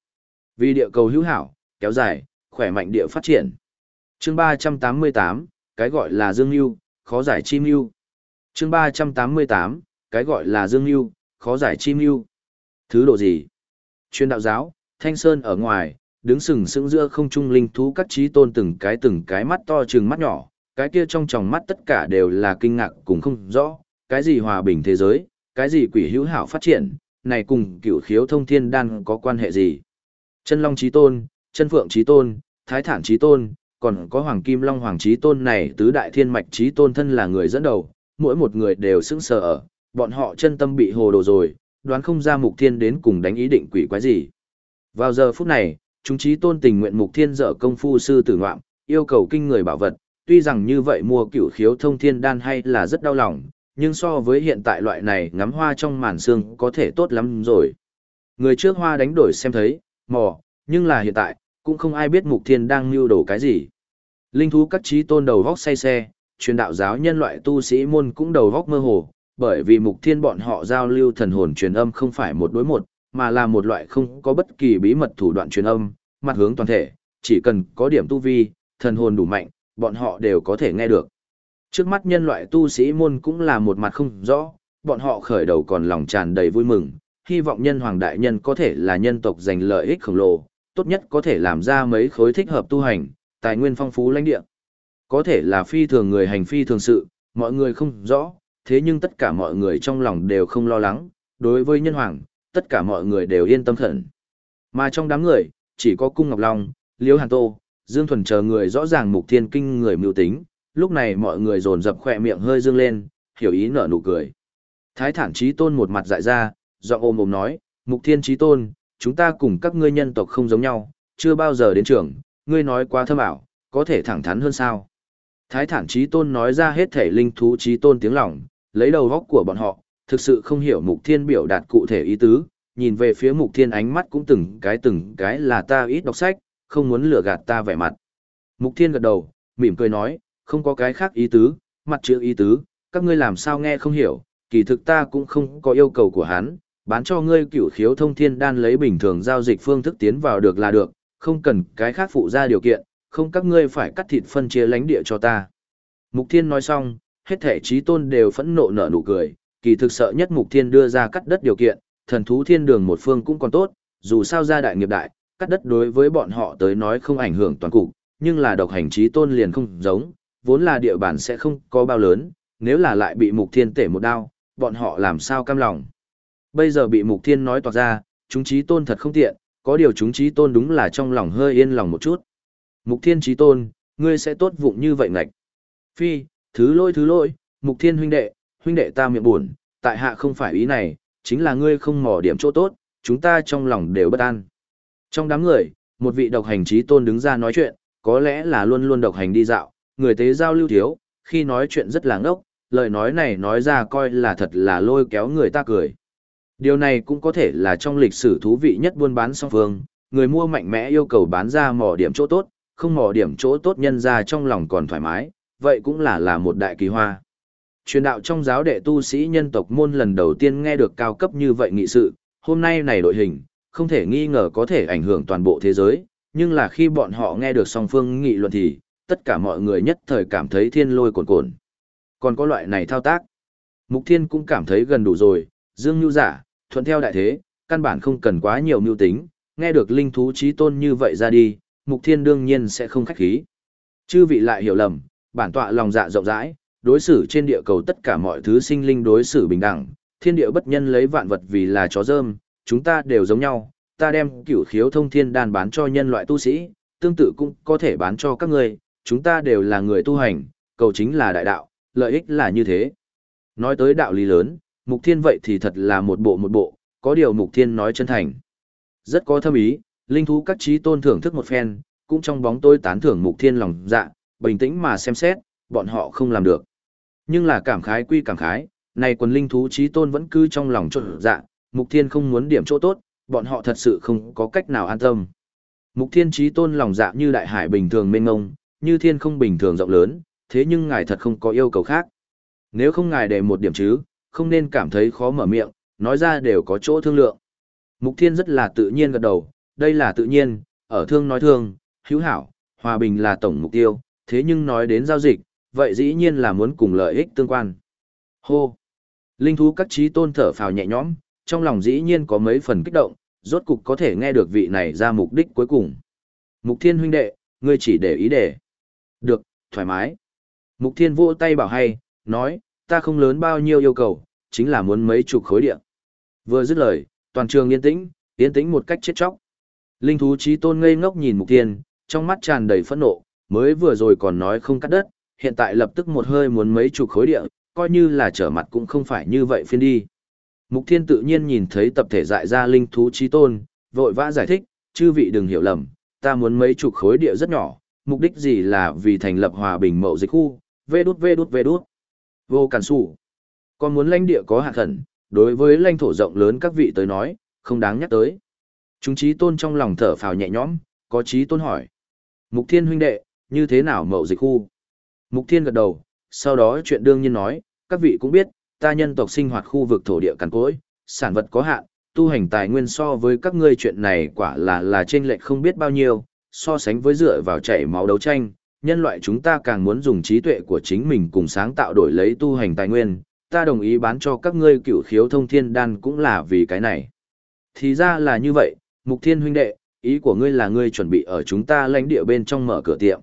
Vì địa cầu hữu hảo, kéo dài, khỏe mạnh địa phát triển. Chương 388, cái gọi là Dương Nưu, khó giải chim nưu. Chương 388, cái gọi là Dương Nưu, khó giải chim nưu. Thứ độ gì? Chuyên đạo giáo, Thanh Sơn ở ngoài, đứng sừng sững giữa không trung linh thú các trí tôn từng cái từng cái mắt to trừng mắt nhỏ, cái kia trong tròng mắt tất cả đều là kinh ngạc cùng không rõ, cái gì hòa bình thế giới, cái gì quỷ hữu hảo phát triển, này cùng cửu khiếu thông thiên đan có quan hệ gì? Chân Long trí tôn, chân Phượng trí tôn, Thái Thản trí tôn, còn có Hoàng Kim Long Hoàng trí tôn này tứ đại thiên mạch trí tôn thân là người dẫn đầu, mỗi một người đều sững sờ ở, bọn họ chân tâm bị hồ đồ rồi, đoán không ra mục thiên đến cùng đánh ý định quỷ quái gì. Vào giờ phút này, chúng trí tôn tình nguyện mục thiên dở công phu sư tử ngoạm, yêu cầu kinh người bảo vật, tuy rằng như vậy mua cửu khiếu thông thiên đan hay là rất đau lòng, nhưng so với hiện tại loại này ngắm hoa trong màn sương có thể tốt lắm rồi. Người trước hoa đánh đổi xem thấy, mò, nhưng là hiện tại, cũng không ai biết mục thiên đang mưu đồ cái gì. Linh thú các trí tôn đầu vóc say xe, truyền đạo giáo nhân loại tu sĩ môn cũng đầu vóc mơ hồ, bởi vì mục thiên bọn họ giao lưu thần hồn truyền âm không phải một đối một, mà là một loại không có bất kỳ bí mật thủ đoạn truyền âm, mặt hướng toàn thể, chỉ cần có điểm tu vi, thần hồn đủ mạnh, bọn họ đều có thể nghe được. Trước mắt nhân loại tu sĩ môn cũng là một mặt không rõ, bọn họ khởi đầu còn lòng tràn đầy vui mừng, hy vọng nhân hoàng đại nhân có thể là nhân tộc giành lợi ích khổng lồ, tốt nhất có thể làm ra mấy khối thích hợp tu hành, tài nguyên phong phú lãnh địa. Có thể là phi thường người hành phi thường sự, mọi người không rõ, thế nhưng tất cả mọi người trong lòng đều không lo lắng, đối với nhân hoàng, tất cả mọi người đều yên tâm khẩn. Mà trong đám người, chỉ có Cung Ngọc Long, Liễu Hàn Tô, Dương Thuần chờ người rõ ràng mục thiên kinh người mưu tính, lúc này mọi người dồn dập khỏe miệng hơi dương lên, hiểu ý nở nụ cười. Thái thản trí tôn một mặt dại ra, giọng ôm ôm nói, mục thiên trí tôn, chúng ta cùng các ngươi nhân tộc không giống nhau, chưa bao giờ đến trường, ngươi nói quá thâm ảo, có thể thẳng thắn hơn sao. Thái thản trí tôn nói ra hết thể linh thú trí tôn tiếng lòng, lấy đầu góc của bọn họ, thực sự không hiểu mục thiên biểu đạt cụ thể ý tứ, nhìn về phía mục thiên ánh mắt cũng từng cái từng cái là ta ít đọc sách, không muốn lừa gạt ta vẻ mặt. Mục thiên gật đầu, mỉm cười nói, không có cái khác ý tứ, mặt chữ ý tứ, các ngươi làm sao nghe không hiểu, kỳ thực ta cũng không có yêu cầu của hắn, bán cho ngươi cửu khiếu thông thiên đan lấy bình thường giao dịch phương thức tiến vào được là được, không cần cái khác phụ ra điều kiện, không các ngươi phải cắt thịt phân chia lãnh địa cho ta. Mục Thiên nói xong, hết thể trí tôn đều phẫn nộ nở nụ cười, kỳ thực sợ nhất Mục Thiên đưa ra cắt đất điều kiện, thần thú thiên đường một phương cũng còn tốt, dù sao gia đại nghiệp đại, cắt đất đối với bọn họ tới nói không ảnh hưởng toàn cục, nhưng là độc hành trí tôn liền không giống, vốn là địa bàn sẽ không có bao lớn, nếu là lại bị Mục Thiên tể một đao, bọn họ làm sao cam lòng. Bây giờ bị Mục Thiên nói toạc ra, chúng trí tôn thật không tiện, có điều chúng trí tôn đúng là trong lòng hơi yên lòng một chút. Mục Thiên trí tôn, ngươi sẽ tốt vụng như vậy ngạch. Phi, thứ lỗi thứ lỗi, Mục Thiên huynh đệ, huynh đệ ta miệng buồn, tại hạ không phải ý này, chính là ngươi không mò điểm chỗ tốt, chúng ta trong lòng đều bất an. Trong đám người, một vị độc hành trí tôn đứng ra nói chuyện, có lẽ là luôn luôn độc hành đi dạo, người tế giao lưu thiếu, khi nói chuyện rất là ngốc, lời nói này nói ra coi là thật là lôi kéo người ta cười. Điều này cũng có thể là trong lịch sử thú vị nhất buôn bán song phương, người mua mạnh mẽ yêu cầu bán ra mỏ điểm chỗ tốt, không mỏ điểm chỗ tốt nhân ra trong lòng còn thoải mái, vậy cũng là là một đại kỳ hoa. Truyền đạo trong giáo đệ tu sĩ nhân tộc môn lần đầu tiên nghe được cao cấp như vậy nghị sự, hôm nay này đội hình, không thể nghi ngờ có thể ảnh hưởng toàn bộ thế giới, nhưng là khi bọn họ nghe được song phương nghị luận thì, tất cả mọi người nhất thời cảm thấy thiên lôi cồn cồn. Còn có loại này thao tác. Mục Thiên cũng cảm thấy gần đủ rồi, Dương Nhu giả, thuận theo đại thế, căn bản không cần quá nhiều mưu tính, nghe được linh thú trí tôn như vậy ra đi, Mục Thiên đương nhiên sẽ không khách khí. Chư vị lại hiểu lầm, bản tọa lòng dạ rộng rãi, đối xử trên địa cầu tất cả mọi thứ sinh linh đối xử bình đẳng, thiên địa bất nhân lấy vạn vật vì là chó dơm, chúng ta đều giống nhau, ta đem cửu khiếu thông thiên đan bán cho nhân loại tu sĩ, tương tự cũng có thể bán cho các người, chúng ta đều là người tu hành, cầu chính là đại đạo, lợi ích là như thế. Nói tới đạo lý lớn, Mục Thiên vậy thì thật là một bộ một bộ, có điều Mục Thiên nói chân thành. Rất có thâm ý, linh thú các trí tôn thưởng thức một phen, cũng trong bóng tôi tán thưởng Mục Thiên lòng dạ, bình tĩnh mà xem xét, bọn họ không làm được. Nhưng là cảm khái quy cảm khái, này quần linh thú trí tôn vẫn cứ trong lòng trộn dạ, Mục Thiên không muốn điểm chỗ tốt, bọn họ thật sự không có cách nào an tâm. Mục Thiên trí tôn lòng dạ như đại hải bình thường mênh ngông, như thiên không bình thường rộng lớn, thế nhưng ngài thật không có yêu cầu khác. Nếu không ngài để một điểm chứ, không nên cảm thấy khó mở miệng, nói ra đều có chỗ thương lượng. Mục Thiên rất là tự nhiên gật đầu, đây là tự nhiên, ở thương nói thương, hữu hảo, hòa bình là tổng mục tiêu, thế nhưng nói đến giao dịch, vậy dĩ nhiên là muốn cùng lợi ích tương quan. Hô! Linh thú các trí tôn thở phào nhẹ nhõm, trong lòng dĩ nhiên có mấy phần kích động, rốt cục có thể nghe được vị này ra mục đích cuối cùng. Mục Thiên huynh đệ, ngươi chỉ để ý để. Được, thoải mái. Mục Thiên vỗ tay bảo hay, nói, ta không lớn bao nhiêu yêu cầu, chính là muốn mấy chục khối địa. Vừa dứt lời, toàn trường yên tĩnh, yên tĩnh một cách chết chóc. Linh thú trí tôn ngây ngốc nhìn Mục Thiên, trong mắt tràn đầy phẫn nộ, mới vừa rồi còn nói không cắt đất, hiện tại lập tức một hơi muốn mấy chục khối địa, coi như là trở mặt cũng không phải như vậy phiên đi. Mục Thiên tự nhiên nhìn thấy tập thể dại ra linh thú trí tôn, vội vã giải thích, chư vị đừng hiểu lầm, ta muốn mấy chục khối địa rất nhỏ, mục đích gì là vì thành lập hòa bình mậu dịch khu, vê đút vê đút vê đút. Vô cản sủ. Còn muốn lãnh địa có hạ khẩn, đối với lãnh thổ rộng lớn các vị tới nói, không đáng nhắc tới. Chúng trí tôn trong lòng thở phào nhẹ nhõm, có trí tôn hỏi. Mục Thiên huynh đệ, như thế nào mậu dịch khu? Mục Thiên gật đầu, sau đó chuyện đương nhiên nói, các vị cũng biết, ta nhân tộc sinh hoạt khu vực thổ địa cằn cỗi, sản vật có hạn, tu hành tài nguyên so với các ngươi chuyện này quả là là trên lệch không biết bao nhiêu, so sánh với dựa vào chảy máu đấu tranh, nhân loại chúng ta càng muốn dùng trí tuệ của chính mình cùng sáng tạo đổi lấy tu hành tài nguyên, ta đồng ý bán cho các ngươi cựu khiếu thông thiên đan cũng là vì cái này. Thì ra là như vậy, Mục Thiên huynh đệ, ý của ngươi là ngươi chuẩn bị ở chúng ta lãnh địa bên trong mở cửa tiệm.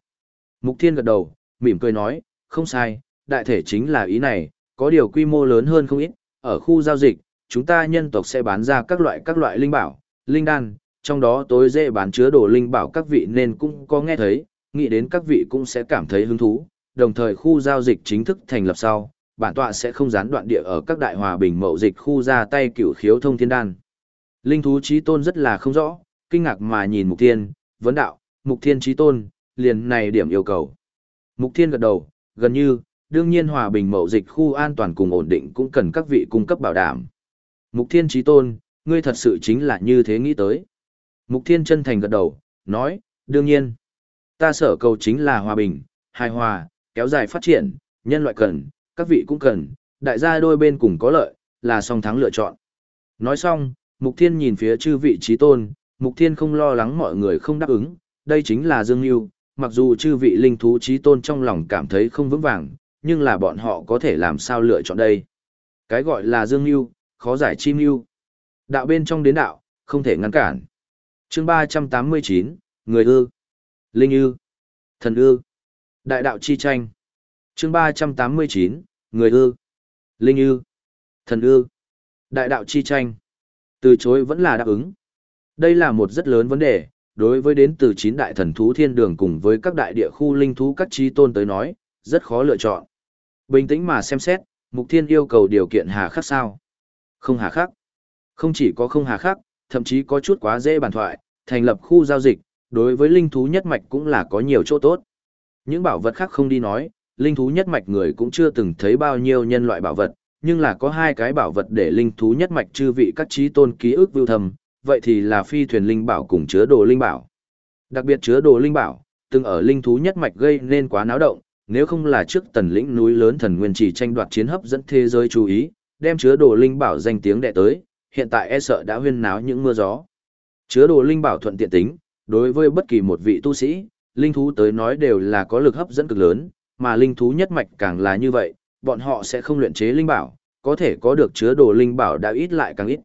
Mục Thiên gật đầu, mỉm cười nói, không sai, đại thể chính là ý này, có điều quy mô lớn hơn không ít, ở khu giao dịch, chúng ta nhân tộc sẽ bán ra các loại các loại linh bảo, linh đan, trong đó tối dễ bán chứa đồ linh bảo các vị nên cũng có nghe thấy, nghĩ đến các vị cũng sẽ cảm thấy hứng thú, đồng thời khu giao dịch chính thức thành lập sau, bản tọa sẽ không gián đoạn địa ở các đại hòa bình mậu dịch khu ra tay cửu khiếu thông thiên đan. Linh thú trí tôn rất là không rõ, kinh ngạc mà nhìn mục thiên, vấn đạo, mục thiên trí tôn, liền này điểm yêu cầu. Mục thiên gật đầu, gần như, đương nhiên hòa bình mậu dịch khu an toàn cùng ổn định cũng cần các vị cung cấp bảo đảm. Mục thiên trí tôn, ngươi thật sự chính là như thế nghĩ tới. Mục thiên chân thành gật đầu, nói, đương nhiên. Ta sở cầu chính là hòa bình, hài hòa, kéo dài phát triển, nhân loại cần, các vị cũng cần, đại gia đôi bên cùng có lợi, là song thắng lựa chọn. Nói xong, Mục Thiên nhìn phía chư vị trí tôn, Mục Thiên không lo lắng mọi người không đáp ứng, đây chính là Dương Yêu, mặc dù chư vị linh thú trí tôn trong lòng cảm thấy không vững vàng, nhưng là bọn họ có thể làm sao lựa chọn đây. Cái gọi là Dương Yêu, khó giải chim Yêu. Đạo bên trong đến đạo, không thể ngăn cản. chương 389, Người ư, Linh ư, Thần ư, Đại đạo chi tranh. chương 389, Người ư, Linh ư, Thần ư, Đại đạo chi tranh. Từ chối vẫn là đáp ứng. Đây là một rất lớn vấn đề, đối với đến từ chín đại thần thú thiên đường cùng với các đại địa khu linh thú các trí tôn tới nói, rất khó lựa chọn. Bình tĩnh mà xem xét, mục thiên yêu cầu điều kiện hà khắc sao? Không hà khắc. Không chỉ có không hà khắc, thậm chí có chút quá dễ bàn thoại, thành lập khu giao dịch, đối với linh thú nhất mạch cũng là có nhiều chỗ tốt. Những bảo vật khác không đi nói, linh thú nhất mạch người cũng chưa từng thấy bao nhiêu nhân loại bảo vật, nhưng là có hai cái bảo vật để linh thú nhất mạch chư vị các trí tôn ký ức vưu thầm, vậy thì là phi thuyền linh bảo cùng chứa đồ linh bảo. Đặc biệt chứa đồ linh bảo, từng ở linh thú nhất mạch gây nên quá náo động, nếu không là trước tần lĩnh núi lớn thần nguyên chỉ tranh đoạt chiến hấp dẫn thế giới chú ý, đem chứa đồ linh bảo danh tiếng đệ tới, hiện tại e sợ đã huyên náo những mưa gió. Chứa đồ linh bảo thuận tiện tính, đối với bất kỳ một vị tu sĩ, linh thú tới nói đều là có lực hấp dẫn cực lớn, mà linh thú nhất mạch càng là như vậy, bọn họ sẽ không luyện chế linh bảo, có thể có được chứa đồ linh bảo đã ít lại càng ít.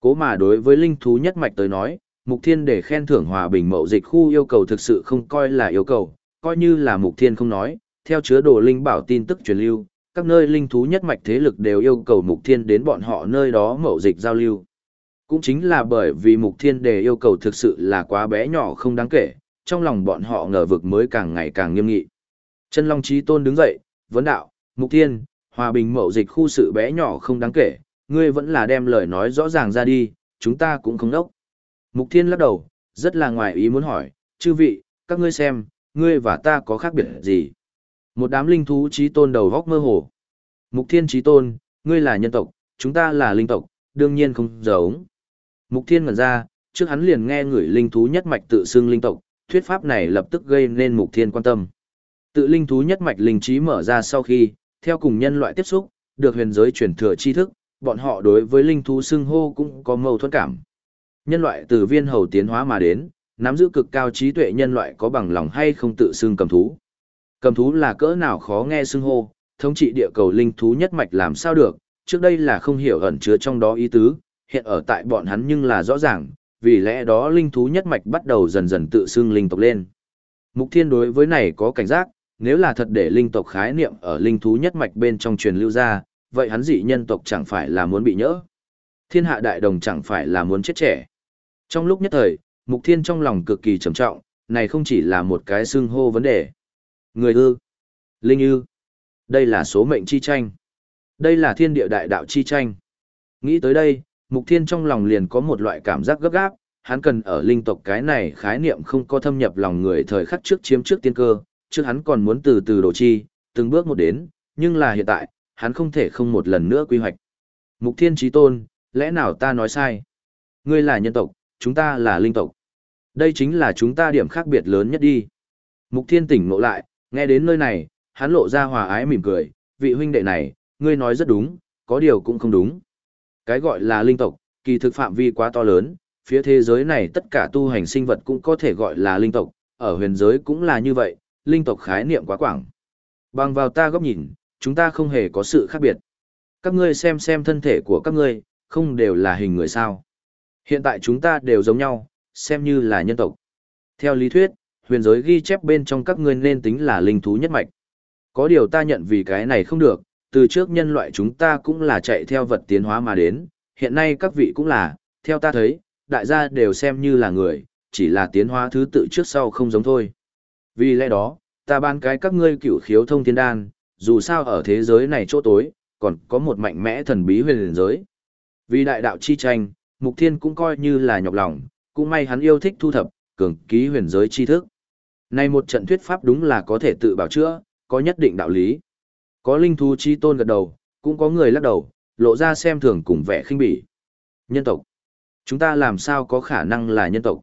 Cố mà đối với linh thú nhất mạch tới nói, Mục Thiên để khen thưởng hòa bình mậu dịch khu yêu cầu thực sự không coi là yêu cầu, coi như là Mục Thiên không nói, theo chứa đồ linh bảo tin tức truyền lưu, các nơi linh thú nhất mạch thế lực đều yêu cầu Mục Thiên đến bọn họ nơi đó mậu dịch giao lưu. Cũng chính là bởi vì Mục Thiên đề yêu cầu thực sự là quá bé nhỏ không đáng kể, trong lòng bọn họ ngờ vực mới càng ngày càng nghiêm nghị. Chân Long Chí Tôn đứng dậy, vấn đạo, Mục Thiên, hòa bình mậu dịch khu sự bé nhỏ không đáng kể, ngươi vẫn là đem lời nói rõ ràng ra đi, chúng ta cũng không đốc. Mục Thiên lắc đầu, rất là ngoài ý muốn hỏi, chư vị, các ngươi xem, ngươi và ta có khác biệt gì? Một đám linh thú trí tôn đầu góc mơ hồ. Mục Thiên trí tôn, ngươi là nhân tộc, chúng ta là linh tộc, đương nhiên không giống. Mục Thiên ngẩn ra, trước hắn liền nghe người linh thú nhất mạch tự xưng linh tộc, thuyết pháp này lập tức gây nên Mục Thiên quan tâm. Tự linh thú nhất mạch linh trí mở ra sau khi, theo cùng nhân loại tiếp xúc, được huyền giới truyền thừa tri thức, bọn họ đối với linh thú xưng hô cũng có mâu thuẫn cảm. Nhân loại từ viên hầu tiến hóa mà đến, nắm giữ cực cao trí tuệ nhân loại có bằng lòng hay không tự xưng cầm thú. Cầm thú là cỡ nào khó nghe xưng hô, thống trị địa cầu linh thú nhất mạch làm sao được, trước đây là không hiểu ẩn chứa trong đó ý tứ, hiện ở tại bọn hắn nhưng là rõ ràng, vì lẽ đó linh thú nhất mạch bắt đầu dần dần tự xưng linh tộc lên. Mục Thiên đối với này có cảnh giác, nếu là thật để linh tộc khái niệm ở linh thú nhất mạch bên trong truyền lưu ra, vậy hắn dị nhân tộc chẳng phải là muốn bị nhỡ. Thiên hạ đại đồng chẳng phải là muốn chết trẻ. Trong lúc nhất thời, Mục Thiên trong lòng cực kỳ trầm trọng, này không chỉ là một cái xưng hô vấn đề. Người ư, linh ư, đây là số mệnh chi tranh. Đây là thiên địa đại đạo chi tranh. Nghĩ tới đây, Mục Thiên trong lòng liền có một loại cảm giác gấp gáp, hắn cần ở linh tộc cái này khái niệm không có thâm nhập lòng người thời khắc trước chiếm trước tiên cơ, trước hắn còn muốn từ từ đồ chi, từng bước một đến, nhưng là hiện tại, hắn không thể không một lần nữa quy hoạch. Mục Thiên Chí Tôn, lẽ nào ta nói sai? Ngươi là nhân tộc, chúng ta là linh tộc. Đây chính là chúng ta điểm khác biệt lớn nhất đi. Mục Thiên tỉnh ngộ lại, nghe đến nơi này, hắn lộ ra hòa ái mỉm cười, vị huynh đệ này, ngươi nói rất đúng, có điều cũng không đúng. Cái gọi là linh tộc, kỳ thực phạm vi quá to lớn, phía thế giới này tất cả tu hành sinh vật cũng có thể gọi là linh tộc, ở huyền giới cũng là như vậy, linh tộc khái niệm quá quảng. Bằng vào ta góc nhìn, chúng ta không hề có sự khác biệt. Các ngươi xem xem thân thể của các ngươi, không đều là hình người sao. Hiện tại chúng ta đều giống nhau, xem như là nhân tộc. Theo lý thuyết, huyền giới ghi chép bên trong các ngươi nên tính là linh thú nhất mạch. Có điều ta nhận vì cái này không được, từ trước nhân loại chúng ta cũng là chạy theo vật tiến hóa mà đến, hiện nay các vị cũng là, theo ta thấy, đại gia đều xem như là người, chỉ là tiến hóa thứ tự trước sau không giống thôi. Vì lẽ đó, ta ban cái các ngươi cửu khiếu thông thiên đan, dù sao ở thế giới này chỗ tối, còn có một mạnh mẽ thần bí huyền giới. Vì đại đạo chi tranh, Mục Thiên cũng coi như là nhọc lòng, cũng may hắn yêu thích thu thập, cường ký huyền giới chi thức. Này một trận thuyết pháp đúng là có thể tự bảo chữa, có nhất định đạo lý. Có linh thú chi tôn gật đầu, cũng có người lắc đầu, lộ ra xem thường cùng vẻ khinh bỉ. Nhân tộc. Chúng ta làm sao có khả năng là nhân tộc?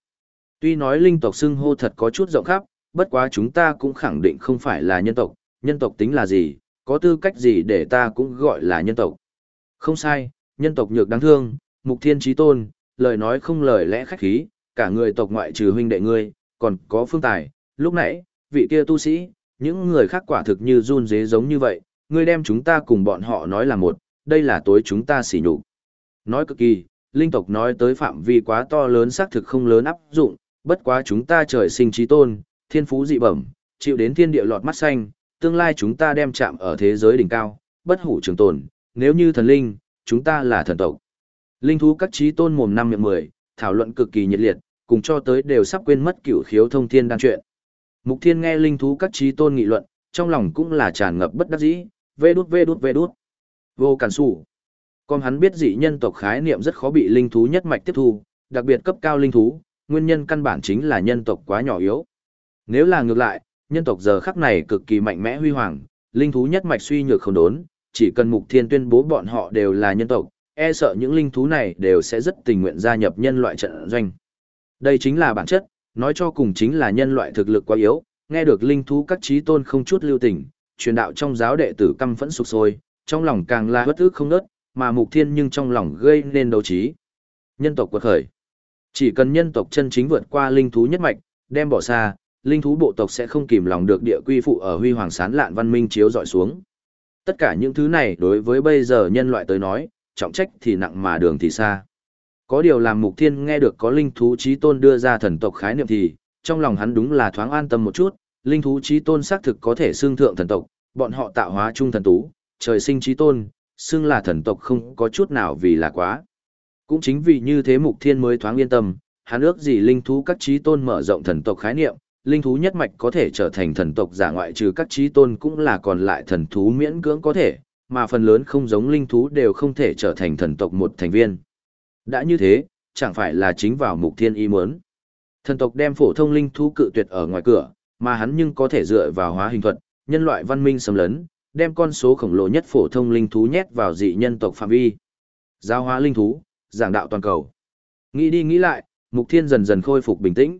Tuy nói linh tộc xưng hô thật có chút rộng khắp, bất quá chúng ta cũng khẳng định không phải là nhân tộc, nhân tộc tính là gì, có tư cách gì để ta cũng gọi là nhân tộc. Không sai, nhân tộc nhược đáng thương, mục thiên trí tôn, lời nói không lời lẽ khách khí, cả người tộc ngoại trừ huynh đệ ngươi, còn có phương tài, lúc nãy, vị kia tu sĩ, những người khác quả thực như run dế giống như vậy, ngươi đem chúng ta cùng bọn họ nói là một, đây là tối chúng ta xỉ nhục. Nói cực kỳ, linh tộc nói tới phạm vi quá to lớn xác thực không lớn áp dụng, bất quá chúng ta trời sinh trí tôn, thiên phú dị bẩm, chịu đến thiên địa lọt mắt xanh, tương lai chúng ta đem chạm ở thế giới đỉnh cao, bất hủ trường tồn, nếu như thần linh, chúng ta là thần tộc. Linh thú các trí tôn mồm năm miệng mười, thảo luận cực kỳ nhiệt liệt, cùng cho tới đều sắp quên mất cửu khiếu thông thiên đan chuyện. Mục Thiên nghe linh thú các trí tôn nghị luận, trong lòng cũng là tràn ngập bất đắc dĩ, vê đút vê đút vê đút. Vô cản sủ. Còn hắn biết dị nhân tộc khái niệm rất khó bị linh thú nhất mạch tiếp thu, đặc biệt cấp cao linh thú, nguyên nhân căn bản chính là nhân tộc quá nhỏ yếu. Nếu là ngược lại, nhân tộc giờ khắc này cực kỳ mạnh mẽ huy hoàng, linh thú nhất mạch suy nhược không đốn, chỉ cần Mục Thiên tuyên bố bọn họ đều là nhân tộc, e sợ những linh thú này đều sẽ rất tình nguyện gia nhập nhân loại trận doanh. Đây chính là bản chất, nói cho cùng chính là nhân loại thực lực quá yếu, nghe được linh thú các trí tôn không chút lưu tình, truyền đạo trong giáo đệ tử căm phẫn sục sôi, trong lòng càng là bất ức không nớt, mà mục thiên nhưng trong lòng gây nên đấu trí. Nhân tộc quật khởi. Chỉ cần nhân tộc chân chính vượt qua linh thú nhất mạch, đem bỏ xa, linh thú bộ tộc sẽ không kìm lòng được địa quy phụ ở huy hoàng sán lạn văn minh chiếu dọi xuống. Tất cả những thứ này đối với bây giờ nhân loại tới nói, trọng trách thì nặng mà đường thì xa. Có điều làm mục thiên nghe được có linh thú trí tôn đưa ra thần tộc khái niệm thì, trong lòng hắn đúng là thoáng an tâm một chút, linh thú trí tôn xác thực có thể xương thượng thần tộc, bọn họ tạo hóa trung thần tú, trời sinh trí tôn, xương là thần tộc không có chút nào vì là quá. Cũng chính vì như thế mục thiên mới thoáng yên tâm, hắn ước gì linh thú các trí tôn mở rộng thần tộc khái niệm, linh thú nhất mạch có thể trở thành thần tộc giả ngoại trừ các trí tôn cũng là còn lại thần thú miễn cưỡng có thể, mà phần lớn không giống linh thú đều không thể trở thành thần tộc một thành viên. Đã như thế, chẳng phải là chính vào mục thiên ý muốn. Thần tộc đem phổ thông linh thú cự tuyệt ở ngoài cửa, mà hắn nhưng có thể dựa vào hóa hình thuật, nhân loại văn minh xâm lấn, đem con số khổng lồ nhất phổ thông linh thú nhét vào dị nhân tộc phạm vi. Giao hóa linh thú, giảng đạo toàn cầu. Nghĩ đi nghĩ lại, Mục Thiên dần dần khôi phục bình tĩnh.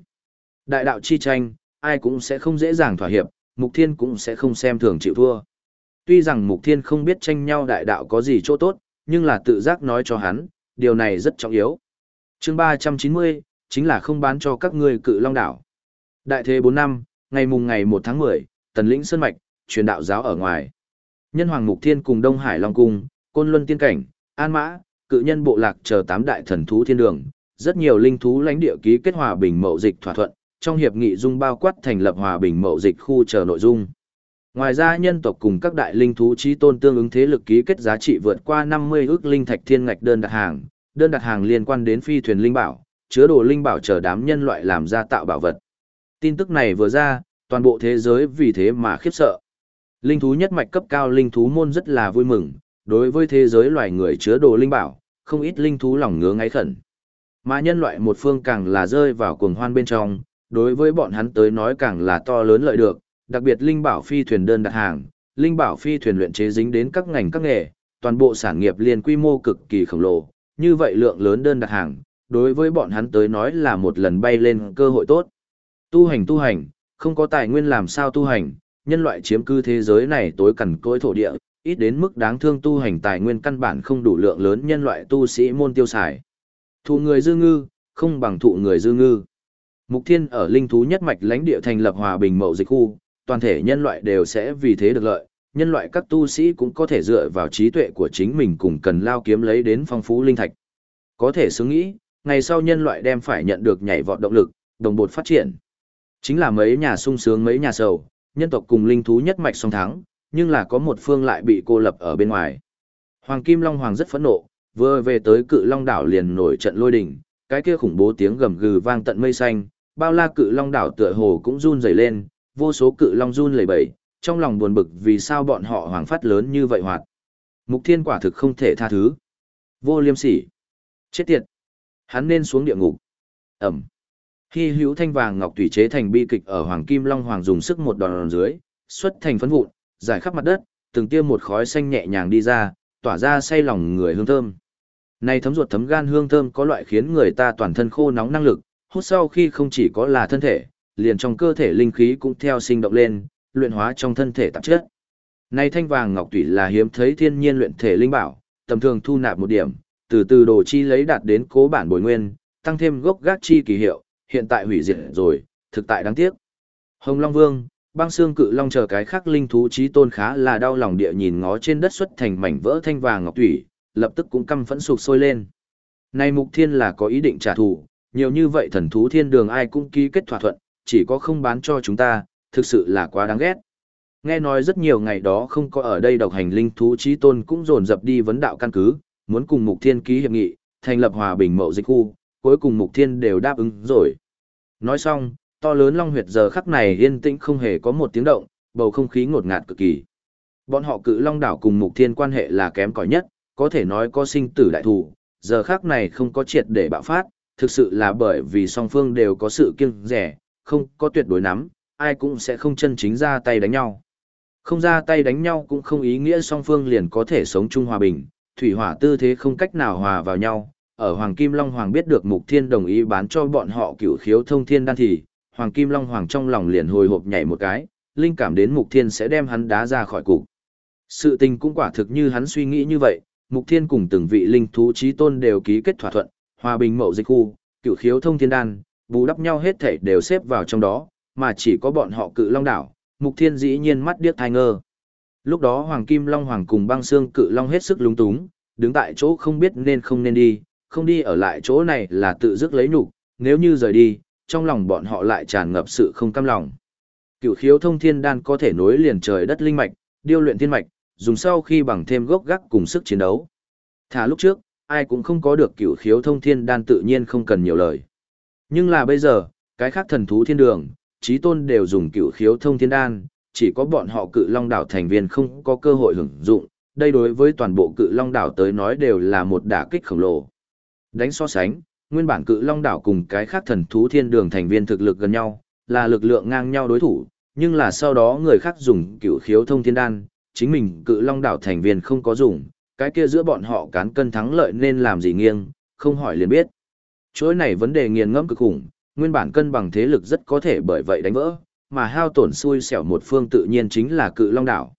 Đại đạo chi tranh, ai cũng sẽ không dễ dàng thỏa hiệp, Mục Thiên cũng sẽ không xem thường chịu thua. Tuy rằng Mục Thiên không biết tranh nhau đại đạo có gì chỗ tốt, nhưng là tự giác nói cho hắn, điều này rất trọng yếu. chương 390, chính là không bán cho các ngươi cự long đảo. Đại thế 4 năm, ngày mùng ngày 1 tháng 10, tần lĩnh Sơn Mạch, truyền đạo giáo ở ngoài. Nhân Hoàng Mục Thiên cùng Đông Hải Long Cung, Côn Luân Tiên Cảnh, An Mã, cự nhân bộ lạc chờ tám đại thần thú thiên đường, rất nhiều linh thú lãnh địa ký kết hòa bình mậu dịch thỏa thuận, trong hiệp nghị dung bao quát thành lập hòa bình mậu dịch khu chờ nội dung. Ngoài ra nhân tộc cùng các đại linh thú trí tôn tương ứng thế lực ký kết giá trị vượt qua 50 ước linh thạch thiên ngạch đơn đặt hàng, đơn đặt hàng liên quan đến phi thuyền linh bảo, chứa đồ linh bảo chờ đám nhân loại làm ra tạo bảo vật. Tin tức này vừa ra, toàn bộ thế giới vì thế mà khiếp sợ. Linh thú nhất mạch cấp cao linh thú môn rất là vui mừng, đối với thế giới loài người chứa đồ linh bảo, không ít linh thú lòng ngứa ngáy khẩn. Mà nhân loại một phương càng là rơi vào cuồng hoan bên trong, đối với bọn hắn tới nói càng là to lớn lợi được, đặc biệt linh bảo phi thuyền đơn đặt hàng, linh bảo phi thuyền luyện chế dính đến các ngành các nghề, toàn bộ sản nghiệp liền quy mô cực kỳ khổng lồ, như vậy lượng lớn đơn đặt hàng, đối với bọn hắn tới nói là một lần bay lên cơ hội tốt. Tu hành tu hành, không có tài nguyên làm sao tu hành, nhân loại chiếm cư thế giới này tối cằn cỗi thổ địa, ít đến mức đáng thương tu hành tài nguyên căn bản không đủ lượng lớn nhân loại tu sĩ môn tiêu xài. Thụ người dư ngư, không bằng thụ người dư ngư. Mục Thiên ở linh thú nhất mạch lãnh địa thành lập hòa bình mậu dịch khu, toàn thể nhân loại đều sẽ vì thế được lợi, nhân loại các tu sĩ cũng có thể dựa vào trí tuệ của chính mình cùng cần lao kiếm lấy đến phong phú linh thạch. Có thể xứng nghĩ, ngày sau nhân loại đem phải nhận được nhảy vọt động lực, đồng bột phát triển. Chính là mấy nhà sung sướng mấy nhà sầu, nhân tộc cùng linh thú nhất mạch song thắng, nhưng là có một phương lại bị cô lập ở bên ngoài. Hoàng Kim Long Hoàng rất phẫn nộ, vừa về tới cự long đảo liền nổi trận lôi đình, cái kia khủng bố tiếng gầm gừ vang tận mây xanh, bao la cự long đảo tựa hồ cũng run rẩy lên, vô số cự long run lẩy bẩy, trong lòng buồn bực vì sao bọn họ hoàng phát lớn như vậy hoạt. Mục Thiên quả thực không thể tha thứ. Vô liêm sỉ. Chết tiệt. Hắn nên xuống địa ngục. Ẩm. Khi hữu thanh vàng ngọc tùy chế thành bi kịch ở Hoàng Kim Long Hoàng dùng sức một đòn dưới, xuất thành phấn vụn, giải khắp mặt đất, từng tia một khói xanh nhẹ nhàng đi ra, tỏa ra say lòng người hương thơm. Này thấm ruột thấm gan hương thơm có loại khiến người ta toàn thân khô nóng năng lực, hút sau khi không chỉ có là thân thể, liền trong cơ thể linh khí cũng theo sinh động lên, luyện hóa trong thân thể tạp chất. Này thanh vàng ngọc tủy là hiếm thấy thiên nhiên luyện thể linh bảo, tầm thường thu nạp một điểm, từ từ đồ chi lấy đạt đến cố bản bồi nguyên, tăng thêm gốc gác chi kỳ hiệu, hiện tại hủy diệt rồi, thực tại đáng tiếc. Hồng Long Vương, băng xương cự long chờ cái khác linh thú trí tôn khá là đau lòng địa nhìn ngó trên đất xuất thành mảnh vỡ thanh vàng ngọc tủy, lập tức cũng căm phẫn sụp sôi lên. Này mục thiên là có ý định trả thù, nhiều như vậy thần thú thiên đường ai cũng ký kết thỏa thuận, chỉ có không bán cho chúng ta, thực sự là quá đáng ghét. Nghe nói rất nhiều ngày đó không có ở đây độc hành linh thú trí tôn cũng dồn dập đi vấn đạo căn cứ, muốn cùng mục thiên ký hiệp nghị, thành lập hòa bình mậu dịch khu, cuối cùng mục thiên đều đáp ứng rồi. Nói xong, to lớn long huyệt giờ khắc này yên tĩnh không hề có một tiếng động, bầu không khí ngột ngạt cực kỳ. Bọn họ cự long đảo cùng mục thiên quan hệ là kém cỏi nhất, có thể nói có sinh tử đại thủ, giờ khắc này không có triệt để bạo phát, thực sự là bởi vì song phương đều có sự kiêng rẻ, không có tuyệt đối nắm, ai cũng sẽ không chân chính ra tay đánh nhau. Không ra tay đánh nhau cũng không ý nghĩa song phương liền có thể sống chung hòa bình, thủy hỏa tư thế không cách nào hòa vào nhau. Ở Hoàng Kim Long Hoàng biết được Mục Thiên đồng ý bán cho bọn họ cửu khiếu thông thiên đan thì, Hoàng Kim Long Hoàng trong lòng liền hồi hộp nhảy một cái, linh cảm đến Mục Thiên sẽ đem hắn đá ra khỏi cục. Sự tình cũng quả thực như hắn suy nghĩ như vậy, Mục Thiên cùng từng vị linh thú trí tôn đều ký kết thỏa thuận, hòa bình mậu dịch khu, cửu khiếu thông thiên đan, bù đắp nhau hết thảy đều xếp vào trong đó, mà chỉ có bọn họ cự long đảo, Mục Thiên dĩ nhiên mắt điếc thai ngơ. Lúc đó Hoàng Kim Long Hoàng cùng băng xương cự long hết sức lúng túng, đứng tại chỗ không biết nên không nên đi, không đi ở lại chỗ này là tự dứt lấy nhục, nếu như rời đi, trong lòng bọn họ lại tràn ngập sự không cam lòng. Cựu khiếu thông thiên đan có thể nối liền trời đất linh mạch, điêu luyện thiên mạch, dùng sau khi bằng thêm gốc gác cùng sức chiến đấu. Thả lúc trước, ai cũng không có được cựu khiếu thông thiên đan tự nhiên không cần nhiều lời. Nhưng là bây giờ, cái khác thần thú thiên đường, trí tôn đều dùng cựu khiếu thông thiên đan, chỉ có bọn họ cự long đảo thành viên không có cơ hội hưởng dụng, đây đối với toàn bộ cự long đảo tới nói đều là một đả kích khổng lồ. Đánh so sánh, nguyên bản cự long đảo cùng cái khác thần thú thiên đường thành viên thực lực gần nhau, là lực lượng ngang nhau đối thủ, nhưng là sau đó người khác dùng cựu khiếu thông thiên đan, chính mình cự long đảo thành viên không có dùng, cái kia giữa bọn họ cán cân thắng lợi nên làm gì nghiêng, không hỏi liền biết. Chuỗi này vấn đề nghiền ngẫm cực khủng, nguyên bản cân bằng thế lực rất có thể bởi vậy đánh vỡ, mà hao tổn xui xẻo một phương tự nhiên chính là cự long đảo.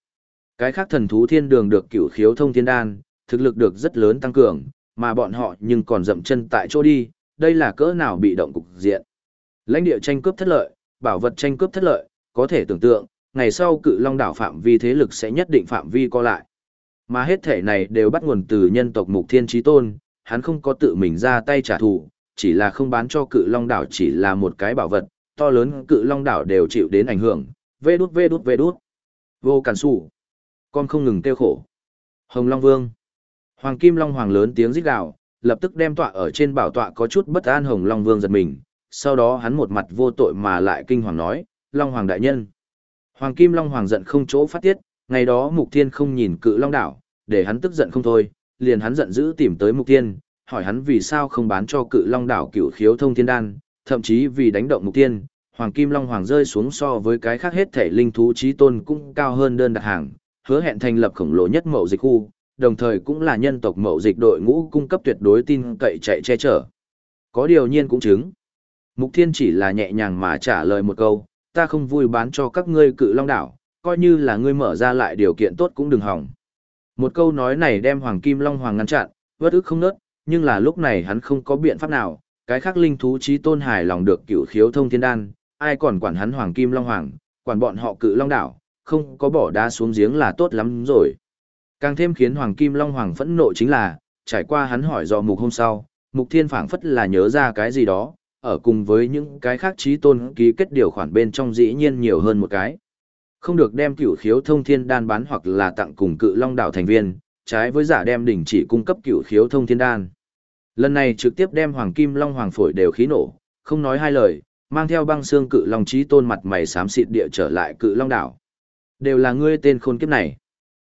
Cái khác thần thú thiên đường được cửu khiếu thông thiên đan, thực lực được rất lớn tăng cường, mà bọn họ nhưng còn dậm chân tại chỗ đi, đây là cỡ nào bị động cục diện. Lãnh địa tranh cướp thất lợi, bảo vật tranh cướp thất lợi, có thể tưởng tượng, ngày sau cự long đảo phạm vi thế lực sẽ nhất định phạm vi co lại. Mà hết thể này đều bắt nguồn từ nhân tộc mục thiên trí tôn, hắn không có tự mình ra tay trả thù, chỉ là không bán cho cự long đảo chỉ là một cái bảo vật, to lớn cự long đảo đều chịu đến ảnh hưởng, vê đút vê đút vê đút. Vô cản sủ. Con không ngừng tiêu khổ. Hồng Long Vương. Hoàng Kim Long Hoàng lớn tiếng rít gào, lập tức đem tọa ở trên bảo tọa có chút bất an Hồng Long Vương giật mình, sau đó hắn một mặt vô tội mà lại kinh hoàng nói, Long Hoàng đại nhân. Hoàng Kim Long Hoàng giận không chỗ phát tiết, ngày đó Mục Thiên không nhìn cự Long đảo, để hắn tức giận không thôi, liền hắn giận dữ tìm tới Mục Thiên, hỏi hắn vì sao không bán cho cự Long đảo Cựu khiếu thông thiên đan, thậm chí vì đánh động Mục Thiên, Hoàng Kim Long Hoàng rơi xuống so với cái khác hết thể linh thú trí tôn cũng cao hơn đơn đặt hàng, hứa hẹn thành lập khổng lồ nhất mậu dịch khu, đồng thời cũng là nhân tộc mậu dịch đội ngũ cung cấp tuyệt đối tin cậy chạy che chở. Có điều nhiên cũng chứng. Mục Thiên chỉ là nhẹ nhàng mà trả lời một câu, ta không vui bán cho các ngươi cự long đảo, coi như là ngươi mở ra lại điều kiện tốt cũng đừng hỏng. Một câu nói này đem Hoàng Kim Long Hoàng ngăn chặn, vớt ức không nớt, nhưng là lúc này hắn không có biện pháp nào, cái khác linh thú trí tôn hài lòng được cửu khiếu thông thiên đan, ai còn quản hắn Hoàng Kim Long Hoàng, quản bọn họ cự long đảo, không có bỏ đá xuống giếng là tốt lắm rồi. Càng thêm khiến Hoàng Kim Long Hoàng phẫn nộ chính là, trải qua hắn hỏi do mục hôm sau, mục thiên phảng phất là nhớ ra cái gì đó, ở cùng với những cái khác trí tôn ký kết điều khoản bên trong dĩ nhiên nhiều hơn một cái. Không được đem cửu khiếu thông thiên đan bán hoặc là tặng cùng cự long đảo thành viên, trái với giả đem đỉnh chỉ cung cấp cửu khiếu thông thiên đan. Lần này trực tiếp đem Hoàng Kim Long Hoàng phổi đều khí nổ, không nói hai lời, mang theo băng xương cự long trí tôn mặt mày xám xịt địa trở lại cự long đảo. Đều là ngươi tên khôn kiếp này.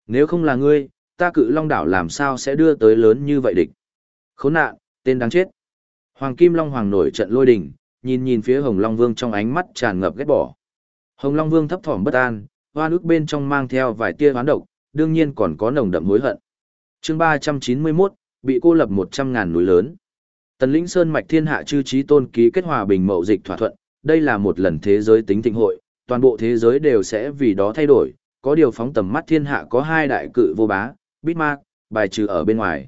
Nếu không là ngươi, ta cự long đảo làm sao sẽ đưa tới lớn như vậy địch. Khốn nạn, tên đáng chết. Hoàng Kim Long Hoàng nổi trận lôi đình, nhìn nhìn phía Hồng Long Vương trong ánh mắt tràn ngập ghét bỏ. Hồng Long Vương thấp thỏm bất an, hoa nước bên trong mang theo vài tia hoán độc, đương nhiên còn có nồng đậm hối hận. chương 391, bị cô lập 100 ngàn núi lớn. Tần Lĩnh Sơn Mạch Thiên Hạ Chư Trí Tôn ký kết hòa bình mậu dịch thỏa thuận, đây là một lần thế giới tính thịnh hội, toàn bộ thế giới đều sẽ vì đó thay đổi, có điều phóng tầm mắt thiên hạ có hai đại cự vô bá, Bismarck, bài trừ ở bên ngoài.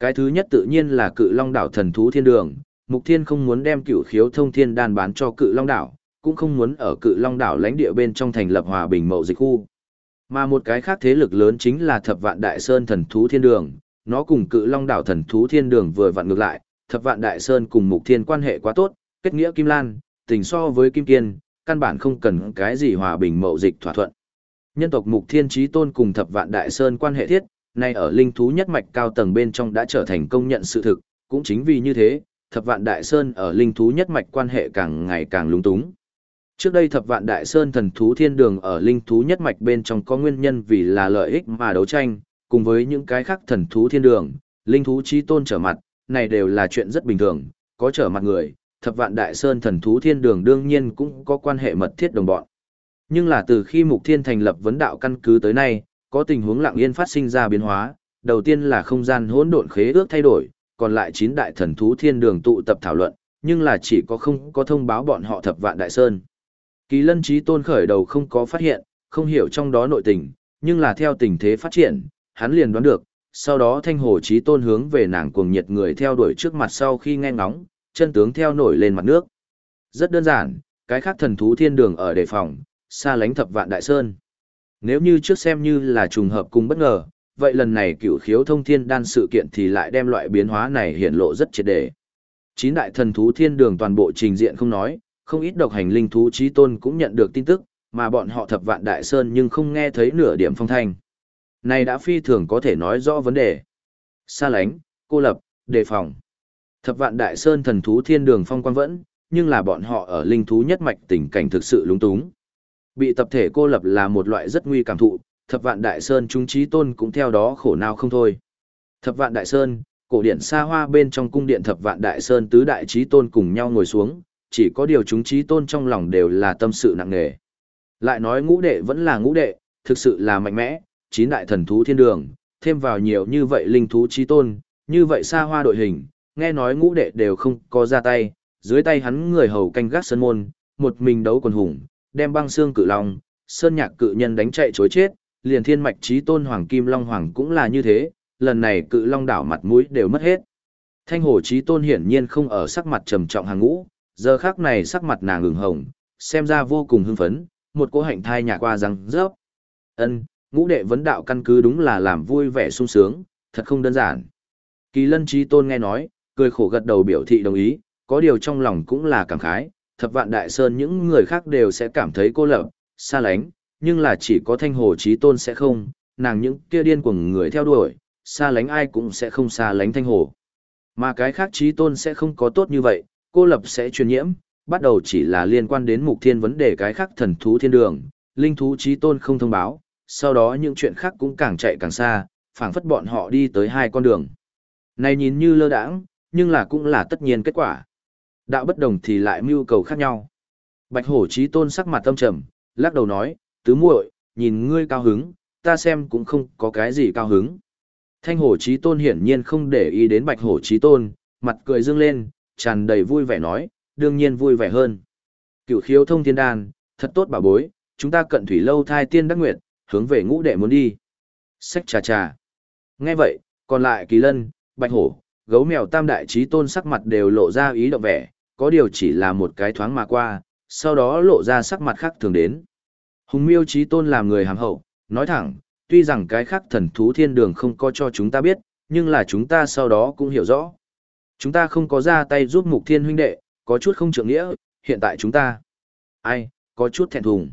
Cái thứ nhất tự nhiên là cự long đảo thần thú thiên đường, Mục Thiên không muốn đem cửu khiếu thông thiên đan bán cho cự long đảo, cũng không muốn ở cự long đảo lãnh địa bên trong thành lập hòa bình mậu dịch khu. Mà một cái khác thế lực lớn chính là thập vạn đại sơn thần thú thiên đường, nó cùng cự long đảo thần thú thiên đường vừa vặn ngược lại, thập vạn đại sơn cùng Mục Thiên quan hệ quá tốt, kết nghĩa Kim Lan, tình so với Kim Kiên, căn bản không cần cái gì hòa bình mậu dịch thỏa thuận. Nhân tộc Mục Thiên trí Tôn cùng Thập Vạn Đại Sơn quan hệ thiết, nay ở linh thú nhất mạch cao tầng bên trong đã trở thành công nhận sự thực, cũng chính vì như thế, Thập Vạn Đại Sơn ở linh thú nhất mạch quan hệ càng ngày càng lúng túng. Trước đây Thập Vạn Đại Sơn thần thú thiên đường ở linh thú nhất mạch bên trong có nguyên nhân vì là lợi ích mà đấu tranh, cùng với những cái khác thần thú thiên đường, linh thú chí tôn trở mặt, này đều là chuyện rất bình thường, có trở mặt người, thập vạn đại sơn thần thú thiên đường đương nhiên cũng có quan hệ mật thiết đồng bọn. Nhưng là từ khi mục thiên thành lập vấn đạo căn cứ tới nay, có tình huống lặng yên phát sinh ra biến hóa, đầu tiên là không gian hỗn độn khế ước thay đổi, còn lại chín đại thần thú thiên đường tụ tập thảo luận, nhưng là chỉ có không có thông báo bọn họ thập vạn đại sơn. Kỳ lân trí tôn khởi đầu không có phát hiện, không hiểu trong đó nội tình, nhưng là theo tình thế phát triển, hắn liền đoán được, sau đó thanh hồ trí tôn hướng về nàng cuồng nhiệt người theo đuổi trước mặt sau khi nghe ngóng, chân tướng theo nổi lên mặt nước. Rất đơn giản, cái khác thần thú thiên đường ở đề phòng, xa lánh thập vạn đại sơn. Nếu như trước xem như là trùng hợp cùng bất ngờ, vậy lần này cửu khiếu thông thiên đan sự kiện thì lại đem loại biến hóa này hiện lộ rất triệt đề. Chín đại thần thú thiên đường toàn bộ trình diện không nói, không ít độc hành linh thú trí tôn cũng nhận được tin tức, mà bọn họ thập vạn đại sơn nhưng không nghe thấy nửa điểm phong thanh. Này đã phi thường có thể nói rõ vấn đề. Xa lánh, cô lập, đề phòng. Thập vạn đại sơn thần thú thiên đường phong quang vẫn, nhưng là bọn họ ở linh thú nhất mạch tình cảnh thực sự lúng túng. Bị tập thể cô lập là một loại rất nguy cảm thụ, thập vạn đại sơn trung trí tôn cũng theo đó khổ nào không thôi. Thập vạn đại sơn, cổ điện xa hoa bên trong cung điện thập vạn đại sơn tứ đại trí tôn cùng nhau ngồi xuống, chỉ có điều chúng trí tôn trong lòng đều là tâm sự nặng nề. Lại nói ngũ đệ vẫn là ngũ đệ, thực sự là mạnh mẽ, chín đại thần thú thiên đường, thêm vào nhiều như vậy linh thú trí tôn, như vậy xa hoa đội hình, nghe nói ngũ đệ đều không có ra tay, dưới tay hắn người hầu canh gác sân môn, một mình đấu quần hùng, đem băng xương cự long, sơn nhạc cự nhân đánh chạy chối chết, liền thiên mạch trí tôn hoàng kim long hoàng cũng là như thế, lần này cự long đảo mặt mũi đều mất hết. Thanh hồ trí tôn hiển nhiên không ở sắc mặt trầm trọng hàng ngũ, giờ khác này sắc mặt nàng ửng hồng, xem ra vô cùng hưng phấn, một cô hạnh thai nhà qua răng rớp. Ân, ngũ đệ vấn đạo căn cứ đúng là làm vui vẻ sung sướng, thật không đơn giản. Kỳ lân trí tôn nghe nói, cười khổ gật đầu biểu thị đồng ý, có điều trong lòng cũng là cảm khái, thập vạn đại sơn những người khác đều sẽ cảm thấy cô lập, xa lánh, nhưng là chỉ có thanh hồ trí tôn sẽ không, nàng những kia điên cuồng người theo đuổi, xa lánh ai cũng sẽ không xa lánh thanh hồ. Mà cái khác trí tôn sẽ không có tốt như vậy, cô lập sẽ truyền nhiễm, bắt đầu chỉ là liên quan đến mục thiên vấn đề cái khác thần thú thiên đường, linh thú trí tôn không thông báo, sau đó những chuyện khác cũng càng chạy càng xa, phảng phất bọn họ đi tới hai con đường. Này nhìn như lơ đãng, nhưng là cũng là tất nhiên kết quả. Đạo bất đồng thì lại mưu cầu khác nhau. Bạch hổ trí tôn sắc mặt tâm trầm, lắc đầu nói, tứ muội, nhìn ngươi cao hứng, ta xem cũng không có cái gì cao hứng. Thanh hổ trí tôn hiển nhiên không để ý đến bạch hổ trí tôn, mặt cười dương lên, tràn đầy vui vẻ nói, đương nhiên vui vẻ hơn. Cựu khiếu thông thiên đan, thật tốt bà bối, chúng ta cận thủy lâu thai tiên đắc nguyệt, hướng về ngũ đệ muốn đi. Sách trà trà. Nghe vậy, còn lại kỳ lân, bạch hổ, gấu mèo tam đại trí tôn sắc mặt đều lộ ra ý động vẻ, có điều chỉ là một cái thoáng mà qua, sau đó lộ ra sắc mặt khác thường đến. Hùng miêu trí tôn làm người hàm hậu, nói thẳng, tuy rằng cái khác thần thú thiên đường không có cho chúng ta biết, nhưng là chúng ta sau đó cũng hiểu rõ. Chúng ta không có ra tay giúp mục thiên huynh đệ, có chút không trượng nghĩa, hiện tại chúng ta. Ai, có chút thẹn thùng.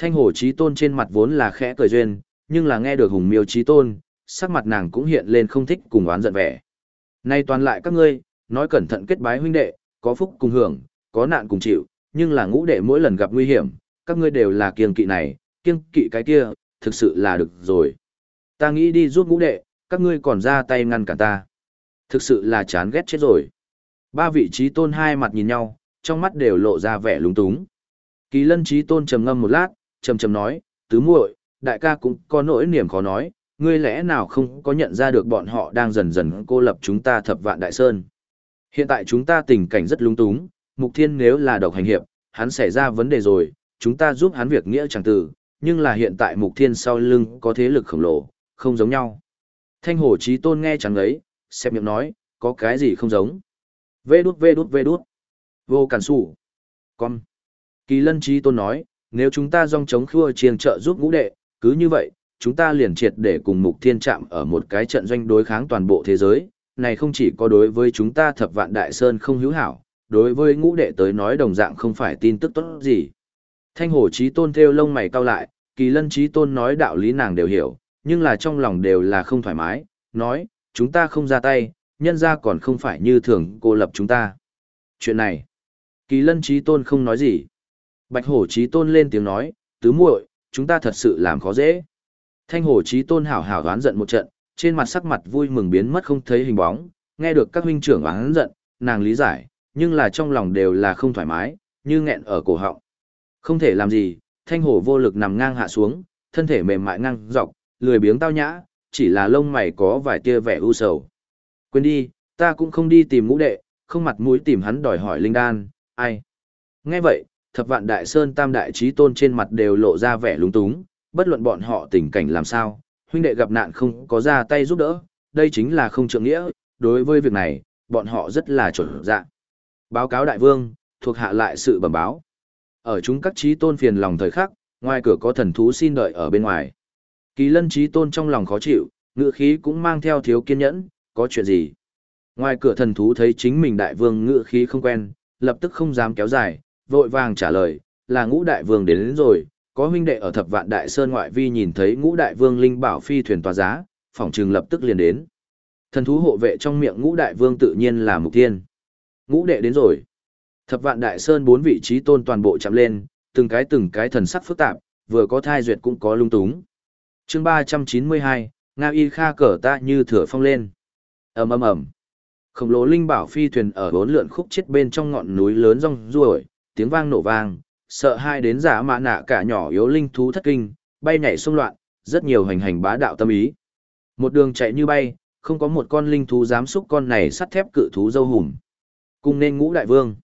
Thanh hổ trí tôn trên mặt vốn là khẽ cười duyên, nhưng là nghe được hùng miêu trí tôn, sắc mặt nàng cũng hiện lên không thích cùng oán giận vẻ. Nay toàn lại các ngươi, nói cẩn thận kết bái huynh đệ, có phúc cùng hưởng, có nạn cùng chịu, nhưng là ngũ đệ mỗi lần gặp nguy hiểm, các ngươi đều là kiêng kỵ này, kiêng kỵ cái kia, thực sự là được rồi. Ta nghĩ đi giúp ngũ đệ, các ngươi còn ra tay ngăn cản ta. Thực sự là chán ghét chết rồi. Ba vị trí tôn hai mặt nhìn nhau, trong mắt đều lộ ra vẻ lúng túng. Kỳ lân trí tôn trầm ngâm một lát, trầm trầm nói, tứ muội, đại ca cũng có nỗi niềm khó nói, ngươi lẽ nào không có nhận ra được bọn họ đang dần dần cô lập chúng ta thập vạn đại sơn. Hiện tại chúng ta tình cảnh rất lung túng, mục thiên nếu là độc hành hiệp, hắn xảy ra vấn đề rồi, chúng ta giúp hắn việc nghĩa chẳng tử, nhưng là hiện tại mục thiên sau lưng có thế lực khổng lồ, không giống nhau. Thanh hổ trí tôn nghe chẳng ấy, xem miệng nói, có cái gì không giống. Vê đút vê đút vê đút. Vô cản sủ. Con. Kỳ lân trí tôn nói, nếu chúng ta dòng chống khua chiêng trợ giúp ngũ đệ, cứ như vậy, chúng ta liền triệt để cùng mục thiên chạm ở một cái trận doanh đối kháng toàn bộ thế giới. Này không chỉ có đối với chúng ta thập vạn đại sơn không hữu hảo, đối với ngũ đệ tới nói đồng dạng không phải tin tức tốt gì. Thanh hổ trí tôn theo lông mày cau lại, kỳ lân trí tôn nói đạo lý nàng đều hiểu, nhưng là trong lòng đều là không thoải mái, nói, chúng ta không ra tay, nhân ra còn không phải như thường cô lập chúng ta. Chuyện này, kỳ lân trí tôn không nói gì. Bạch hổ trí tôn lên tiếng nói, tứ muội, chúng ta thật sự làm khó dễ. Thanh hổ trí tôn hảo hảo đoán giận một trận, trên mặt sắc mặt vui mừng biến mất không thấy hình bóng, nghe được các huynh trưởng oán giận, nàng lý giải, nhưng là trong lòng đều là không thoải mái, như nghẹn ở cổ họng. Không thể làm gì, thanh hổ vô lực nằm ngang hạ xuống, thân thể mềm mại ngang dọc, lười biếng tao nhã, chỉ là lông mày có vài tia vẻ u sầu. Quên đi, ta cũng không đi tìm ngũ đệ, không mặt mũi tìm hắn đòi hỏi linh đan, ai. Nghe vậy, thập vạn đại sơn tam đại trí tôn trên mặt đều lộ ra vẻ lúng túng, bất luận bọn họ tình cảnh làm sao, huynh đệ gặp nạn không có ra tay giúp đỡ, đây chính là không trượng nghĩa, đối với việc này, bọn họ rất là chuẩn dạ. Báo cáo đại vương, thuộc hạ lại sự bẩm báo. Ở chúng các trí tôn phiền lòng thời khắc, ngoài cửa có thần thú xin đợi ở bên ngoài. Kỳ lân trí tôn trong lòng khó chịu, ngựa khí cũng mang theo thiếu kiên nhẫn, có chuyện gì? Ngoài cửa thần thú thấy chính mình đại vương ngựa khí không quen, lập tức không dám kéo dài, vội vàng trả lời, là ngũ đại vương đến, đến rồi, có huynh đệ ở thập vạn đại sơn ngoại vi nhìn thấy ngũ đại vương linh bảo phi thuyền tòa giá, phỏng trừng lập tức liền đến. Thần thú hộ vệ trong miệng ngũ đại vương tự nhiên là mục thiên. Ngũ đệ đến rồi. Thập vạn đại sơn bốn vị trí tôn toàn bộ chạm lên, từng cái từng cái thần sắc phức tạp, vừa có thai duyệt cũng có lung túng. chương ba trăm chín mươi hai Nga y kha cờ ta như thửa phong lên. ầm ầm ầm Khổng lồ linh bảo phi thuyền ở bốn lượn khúc chết bên trong ngọn núi lớn rong ruổi, tiếng vang nổ vang, sợ hai đến giả mạ nạ cả nhỏ yếu linh thú thất kinh, bay nhảy xung loạn, rất nhiều hành hành bá đạo tâm ý. Một đường chạy như bay, không có một con linh thú dám xúc con này sắt thép cự thú dâu hùm. Cùng nên ngũ đại vương.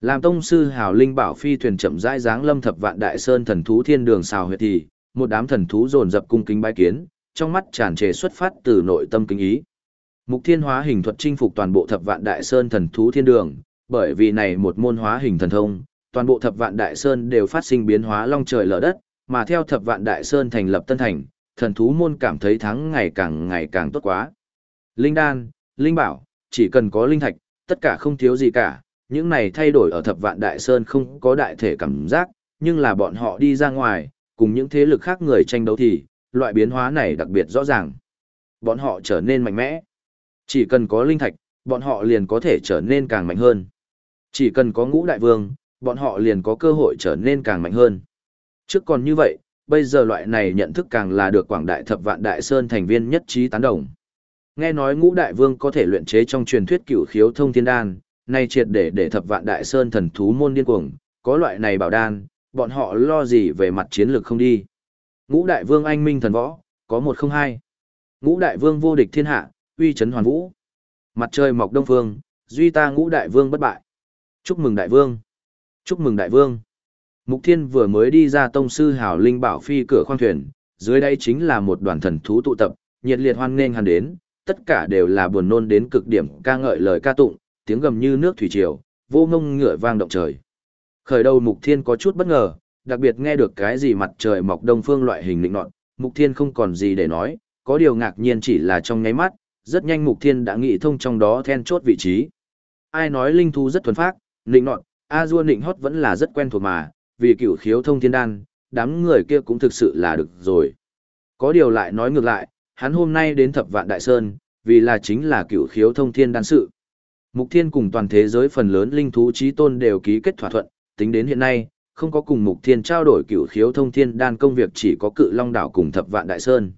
Làm tông sư hào linh bảo phi thuyền chậm rãi dáng lâm thập vạn đại sơn thần thú thiên đường xào huyệt thì, một đám thần thú dồn dập cung kính bái kiến, trong mắt tràn trề xuất phát từ nội tâm kính ý. Mục thiên hóa hình thuật chinh phục toàn bộ thập vạn đại sơn thần thú thiên đường, bởi vì này một môn hóa hình thần thông, toàn bộ thập vạn đại sơn đều phát sinh biến hóa long trời lở đất, mà theo thập vạn đại sơn thành lập tân thành, thần thú môn cảm thấy thắng ngày càng ngày càng tốt quá. Linh đan, linh bảo, chỉ cần có linh thạch, tất cả không thiếu gì cả, những này thay đổi ở thập vạn đại sơn không có đại thể cảm giác, nhưng là bọn họ đi ra ngoài, cùng những thế lực khác người tranh đấu thì, loại biến hóa này đặc biệt rõ ràng. Bọn họ trở nên mạnh mẽ. Chỉ cần có linh thạch, bọn họ liền có thể trở nên càng mạnh hơn. Chỉ cần có ngũ đại vương, bọn họ liền có cơ hội trở nên càng mạnh hơn. Trước còn như vậy, bây giờ loại này nhận thức càng là được quảng đại thập vạn đại sơn thành viên nhất trí tán đồng. Nghe nói ngũ đại vương có thể luyện chế trong truyền thuyết cửu khiếu thông thiên đan, nay triệt để để thập vạn đại sơn thần thú môn điên cuồng, có loại này bảo đan, bọn họ lo gì về mặt chiến lược không đi. Ngũ đại vương anh minh thần võ, có một không hai. Ngũ đại vương vô địch thiên hạ, uy chấn hoàn vũ. Mặt trời mọc đông phương, duy ta ngũ đại vương bất bại. Chúc mừng đại vương. Chúc mừng đại vương. Mục Thiên vừa mới đi ra tông sư hảo linh bảo phi cửa khoang thuyền, dưới đây chính là một đoàn thần thú tụ tập, nhiệt liệt hoan nghênh hắn đến, tất cả đều là buồn nôn đến cực điểm ca ngợi lời ca tụng, tiếng gầm như nước thủy triều, vô ngông ngựa vang động trời. Khởi đầu Mục Thiên có chút bất ngờ, đặc biệt nghe được cái gì mặt trời mọc đông phương loại hình lĩnh nọt, Mục Thiên không còn gì để nói, có điều ngạc nhiên chỉ là trong nháy mắt, rất nhanh Mục Thiên đã nghĩ thông trong đó then chốt vị trí. Ai nói linh thú rất thuần phác, Nịnh nọt, A Du Nịnh Hót vẫn là rất quen thuộc mà, vì cửu khiếu thông thiên đan, đám người kia cũng thực sự là được rồi. Có điều lại nói ngược lại, hắn hôm nay đến thập vạn đại sơn, vì là chính là cửu khiếu thông thiên đan sự. Mục Thiên cùng toàn thế giới phần lớn linh thú trí tôn đều ký kết thỏa thuận, tính đến hiện nay, không có cùng Mục Thiên trao đổi cửu khiếu thông thiên đan công việc chỉ có cự long đảo cùng thập vạn đại sơn.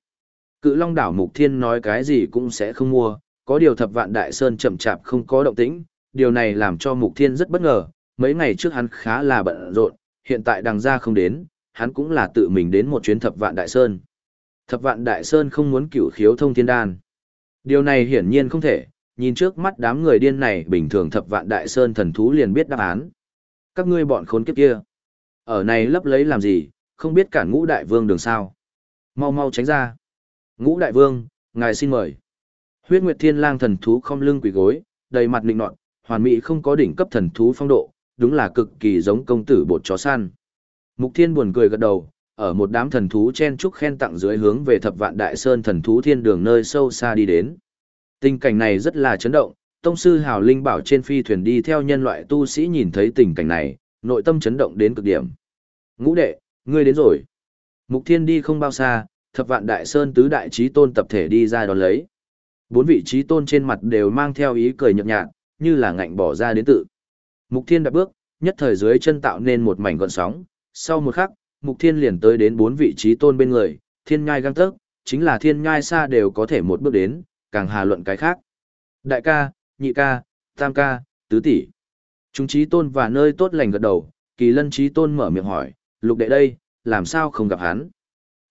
Cự long đảo Mục Thiên nói cái gì cũng sẽ không mua, có điều thập vạn đại sơn chậm chạp không có động tĩnh, điều này làm cho Mục Thiên rất bất ngờ, mấy ngày trước hắn khá là bận rộn, hiện tại đằng ra không đến, hắn cũng là tự mình đến một chuyến thập vạn đại sơn. Thập vạn đại sơn không muốn cửu khiếu thông thiên đan. Điều này hiển nhiên không thể, nhìn trước mắt đám người điên này bình thường thập vạn đại sơn thần thú liền biết đáp án. Các ngươi bọn khốn kiếp kia. Ở này lấp lấy làm gì, không biết cả ngũ đại vương đường sao. Mau mau tránh ra. Ngũ đại vương, ngài xin mời. Huyết Nguyệt Thiên Lang thần thú không lưng quỳ gối, đầy mặt nịnh nọt, hoàn mỹ không có đỉnh cấp thần thú phong độ, đúng là cực kỳ giống công tử bột chó săn. Mục Thiên buồn cười gật đầu, ở một đám thần thú chen chúc khen tặng dưới hướng về thập vạn đại sơn thần thú thiên đường nơi sâu xa đi đến. Tình cảnh này rất là chấn động, tông sư Hào Linh bảo trên phi thuyền đi theo nhân loại tu sĩ nhìn thấy tình cảnh này, nội tâm chấn động đến cực điểm. Ngũ đệ, ngươi đến rồi. Mục Thiên đi không bao xa, thập vạn đại sơn tứ đại chí tôn tập thể đi ra đón lấy. Bốn vị chí tôn trên mặt đều mang theo ý cười nhợt nhạt, như là ngạnh bỏ ra đến tự. Mục Thiên đạp bước, nhất thời dưới chân tạo nên một mảnh gọn sóng, sau một khắc, Mục Thiên liền tới đến bốn vị trí tôn bên người, thiên nhai găng tớc, chính là thiên nhai xa đều có thể một bước đến, càng hà luận cái khác. Đại ca, nhị ca, tam ca, tứ tỷ. Chúng trí tôn và nơi tốt lành gật đầu, kỳ lân trí tôn mở miệng hỏi, lục đệ đây, làm sao không gặp hắn?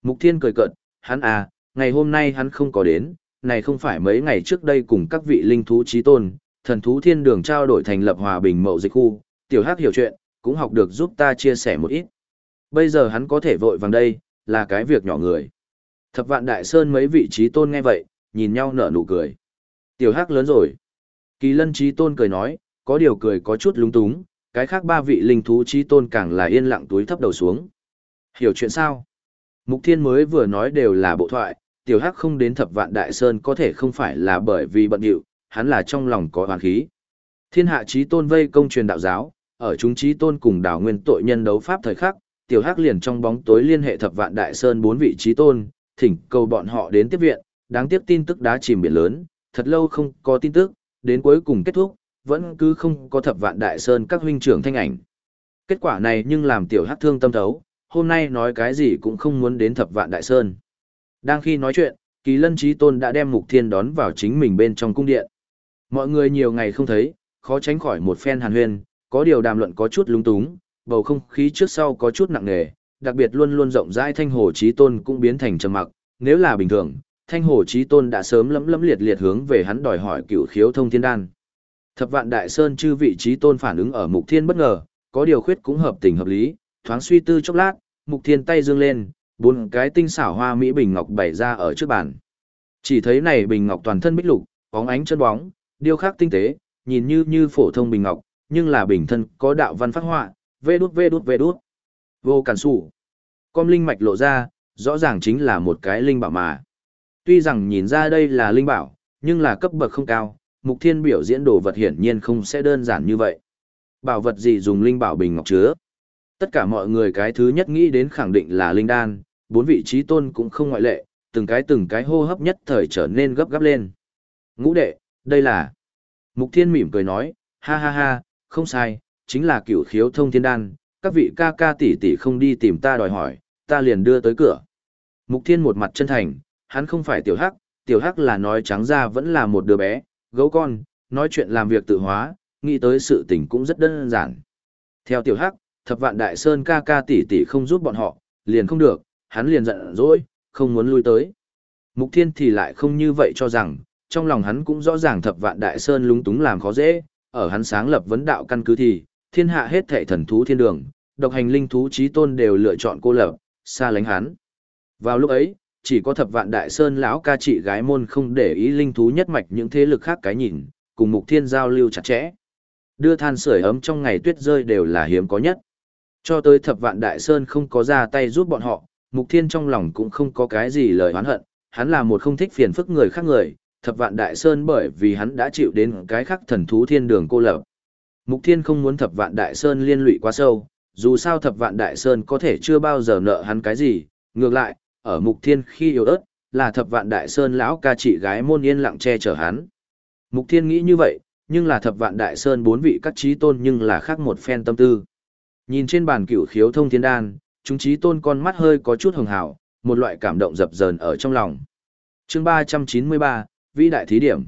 Mục Thiên cười cợt, hắn à, ngày hôm nay hắn không có đến, này không phải mấy ngày trước đây cùng các vị linh thú trí tôn, thần thú thiên đường trao đổi thành lập hòa bình mậu dịch khu, tiểu hắc hiểu chuyện, cũng học được giúp ta chia sẻ một ít. Bây giờ hắn có thể vội vàng đây, là cái việc nhỏ người. Thập vạn đại sơn mấy vị trí tôn nghe vậy, nhìn nhau nở nụ cười. Tiểu hắc lớn rồi. Kỳ lân trí tôn cười nói, có điều cười có chút lúng túng, cái khác ba vị linh thú trí tôn càng là yên lặng túi thấp đầu xuống. Hiểu chuyện sao? Mục thiên mới vừa nói đều là bộ thoại, tiểu hắc không đến thập vạn đại sơn có thể không phải là bởi vì bận điệu, hắn là trong lòng có hoàn khí. Thiên hạ trí tôn vây công truyền đạo giáo, ở chúng trí tôn cùng đảo nguyên tội nhân đấu pháp thời khắc, tiểu hắc liền trong bóng tối liên hệ thập vạn đại sơn bốn vị trí tôn, thỉnh cầu bọn họ đến tiếp viện, đáng tiếc tin tức đã chìm biển lớn, thật lâu không có tin tức, đến cuối cùng kết thúc, vẫn cứ không có thập vạn đại sơn các huynh trưởng thanh ảnh. Kết quả này nhưng làm tiểu hắc thương tâm thấu, hôm nay nói cái gì cũng không muốn đến thập vạn đại sơn. Đang khi nói chuyện, Kỳ Lân Chí Tôn đã đem Mục Thiên đón vào chính mình bên trong cung điện. Mọi người nhiều ngày không thấy, khó tránh khỏi một phen hàn huyên, có điều đàm luận có chút lung túng, bầu không khí trước sau có chút nặng nề, đặc biệt luôn luôn rộng rãi Thanh Hồ Chí Tôn cũng biến thành trầm mặc, nếu là bình thường, Thanh Hồ Chí Tôn đã sớm lấm lấm liệt liệt hướng về hắn đòi hỏi cựu khiếu thông thiên đan. Thập vạn đại sơn chư vị trí tôn phản ứng ở Mục Thiên bất ngờ, có điều khuyết cũng hợp tình hợp lý, thoáng suy tư chốc lát, Mục Thiên tay dương lên, bốn cái tinh xảo hoa mỹ bình ngọc bày ra ở trước bàn. Chỉ thấy này bình ngọc toàn thân bích lục, bóng ánh chân bóng, điêu khắc tinh tế, nhìn như như phổ thông bình ngọc, nhưng là bình thân có đạo văn phát họa, vê đút vê đút vê đút. Vô cản sủ. Com linh mạch lộ ra, rõ ràng chính là một cái linh bảo mà. Tuy rằng nhìn ra đây là linh bảo, nhưng là cấp bậc không cao, mục thiên biểu diễn đồ vật hiển nhiên không sẽ đơn giản như vậy. Bảo vật gì dùng linh bảo bình ngọc chứa? Tất cả mọi người cái thứ nhất nghĩ đến khẳng định là linh đan, bốn vị trí tôn cũng không ngoại lệ, từng cái từng cái hô hấp nhất thời trở nên gấp gáp lên. Ngũ đệ, đây là... Mục thiên mỉm cười nói, ha ha ha, không sai, chính là cửu khiếu thông thiên đan, các vị ca ca tỷ tỷ không đi tìm ta đòi hỏi, ta liền đưa tới cửa. Mục thiên một mặt chân thành, hắn không phải tiểu hắc, tiểu hắc là nói trắng ra vẫn là một đứa bé, gấu con, nói chuyện làm việc tự hóa, nghĩ tới sự tình cũng rất đơn giản. Theo tiểu hắc, thập vạn đại sơn ca ca tỷ tỷ không giúp bọn họ, liền không được, hắn liền giận dỗi, không muốn lui tới. Mục thiên thì lại không như vậy cho rằng, trong lòng hắn cũng rõ ràng thập vạn đại sơn lúng túng làm khó dễ, ở hắn sáng lập vấn đạo căn cứ thì, thiên hạ hết thệ thần thú thiên đường, độc hành linh thú trí tôn đều lựa chọn cô lập, xa lánh hắn. Vào lúc ấy, chỉ có thập vạn đại sơn lão ca trị gái môn không để ý linh thú nhất mạch những thế lực khác cái nhìn, cùng mục thiên giao lưu chặt chẽ. Đưa than sưởi ấm trong ngày tuyết rơi đều là hiếm có nhất. Cho tới thập vạn đại sơn không có ra tay giúp bọn họ, mục thiên trong lòng cũng không có cái gì lời oán hận, hắn là một không thích phiền phức người khác người, thập vạn đại sơn bởi vì hắn đã chịu đến cái khắc thần thú thiên đường cô lập. Mục thiên không muốn thập vạn đại sơn liên lụy quá sâu, dù sao thập vạn đại sơn có thể chưa bao giờ nợ hắn cái gì, ngược lại, ở mục thiên khi yếu ớt, là thập vạn đại sơn lão ca chị gái môn yên lặng che chở hắn. Mục thiên nghĩ như vậy, nhưng là thập vạn đại sơn bốn vị các trí tôn nhưng là khác một phen tâm tư. Nhìn trên bàn cửu khiếu thông thiên đan, chúng trí tôn con mắt hơi có chút hồng hào, một loại cảm động dập dờn ở trong lòng. chương 393, vĩ đại thí điểm.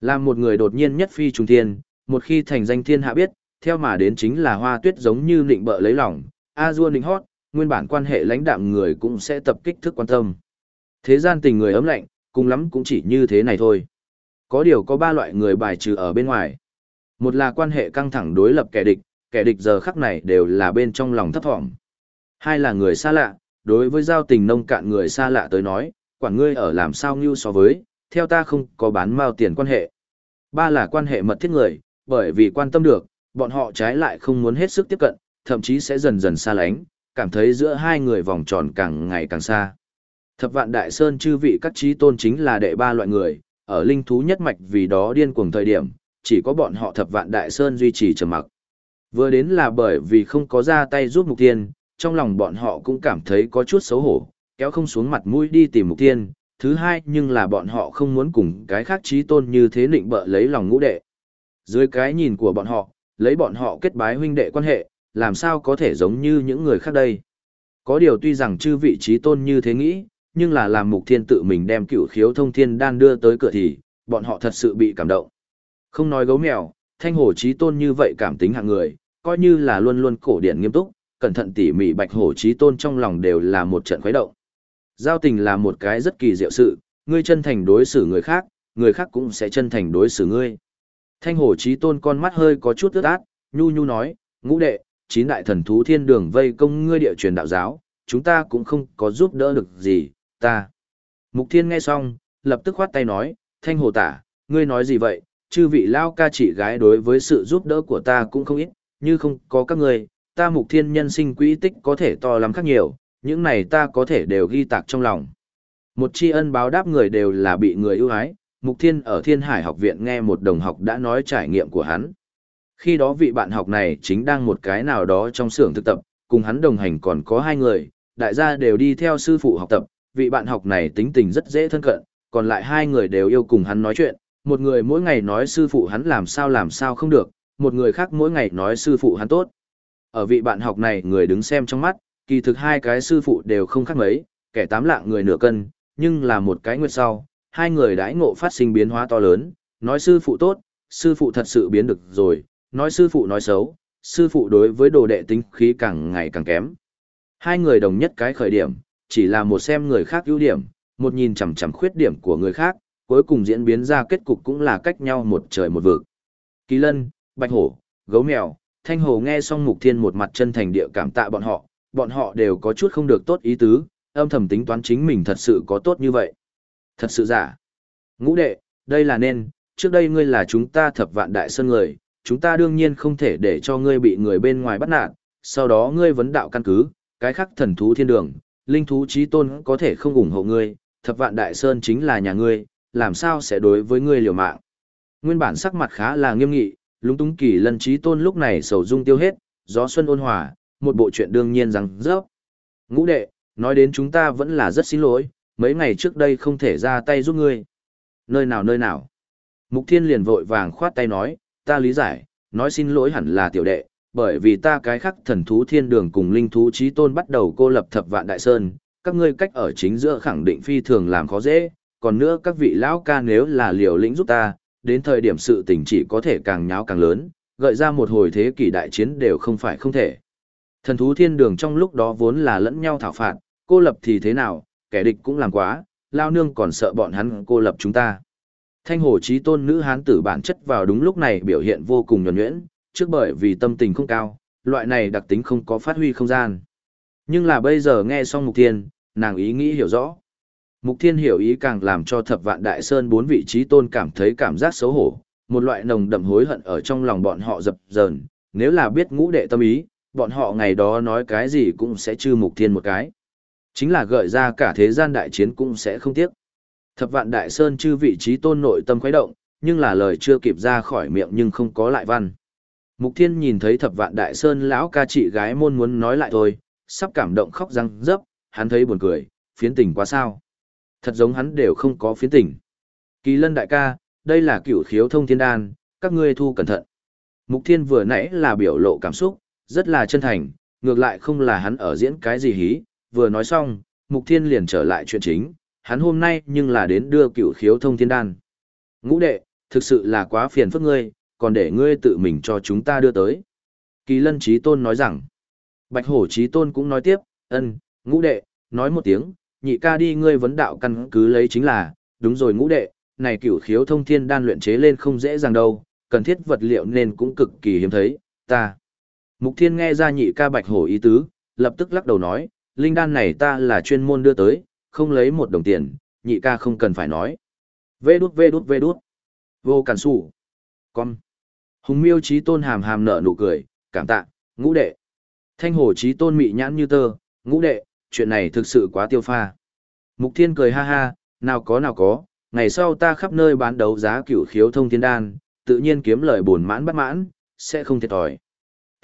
Làm một người đột nhiên nhất phi trùng thiên, một khi thành danh thiên hạ biết, theo mà đến chính là hoa tuyết giống như nịnh bợ lấy lòng, a dua nịnh hót, nguyên bản quan hệ lãnh đạm người cũng sẽ tập kích thức quan tâm. Thế gian tình người ấm lạnh, cùng lắm cũng chỉ như thế này thôi. Có điều có ba loại người bài trừ ở bên ngoài. Một là quan hệ căng thẳng đối lập kẻ địch, kẻ địch giờ khắc này đều là bên trong lòng thấp thỏm. Hai là người xa lạ, đối với giao tình nông cạn người xa lạ tới nói, quản ngươi ở làm sao như so với, theo ta không có bán mao tiền quan hệ. Ba là quan hệ mật thiết người, bởi vì quan tâm được, bọn họ trái lại không muốn hết sức tiếp cận, thậm chí sẽ dần dần xa lánh, cảm thấy giữa hai người vòng tròn càng ngày càng xa. Thập vạn đại sơn chư vị các trí tôn chính là đệ ba loại người, ở linh thú nhất mạch vì đó điên cuồng thời điểm, chỉ có bọn họ thập vạn đại sơn duy trì trầm mặc. Vừa đến là bởi vì không có ra tay giúp mục tiên, trong lòng bọn họ cũng cảm thấy có chút xấu hổ, kéo không xuống mặt mũi đi tìm mục tiên. Thứ hai nhưng là bọn họ không muốn cùng cái khác trí tôn như thế định bợ lấy lòng ngũ đệ. Dưới cái nhìn của bọn họ, lấy bọn họ kết bái huynh đệ quan hệ, làm sao có thể giống như những người khác đây. Có điều tuy rằng chư vị trí tôn như thế nghĩ, nhưng là làm mục thiên tự mình đem cửu khiếu thông thiên đan đưa tới cửa thì, bọn họ thật sự bị cảm động. Không nói gấu mèo, thanh hổ trí tôn như vậy cảm tính hạng người, coi như là luôn luôn cổ điển nghiêm túc, cẩn thận tỉ mỉ bạch hổ trí tôn trong lòng đều là một trận khuấy động. Giao tình là một cái rất kỳ diệu sự, ngươi chân thành đối xử người khác, người khác cũng sẽ chân thành đối xử ngươi. Thanh hổ trí tôn con mắt hơi có chút ướt át, nhu nhu nói, ngũ đệ, chín đại thần thú thiên đường vây công ngươi địa truyền đạo giáo, chúng ta cũng không có giúp đỡ được gì, ta. Mục thiên nghe xong, lập tức khoát tay nói, thanh hồ tả, ngươi nói gì vậy, chư vị lao ca chị gái đối với sự giúp đỡ của ta cũng không ít, như không có các ngươi, ta mục thiên nhân sinh quỹ tích có thể to lắm khác nhiều, những này ta có thể đều ghi tạc trong lòng. Một tri ân báo đáp người đều là bị người ưu ái, mục thiên ở thiên hải học viện nghe một đồng học đã nói trải nghiệm của hắn. Khi đó vị bạn học này chính đang một cái nào đó trong xưởng thực tập, cùng hắn đồng hành còn có hai người, đại gia đều đi theo sư phụ học tập, vị bạn học này tính tình rất dễ thân cận, còn lại hai người đều yêu cùng hắn nói chuyện, một người mỗi ngày nói sư phụ hắn làm sao làm sao không được, một người khác mỗi ngày nói sư phụ hắn tốt. Ở vị bạn học này người đứng xem trong mắt, kỳ thực hai cái sư phụ đều không khác mấy, kẻ tám lạng người nửa cân, nhưng là một cái nguyệt sau, hai người đãi ngộ phát sinh biến hóa to lớn, nói sư phụ tốt, sư phụ thật sự biến được rồi, nói sư phụ nói xấu, sư phụ đối với đồ đệ tính khí càng ngày càng kém. Hai người đồng nhất cái khởi điểm, chỉ là một xem người khác ưu điểm, một nhìn chằm chằm khuyết điểm của người khác, cuối cùng diễn biến ra kết cục cũng là cách nhau một trời một vực. Kỳ lân, bạch hổ, gấu mèo, thanh hồ nghe xong mục thiên một mặt chân thành địa cảm tạ bọn họ, bọn họ đều có chút không được tốt ý tứ, âm thầm tính toán chính mình thật sự có tốt như vậy. Thật sự giả. Ngũ đệ, đây là nên, trước đây ngươi là chúng ta thập vạn đại sơn người, chúng ta đương nhiên không thể để cho ngươi bị người bên ngoài bắt nạt, sau đó ngươi vấn đạo căn cứ, cái khắc thần thú thiên đường, linh thú trí tôn có thể không ủng hộ ngươi, thập vạn đại sơn chính là nhà ngươi, làm sao sẽ đối với ngươi liều mạng. Nguyên bản sắc mặt khá là nghiêm nghị, lúng túng kỳ lân trí tôn lúc này sầu dung tiêu hết, gió xuân ôn hòa, một bộ chuyện đương nhiên rằng rớp. Ngũ đệ, nói đến chúng ta vẫn là rất xin lỗi, mấy ngày trước đây không thể ra tay giúp ngươi. Nơi nào nơi nào. Mục thiên liền vội vàng khoát tay nói, ta lý giải, nói xin lỗi hẳn là tiểu đệ, bởi vì ta cái khắc thần thú thiên đường cùng linh thú trí tôn bắt đầu cô lập thập vạn đại sơn, các ngươi cách ở chính giữa khẳng định phi thường làm khó dễ, còn nữa các vị lão ca nếu là liều lĩnh giúp ta, đến thời điểm sự tình chỉ có thể càng nháo càng lớn, gợi ra một hồi thế kỷ đại chiến đều không phải không thể. Thần thú thiên đường trong lúc đó vốn là lẫn nhau thảo phạt, cô lập thì thế nào, kẻ địch cũng làm quá, lao nương còn sợ bọn hắn cô lập chúng ta. Thanh hồ trí tôn nữ hán tử bản chất vào đúng lúc này biểu hiện vô cùng nhuẩn nhuyễn, trước bởi vì tâm tình không cao, loại này đặc tính không có phát huy không gian. Nhưng là bây giờ nghe xong mục thiên, nàng ý nghĩ hiểu rõ. Mục thiên hiểu ý càng làm cho thập vạn đại sơn bốn vị trí tôn cảm thấy cảm giác xấu hổ, một loại nồng đậm hối hận ở trong lòng bọn họ dập dờn, nếu là biết ngũ đệ tâm ý, bọn họ ngày đó nói cái gì cũng sẽ chư mục thiên một cái. Chính là gợi ra cả thế gian đại chiến cũng sẽ không tiếc. Thập vạn đại sơn chư vị trí tôn nội tâm khuấy động, nhưng là lời chưa kịp ra khỏi miệng nhưng không có lại văn. Mục Thiên nhìn thấy thập vạn đại sơn lão ca chị gái môn muốn nói lại thôi, sắp cảm động khóc răng rớp, hắn thấy buồn cười, phiến tình quá sao. Thật giống hắn đều không có phiến tình. Kỳ lân đại ca, đây là cửu khiếu thông thiên đan, các ngươi thu cẩn thận. Mục Thiên vừa nãy là biểu lộ cảm xúc, rất là chân thành, ngược lại không là hắn ở diễn cái gì hí, vừa nói xong, Mục Thiên liền trở lại chuyện chính, hắn hôm nay nhưng là đến đưa cửu khiếu thông thiên đan. Ngũ đệ, thực sự là quá phiền phức ngươi, còn để ngươi tự mình cho chúng ta đưa tới. Kỳ lân trí tôn nói rằng, bạch hổ trí tôn cũng nói tiếp, ân, ngũ đệ, nói một tiếng, nhị ca đi ngươi vấn đạo căn cứ lấy chính là, đúng rồi ngũ đệ, này cửu khiếu thông thiên đan luyện chế lên không dễ dàng đâu, cần thiết vật liệu nên cũng cực kỳ hiếm thấy, ta. Mục thiên nghe ra nhị ca bạch hổ ý tứ, lập tức lắc đầu nói, linh đan này ta là chuyên môn đưa tới, không lấy một đồng tiền, nhị ca không cần phải nói. Vê đút vê đút vê đút. Vô cản sủ. Con. Hùng miêu trí tôn hàm hàm nở nụ cười, cảm tạ, ngũ đệ. Thanh Hổ trí tôn mị nhãn như tơ, ngũ đệ, chuyện này thực sự quá tiêu pha. Mục thiên cười ha ha, nào có nào có, ngày sau ta khắp nơi bán đấu giá cửu khiếu thông thiên đan, tự nhiên kiếm lời buồn mãn bất mãn, sẽ không thiệt thòi.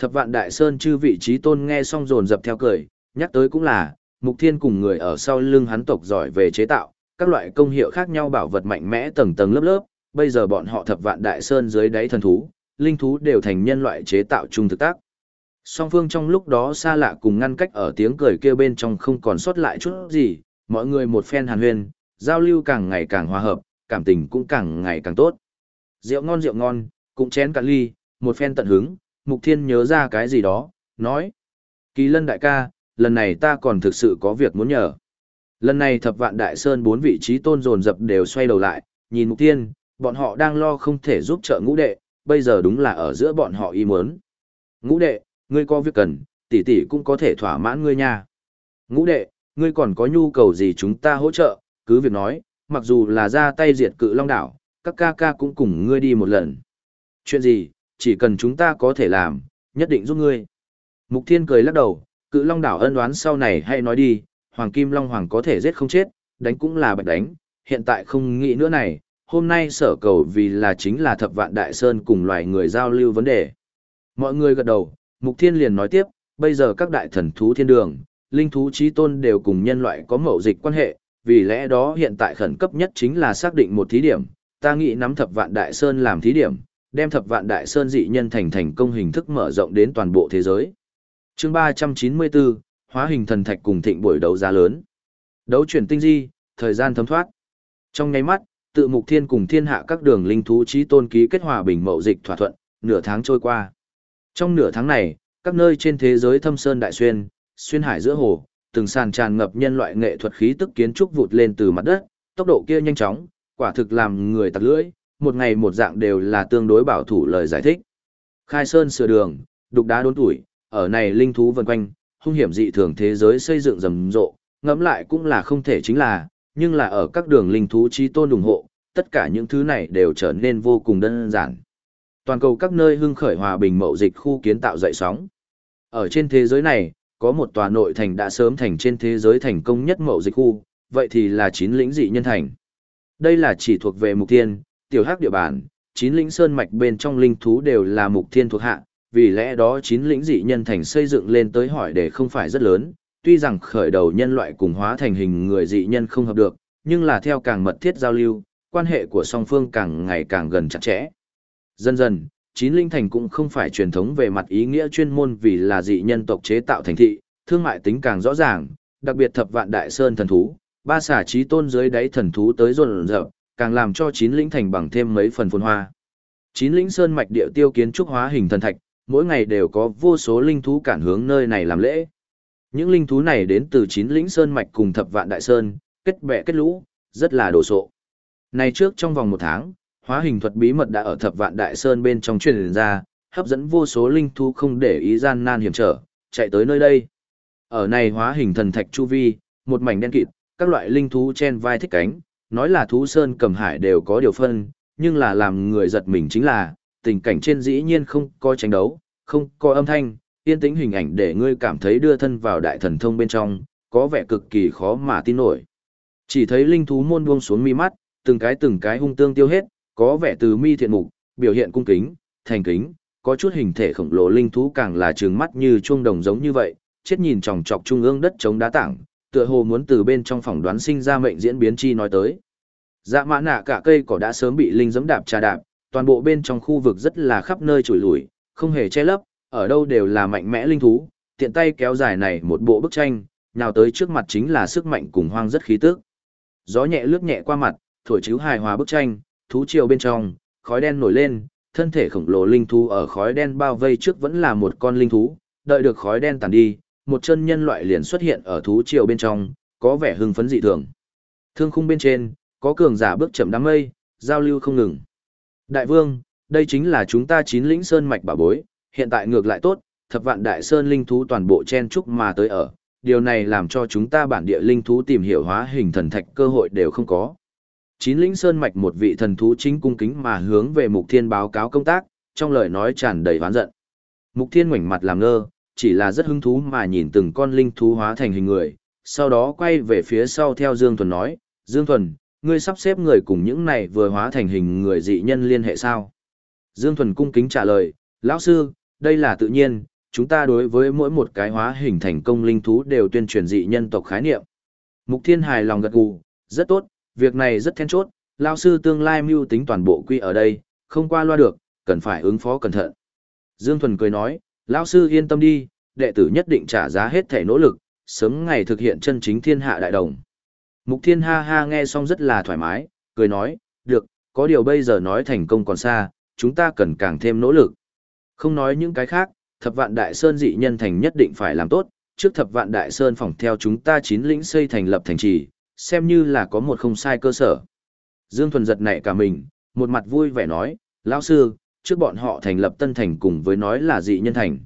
Thập vạn đại sơn chư vị trí tôn nghe xong dồn dập theo cười, nhắc tới cũng là, mục thiên cùng người ở sau lưng hắn tộc giỏi về chế tạo, các loại công hiệu khác nhau bảo vật mạnh mẽ tầng tầng lớp lớp, bây giờ bọn họ thập vạn đại sơn dưới đáy thần thú, linh thú đều thành nhân loại chế tạo chung thực tác. Song phương trong lúc đó xa lạ cùng ngăn cách ở tiếng cười kêu bên trong không còn sót lại chút gì, mọi người một phen hàn huyên, giao lưu càng ngày càng hòa hợp, cảm tình cũng càng ngày càng tốt. Rượu ngon rượu ngon, cũng chén cạn ly, một phen tận hứng, Mục Thiên nhớ ra cái gì đó, nói. Kỳ lân đại ca, lần này ta còn thực sự có việc muốn nhờ. Lần này thập vạn đại sơn bốn vị trí tôn dồn dập đều xoay đầu lại, nhìn Mục Thiên, bọn họ đang lo không thể giúp trợ ngũ đệ, bây giờ đúng là ở giữa bọn họ ý muốn. Ngũ đệ, ngươi có việc cần, tỷ tỷ cũng có thể thỏa mãn ngươi nha. Ngũ đệ, ngươi còn có nhu cầu gì chúng ta hỗ trợ, cứ việc nói, mặc dù là ra tay diệt cự long đảo, các ca ca cũng cùng ngươi đi một lần. Chuyện gì, chỉ cần chúng ta có thể làm, nhất định giúp ngươi. Mục Thiên cười lắc đầu, cự long đảo ân đoán sau này hay nói đi, Hoàng Kim Long Hoàng có thể giết không chết, đánh cũng là bạch đánh, hiện tại không nghĩ nữa này, hôm nay sở cầu vì là chính là thập vạn đại sơn cùng loài người giao lưu vấn đề. Mọi người gật đầu, Mục Thiên liền nói tiếp, bây giờ các đại thần thú thiên đường, linh thú trí tôn đều cùng nhân loại có mậu dịch quan hệ, vì lẽ đó hiện tại khẩn cấp nhất chính là xác định một thí điểm, ta nghĩ nắm thập vạn đại sơn làm thí điểm, đem thập vạn đại sơn dị nhân thành thành công hình thức mở rộng đến toàn bộ thế giới. chương 394, hóa hình thần thạch cùng thịnh buổi đấu giá lớn. Đấu chuyển tinh di, thời gian thấm thoát. Trong nháy mắt, tự mục thiên cùng thiên hạ các đường linh thú trí tôn ký kết hòa bình mậu dịch thỏa thuận, nửa tháng trôi qua. Trong nửa tháng này, các nơi trên thế giới thâm sơn đại xuyên, xuyên hải giữa hồ, từng sàn tràn ngập nhân loại nghệ thuật khí tức kiến trúc vụt lên từ mặt đất, tốc độ kia nhanh chóng, quả thực làm người tặc lưỡi, một ngày một dạng đều là tương đối bảo thủ lời giải thích. Khai sơn sửa đường, đục đá đốn tuổi, ở này linh thú vần quanh, hung hiểm dị thường thế giới xây dựng rầm rộ, ngẫm lại cũng là không thể chính là, nhưng là ở các đường linh thú chi tôn ủng hộ, tất cả những thứ này đều trở nên vô cùng đơn giản. Toàn cầu các nơi hưng khởi hòa bình mậu dịch khu kiến tạo dậy sóng. Ở trên thế giới này, có một tòa nội thành đã sớm thành trên thế giới thành công nhất mậu dịch khu, vậy thì là chín lĩnh dị nhân thành. Đây là chỉ thuộc về mục tiên, tiểu hắc địa bàn, chín lĩnh sơn mạch bên trong linh thú đều là mục thiên thuộc hạ, vì lẽ đó chín lĩnh dị nhân thành xây dựng lên tới hỏi để không phải rất lớn, tuy rằng khởi đầu nhân loại cùng hóa thành hình người dị nhân không hợp được, nhưng là theo càng mật thiết giao lưu, quan hệ của song phương càng ngày càng gần chặt chẽ. Dần dần, chín linh thành cũng không phải truyền thống về mặt ý nghĩa chuyên môn vì là dị nhân tộc chế tạo thành thị, thương mại tính càng rõ ràng, đặc biệt thập vạn đại sơn thần thú, ba xả trí tôn dưới đáy thần thú tới rộn rợp, càng làm cho chín lĩnh thành bằng thêm mấy phần phồn hoa. Chín lĩnh sơn mạch địa tiêu kiến trúc hóa hình thần thạch, mỗi ngày đều có vô số linh thú cản hướng nơi này làm lễ. Những linh thú này đến từ chín lĩnh sơn mạch cùng thập vạn đại sơn, kết bè kết lũ, rất là đồ sộ. Này trước trong vòng một tháng, hóa hình thuật bí mật đã ở thập vạn đại sơn bên trong truyền ra, hấp dẫn vô số linh thú không để ý gian nan hiểm trở, chạy tới nơi đây. Ở này hóa hình thần thạch chu vi, một mảnh đen kịt, các loại linh thú chen vai thích cánh, nói là thú sơn cầm hải đều có điều phân, nhưng là làm người giật mình chính là, tình cảnh trên dĩ nhiên không có tranh đấu, không có âm thanh, yên tĩnh hình ảnh để ngươi cảm thấy đưa thân vào đại thần thông bên trong, có vẻ cực kỳ khó mà tin nổi. Chỉ thấy linh thú môn buông xuống mi mắt, từng cái từng cái hung tương tiêu hết, có vẻ từ mi thiện mục, biểu hiện cung kính, thành kính, có chút hình thể khổng lồ linh thú càng là trừng mắt như chuông đồng giống như vậy, chết nhìn chòng chọc trung ương đất chống đá tảng, tựa hồ muốn từ bên trong phòng đoán sinh ra mệnh diễn biến chi nói tới. Dạ mã nạ cả cây cỏ đã sớm bị linh giẫm đạp trà đạp, toàn bộ bên trong khu vực rất là khắp nơi trùi lủi, không hề che lấp, ở đâu đều là mạnh mẽ linh thú, tiện tay kéo dài này một bộ bức tranh, nào tới trước mặt chính là sức mạnh cùng hoang rất khí tức. Gió nhẹ lướt nhẹ qua mặt, thổi chiếu hài hòa bức tranh, thú triều bên trong, khói đen nổi lên, thân thể khổng lồ linh thú ở khói đen bao vây trước vẫn là một con linh thú, đợi được khói đen tàn đi, một chân nhân loại liền xuất hiện ở thú triều bên trong, có vẻ hưng phấn dị thường. Thương khung bên trên, có cường giả bước chậm đám mây, giao lưu không ngừng. Đại vương, đây chính là chúng ta chín lĩnh sơn mạch bảo bối, hiện tại ngược lại tốt, thập vạn đại sơn linh thú toàn bộ chen trúc mà tới ở, điều này làm cho chúng ta bản địa linh thú tìm hiểu hóa hình thần thạch cơ hội đều không có. Chín lĩnh sơn mạch một vị thần thú chính cung kính mà hướng về mục thiên báo cáo công tác, trong lời nói tràn đầy oán giận. Mục thiên ngoảnh mặt làm ngơ, chỉ là rất hứng thú mà nhìn từng con linh thú hóa thành hình người, sau đó quay về phía sau theo Dương Thuần nói, Dương Thuần, ngươi sắp xếp người cùng những này vừa hóa thành hình người dị nhân liên hệ sao? Dương Thuần cung kính trả lời, lão sư, đây là tự nhiên, chúng ta đối với mỗi một cái hóa hình thành công linh thú đều tuyên truyền dị nhân tộc khái niệm. Mục Thiên hài lòng gật gù, rất tốt, việc này rất then chốt, lão sư tương lai mưu tính toàn bộ quy ở đây, không qua loa được, cần phải ứng phó cẩn thận. Dương Thuần cười nói, lão sư yên tâm đi, đệ tử nhất định trả giá hết thể nỗ lực, sớm ngày thực hiện chân chính thiên hạ đại đồng. Mục Thiên ha ha nghe xong rất là thoải mái, cười nói, được, có điều bây giờ nói thành công còn xa, chúng ta cần càng thêm nỗ lực. Không nói những cái khác, thập vạn đại sơn dị nhân thành nhất định phải làm tốt, trước thập vạn đại sơn phòng theo chúng ta chín lĩnh xây thành lập thành trì, xem như là có một không sai cơ sở. Dương Thuần giật nảy cả mình, một mặt vui vẻ nói, lão sư, trước bọn họ thành lập tân thành cùng với nói là dị nhân thành.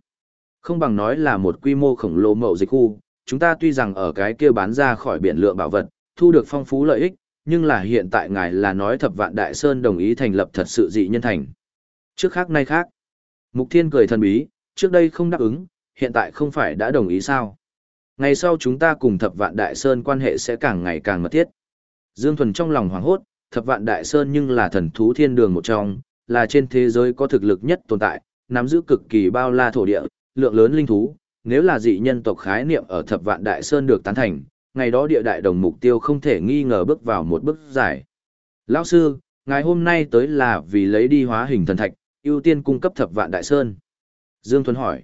Không bằng nói là một quy mô khổng lồ mậu dịch khu, chúng ta tuy rằng ở cái kia bán ra khỏi biển lượng bảo vật, thu được phong phú lợi ích, nhưng là hiện tại ngài là nói thập vạn đại sơn đồng ý thành lập thật sự dị nhân thành. Trước khác nay khác. Mục Thiên cười thần bí, trước đây không đáp ứng, hiện tại không phải đã đồng ý sao. Ngày sau chúng ta cùng thập vạn đại sơn quan hệ sẽ càng ngày càng mật thiết. Dương Thuần trong lòng hoảng hốt, thập vạn đại sơn nhưng là thần thú thiên đường một trong, là trên thế giới có thực lực nhất tồn tại, nắm giữ cực kỳ bao la thổ địa, lượng lớn linh thú. Nếu là dị nhân tộc khái niệm ở thập vạn đại sơn được tán thành, ngày đó địa đại đồng mục tiêu không thể nghi ngờ bước vào một bước giải. Lão sư, ngày hôm nay tới là vì lấy đi hóa hình thần thạch, ưu tiên cung cấp thập vạn đại sơn. Dương Thuấn hỏi.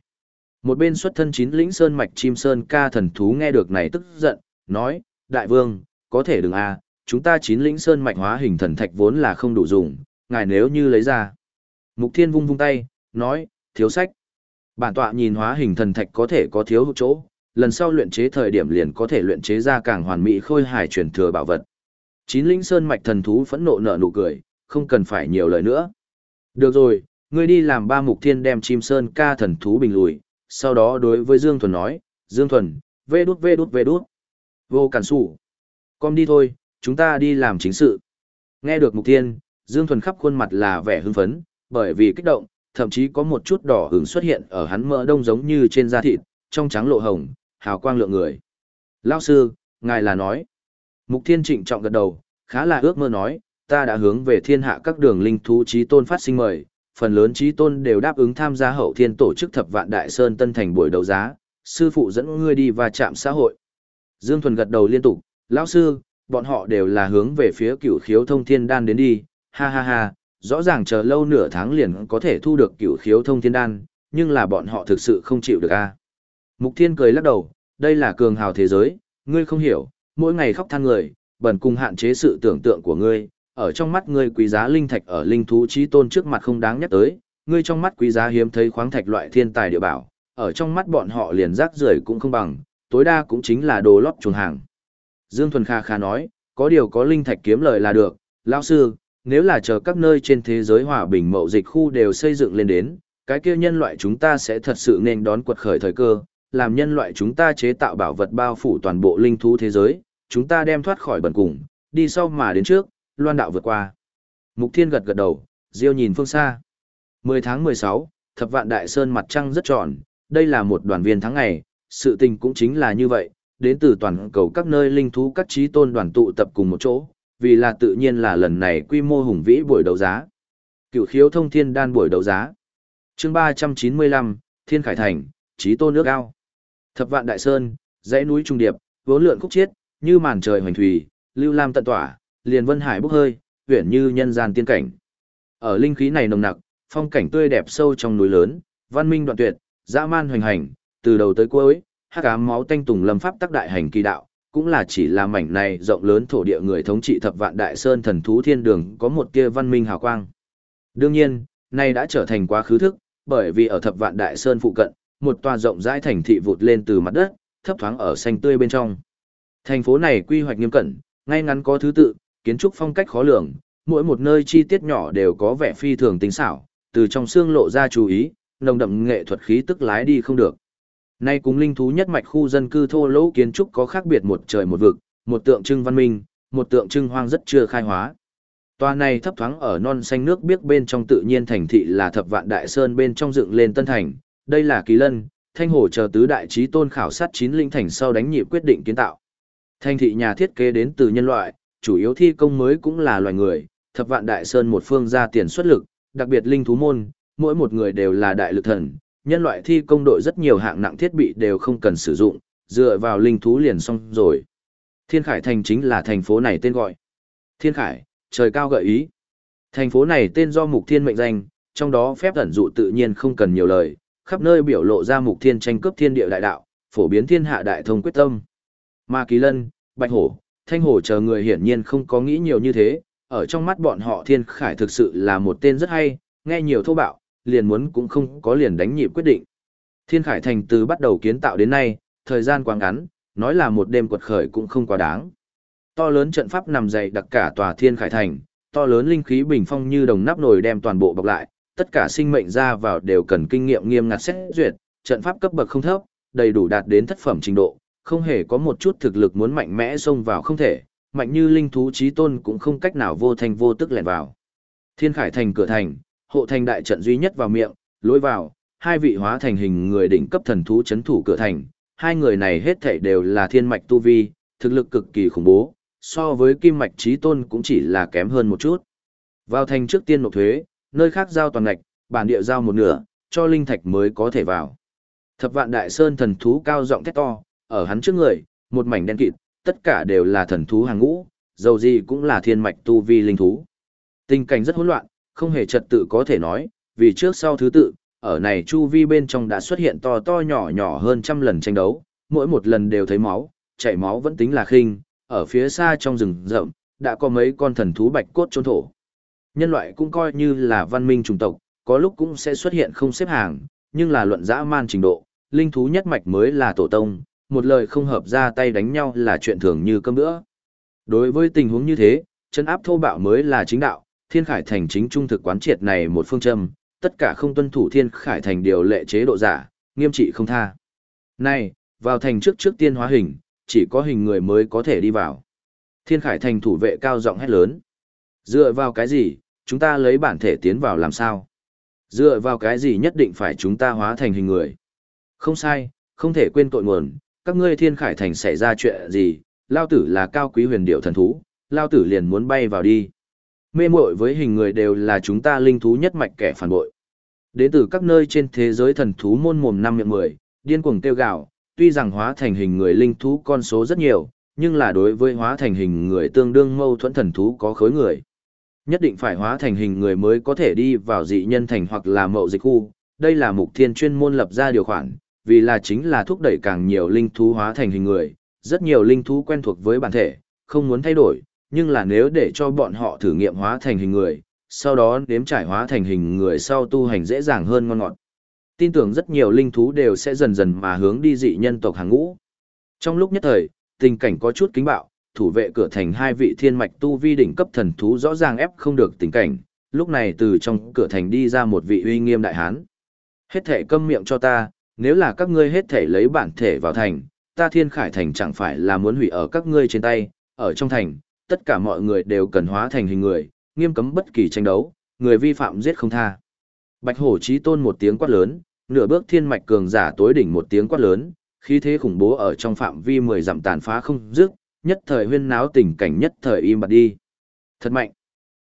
Một bên xuất thân chín lĩnh sơn mạch chim sơn ca thần thú nghe được này tức giận, nói, đại vương, có thể đừng a, chúng ta chín lĩnh sơn mạch hóa hình thần thạch vốn là không đủ dùng, ngài nếu như lấy ra. Mục Thiên vung vung tay, nói, thiếu sách. Bản tọa nhìn hóa hình thần thạch có thể có thiếu chỗ, lần sau luyện chế thời điểm liền có thể luyện chế ra càng hoàn mỹ khôi hài truyền thừa bảo vật. Chín linh sơn mạch thần thú phẫn nộ nở nụ cười, không cần phải nhiều lời nữa. Được rồi, ngươi đi làm ba mục thiên đem chim sơn ca thần thú bình lùi, sau đó đối với Dương Thuần nói, Dương Thuần, vê đút vê đút vê đút. Vô cản sủ. Con đi thôi, chúng ta đi làm chính sự. Nghe được mục thiên, Dương Thuần khắp khuôn mặt là vẻ hưng phấn, bởi vì kích động, thậm chí có một chút đỏ hứng xuất hiện ở hắn mỡ đông giống như trên da thịt, trong trắng lộ hồng, hào quang lượng người. Lao sư, ngài là nói. Mục thiên trịnh trọng gật đầu, khá là ước mơ nói, ta đã hướng về thiên hạ các đường linh thú trí tôn phát sinh mời, phần lớn trí tôn đều đáp ứng tham gia hậu thiên tổ chức thập vạn đại sơn tân thành buổi đấu giá, sư phụ dẫn ngươi đi và chạm xã hội. Dương Thuần gật đầu liên tục, lão sư, bọn họ đều là hướng về phía cửu khiếu thông thiên đan đến đi, ha ha ha, rõ ràng chờ lâu nửa tháng liền có thể thu được cửu khiếu thông thiên đan, nhưng là bọn họ thực sự không chịu được a. Mục Thiên cười lắc đầu, đây là cường hào thế giới, ngươi không hiểu, mỗi ngày khóc than người, bẩn cùng hạn chế sự tưởng tượng của ngươi, ở trong mắt ngươi quý giá linh thạch ở linh thú trí tôn trước mặt không đáng nhắc tới, ngươi trong mắt quý giá hiếm thấy khoáng thạch loại thiên tài địa bảo, ở trong mắt bọn họ liền rác rưởi cũng không bằng, tối đa cũng chính là đồ lót chuồng hàng. Dương Thuần Kha Kha nói, có điều có linh thạch kiếm lời là được, lão sư, nếu là chờ các nơi trên thế giới hòa bình mậu dịch khu đều xây dựng lên đến, cái kia nhân loại chúng ta sẽ thật sự nên đón quật khởi thời cơ, làm nhân loại chúng ta chế tạo bảo vật bao phủ toàn bộ linh thú thế giới, chúng ta đem thoát khỏi bẩn cùng, đi sau mà đến trước, loan đạo vượt qua. Mục Thiên gật gật đầu, Diêu nhìn phương xa. 10 tháng 16, thập vạn đại sơn mặt trăng rất tròn, đây là một đoàn viên tháng ngày, sự tình cũng chính là như vậy, đến từ toàn cầu các nơi linh thú các trí tôn đoàn tụ tập cùng một chỗ, vì là tự nhiên là lần này quy mô hùng vĩ buổi đấu giá. Cựu khiếu thông thiên đan buổi đấu giá. chương 395, Thiên Khải Thành, trí tôn nước ao. Thập vạn đại sơn, dãy núi trung điệp, vốn lượn khúc chiết, như màn trời hoành thủy, lưu lam tận tỏa, liền vân hải bốc hơi, uyển như nhân gian tiên cảnh. Ở linh khí này nồng nặc, phong cảnh tươi đẹp sâu trong núi lớn, văn minh đoạn tuyệt, dã man hoành hành, từ đầu tới cuối, hắc ám máu tanh tùng lâm pháp tác đại hành kỳ đạo, cũng là chỉ là mảnh này rộng lớn thổ địa người thống trị thập vạn đại sơn thần thú thiên đường có một tia văn minh hào quang. Đương nhiên, nay đã trở thành quá khứ thức, bởi vì ở thập vạn đại sơn phụ cận, một tòa rộng rãi thành thị vụt lên từ mặt đất, thấp thoáng ở xanh tươi bên trong. Thành phố này quy hoạch nghiêm cẩn, ngay ngắn có thứ tự, kiến trúc phong cách khó lường, mỗi một nơi chi tiết nhỏ đều có vẻ phi thường tinh xảo, từ trong xương lộ ra chú ý, nồng đậm nghệ thuật khí tức lái đi không được. Nay cùng linh thú nhất mạch khu dân cư thô lỗ kiến trúc có khác biệt một trời một vực, một tượng trưng văn minh, một tượng trưng hoang rất chưa khai hóa. Tòa này thấp thoáng ở non xanh nước biếc bên trong tự nhiên thành thị là thập vạn đại sơn bên trong dựng lên tân thành, đây là kỳ lân, thanh hồ chờ tứ đại trí tôn khảo sát chín linh thành sau đánh nhịp quyết định kiến tạo. Thành thị nhà thiết kế đến từ nhân loại, chủ yếu thi công mới cũng là loài người, thập vạn đại sơn một phương ra tiền xuất lực, đặc biệt linh thú môn, mỗi một người đều là đại lực thần, nhân loại thi công đội rất nhiều hạng nặng thiết bị đều không cần sử dụng, dựa vào linh thú liền xong rồi. Thiên Khải Thành chính là thành phố này tên gọi. Thiên Khải, trời cao gợi ý. Thành phố này tên do Mục Thiên mệnh danh, trong đó phép ẩn dụ tự nhiên không cần nhiều lời, khắp nơi biểu lộ ra Mục Thiên tranh cướp thiên địa đại đạo, phổ biến thiên hạ đại thông quyết tâm. Ma Kỳ Lân, Bạch Hổ, Thanh Hổ chờ người hiển nhiên không có nghĩ nhiều như thế, ở trong mắt bọn họ Thiên Khải thực sự là một tên rất hay, nghe nhiều thô bạo, liền muốn cũng không có liền đánh nhịp quyết định. Thiên Khải Thành từ bắt đầu kiến tạo đến nay, thời gian quá ngắn, nói là một đêm quật khởi cũng không quá đáng. To lớn trận pháp nằm dày đặc cả tòa Thiên Khải Thành, to lớn linh khí bình phong như đồng nắp nồi đem toàn bộ bọc lại, tất cả sinh mệnh ra vào đều cần kinh nghiệm nghiêm ngặt xét duyệt, trận pháp cấp bậc không thấp, đầy đủ đạt đến thất phẩm trình độ, không hề có một chút thực lực muốn mạnh mẽ xông vào không thể, mạnh như linh thú chí tôn cũng không cách nào vô thành vô tức lẻn vào. Thiên Khải Thành cửa thành, hộ thành đại trận duy nhất vào miệng, lối vào, hai vị hóa thành hình người đỉnh cấp thần thú chấn thủ cửa thành, hai người này hết thảy đều là thiên mạch tu vi, thực lực cực kỳ khủng bố, so với kim mạch trí tôn cũng chỉ là kém hơn một chút. Vào thành trước tiên nộp thuế, nơi khác giao toàn ngạch, bản địa giao một nửa, cho linh thạch mới có thể vào. Thập vạn đại sơn thần thú cao giọng thét to, ở hắn trước người, một mảnh đen kịt, tất cả đều là thần thú hàng ngũ, dầu gì cũng là thiên mạch tu vi linh thú. Tình cảnh rất hỗn loạn, không hề trật tự có thể nói, vì trước sau thứ tự, ở này chu vi bên trong đã xuất hiện to to nhỏ nhỏ hơn trăm lần tranh đấu, mỗi một lần đều thấy máu, chảy máu vẫn tính là khinh, ở phía xa trong rừng rậm, đã có mấy con thần thú bạch cốt trốn thổ. Nhân loại cũng coi như là văn minh chủng tộc, có lúc cũng sẽ xuất hiện không xếp hàng, nhưng là luận dã man trình độ, linh thú nhất mạch mới là tổ tông, một lời không hợp ra tay đánh nhau là chuyện thường như cơm bữa. Đối với tình huống như thế, chân áp thô bạo mới là chính đạo, thiên khải thành chính trung thực quán triệt này một phương châm, tất cả không tuân thủ thiên khải thành điều lệ chế độ giả, nghiêm trị không tha. Này, vào thành trước trước tiên hóa hình, chỉ có hình người mới có thể đi vào. Thiên khải thành thủ vệ cao giọng hét lớn. Dựa vào cái gì, chúng ta lấy bản thể tiến vào làm sao? Dựa vào cái gì nhất định phải chúng ta hóa thành hình người? Không sai, không thể quên tội nguồn, các ngươi thiên khải thành xảy ra chuyện gì, lao tử là cao quý huyền điệu thần thú, lao tử liền muốn bay vào đi. Mê muội với hình người đều là chúng ta linh thú nhất mạch kẻ phản bội. Đến từ các nơi trên thế giới thần thú môn mồm năm miệng mười, điên cuồng tiêu gạo, tuy rằng hóa thành hình người linh thú con số rất nhiều, nhưng là đối với hóa thành hình người tương đương mâu thuẫn thần thú có khối người. Nhất định phải hóa thành hình người mới có thể đi vào dị nhân thành hoặc là mậu dịch khu, đây là mục thiên chuyên môn lập ra điều khoản, vì là chính là thúc đẩy càng nhiều linh thú hóa thành hình người, rất nhiều linh thú quen thuộc với bản thể, không muốn thay đổi, nhưng là nếu để cho bọn họ thử nghiệm hóa thành hình người, sau đó nếm trải hóa thành hình người sau tu hành dễ dàng hơn ngon ngọt. Tin tưởng rất nhiều linh thú đều sẽ dần dần mà hướng đi dị nhân tộc hàng ngũ. Trong lúc nhất thời, tình cảnh có chút kính bạo, thủ vệ cửa thành hai vị thiên mạch tu vi đỉnh cấp thần thú rõ ràng ép không được tình cảnh, lúc này từ trong cửa thành đi ra một vị uy nghiêm đại hán. Hết thể câm miệng cho ta, nếu là các ngươi hết thể lấy bản thể vào thành, ta thiên khải thành chẳng phải là muốn hủy ở các ngươi trên tay, ở trong thành, tất cả mọi người đều cần hóa thành hình người, nghiêm cấm bất kỳ tranh đấu, người vi phạm giết không tha. Bạch hổ chí tôn một tiếng quát lớn, nửa bước thiên mạch cường giả tối đỉnh một tiếng quát lớn, khí thế khủng bố ở trong phạm vi 10 dặm tàn phá không dứt, nhất thời huyên náo tình cảnh nhất thời im bặt đi. Thật mạnh.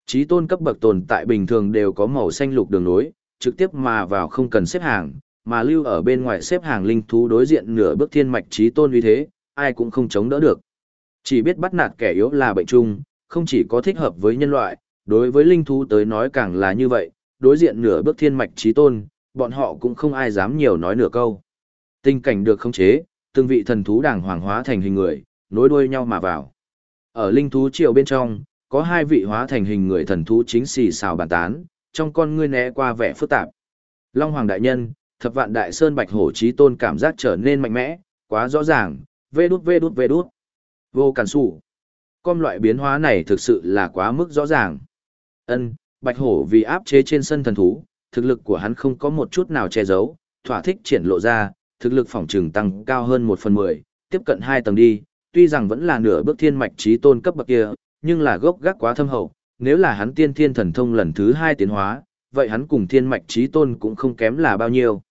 Chí tôn cấp bậc tồn tại bình thường đều có màu xanh lục đường nối, trực tiếp mà vào không cần xếp hàng, mà lưu ở bên ngoài xếp hàng linh thú đối diện nửa bước thiên mạch chí tôn uy thế, ai cũng không chống đỡ được. Chỉ biết bắt nạt kẻ yếu là bệnh chung, không chỉ có thích hợp với nhân loại, đối với linh thú tới nói càng là như vậy, đối diện nửa bước thiên mạch chí tôn, bọn họ cũng không ai dám nhiều nói nửa câu. Tình cảnh được khống chế, từng vị thần thú đàng hoàng hóa thành hình người, nối đuôi nhau mà vào. Ở linh thú triều bên trong, có hai vị hóa thành hình người thần thú chính xì xào bàn tán, trong con ngươi né qua vẻ phức tạp. Long Hoàng Đại Nhân, thập vạn Đại Sơn Bạch Hổ Chí Tôn cảm giác trở nên mạnh mẽ, quá rõ ràng, vê đút vê đút vê đút. Vô cản sủ. Com loại biến hóa này thực sự là quá mức rõ ràng. Ân, Bạch Hổ vì áp chế trên sân thần thú, thực lực của hắn không có một chút nào che giấu, thỏa thích triển lộ ra, thực lực phòng trừng tăng cao hơn một phần mười, tiếp cận hai tầng đi, tuy rằng vẫn là nửa bước thiên mạch trí tôn cấp bậc kia, nhưng là gốc gác quá thâm hậu, nếu là hắn tiên thiên thần thông lần thứ hai tiến hóa, vậy hắn cùng thiên mạch trí tôn cũng không kém là bao nhiêu.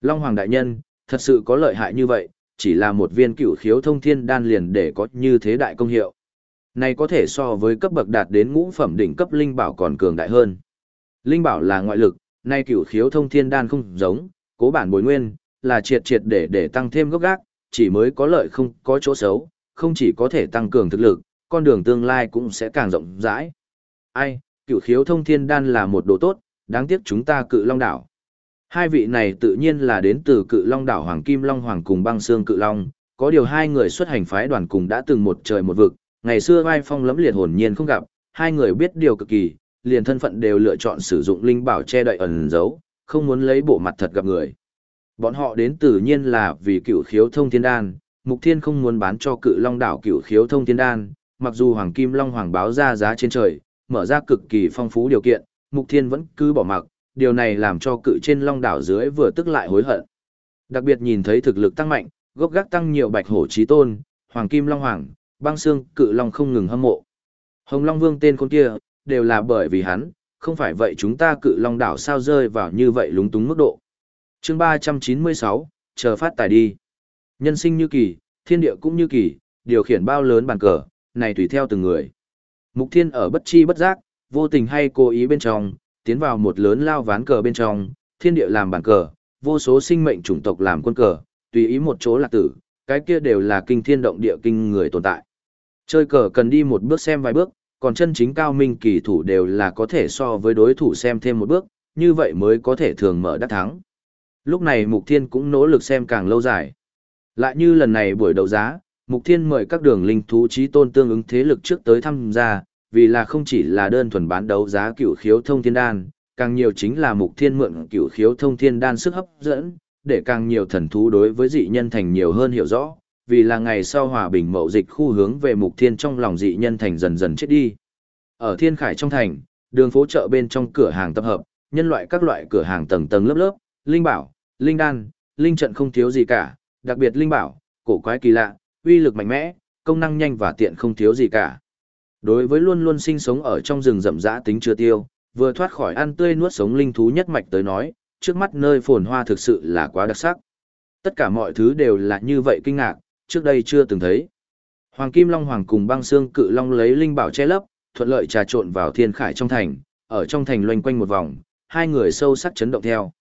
Long Hoàng Đại Nhân, thật sự có lợi hại như vậy, chỉ là một viên cựu khiếu thông thiên đan liền để có như thế đại công hiệu. Này có thể so với cấp bậc đạt đến ngũ phẩm đỉnh cấp linh bảo còn cường đại hơn. Linh bảo là ngoại lực, nay cựu khiếu thông thiên đan không giống, cố bản bồi nguyên, là triệt triệt để để tăng thêm gốc gác, chỉ mới có lợi không có chỗ xấu, không chỉ có thể tăng cường thực lực, con đường tương lai cũng sẽ càng rộng rãi. Ai, cựu khiếu thông thiên đan là một đồ tốt, đáng tiếc chúng ta cự long đảo. Hai vị này tự nhiên là đến từ cự long đảo Hoàng Kim Long Hoàng cùng băng xương cự long, có điều hai người xuất hành phái đoàn cùng đã từng một trời một vực, ngày xưa vai phong lẫm liệt hồn nhiên không gặp, hai người biết điều cực kỳ, liền thân phận đều lựa chọn sử dụng linh bảo che đậy ẩn giấu, không muốn lấy bộ mặt thật gặp người. Bọn họ đến tự nhiên là vì cựu khiếu thông thiên đan, Mục Thiên không muốn bán cho cự long đảo cựu khiếu thông thiên đan, mặc dù Hoàng Kim Long Hoàng báo ra giá trên trời, mở ra cực kỳ phong phú điều kiện, Mục Thiên vẫn cứ bỏ mặc, điều này làm cho cự trên long đảo dưới vừa tức lại hối hận. Đặc biệt nhìn thấy thực lực tăng mạnh, gốc gác tăng nhiều bạch hổ trí tôn, Hoàng Kim Long Hoàng, băng xương cự long không ngừng hâm mộ. Hồng Long Vương tên con kia, đều là bởi vì hắn, không phải vậy chúng ta cự long đảo sao rơi vào như vậy lúng túng mức độ. chương 396, chờ phát tài đi. Nhân sinh như kỳ, thiên địa cũng như kỳ, điều khiển bao lớn bàn cờ, này tùy theo từng người. Mục thiên ở bất chi bất giác, vô tình hay cố ý bên trong, tiến vào một lớn lao ván cờ bên trong, thiên địa làm bàn cờ, vô số sinh mệnh chủng tộc làm quân cờ, tùy ý một chỗ là tử, cái kia đều là kinh thiên động địa kinh người tồn tại. Chơi cờ cần đi một bước xem vài bước, còn chân chính cao minh kỳ thủ đều là có thể so với đối thủ xem thêm một bước, như vậy mới có thể thường mở đắc thắng. Lúc này Mục Thiên cũng nỗ lực xem càng lâu dài. Lại như lần này buổi đấu giá, Mục Thiên mời các đường linh thú trí tôn tương ứng thế lực trước tới tham gia, vì là không chỉ là đơn thuần bán đấu giá cửu khiếu thông thiên đan, càng nhiều chính là Mục Thiên mượn cửu khiếu thông thiên đan sức hấp dẫn, để càng nhiều thần thú đối với dị nhân thành nhiều hơn hiểu rõ, vì là ngày sau hòa bình mậu dịch khu hướng về Mục Thiên trong lòng dị nhân thành dần dần chết đi. Ở Thiên Khải trong thành, đường phố chợ bên trong cửa hàng tập hợp, nhân loại các loại cửa hàng tầng tầng lớp lớp, linh bảo, linh đan, linh trận không thiếu gì cả, đặc biệt linh bảo, cổ quái kỳ lạ, uy lực mạnh mẽ, công năng nhanh và tiện không thiếu gì cả. Đối với luôn luôn sinh sống ở trong rừng rậm rã tính chưa tiêu, vừa thoát khỏi ăn tươi nuốt sống linh thú nhất mạch tới nói, trước mắt nơi phồn hoa thực sự là quá đặc sắc. Tất cả mọi thứ đều là như vậy kinh ngạc, trước đây chưa từng thấy. Hoàng Kim Long Hoàng cùng băng xương cự long lấy linh bảo che lấp, thuận lợi trà trộn vào thiên khải trong thành, ở trong thành loanh quanh một vòng, hai người sâu sắc chấn động theo.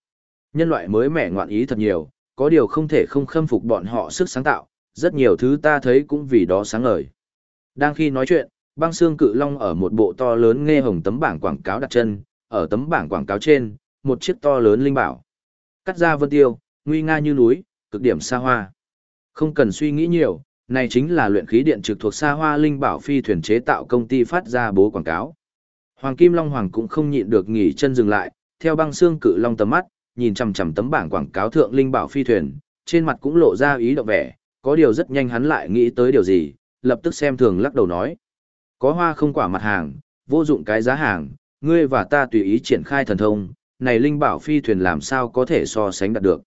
Nhân loại mới mẻ ngoạn ý thật nhiều, có điều không thể không khâm phục bọn họ sức sáng tạo, rất nhiều thứ ta thấy cũng vì đó sáng ngời. Đang khi nói chuyện, băng xương cự long ở một bộ to lớn nghe hồng tấm bảng quảng cáo đặt chân, ở tấm bảng quảng cáo trên, một chiếc to lớn linh bảo. Cắt ra vân tiêu, nguy nga như núi, cực điểm xa hoa. Không cần suy nghĩ nhiều, này chính là luyện khí điện trực thuộc xa hoa linh bảo phi thuyền chế tạo công ty phát ra bố quảng cáo. Hoàng Kim Long Hoàng cũng không nhịn được nghỉ chân dừng lại, theo băng xương cự long tầm mắt, nhìn chằm chằm tấm bảng quảng cáo thượng linh bảo phi thuyền, trên mặt cũng lộ ra ý động vẻ, có điều rất nhanh hắn lại nghĩ tới điều gì, lập tức xem thường lắc đầu nói. Có hoa không quả mặt hàng, vô dụng cái giá hàng, ngươi và ta tùy ý triển khai thần thông, này linh bảo phi thuyền làm sao có thể so sánh đạt được.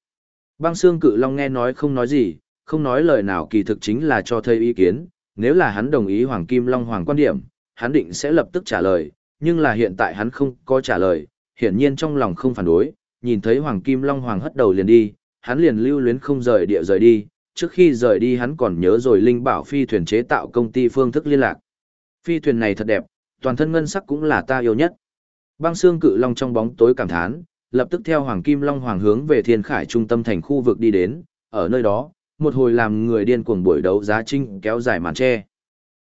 Băng xương cự long nghe nói không nói gì, không nói lời nào kỳ thực chính là cho thấy ý kiến, nếu là hắn đồng ý Hoàng Kim Long Hoàng quan điểm, hắn định sẽ lập tức trả lời, nhưng là hiện tại hắn không có trả lời, hiển nhiên trong lòng không phản đối, nhìn thấy Hoàng Kim Long Hoàng hất đầu liền đi, hắn liền lưu luyến không rời địa rời đi, trước khi rời đi hắn còn nhớ rồi Linh Bảo phi thuyền chế tạo công ty phương thức liên lạc. Phi thuyền này thật đẹp, toàn thân ngân sắc cũng là ta yêu nhất. Băng xương cự long trong bóng tối cảm thán, lập tức theo Hoàng Kim Long Hoàng hướng về Thiên Khải trung tâm thành khu vực đi đến, ở nơi đó, một hồi làm người điên cuồng buổi đấu giá trinh kéo dài màn che.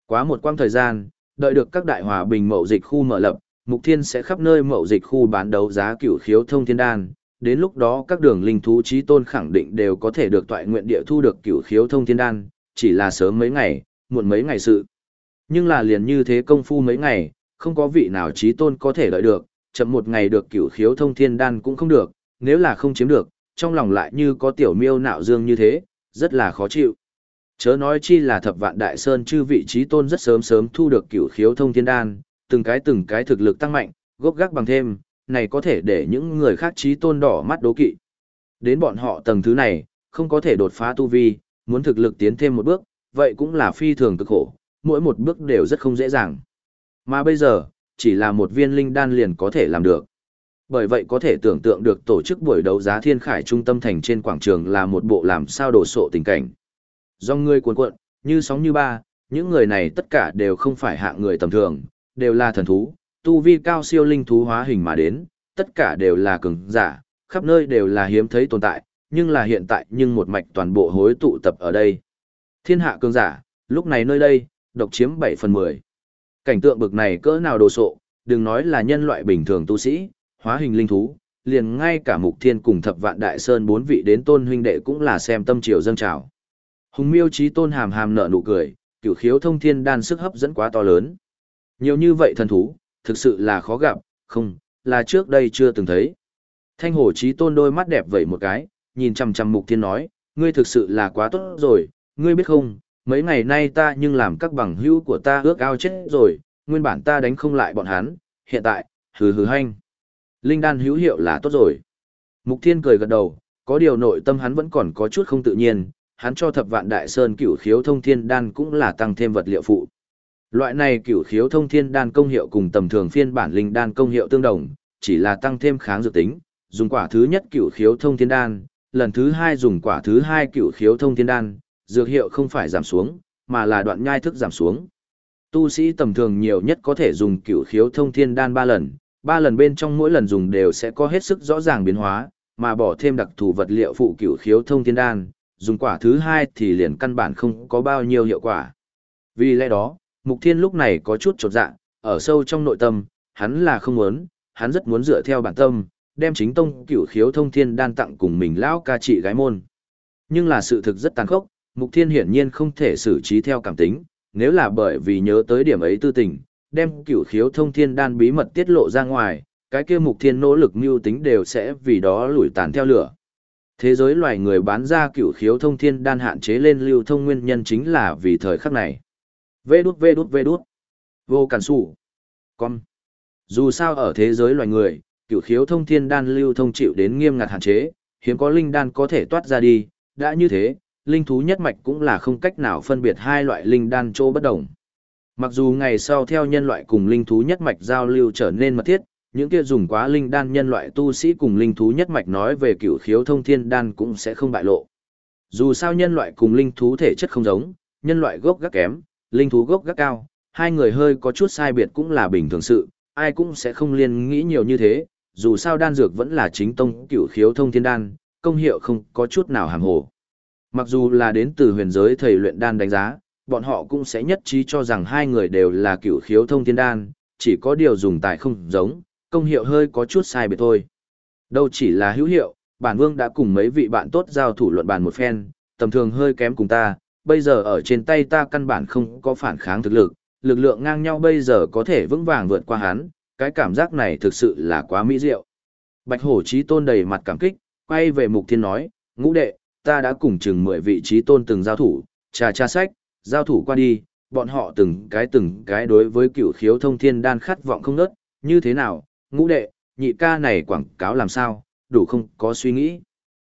Quá một quãng thời gian, đợi được các đại hòa bình mậu dịch khu mở lập, Mục Thiên sẽ khắp nơi mậu dịch khu bán đấu giá cửu khiếu thông thiên đan, đến lúc đó các đường linh thú trí tôn khẳng định đều có thể được toại nguyện địa thu được cửu khiếu thông thiên đan, chỉ là sớm mấy ngày, muộn mấy ngày sự. Nhưng là liền như thế công phu mấy ngày, không có vị nào trí tôn có thể đợi được, chậm một ngày được cửu khiếu thông thiên đan cũng không được, nếu là không chiếm được, trong lòng lại như có tiểu miêu nạo dương như thế, rất là khó chịu. Chớ nói chi là thập vạn đại sơn chư vị trí tôn rất sớm sớm thu được cửu khiếu thông thiên đan, từng cái từng cái thực lực tăng mạnh, gốc gác bằng thêm, này có thể để những người khác trí tôn đỏ mắt đố kỵ. Đến bọn họ tầng thứ này, không có thể đột phá tu vi, muốn thực lực tiến thêm một bước, vậy cũng là phi thường cực khổ, mỗi một bước đều rất không dễ dàng. Mà bây giờ, chỉ là một viên linh đan liền có thể làm được. Bởi vậy có thể tưởng tượng được tổ chức buổi đấu giá thiên khải trung tâm thành trên quảng trường là một bộ làm sao đổ sộ tình cảnh. Do người cuồn cuộn, như sóng như ba, những người này tất cả đều không phải hạng người tầm thường, đều là thần thú, tu vi cao siêu linh thú hóa hình mà đến, tất cả đều là cường giả, khắp nơi đều là hiếm thấy tồn tại, nhưng là hiện tại nhưng một mạch toàn bộ hối tụ tập ở đây. Thiên hạ cường giả, lúc này nơi đây, độc chiếm 7 phần 10. Cảnh tượng bực này cỡ nào đồ sộ, đừng nói là nhân loại bình thường tu sĩ, hóa hình linh thú, liền ngay cả mục thiên cùng thập vạn đại sơn bốn vị đến tôn huynh đệ cũng là xem tâm triều dâng trào. Hùng miêu trí tôn hàm hàm nở nụ cười, cửu khiếu thông thiên đan sức hấp dẫn quá to lớn. Nhiều như vậy thần thú, thực sự là khó gặp, không, là trước đây chưa từng thấy. Thanh hổ trí tôn đôi mắt đẹp vậy một cái, nhìn chằm chằm mục thiên nói, ngươi thực sự là quá tốt rồi, ngươi biết không, mấy ngày nay ta nhưng làm các bằng hữu của ta ước ao chết rồi, nguyên bản ta đánh không lại bọn hắn, hiện tại, hừ hừ hanh. Linh đan hữu hiệu là tốt rồi. Mục thiên cười gật đầu, có điều nội tâm hắn vẫn còn có chút không tự nhiên, hắn cho thập vạn đại sơn cửu khiếu thông thiên đan cũng là tăng thêm vật liệu phụ. Loại này cửu khiếu thông thiên đan công hiệu cùng tầm thường phiên bản linh đan công hiệu tương đồng, chỉ là tăng thêm kháng dược tính, dùng quả thứ nhất cửu khiếu thông thiên đan, lần thứ hai dùng quả thứ hai cửu khiếu thông thiên đan, dược hiệu không phải giảm xuống, mà là đoạn nhai thức giảm xuống. Tu sĩ tầm thường nhiều nhất có thể dùng cửu khiếu thông thiên đan 3 lần, 3 lần bên trong mỗi lần dùng đều sẽ có hết sức rõ ràng biến hóa, mà bỏ thêm đặc thù vật liệu phụ cửu khiếu thông thiên đan, dùng quả thứ hai thì liền căn bản không có bao nhiêu hiệu quả. Vì lẽ đó, Mục Thiên lúc này có chút chột dạ, ở sâu trong nội tâm, hắn là không muốn, hắn rất muốn dựa theo bản tâm, đem chính tông cửu khiếu thông thiên đan tặng cùng mình lão ca trị gái môn. Nhưng là sự thực rất tàn khốc, Mục Thiên hiển nhiên không thể xử trí theo cảm tính, nếu là bởi vì nhớ tới điểm ấy tư tình, đem cửu khiếu thông thiên đan bí mật tiết lộ ra ngoài, cái kia Mục Thiên nỗ lực mưu tính đều sẽ vì đó lủi tàn theo lửa. Thế giới loài người bán ra cửu khiếu thông thiên đan hạn chế lên lưu thông nguyên nhân chính là vì thời khắc này. Vê đút vê đút vê đút. Vô cản sủ. Con. Dù sao ở thế giới loài người, cửu khiếu thông thiên đan lưu thông chịu đến nghiêm ngặt hạn chế, hiếm có linh đan có thể toát ra đi, đã như thế, linh thú nhất mạch cũng là không cách nào phân biệt hai loại linh đan chỗ bất đồng. Mặc dù ngày sau theo nhân loại cùng linh thú nhất mạch giao lưu trở nên mật thiết, những kia dùng quá linh đan nhân loại tu sĩ cùng linh thú nhất mạch nói về cửu khiếu thông thiên đan cũng sẽ không bại lộ. Dù sao nhân loại cùng linh thú thể chất không giống, nhân loại gốc gác kém, linh thú gốc gác cao, hai người hơi có chút sai biệt cũng là bình thường sự, ai cũng sẽ không liên nghĩ nhiều như thế, dù sao đan dược vẫn là chính tông cửu khiếu thông thiên đan, công hiệu không có chút nào hàm hồ. Mặc dù là đến từ huyền giới thầy luyện đan đánh giá, bọn họ cũng sẽ nhất trí cho rằng hai người đều là cựu khiếu thông thiên đan, chỉ có điều dùng tài không giống, công hiệu hơi có chút sai biệt thôi. Đâu chỉ là hữu hiệu, bản vương đã cùng mấy vị bạn tốt giao thủ luận bàn một phen, tầm thường hơi kém cùng ta, bây giờ ở trên tay ta căn bản không có phản kháng thực lực, lực lượng ngang nhau bây giờ có thể vững vàng vượt qua hắn, cái cảm giác này thực sự là quá mỹ diệu. Bạch hổ trí tôn đầy mặt cảm kích, quay về mục thiên nói, ngũ đệ, ta đã cùng chừng 10 vị trí tôn từng giao thủ, trà tra sách, giao thủ qua đi, bọn họ từng cái từng cái đối với cựu khiếu thông thiên đan khát vọng không nớt, như thế nào, ngũ đệ, nhị ca này quảng cáo làm sao, đủ không có suy nghĩ.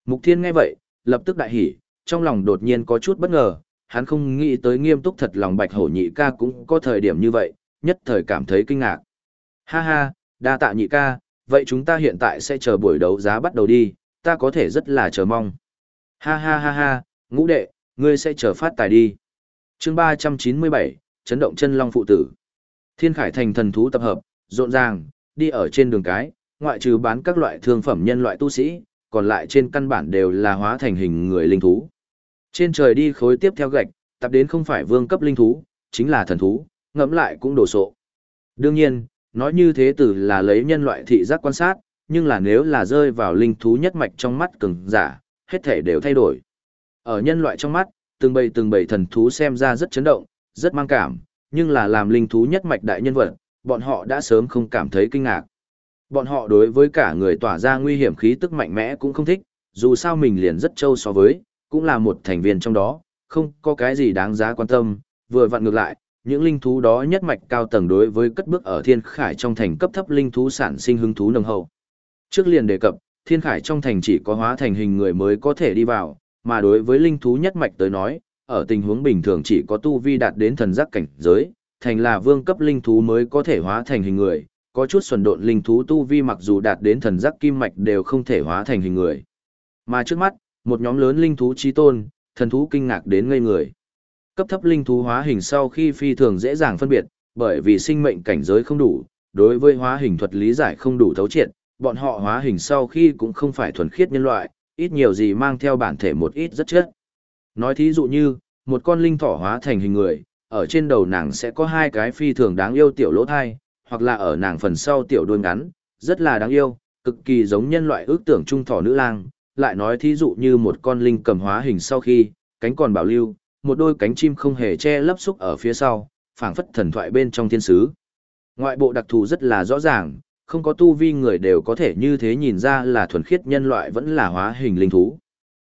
Mục thiên nghe vậy, lập tức đại hỉ, trong lòng đột nhiên có chút bất ngờ, hắn không nghĩ tới nghiêm túc thật lòng bạch hổ nhị ca cũng có thời điểm như vậy, nhất thời cảm thấy kinh ngạc. Ha ha, đa tạ nhị ca, vậy chúng ta hiện tại sẽ chờ buổi đấu giá bắt đầu đi, ta có thể rất là chờ mong. Ha ha ha ha, ngũ đệ, ngươi sẽ trở phát tài đi. chương 397, chấn động chân long phụ tử. Thiên khải thành thần thú tập hợp, rộn ràng, đi ở trên đường cái, ngoại trừ bán các loại thương phẩm nhân loại tu sĩ, còn lại trên căn bản đều là hóa thành hình người linh thú. Trên trời đi khối tiếp theo gạch, tập đến không phải vương cấp linh thú, chính là thần thú, ngẫm lại cũng đổ sộ. Đương nhiên, nói như thế từ là lấy nhân loại thị giác quan sát, nhưng là nếu là rơi vào linh thú nhất mạch trong mắt cường giả, hết thể đều thay đổi. Ở nhân loại trong mắt, từng bầy từng bầy thần thú xem ra rất chấn động, rất mang cảm, nhưng là làm linh thú nhất mạch đại nhân vật, bọn họ đã sớm không cảm thấy kinh ngạc. Bọn họ đối với cả người tỏa ra nguy hiểm khí tức mạnh mẽ cũng không thích, dù sao mình liền rất trâu so với, cũng là một thành viên trong đó, không có cái gì đáng giá quan tâm, vừa vặn ngược lại, những linh thú đó nhất mạch cao tầng đối với cất bước ở thiên khải trong thành cấp thấp linh thú sản sinh hứng thú nồng hậu. Trước liền đề cập, thiên khải trong thành chỉ có hóa thành hình người mới có thể đi vào, mà đối với linh thú nhất mạch tới nói, ở tình huống bình thường chỉ có tu vi đạt đến thần giác cảnh giới, thành là vương cấp linh thú mới có thể hóa thành hình người, có chút xuẩn độn linh thú tu vi mặc dù đạt đến thần giác kim mạch đều không thể hóa thành hình người. Mà trước mắt, một nhóm lớn linh thú trí tôn, thần thú kinh ngạc đến ngây người. Cấp thấp linh thú hóa hình sau khi phi thường dễ dàng phân biệt, bởi vì sinh mệnh cảnh giới không đủ, đối với hóa hình thuật lý giải không đủ thấu triệt, bọn họ hóa hình sau khi cũng không phải thuần khiết nhân loại, ít nhiều gì mang theo bản thể một ít rất chất. Nói thí dụ như, một con linh thỏ hóa thành hình người, ở trên đầu nàng sẽ có hai cái phi thường đáng yêu tiểu lỗ thai, hoặc là ở nàng phần sau tiểu đuôi ngắn, rất là đáng yêu, cực kỳ giống nhân loại ước tưởng trung thỏ nữ lang, lại nói thí dụ như một con linh cầm hóa hình sau khi, cánh còn bảo lưu, một đôi cánh chim không hề che lấp xúc ở phía sau, phảng phất thần thoại bên trong thiên sứ. Ngoại bộ đặc thù rất là rõ ràng, không có tu vi người đều có thể như thế nhìn ra là thuần khiết nhân loại vẫn là hóa hình linh thú.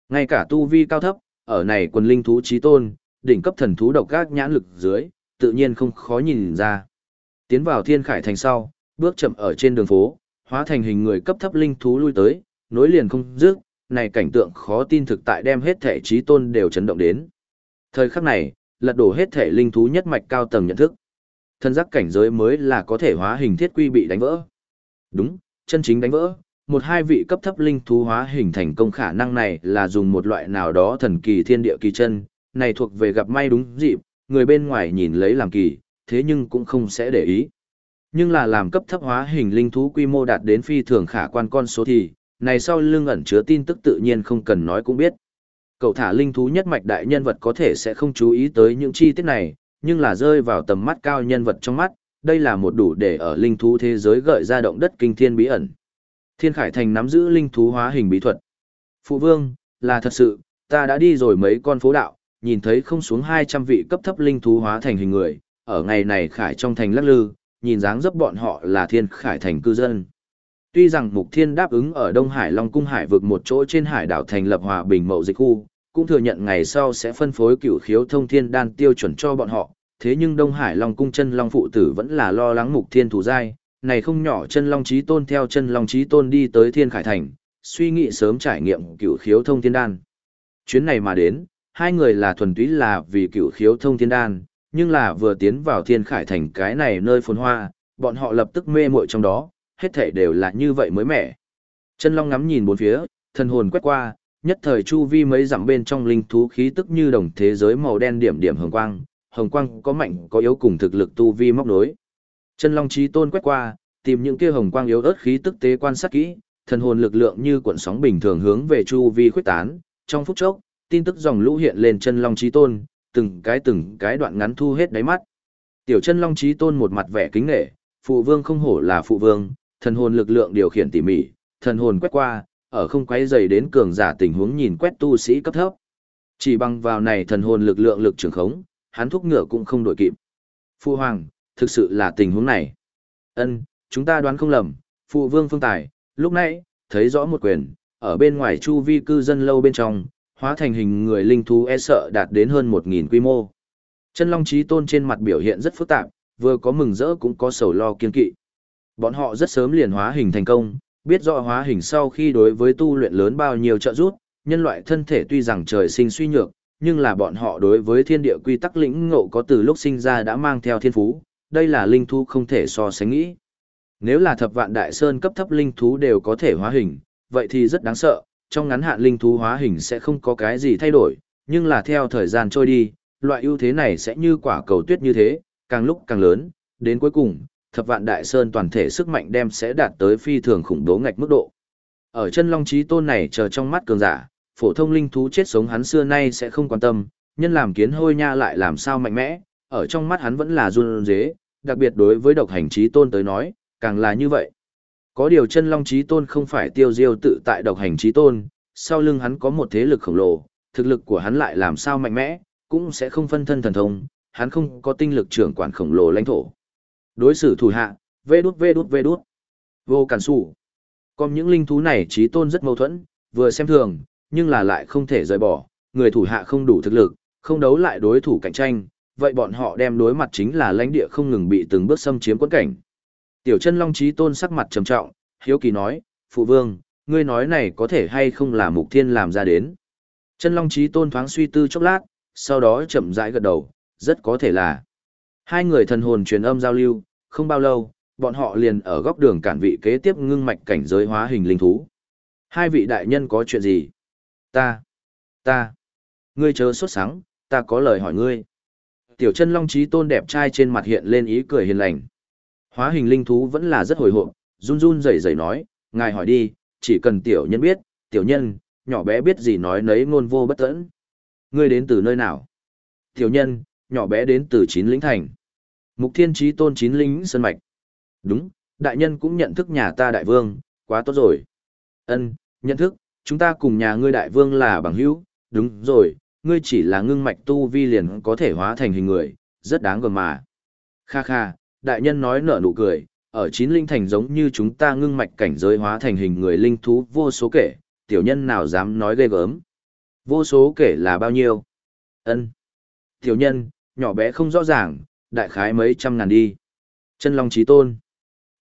Ngay cả tu vi cao thấp, ở này quần linh thú trí tôn, đỉnh cấp thần thú độc các nhãn lực dưới, tự nhiên không khó nhìn ra. Tiến vào thiên khải thành sau, bước chậm ở trên đường phố, hóa thành hình người cấp thấp linh thú lui tới, nối liền không dứt, này cảnh tượng khó tin thực tại đem hết thể trí tôn đều chấn động đến. Thời khắc này, lật đổ hết thể linh thú nhất mạch cao tầng nhận thức. Thân giác cảnh giới mới là có thể hóa hình thiết quy bị đánh vỡ. Đúng, chân chính đánh vỡ. Một hai vị cấp thấp linh thú hóa hình thành công khả năng này là dùng một loại nào đó thần kỳ thiên địa kỳ chân, này thuộc về gặp may đúng dịp, người bên ngoài nhìn lấy làm kỳ, thế nhưng cũng không sẽ để ý. Nhưng là làm cấp thấp hóa hình linh thú quy mô đạt đến phi thường khả quan con số thì, này sau lưng ẩn chứa tin tức tự nhiên không cần nói cũng biết. Cậu thả linh thú nhất mạch đại nhân vật có thể sẽ không chú ý tới những chi tiết này, nhưng là rơi vào tầm mắt cao nhân vật trong mắt, đây là một đủ để ở linh thú thế giới gợi ra động đất kinh thiên bí ẩn. Thiên Khải Thành nắm giữ linh thú hóa hình bí thuật. Phụ vương, là thật sự, ta đã đi rồi mấy con phố đạo, nhìn thấy không xuống 200 vị cấp thấp linh thú hóa thành hình người, ở ngày này khải trong thành lắc lư, nhìn dáng dấp bọn họ là thiên khải thành cư dân. Tuy rằng Mục Thiên đáp ứng ở Đông Hải Long Cung Hải vực một chỗ trên hải đảo thành lập hòa bình mậu dịch khu, cũng thừa nhận ngày sau sẽ phân phối cửu khiếu thông thiên đan tiêu chuẩn cho bọn họ, thế nhưng Đông Hải Long Cung chân Long phụ tử vẫn là lo lắng Mục Thiên thủ giai, này không nhỏ chân Long Chí Tôn theo chân Long Chí Tôn đi tới Thiên Khải Thành, suy nghĩ sớm trải nghiệm cửu khiếu thông thiên đan. Chuyến này mà đến, hai người là thuần túy là vì cửu khiếu thông thiên đan, nhưng là vừa tiến vào Thiên Khải Thành cái này nơi phồn hoa, bọn họ lập tức mê muội trong đó, hết thảy đều là như vậy mới mẻ. Chân Long ngắm nhìn bốn phía, thân hồn quét qua, nhất thời chu vi mấy dặm bên trong linh thú khí tức như đồng thế giới màu đen điểm điểm hồng quang, hồng quang có mạnh có yếu cùng thực lực tu vi móc nối. Chân Long Chí Tôn quét qua, tìm những kia hồng quang yếu ớt khí tức tế quan sát kỹ, thần hồn lực lượng như cuộn sóng bình thường hướng về chu vi khuếch tán, trong phút chốc, tin tức dòng lũ hiện lên chân Long Chí Tôn, từng cái từng cái đoạn ngắn thu hết đáy mắt. Tiểu chân Long Chí Tôn một mặt vẻ kính nể, phụ vương không hổ là phụ vương, thần hồn lực lượng điều khiển tỉ mỉ, thần hồn quét qua, ở không quấy dày đến cường giả tình huống nhìn quét tu sĩ cấp thấp. Chỉ bằng vào này thần hồn lực lượng lực trường khống, hắn thúc ngựa cũng không đổi kịp. Phu hoàng, thực sự là tình huống này. Ân, chúng ta đoán không lầm, phụ vương phương tài, lúc nãy, thấy rõ một quyền, ở bên ngoài chu vi cư dân lâu bên trong, hóa thành hình người linh thú e sợ đạt đến hơn 1.000 quy mô. Chân Long trí Tôn trên mặt biểu hiện rất phức tạp, vừa có mừng rỡ cũng có sầu lo kiên kỵ. Bọn họ rất sớm liền hóa hình thành công, biết rõ hóa hình sau khi đối với tu luyện lớn bao nhiêu trợ giúp, nhân loại thân thể tuy rằng trời sinh suy nhược, nhưng là bọn họ đối với thiên địa quy tắc lĩnh ngộ có từ lúc sinh ra đã mang theo thiên phú, đây là linh thú không thể so sánh nghĩ. Nếu là thập vạn đại sơn cấp thấp linh thú đều có thể hóa hình, vậy thì rất đáng sợ, trong ngắn hạn linh thú hóa hình sẽ không có cái gì thay đổi, nhưng là theo thời gian trôi đi, loại ưu thế này sẽ như quả cầu tuyết như thế, càng lúc càng lớn, đến cuối cùng, thập vạn đại sơn toàn thể sức mạnh đem sẽ đạt tới phi thường khủng bố ngạch mức độ. Ở chân long trí tôn này chờ trong mắt cường giả, phổ thông linh thú chết sống hắn xưa nay sẽ không quan tâm, nhân làm kiến hôi nha lại làm sao mạnh mẽ, ở trong mắt hắn vẫn là run rế, đặc biệt đối với độc hành trí tôn tới nói, càng là như vậy. Có điều chân long trí tôn không phải tiêu diêu tự tại độc hành trí tôn, sau lưng hắn có một thế lực khổng lồ, thực lực của hắn lại làm sao mạnh mẽ, cũng sẽ không phân thân thần thông, hắn không có tinh lực trưởng quản khổng lồ lãnh thổ. Đối xử thủ hạ, vê đút vê đút vê đút. Vô cản sủ. Còn những linh thú này trí tôn rất mâu thuẫn, vừa xem thường, nhưng là lại không thể rời bỏ, người thủ hạ không đủ thực lực, không đấu lại đối thủ cạnh tranh, vậy bọn họ đem đối mặt chính là lãnh địa không ngừng bị từng bước xâm chiếm quân cảnh. Tiểu chân long trí tôn sắc mặt trầm trọng, hiếu kỳ nói, phụ vương, ngươi nói này có thể hay không là mục thiên làm ra đến. Chân long trí tôn thoáng suy tư chốc lát, sau đó chậm rãi gật đầu, rất có thể là. Hai người thần hồn truyền âm giao lưu, không bao lâu, bọn họ liền ở góc đường cản vị kế tiếp ngưng mạch cảnh giới hóa hình linh thú. Hai vị đại nhân có chuyện gì? Ta, ta, ngươi chớ sốt sáng, ta có lời hỏi ngươi. Tiểu chân long trí tôn đẹp trai trên mặt hiện lên ý cười hiền lành. Hóa hình linh thú vẫn là rất hồi hộp, run run rẩy rẩy nói, ngài hỏi đi, chỉ cần tiểu nhân biết, tiểu nhân, nhỏ bé biết gì nói nấy ngôn vô bất tẫn. Ngươi đến từ nơi nào? Tiểu nhân, nhỏ bé đến từ chín lĩnh thành. Mục thiên trí tôn chín lĩnh sơn mạch. Đúng, đại nhân cũng nhận thức nhà ta đại vương, quá tốt rồi. Ân, nhận thức, chúng ta cùng nhà ngươi đại vương là bằng hữu, đúng rồi, ngươi chỉ là ngưng mạch tu vi liền có thể hóa thành hình người, rất đáng gờm mà. Kha kha, đại nhân nói nở nụ cười, ở chín linh thành giống như chúng ta ngưng mạch cảnh giới hóa thành hình người linh thú vô số kể, tiểu nhân nào dám nói ghê gớm. Vô số kể là bao nhiêu? Ân. Tiểu nhân, nhỏ bé không rõ ràng, đại khái mấy trăm ngàn đi. Chân Long Chí Tôn.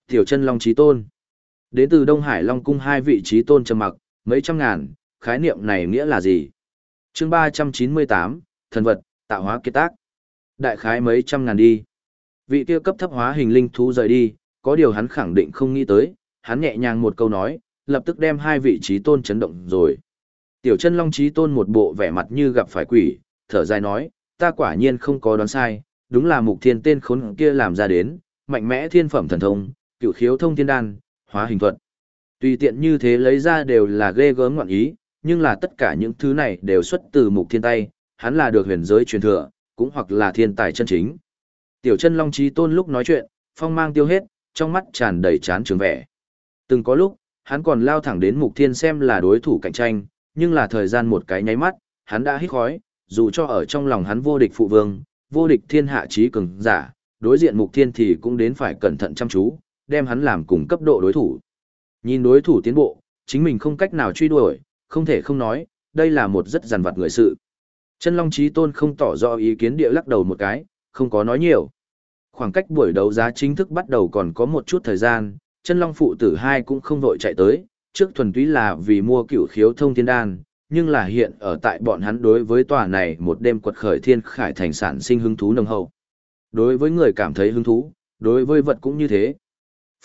Tiểu chân Long Chí Tôn. Đến từ Đông Hải Long Cung hai vị chí tôn trầm mặc, mấy trăm ngàn, khái niệm này nghĩa là gì? chương ba trăm chín mươi tám thần vật, tạo hóa kiệt tác. Đại khái mấy trăm ngàn đi. Vị kia cấp thấp hóa hình linh thú rời đi, có điều hắn khẳng định không nghĩ tới, hắn nhẹ nhàng một câu nói, lập tức đem hai vị trí tôn chấn động rồi. Tiểu chân long trí tôn một bộ vẻ mặt như gặp phải quỷ, thở dài nói, ta quả nhiên không có đoán sai, đúng là mục thiên tên khốn kia làm ra đến, mạnh mẽ thiên phẩm thần thông, cựu khiếu thông thiên đan, hóa hình thuật. Tùy tiện như thế lấy ra đều là ghê gớm ngoạn ý, nhưng là tất cả những thứ này đều xuất từ mục thiên tay, hắn là được huyền giới truyền thừa, cũng hoặc là thiên tài chân chính. Tiểu chân long trí tôn lúc nói chuyện, phong mang tiêu hết, trong mắt tràn đầy chán trường vẻ. Từng có lúc, hắn còn lao thẳng đến mục thiên xem là đối thủ cạnh tranh, nhưng là thời gian một cái nháy mắt, hắn đã hít khói, dù cho ở trong lòng hắn vô địch phụ vương, vô địch thiên hạ trí cường giả, đối diện mục thiên thì cũng đến phải cẩn thận chăm chú, đem hắn làm cùng cấp độ đối thủ. Nhìn đối thủ tiến bộ, chính mình không cách nào truy đuổi, không thể không nói, đây là một rất dằn vặt người sự. Chân Long Chí Tôn không tỏ rõ ý kiến địa lắc đầu một cái, không có nói nhiều. Khoảng cách buổi đấu giá chính thức bắt đầu còn có một chút thời gian, chân Long Phụ Tử hai cũng không vội chạy tới, trước thuần túy là vì mua cựu khiếu thông thiên đan, nhưng là hiện ở tại bọn hắn đối với tòa này một đêm quật khởi thiên khải thành sản sinh hứng thú nồng hậu. Đối với người cảm thấy hứng thú, đối với vật cũng như thế.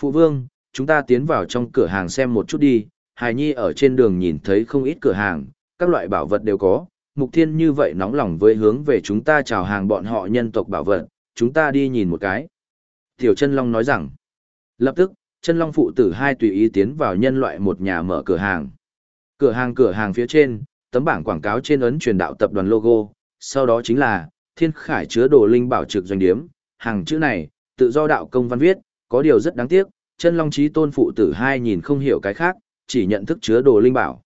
Phụ vương, chúng ta tiến vào trong cửa hàng xem một chút đi, Hải Nhi ở trên đường nhìn thấy không ít cửa hàng, các loại bảo vật đều có, Mục Thiên như vậy nóng lòng với hướng về chúng ta chào hàng bọn họ nhân tộc bảo vật, chúng ta đi nhìn một cái. Tiểu chân Long nói rằng, lập tức, chân Long phụ tử hai tùy ý tiến vào nhân loại một nhà mở cửa hàng. Cửa hàng cửa hàng phía trên, tấm bảng quảng cáo trên ấn truyền đạo tập đoàn logo, sau đó chính là Thiên Khải chứa đồ linh bảo trực doanh điếm, hàng chữ này, tự do đạo công văn viết, có điều rất đáng tiếc, chân Long trí Tôn phụ tử hai nhìn không hiểu cái khác, chỉ nhận thức chứa đồ linh bảo.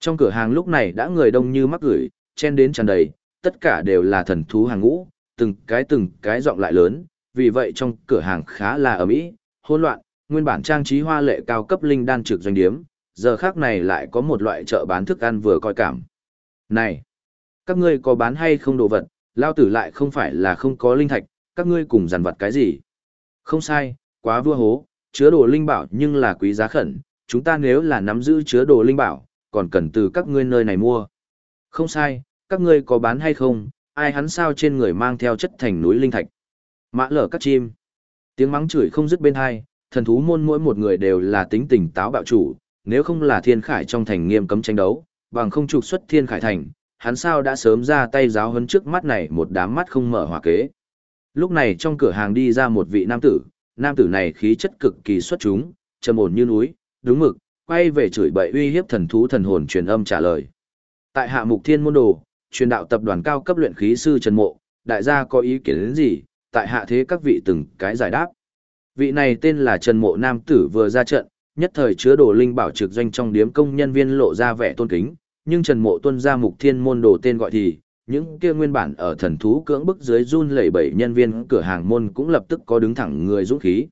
Trong cửa hàng lúc này đã người đông như mắc gửi, chen đến tràn đầy, tất cả đều là thần thú hàng ngũ, từng cái từng cái giọng lại lớn, vì vậy trong cửa hàng khá là ầm ĩ, hỗn loạn, nguyên bản trang trí hoa lệ cao cấp linh đan trực doanh điếm, giờ khác này lại có một loại chợ bán thức ăn vừa coi cảm. Này, các ngươi có bán hay không đồ vật, lao tử lại không phải là không có linh thạch, các ngươi cùng dàn vật cái gì? Không sai, quá vua hố, chứa đồ linh bảo nhưng là quý giá khẩn, chúng ta nếu là nắm giữ chứa đồ linh bảo, còn cần từ các ngươi nơi này mua. Không sai, các ngươi có bán hay không, ai hắn sao trên người mang theo chất thành núi linh thạch. Mã lở các chim. Tiếng mắng chửi không dứt bên hai, thần thú môn mỗi một người đều là tính tình táo bạo chủ, nếu không là thiên khải trong thành nghiêm cấm tranh đấu, bằng không trục xuất thiên khải thành, hắn sao đã sớm ra tay giáo hấn trước mắt này một đám mắt không mở hòa kế. Lúc này trong cửa hàng đi ra một vị nam tử, nam tử này khí chất cực kỳ xuất chúng, trầm ổn như núi, đúng mực, quay về chửi bậy uy hiếp thần thú thần hồn truyền âm trả lời. Tại hạ mục thiên môn đồ, truyền đạo tập đoàn cao cấp luyện khí sư Trần Mộ, đại gia có ý kiến đến gì, tại hạ thế các vị từng cái giải đáp. Vị này tên là Trần Mộ Nam Tử vừa ra trận, nhất thời chứa đồ linh bảo trực doanh trong điếm công nhân viên lộ ra vẻ tôn kính, nhưng Trần Mộ tuân ra mục thiên môn đồ tên gọi thì, những kia nguyên bản ở thần thú cưỡng bức dưới run lẩy bẩy nhân viên cửa hàng môn cũng lập tức có đứng thẳng người dũng khí.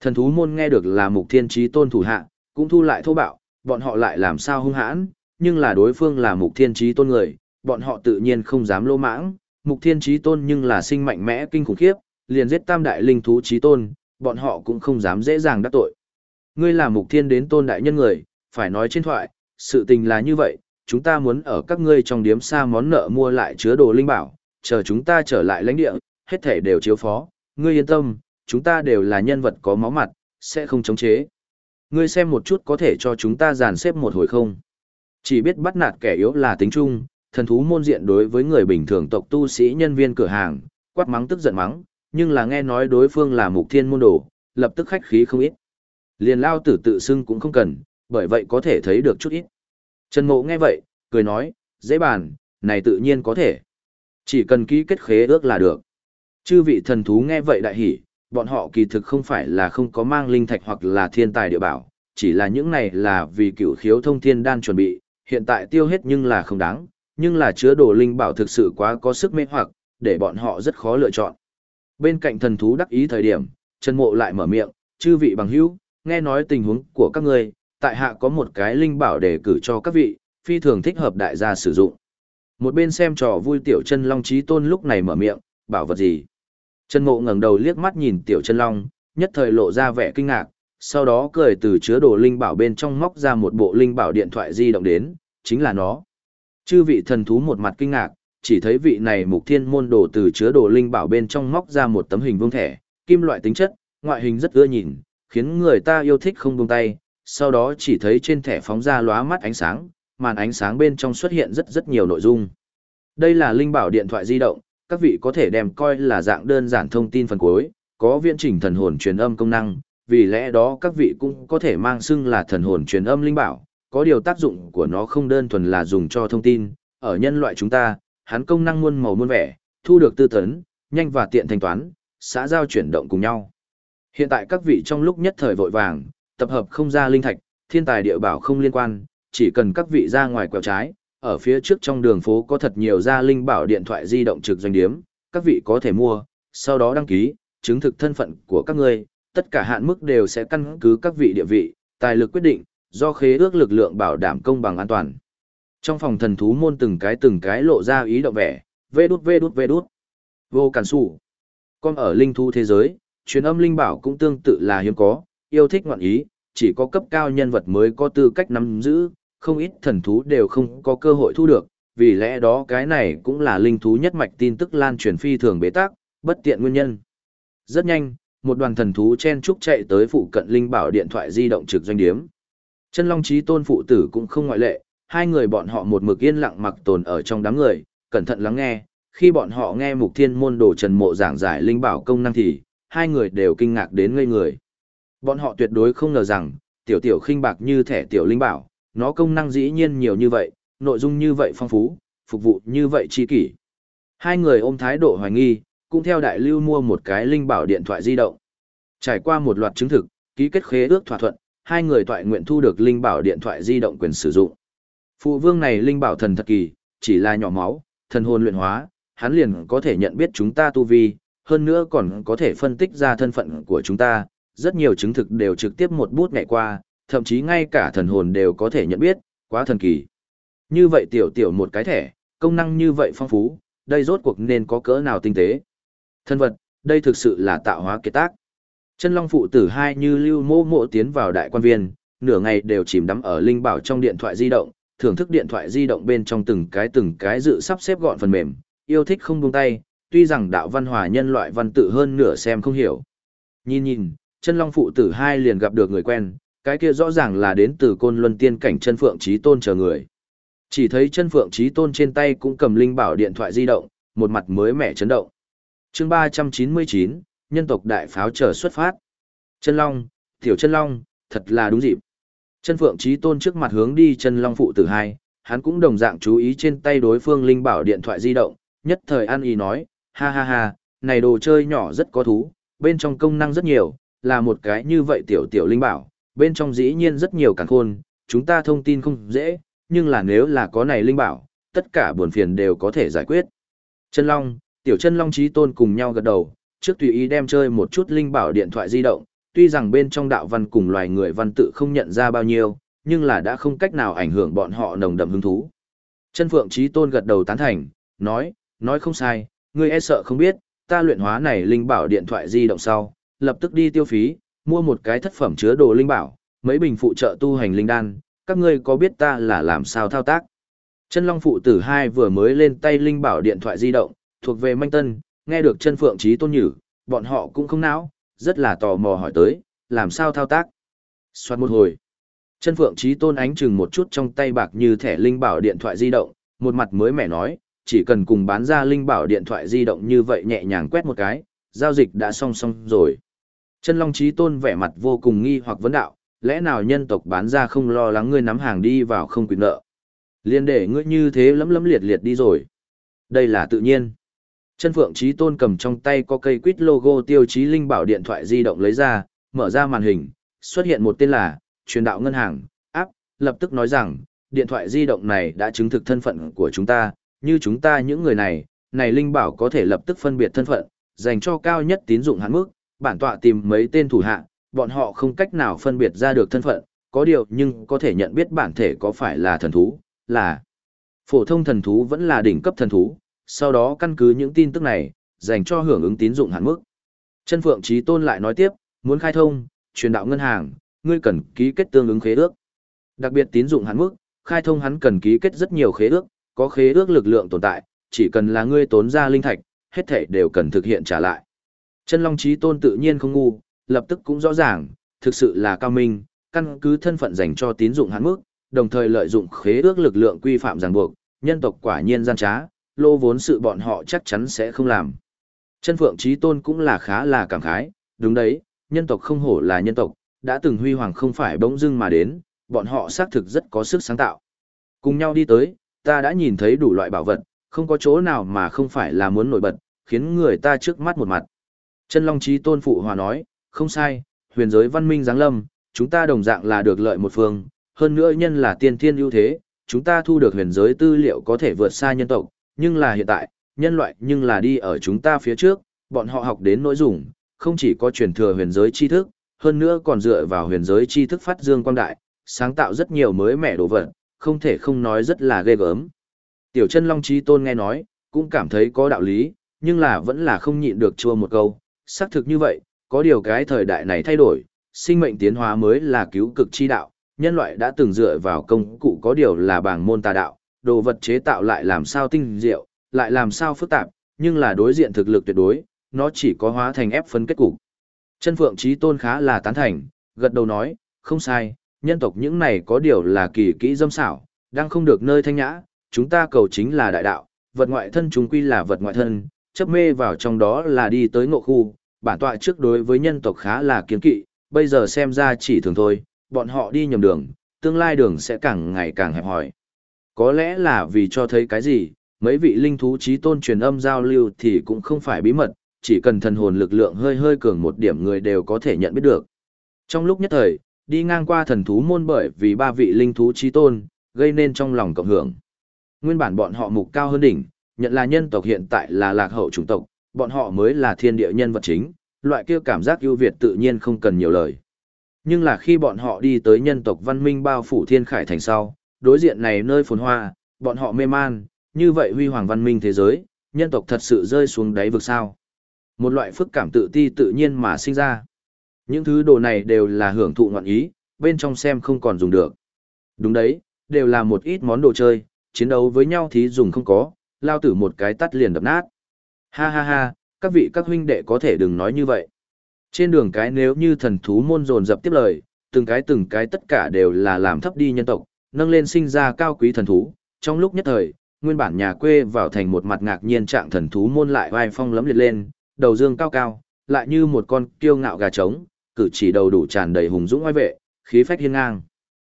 Thần thú môn nghe được là mục thiên trí tôn thủ hạ, cũng thu lại thô bạo, bọn họ lại làm sao hung hãn, nhưng là đối phương là mục thiên trí tôn người, bọn họ tự nhiên không dám lô mãng, mục thiên trí tôn nhưng là sinh mạnh mẽ kinh khủng khiếp, liền giết tam đại linh thú trí tôn, bọn họ cũng không dám dễ dàng đắc tội. Ngươi là mục thiên đến tôn đại nhân người, phải nói trên thoại, sự tình là như vậy, chúng ta muốn ở các ngươi trong điếm xa món nợ mua lại chứa đồ linh bảo, chờ chúng ta trở lại lãnh địa, hết thể đều chiếu phó, ngươi yên tâm, chúng ta đều là nhân vật có máu mặt, sẽ không chống chế. Ngươi xem một chút có thể cho chúng ta dàn xếp một hồi không? Chỉ biết bắt nạt kẻ yếu là tính chung, thần thú môn diện đối với người bình thường tộc tu sĩ nhân viên cửa hàng, quát mắng tức giận mắng, nhưng là nghe nói đối phương là mục thiên môn đồ, lập tức khách khí không ít. Liền lao tử tự xưng cũng không cần, bởi vậy có thể thấy được chút ít. Trần Mộ nghe vậy, cười nói, dễ bàn, này tự nhiên có thể. Chỉ cần ký kết khế ước là được. Chư vị thần thú nghe vậy đại hỉ, bọn họ kỳ thực không phải là không có mang linh thạch hoặc là thiên tài địa bảo, chỉ là những này là vì cựu khiếu thông thiên đan chuẩn bị, hiện tại tiêu hết nhưng là không đáng, nhưng là chứa đồ linh bảo thực sự quá có sức mê hoặc, để bọn họ rất khó lựa chọn. Bên cạnh thần thú đắc ý thời điểm, Trần Mộ lại mở miệng, chư vị bằng hữu, nghe nói tình huống của các ngươi, tại hạ có một cái linh bảo để cử cho các vị, phi thường thích hợp đại gia sử dụng. Một bên xem trò vui tiểu chân long trí tôn lúc này mở miệng, bảo vật gì? chân ngộ ngẩng đầu liếc mắt nhìn tiểu chân long, nhất thời lộ ra vẻ kinh ngạc, sau đó cười từ chứa đồ linh bảo bên trong móc ra một bộ linh bảo điện thoại di động đến, chính là nó. Chư vị thần thú một mặt kinh ngạc, chỉ thấy vị này mục thiên môn đồ từ chứa đồ linh bảo bên trong móc ra một tấm hình vuông thẻ, kim loại tính chất, ngoại hình rất ưa nhìn, khiến người ta yêu thích không buông tay, sau đó chỉ thấy trên thẻ phóng ra lóa mắt ánh sáng, màn ánh sáng bên trong xuất hiện rất rất nhiều nội dung. Đây là linh bảo điện thoại di động, các vị có thể đem coi là dạng đơn giản thông tin phần cuối, có viễn chỉnh thần hồn truyền âm công năng, vì lẽ đó các vị cũng có thể mang xưng là thần hồn truyền âm linh bảo, có điều tác dụng của nó không đơn thuần là dùng cho thông tin, ở nhân loại chúng ta, hắn công năng muôn màu muôn vẻ, thu được tư tấn, nhanh và tiện thanh toán, xã giao chuyển động cùng nhau. Hiện tại các vị trong lúc nhất thời vội vàng, tập hợp không ra linh thạch, thiên tài địa bảo không liên quan, chỉ cần các vị ra ngoài quẹo trái, ở phía trước trong đường phố có thật nhiều gia linh bảo điện thoại di động trực doanh điếm, các vị có thể mua, sau đó đăng ký, chứng thực thân phận của các ngươi, tất cả hạn mức đều sẽ căn cứ các vị địa vị, tài lực quyết định, do khế ước lực lượng bảo đảm công bằng an toàn. Trong phòng thần thú môn từng cái từng cái lộ ra ý động vẻ, vê đút vê đút vê đút. Vô cản sủ. Con ở linh thú thế giới, truyền âm linh bảo cũng tương tự là hiếm có, yêu thích ngoạn ý, chỉ có cấp cao nhân vật mới có tư cách nắm giữ, không ít thần thú đều không có cơ hội thu được, vì lẽ đó cái này cũng là linh thú nhất mạch tin tức lan truyền phi thường bế tắc, bất tiện nguyên nhân. Rất nhanh, một đoàn thần thú chen trúc chạy tới phụ cận linh bảo điện thoại di động trực doanh điếm. Chân Long Chí Tôn phụ tử cũng không ngoại lệ, hai người bọn họ một mực yên lặng mặc tồn ở trong đám người, cẩn thận lắng nghe, khi bọn họ nghe Mục Thiên môn đồ Trần Mộ giảng giải linh bảo công năng thì, hai người đều kinh ngạc đến ngây người. Bọn họ tuyệt đối không ngờ rằng, tiểu tiểu khinh bạc như thẻ tiểu linh bảo, nó công năng dĩ nhiên nhiều như vậy, nội dung như vậy phong phú, phục vụ như vậy chi kỷ. Hai người ôm thái độ hoài nghi, cũng theo đại lưu mua một cái linh bảo điện thoại di động. Trải qua một loạt chứng thực, ký kết khế ước thỏa thuận, hai người thoại nguyện thu được linh bảo điện thoại di động quyền sử dụng. Phụ vương này linh bảo thần thật kỳ, chỉ là nhỏ máu, thần hồn luyện hóa, hắn liền có thể nhận biết chúng ta tu vi, hơn nữa còn có thể phân tích ra thân phận của chúng ta, rất nhiều chứng thực đều trực tiếp một bút ngày qua, thậm chí ngay cả thần hồn đều có thể nhận biết, quá thần kỳ. Như vậy tiểu tiểu một cái thẻ, công năng như vậy phong phú, đây rốt cuộc nên có cỡ nào tinh tế. Thân vật, đây thực sự là tạo hóa kiệt tác. Chân Long phụ tử hai như lưu mô mộ tiến vào đại quan viên, nửa ngày đều chìm đắm ở linh bảo trong điện thoại di động, thưởng thức điện thoại di động bên trong từng cái từng cái dự sắp xếp gọn phần mềm, yêu thích không buông tay, tuy rằng đạo văn hòa nhân loại văn tự hơn nửa xem không hiểu. Nhìn nhìn, chân long phụ tử hai liền gặp được người quen, cái kia rõ ràng là đến từ côn luân tiên cảnh chân phượng trí tôn chờ người. Chỉ thấy chân phượng trí tôn trên tay cũng cầm linh bảo điện thoại di động, một mặt mới mẻ chấn động. chương ba trăm chín mươi chín nhân tộc đại pháo chờ xuất phát. Chân long, tiểu chân long, thật là đúng dịp. Chân phượng trí tôn trước mặt hướng đi chân long phụ tử hai, hắn cũng đồng dạng chú ý trên tay đối phương linh bảo điện thoại di động, nhất thời an ý nói, ha ha ha, này đồ chơi nhỏ rất có thú, bên trong công năng rất nhiều, là một cái như vậy tiểu tiểu linh bảo, bên trong dĩ nhiên rất nhiều càng khôn, chúng ta thông tin không dễ, nhưng là nếu là có này linh bảo, tất cả buồn phiền đều có thể giải quyết. Chân Long, tiểu chân Long trí tôn cùng nhau gật đầu, trước tùy ý đem chơi một chút linh bảo điện thoại di động, tuy rằng bên trong đạo văn cùng loài người văn tự không nhận ra bao nhiêu, nhưng là đã không cách nào ảnh hưởng bọn họ nồng đậm hứng thú. Chân Phượng Trí Tôn gật đầu tán thành, nói, nói không sai, ngươi e sợ không biết, ta luyện hóa này linh bảo điện thoại di động sau, lập tức đi tiêu phí, mua một cái thất phẩm chứa đồ linh bảo, mấy bình phụ trợ tu hành linh đan, các ngươi có biết ta là làm sao thao tác? Chân Long phụ tử hai vừa mới lên tay linh bảo điện thoại di động, thuộc về manh tân, nghe được chân phượng trí tôn nhử, bọn họ cũng không não, rất là tò mò hỏi tới, làm sao thao tác? Xoát một hồi. Chân phượng trí tôn ánh chừng một chút trong tay bạc như thẻ linh bảo điện thoại di động, một mặt mới mẻ nói, chỉ cần cùng bán ra linh bảo điện thoại di động như vậy nhẹ nhàng quét một cái, giao dịch đã song song rồi. Chân Long Chí Tôn vẻ mặt vô cùng nghi hoặc vấn đạo, lẽ nào nhân tộc bán ra không lo lắng ngươi nắm hàng đi vào không quyền nợ. Liên để ngươi như thế lấm lấm liệt liệt đi rồi. Đây là tự nhiên. Chân Phượng Chí Tôn cầm trong tay có cây quýt logo tiêu chí linh bảo điện thoại di động lấy ra, mở ra màn hình, xuất hiện một tên là, truyền đạo ngân hàng, áp, lập tức nói rằng, điện thoại di động này đã chứng thực thân phận của chúng ta, như chúng ta những người này, này linh bảo có thể lập tức phân biệt thân phận, dành cho cao nhất tín dụng hạn mức, bản tọa tìm mấy tên thủ hạ, bọn họ không cách nào phân biệt ra được thân phận, có điều nhưng có thể nhận biết bản thể có phải là thần thú, là phổ thông thần thú vẫn là đỉnh cấp thần thú, sau đó căn cứ những tin tức này, dành cho hưởng ứng tín dụng hạn mức. Chân Phượng Trí Tôn lại nói tiếp, muốn khai thông, truyền đạo ngân hàng, ngươi cần ký kết tương ứng khế ước. Đặc biệt tín dụng hạn mức, khai thông hắn cần ký kết rất nhiều khế ước, có khế ước lực lượng tồn tại, chỉ cần là ngươi tốn ra linh thạch, hết thảy đều cần thực hiện trả lại. Chân Long Chí Tôn tự nhiên không ngu, lập tức cũng rõ ràng, thực sự là cao minh, căn cứ thân phận dành cho tín dụng hắn mức, đồng thời lợi dụng khế ước lực lượng quy phạm ràng buộc, nhân tộc quả nhiên gian trá, lô vốn sự bọn họ chắc chắn sẽ không làm. Chân Phượng Chí Tôn cũng là khá là cảm khái, đúng đấy, nhân tộc không hổ là nhân tộc, đã từng huy hoàng không phải bỗng dưng mà đến, bọn họ xác thực rất có sức sáng tạo. Cùng nhau đi tới, ta đã nhìn thấy đủ loại bảo vật, không có chỗ nào mà không phải là muốn nổi bật, khiến người ta trước mắt một mặt. Chân Long Chí Tôn Phụ Hòa nói, không sai, huyền giới văn minh giáng lâm, chúng ta đồng dạng là được lợi một phương, hơn nữa nhân là tiên thiên ưu thế, chúng ta thu được huyền giới tư liệu có thể vượt xa nhân tộc, nhưng là hiện tại, nhân loại nhưng là đi ở chúng ta phía trước, bọn họ học đến nỗi dùng, không chỉ có truyền thừa huyền giới tri thức, hơn nữa còn dựa vào huyền giới tri thức phát dương quang đại, sáng tạo rất nhiều mới mẻ đồ vật, không thể không nói rất là ghê gớm. Tiểu chân Long Chi Tôn nghe nói, cũng cảm thấy có đạo lý, nhưng là vẫn là không nhịn được chua một câu, xác thực như vậy, có điều cái thời đại này thay đổi, sinh mệnh tiến hóa mới là cứu cực chi đạo, nhân loại đã từng dựa vào công cụ có điều là bảng môn tà đạo, đồ vật chế tạo lại làm sao tinh diệu, lại làm sao phức tạp, nhưng là đối diện thực lực tuyệt đối, nó chỉ có hóa thành ép phân kết cục. Chân Phượng Chí Tôn khá là tán thành, gật đầu nói, không sai, nhân tộc những này có điều là kỳ kỹ dâm xảo, đang không được nơi thanh nhã, chúng ta cầu chính là đại đạo, vật ngoại thân chúng quy là vật ngoại thân, chấp mê vào trong đó là đi tới ngộ khu, bản tọa trước đối với nhân tộc khá là kiên kỵ, bây giờ xem ra chỉ thường thôi, bọn họ đi nhầm đường, tương lai đường sẽ càng ngày càng hẹp hòi. Có lẽ là vì cho thấy cái gì, mấy vị linh thú trí tôn truyền âm giao lưu thì cũng không phải bí mật, chỉ cần thần hồn lực lượng hơi hơi cường một điểm người đều có thể nhận biết được. Trong lúc nhất thời, đi ngang qua thần thú môn bởi vì ba vị linh thú trí tôn, gây nên trong lòng cộng hưởng. Nguyên bản bọn họ mục cao hơn đỉnh, nhận là nhân tộc hiện tại là lạc hậu chủng tộc, bọn họ mới là thiên địa nhân vật chính, loại kia cảm giác ưu việt tự nhiên không cần nhiều lời. Nhưng là khi bọn họ đi tới nhân tộc văn minh bao phủ thiên khải thành sau, đối diện này nơi phồn hoa, bọn họ mê man, như vậy huy hoàng văn minh thế giới, nhân tộc thật sự rơi xuống đáy vực sao. Một loại phức cảm tự ti tự nhiên mà sinh ra. Những thứ đồ này đều là hưởng thụ ngoạn ý, bên trong xem không còn dùng được. Đúng đấy, đều là một ít món đồ chơi, chiến đấu với nhau thì dùng không có, lao tử một cái tắt liền đập nát. Ha ha ha, các vị các huynh đệ có thể đừng nói như vậy. Trên đường cái nếu như thần thú môn dồn dập tiếp lời, từng cái từng cái tất cả đều là làm thấp đi nhân tộc, nâng lên sinh ra cao quý thần thú. Trong lúc nhất thời, nguyên bản nhà quê vào thành một mặt ngạc nhiên trạng thần thú môn lại vai phong lấm liệt lên, đầu dương cao cao, lại như một con kiêu ngạo gà trống, cử chỉ đầu đủ tràn đầy hùng dũng oai vệ, khí phách hiên ngang.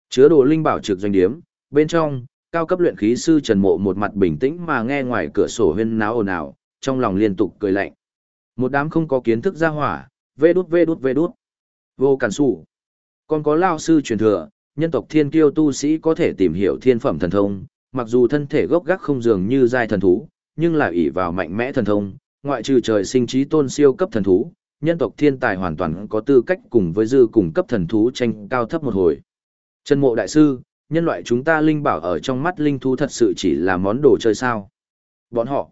Chứa đồ linh bảo trực doanh điếm, bên trong, cao cấp luyện khí sư Trần Mộ một mặt bình tĩnh mà nghe ngoài cửa sổ huyên náo ồn ào, trong lòng liên tục cười lạnh. Một đám không có kiến thức ra hỏa, vê đút vê đút vê đút. Vô cản sủ. Còn có lao sư truyền thừa, nhân tộc thiên kiêu tu sĩ có thể tìm hiểu thiên phẩm thần thông, mặc dù thân thể gốc gác không dường như giai thần thú, nhưng là ỷ vào mạnh mẽ thần thông, ngoại trừ trời sinh trí tôn siêu cấp thần thú, nhân tộc thiên tài hoàn toàn có tư cách cùng với dư cùng cấp thần thú tranh cao thấp một hồi. Trần mộ đại sư, nhân loại chúng ta linh bảo ở trong mắt linh thú thật sự chỉ là món đồ chơi sao. Bọn họ,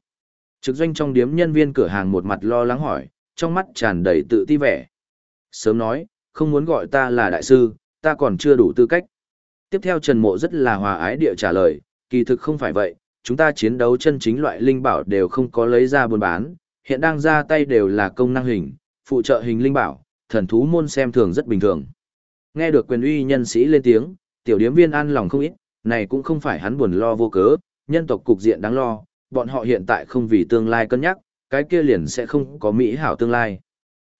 trực doanh trong điếm nhân viên cửa hàng một mặt lo lắng hỏi, trong mắt tràn đầy tự ti vẻ. Sớm nói, không muốn gọi ta là đại sư, ta còn chưa đủ tư cách. Tiếp theo Trần Mộ rất là hòa ái địa trả lời, kỳ thực không phải vậy, chúng ta chiến đấu chân chính loại linh bảo đều không có lấy ra buôn bán, hiện đang ra tay đều là công năng hình, phụ trợ hình linh bảo, thần thú môn xem thường rất bình thường. Nghe được quyền uy nhân sĩ lên tiếng, tiểu điếm viên an lòng không ít, này cũng không phải hắn buồn lo vô cớ, nhân tộc cục diện đáng lo, bọn họ hiện tại không vì tương lai cân nhắc, cái kia liền sẽ không có mỹ hảo tương lai.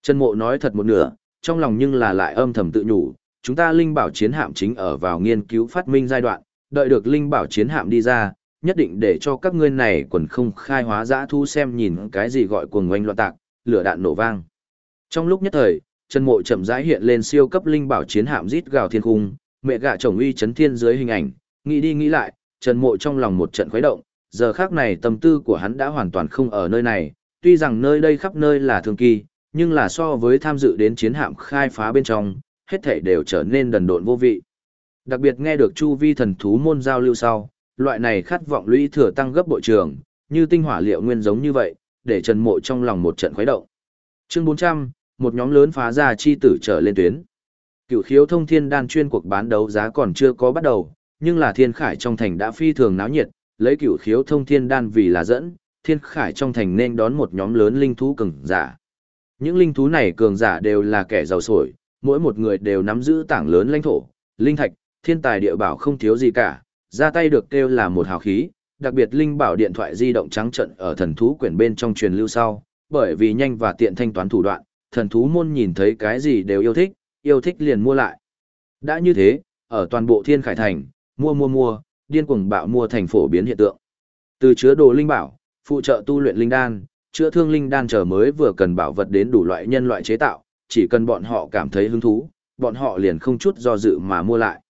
Trần Mộ nói thật một nửa, trong lòng nhưng là lại âm thầm tự nhủ, chúng ta linh bảo chiến hạm chính ở vào nghiên cứu phát minh giai đoạn, đợi được linh bảo chiến hạm đi ra, nhất định để cho các ngươi này quần không khai hóa dã thu xem nhìn cái gì gọi cuồng ngoanh loạn tạc, lửa đạn nổ vang. Trong lúc nhất thời, Trần Mộ chậm rãi hiện lên siêu cấp linh bảo chiến hạm rít gào thiên khung, mẹ gạ chồng uy chấn thiên dưới hình ảnh, nghĩ đi nghĩ lại, Trần Mộ trong lòng một trận khuấy động, giờ khác này tâm tư của hắn đã hoàn toàn không ở nơi này, tuy rằng nơi đây khắp nơi là thường kỳ, nhưng là so với tham dự đến chiến hạm khai phá bên trong, hết thảy đều trở nên đần độn vô vị. Đặc biệt nghe được chu vi thần thú môn giao lưu sau, loại này khát vọng lũy thừa tăng gấp bội trường, như tinh hỏa liệu nguyên giống như vậy, để Trần Mộ trong lòng một trận khuấy động. Chương 400, một nhóm lớn phá ra chi tử trở lên tuyến. Cựu khiếu thông thiên đan chuyên cuộc bán đấu giá còn chưa có bắt đầu, nhưng là thiên khải trong thành đã phi thường náo nhiệt, lấy cựu khiếu thông thiên đan vì là dẫn, thiên khải trong thành nên đón một nhóm lớn linh thú cường giả. Những linh thú này cường giả đều là kẻ giàu sổi, mỗi một người đều nắm giữ tảng lớn lãnh thổ, linh thạch, thiên tài địa bảo không thiếu gì cả, ra tay được kêu là một hào khí, đặc biệt linh bảo điện thoại di động trắng trận ở thần thú quyển bên trong truyền lưu sau, bởi vì nhanh và tiện thanh toán thủ đoạn, thần thú môn nhìn thấy cái gì đều yêu thích, yêu thích liền mua lại. Đã như thế, ở toàn bộ thiên khải thành, mua mua mua, điên cuồng bạo mua thành phổ biến hiện tượng. Từ chứa đồ linh bảo, phụ trợ tu luyện linh đan, chữa thương linh đan trở mới vừa cần bảo vật đến đủ loại nhân loại chế tạo, chỉ cần bọn họ cảm thấy hứng thú, bọn họ liền không chút do dự mà mua lại.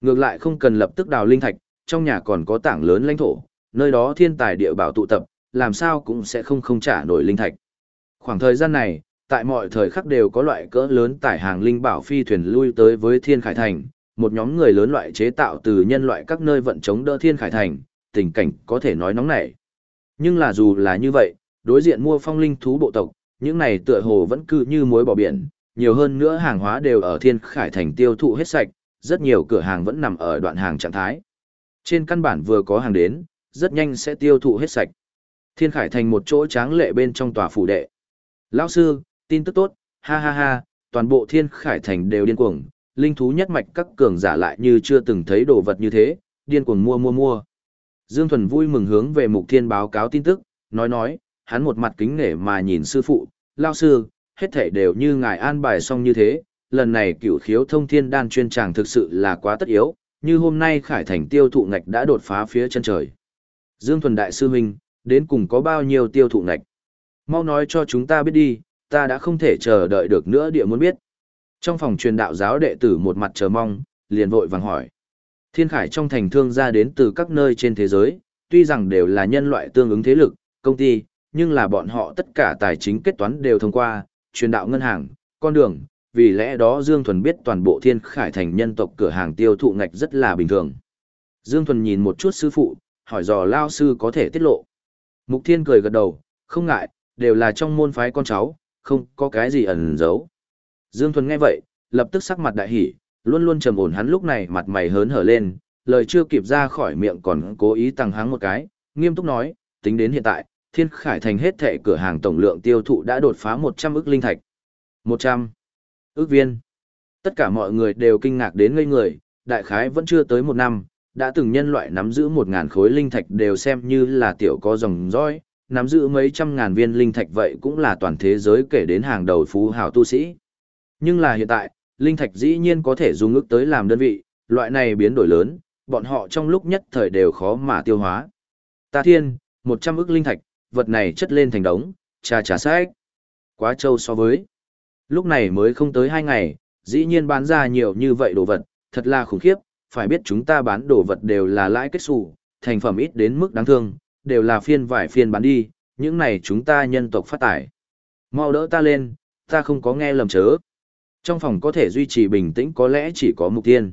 Ngược lại không cần lập tức đào linh thạch, trong nhà còn có tảng lớn lãnh thổ, nơi đó thiên tài địa bảo tụ tập, làm sao cũng sẽ không không trả nổi linh thạch. Khoảng thời gian này, tại mọi thời khắc đều có loại cỡ lớn tải hàng linh bảo phi thuyền lui tới với Thiên Khải Thành, một nhóm người lớn loại chế tạo từ nhân loại các nơi vận chống đỡ Thiên Khải Thành, tình cảnh có thể nói nóng nảy. Nhưng là dù là như vậy, đối diện mua phong linh thú bộ tộc, những này tựa hồ vẫn cứ như muối bỏ biển, nhiều hơn nữa hàng hóa đều ở Thiên Khải Thành tiêu thụ hết sạch, rất nhiều cửa hàng vẫn nằm ở đoạn hàng trạng thái. Trên căn bản vừa có hàng đến, rất nhanh sẽ tiêu thụ hết sạch. Thiên Khải Thành một chỗ tráng lệ bên trong tòa phủ đệ. Lão sư, tin tức tốt, ha ha ha, toàn bộ Thiên Khải Thành đều điên cuồng, linh thú nhất mạch các cường giả lại như chưa từng thấy đồ vật như thế, điên cuồng mua mua mua. Dương Thuần vui mừng hướng về Mục Thiên báo cáo tin tức, nói nói, hắn một mặt kính nể mà nhìn sư phụ, lao sư, hết thể đều như ngài an bài xong như thế, lần này cửu khiếu thông thiên đan chuyên tràng thực sự là quá tất yếu, như hôm nay Khải Thành tiêu thụ ngạch đã đột phá phía chân trời. Dương Thuần Đại Sư Huynh, đến cùng có bao nhiêu tiêu thụ ngạch? Mau nói cho chúng ta biết đi, ta đã không thể chờ đợi được nữa địa muốn biết. Trong phòng truyền đạo giáo đệ tử một mặt chờ mong, liền vội vàng hỏi. Thiên Khải trong thành thương gia đến từ các nơi trên thế giới, tuy rằng đều là nhân loại tương ứng thế lực, công ty, nhưng là bọn họ tất cả tài chính kết toán đều thông qua, truyền đạo ngân hàng, con đường, vì lẽ đó Dương Thuần biết toàn bộ Thiên Khải thành nhân tộc cửa hàng tiêu thụ ngạch rất là bình thường. Dương Thuần nhìn một chút sư phụ, hỏi dò lao sư có thể tiết lộ. Mục Thiên cười gật đầu, không ngại, đều là trong môn phái con cháu, không có cái gì ẩn giấu. Dương Thuần nghe vậy, lập tức sắc mặt đại hỉ, luôn luôn trầm ổn hắn lúc này mặt mày hớn hở lên, lời chưa kịp ra khỏi miệng còn cố ý tăng hắng một cái, nghiêm túc nói, tính đến hiện tại, Thiên Khải Thành hết thệ cửa hàng tổng lượng tiêu thụ đã đột phá 100 ức linh thạch. 100 ức viên. Tất cả mọi người đều kinh ngạc đến ngây người, đại khái vẫn chưa tới một năm, đã từng nhân loại nắm giữ 1.000 khối linh thạch đều xem như là tiểu có dòng dõi, nắm giữ mấy trăm ngàn viên linh thạch vậy cũng là toàn thế giới kể đến hàng đầu phú hào tu sĩ. Nhưng là hiện tại, linh thạch dĩ nhiên có thể dùng ước tới làm đơn vị, loại này biến đổi lớn, bọn họ trong lúc nhất thời đều khó mà tiêu hóa. Ta thiên, 100 ức linh thạch, vật này chất lên thành đống, trà trà sách. Quá trâu so với. Lúc này mới không tới hai ngày, dĩ nhiên bán ra nhiều như vậy đồ vật, thật là khủng khiếp, phải biết chúng ta bán đồ vật đều là lãi kết xù, thành phẩm ít đến mức đáng thương, đều là phiên vải phiên bán đi, những này chúng ta nhân tộc phát tải. Mau đỡ ta lên, ta không có nghe lầm chớ. Trong phòng có thể duy trì bình tĩnh có lẽ chỉ có mục thiên.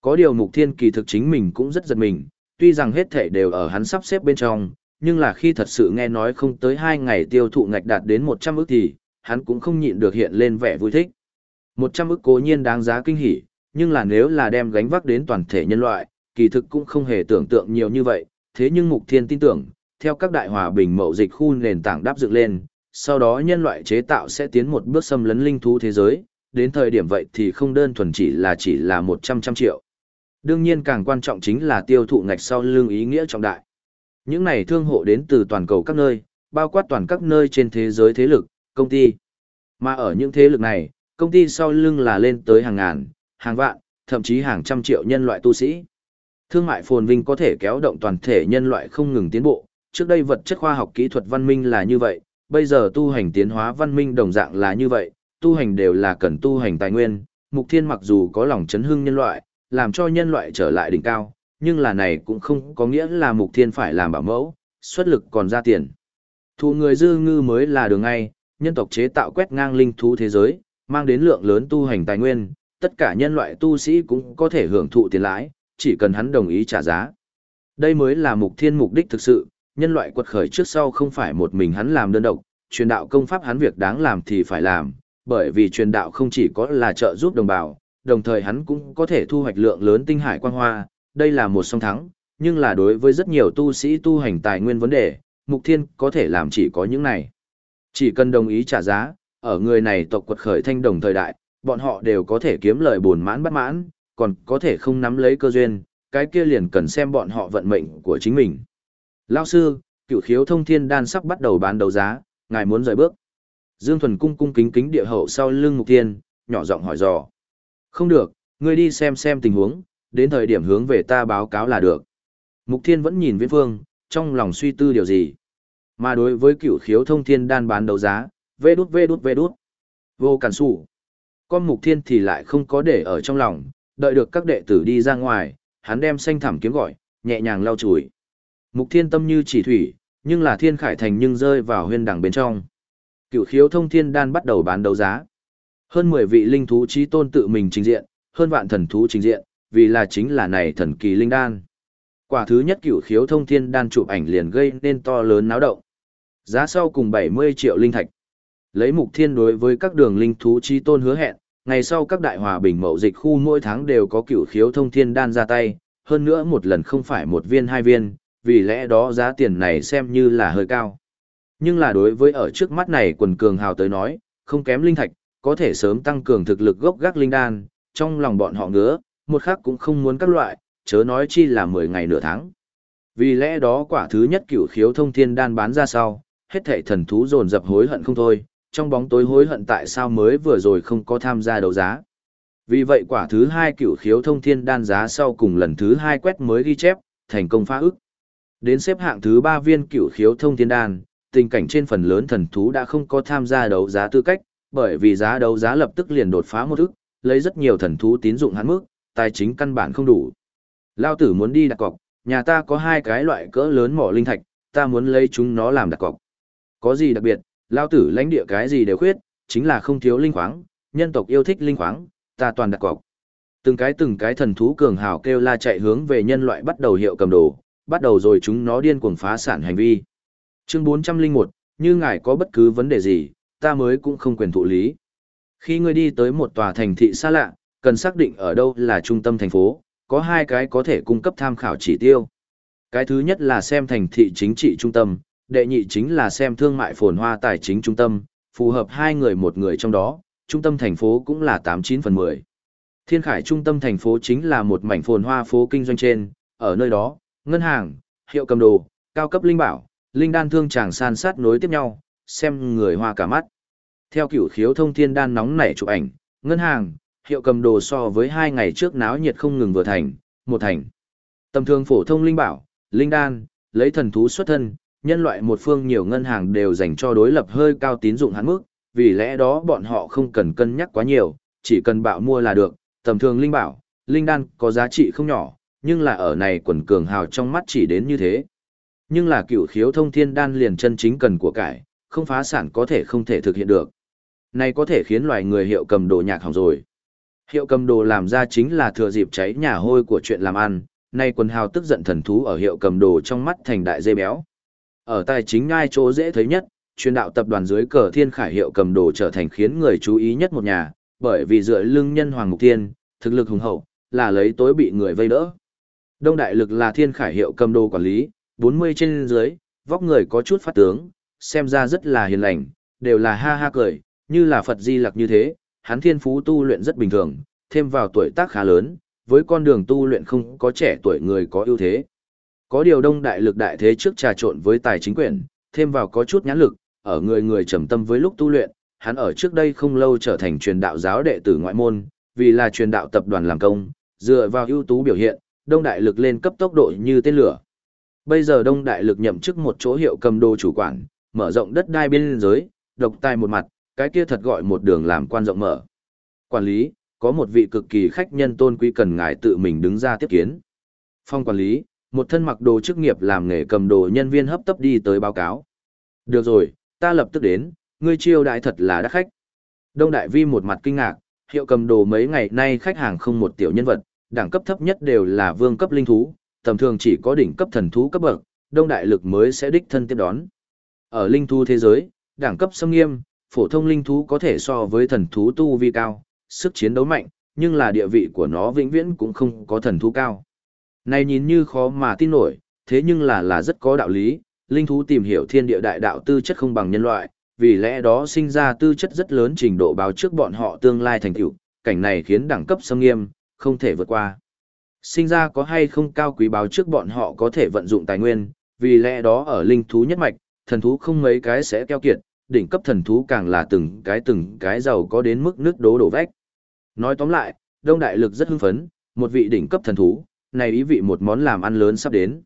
Có điều mục thiên kỳ thực chính mình cũng rất giật mình, tuy rằng hết thể đều ở hắn sắp xếp bên trong, nhưng là khi thật sự nghe nói không tới hai ngày tiêu thụ ngạch đạt đến 100 ức thì, hắn cũng không nhịn được hiện lên vẻ vui thích. 100 ức cố nhiên đáng giá kinh hỉ, nhưng là nếu là đem gánh vác đến toàn thể nhân loại, kỳ thực cũng không hề tưởng tượng nhiều như vậy, thế nhưng Mục Thiên tin tưởng, theo các đại hòa bình mậu dịch khu nền tảng đáp dựng lên, sau đó nhân loại chế tạo sẽ tiến một bước xâm lấn linh thú thế giới, đến thời điểm vậy thì không đơn thuần chỉ là chỉ là 100 trăm triệu. Đương nhiên càng quan trọng chính là tiêu thụ ngạch sau lương ý nghĩa trọng đại. Những này thương hộ đến từ toàn cầu các nơi, bao quát toàn các nơi trên thế giới thế lực, công ty. Mà ở những thế lực này, công ty sau lưng là lên tới hàng ngàn, hàng vạn, thậm chí hàng trăm triệu nhân loại tu sĩ. Thương mại phồn vinh có thể kéo động toàn thể nhân loại không ngừng tiến bộ, trước đây vật chất khoa học kỹ thuật văn minh là như vậy, bây giờ tu hành tiến hóa văn minh đồng dạng là như vậy, tu hành đều là cần tu hành tài nguyên, mục thiên mặc dù có lòng chấn hưng nhân loại, làm cho nhân loại trở lại đỉnh cao, nhưng là này cũng không có nghĩa là mục thiên phải làm bảo mẫu, xuất lực còn ra tiền. Thu người dư ngư mới là đường ngay, nhân tộc chế tạo quét ngang linh thú thế giới, mang đến lượng lớn tu hành tài nguyên, tất cả nhân loại tu sĩ cũng có thể hưởng thụ tiền lãi, chỉ cần hắn đồng ý trả giá. Đây mới là mục thiên mục đích thực sự, nhân loại quật khởi trước sau không phải một mình hắn làm đơn độc, truyền đạo công pháp hắn việc đáng làm thì phải làm, bởi vì truyền đạo không chỉ có là trợ giúp đồng bào, đồng thời hắn cũng có thể thu hoạch lượng lớn tinh hải quang hoa, đây là một song thắng, nhưng là đối với rất nhiều tu sĩ tu hành tài nguyên vấn đề, mục thiên có thể làm chỉ có những này. Chỉ cần đồng ý trả giá, ở người này tộc quật khởi thanh đồng thời đại, bọn họ đều có thể kiếm lời buồn mãn bất mãn, còn có thể không nắm lấy cơ duyên, cái kia liền cần xem bọn họ vận mệnh của chính mình. Lao sư, cựu khiếu thông thiên đan sắp bắt đầu bán đấu giá, ngài muốn rời bước. Dương Thuần cung cung kính kính địa hậu sau lưng Mục Thiên, nhỏ giọng hỏi dò. Không được, ngươi đi xem xem tình huống, đến thời điểm hướng về ta báo cáo là được. Mục Thiên vẫn nhìn Viễn Phương, trong lòng suy tư điều gì. Mà đối với cựu khiếu thông thiên đan bán đấu giá, vê đút vê đút vê đút. Vô cản sủ. Con Mục Thiên thì lại không có để ở trong lòng, đợi được các đệ tử đi ra ngoài, hắn đem xanh thảm kiếm gọi, nhẹ nhàng lau chùi. Mục thiên tâm như chỉ thủy, nhưng là thiên khải thành nhưng rơi vào huyên đằng bên trong. Cựu khiếu thông thiên đan bắt đầu bán đấu giá. Hơn 10 vị linh thú trí tôn tự mình trình diện, hơn vạn thần thú trình diện, vì là chính là này thần kỳ linh đan. Quả thứ nhất cựu khiếu thông thiên đan chụp ảnh liền gây nên to lớn náo động. Giá sau cùng 70 triệu linh thạch. Lấy mục thiên đối với các đường linh thú trí tôn hứa hẹn, ngày sau các đại hòa bình mậu dịch khu mỗi tháng đều có cựu khiếu thông thiên đan ra tay, hơn nữa một lần không phải một viên hai viên, vì lẽ đó giá tiền này xem như là hơi cao. Nhưng là đối với ở trước mắt này quần cường hào tới nói, không kém linh thạch, có thể sớm tăng cường thực lực gốc gác linh đan, trong lòng bọn họ ngứa, một khắc cũng không muốn các loại, chớ nói chi là 10 ngày nửa tháng. Vì lẽ đó quả thứ nhất cửu khiếu thông thiên đan bán ra sau, hết thảy thần thú dồn dập hối hận không thôi, trong bóng tối hối hận tại sao mới vừa rồi không có tham gia đấu giá. Vì vậy quả thứ hai cửu khiếu thông thiên đan giá sau cùng lần thứ hai quét mới ghi chép, thành công phá ức. Đến xếp hạng thứ ba viên cửu khiếu thông thiên đan, tình cảnh trên phần lớn thần thú đã không có tham gia đấu giá tư cách, bởi vì giá đấu giá lập tức liền đột phá một ức, lấy rất nhiều thần thú tín dụng hắn mức, tài chính căn bản không đủ. Lao tử muốn đi đặt cọc, nhà ta có hai cái loại cỡ lớn mỏ linh thạch, ta muốn lấy chúng nó làm đặt cọc. Có gì đặc biệt, Lao tử lãnh địa cái gì đều khuyết, chính là không thiếu linh khoáng, nhân tộc yêu thích linh khoáng, ta toàn đặt cọc. Từng cái từng cái thần thú cường hào kêu la chạy hướng về nhân loại bắt đầu hiệu cầm đồ, bắt đầu rồi chúng nó điên cuồng phá sản hành vi. Chương 401, như ngài có bất cứ vấn đề gì, ta mới cũng không quyền thụ lý. Khi ngươi đi tới một tòa thành thị xa lạ, cần xác định ở đâu là trung tâm thành phố, có hai cái có thể cung cấp tham khảo chỉ tiêu. Cái thứ nhất là xem thành thị chính trị trung tâm, đệ nhị chính là xem thương mại phồn hoa tài chính trung tâm, phù hợp hai người một người trong đó, trung tâm thành phố cũng là 89 phần 10. Thiên Khải trung tâm thành phố chính là một mảnh phồn hoa phố kinh doanh trên, ở nơi đó, ngân hàng, hiệu cầm đồ, cao cấp linh bảo, linh đan thương chàng san sát nối tiếp nhau, xem người hoa cả mắt. Theo cửu khiếu thông thiên đan nóng nảy chụp ảnh, ngân hàng, hiệu cầm đồ so với hai ngày trước náo nhiệt không ngừng vừa thành, một thành. Tầm thường phổ thông linh bảo, linh đan, lấy thần thú xuất thân, nhân loại một phương nhiều ngân hàng đều dành cho đối lập hơi cao tín dụng hạn mức, vì lẽ đó bọn họ không cần cân nhắc quá nhiều, chỉ cần bạo mua là được, tầm thường linh bảo, linh đan có giá trị không nhỏ, nhưng là ở này quần cường hào trong mắt chỉ đến như thế. Nhưng là cựu khiếu thông thiên đan liền chân chính cần của cải, không phá sản có thể không thể thực hiện được. Này có thể khiến loài người hiệu cầm đồ nhạc hỏng rồi. Hiệu cầm đồ làm ra chính là thừa dịp cháy nhà hôi của chuyện làm ăn, nay quần hào tức giận thần thú ở hiệu cầm đồ trong mắt thành đại dây béo. Ở tài chính ngai chỗ dễ thấy nhất, truyền đạo tập đoàn dưới cờ thiên khải hiệu cầm đồ trở thành khiến người chú ý nhất một nhà, bởi vì dựa lưng nhân hoàng mục tiên, thực lực hùng hậu, là lấy tối bị người vây đỡ. Đông đại lực là thiên khải hiệu cầm đồ quản lý, 40 trên dưới, vóc người có chút phát tướng, xem ra rất là hiền lành, đều là ha ha cười, như là Phật Di Lặc như thế, hắn thiên phú tu luyện rất bình thường, thêm vào tuổi tác khá lớn, với con đường tu luyện không có trẻ tuổi người có ưu thế. Có điều đông đại lực đại thế trước trà trộn với tài chính quyền, thêm vào có chút nhãn lực, ở người người trầm tâm với lúc tu luyện, hắn ở trước đây không lâu trở thành truyền đạo giáo đệ tử ngoại môn, vì là truyền đạo tập đoàn làm công, dựa vào ưu tú biểu hiện, đông đại lực lên cấp tốc độ như tên lửa. Bây giờ đông đại lực nhậm chức một chỗ hiệu cầm đô chủ quản, mở rộng đất đai biên giới, độc tài một mặt, cái kia thật gọi một đường làm quan rộng mở. Quản lý, có một vị cực kỳ khách nhân tôn quý cần ngài tự mình đứng ra tiếp kiến. Phong quản lý, một thân mặc đồ chức nghiệp làm nghề cầm đồ nhân viên hấp tấp đi tới báo cáo. Được rồi, ta lập tức đến, ngươi chiêu đại thật là đắt khách. Đông Đại Vi một mặt kinh ngạc, hiệu cầm đồ mấy ngày nay khách hàng không một tiểu nhân vật, đẳng cấp thấp nhất đều là vương cấp linh thú, tầm thường chỉ có đỉnh cấp thần thú cấp bậc, Đông Đại lực mới sẽ đích thân tiếp đón. Ở linh thú thế giới, đẳng cấp xâm nghiêm, phổ thông linh thú có thể so với thần thú tu vi cao, sức chiến đấu mạnh, nhưng là địa vị của nó vĩnh viễn cũng không có thần thú cao. Này nhìn như khó mà tin nổi, thế nhưng là là rất có đạo lý, linh thú tìm hiểu thiên địa đại đạo tư chất không bằng nhân loại, vì lẽ đó sinh ra tư chất rất lớn trình độ báo trước bọn họ tương lai thành tựu, cảnh này khiến đẳng cấp sâm nghiêm, không thể vượt qua. Sinh ra có hay không cao quý báo trước bọn họ có thể vận dụng tài nguyên, vì lẽ đó ở linh thú nhất mạch, thần thú không mấy cái sẽ keo kiệt, đỉnh cấp thần thú càng là từng cái từng cái giàu có đến mức nước đố đổ vách. Nói tóm lại, Đông Đại Lực rất hưng phấn, một vị đỉnh cấp thần thú, này ý vị một món làm ăn lớn sắp đến.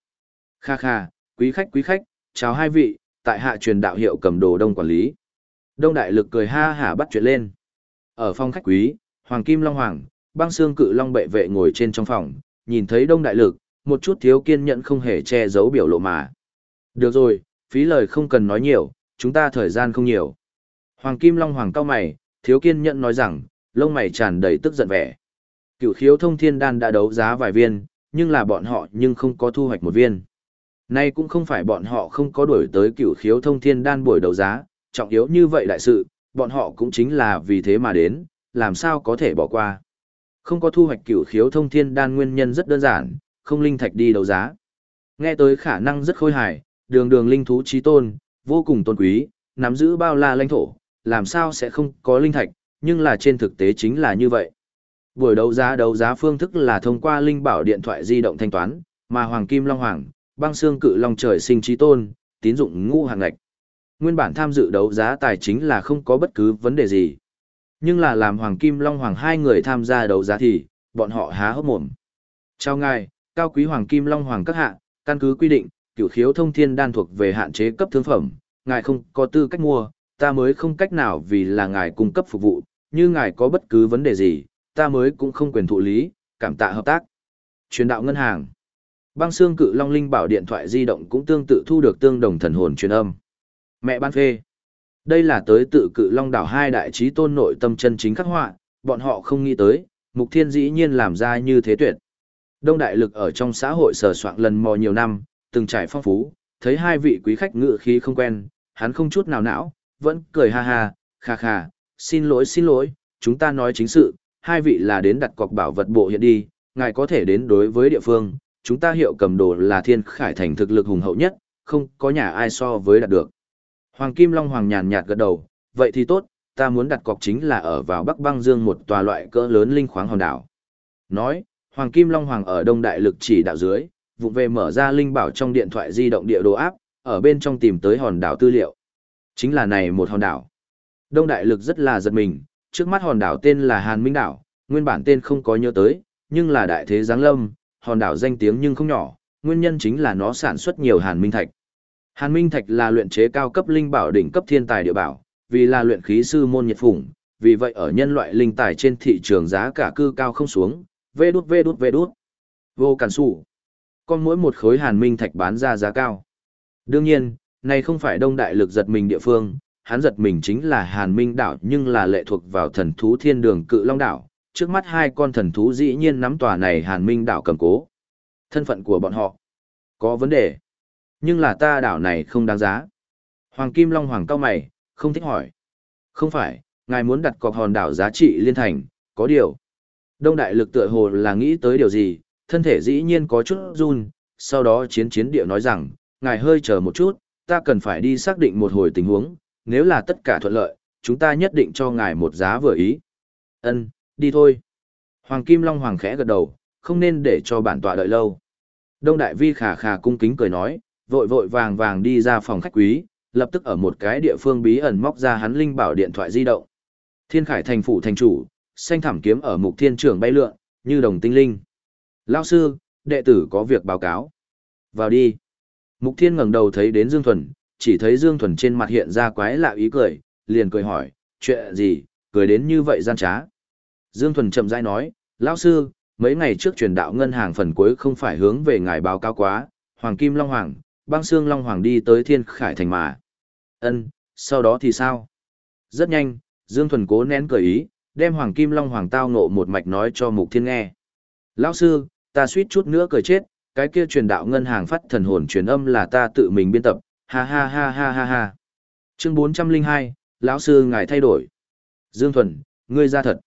Kha kha, quý khách quý khách, chào hai vị, tại hạ truyền đạo hiệu cầm đồ đông quản lý. Đông Đại Lực cười ha hả bắt chuyện lên. Ở phòng khách quý, Hoàng Kim Long Hoàng, băng xương cự long bệ vệ ngồi trên trong phòng, nhìn thấy Đông Đại Lực, một chút thiếu kiên nhẫn không hề che giấu biểu lộ mà. Được rồi, phí lời không cần nói nhiều, chúng ta thời gian không nhiều. Hoàng Kim Long Hoàng cao mày, thiếu kiên nhẫn nói rằng, lông mày tràn đầy tức giận vẻ. Cựu khiếu thông thiên đan đã đấu giá vài viên, nhưng là bọn họ nhưng không có thu hoạch một viên. Nay cũng không phải bọn họ không có đuổi tới cửu khiếu thông thiên đan buổi đấu giá, trọng yếu như vậy đại sự, bọn họ cũng chính là vì thế mà đến, làm sao có thể bỏ qua. Không có thu hoạch cửu khiếu thông thiên đan nguyên nhân rất đơn giản, không linh thạch đi đấu giá. Nghe tới khả năng rất khôi hài, đường đường linh thú trí tôn, vô cùng tôn quý, nắm giữ bao la lãnh thổ, làm sao sẽ không có linh thạch, nhưng là trên thực tế chính là như vậy. Buổi đấu giá đấu giá phương thức là thông qua linh bảo điện thoại di động thanh toán, mà Hoàng Kim Long Hoàng, băng xương cự long trời sinh trí tôn, tín dụng ngũ hàng ngạch. Nguyên bản tham dự đấu giá tài chính là không có bất cứ vấn đề gì. Nhưng là làm Hoàng Kim Long Hoàng hai người tham gia đấu giá thì, bọn họ há hốc mồm. Chào ngài, cao quý Hoàng Kim Long Hoàng các hạ, căn cứ quy định, cửu khiếu thông thiên đan thuộc về hạn chế cấp thương phẩm, ngài không có tư cách mua, ta mới không cách nào vì là ngài cung cấp phục vụ, như ngài có bất cứ vấn đề gì, ta mới cũng không quyền thụ lý, cảm tạ hợp tác. Truyền đạo ngân hàng. Băng xương cự long linh bảo điện thoại di động cũng tương tự thu được tương đồng thần hồn truyền âm. Mẹ ban phê. Đây là tới tự cự long đảo hai đại trí tôn nội tâm chân chính khắc họa, bọn họ không nghĩ tới, mục thiên dĩ nhiên làm ra như thế tuyệt. Đông đại lực ở trong xã hội sờ soạn lần mò nhiều năm, từng trải phong phú, thấy hai vị quý khách ngự khí không quen, hắn không chút nào não, vẫn cười ha ha, kha kha, xin lỗi xin lỗi, chúng ta nói chính sự, hai vị là đến đặt cọc bảo vật bộ hiện đi, ngài có thể đến đối với địa phương, chúng ta hiệu cầm đồ là thiên khải thành thực lực hùng hậu nhất, không có nhà ai so với đạt được. Hoàng Kim Long Hoàng nhàn nhạt gật đầu, vậy thì tốt, ta muốn đặt cọc chính là ở vào Bắc Băng Dương một tòa loại cỡ lớn linh khoáng hòn đảo. Nói, Hoàng Kim Long Hoàng ở Đông Đại Lực chỉ đạo dưới, vụ về mở ra linh bảo trong điện thoại di động địa đồ áp, ở bên trong tìm tới hòn đảo tư liệu. Chính là này một hòn đảo. Đông Đại Lực rất là giật mình, trước mắt hòn đảo tên là Hàn Minh Đảo, nguyên bản tên không có nhớ tới, nhưng là đại thế giáng lâm, hòn đảo danh tiếng nhưng không nhỏ, nguyên nhân chính là nó sản xuất nhiều Hàn Minh Thạch. Hàn Minh Thạch là luyện chế cao cấp linh bảo đỉnh cấp thiên tài địa bảo, vì là luyện khí sư môn nhiệt phủng, vì vậy ở nhân loại linh tài trên thị trường giá cả cư cao không xuống, vê đút vê đút vê đút. Vô cản sủ. Còn mỗi một khối Hàn Minh Thạch bán ra giá cao. Đương nhiên, này không phải đông đại lực giật mình địa phương, hắn giật mình chính là Hàn Minh đảo nhưng là lệ thuộc vào thần thú thiên đường cự long đảo. Trước mắt hai con thần thú dĩ nhiên nắm tòa này Hàn Minh đảo cầm cố. Thân phận của bọn họ có vấn đề. Nhưng là ta đảo này không đáng giá. Hoàng Kim Long Hoàng cao mày, không thích hỏi. Không phải, ngài muốn đặt cọc hòn đảo giá trị liên thành, có điều. Đông đại lực tựa hồ là nghĩ tới điều gì, thân thể dĩ nhiên có chút run, sau đó chiến chiến địa nói rằng, ngài hơi chờ một chút, ta cần phải đi xác định một hồi tình huống, nếu là tất cả thuận lợi, chúng ta nhất định cho ngài một giá vừa ý. Ân, đi thôi. Hoàng Kim Long Hoàng khẽ gật đầu, không nên để cho bản tọa đợi lâu. Đông Đại Vi khà khà cung kính cười nói, vội vội vàng vàng đi ra phòng khách quý, lập tức ở một cái địa phương bí ẩn móc ra hắn linh bảo điện thoại di động. Thiên Khải thành phủ thành chủ, xanh thảm kiếm ở mục thiên trưởng bay lượn, như đồng tinh linh. Lao sư, đệ tử có việc báo cáo. Vào đi. Mục thiên ngẩng đầu thấy đến Dương Thuần, chỉ thấy Dương Thuần trên mặt hiện ra quái lạ ý cười, liền cười hỏi, chuyện gì, cười đến như vậy gian trá. Dương Thuần chậm rãi nói, Lão sư, mấy ngày trước truyền đạo ngân hàng phần cuối không phải hướng về ngài báo cáo quá, Hoàng Kim Long Hoàng, băng xương Long Hoàng đi tới Thiên Khải Thành mà. Ân, sau đó thì sao? Rất nhanh, Dương Thuần cố nén cười ý, đem Hoàng Kim Long Hoàng tao ngộ một mạch nói cho Mục Thiên nghe. Lão sư, ta suýt chút nữa cười chết, cái kia truyền đạo ngân hàng phát thần hồn truyền âm là ta tự mình biên tập, ha ha ha ha ha ha. Chương 402, lão sư ngài thay đổi. Dương Thuần, ngươi ra thật.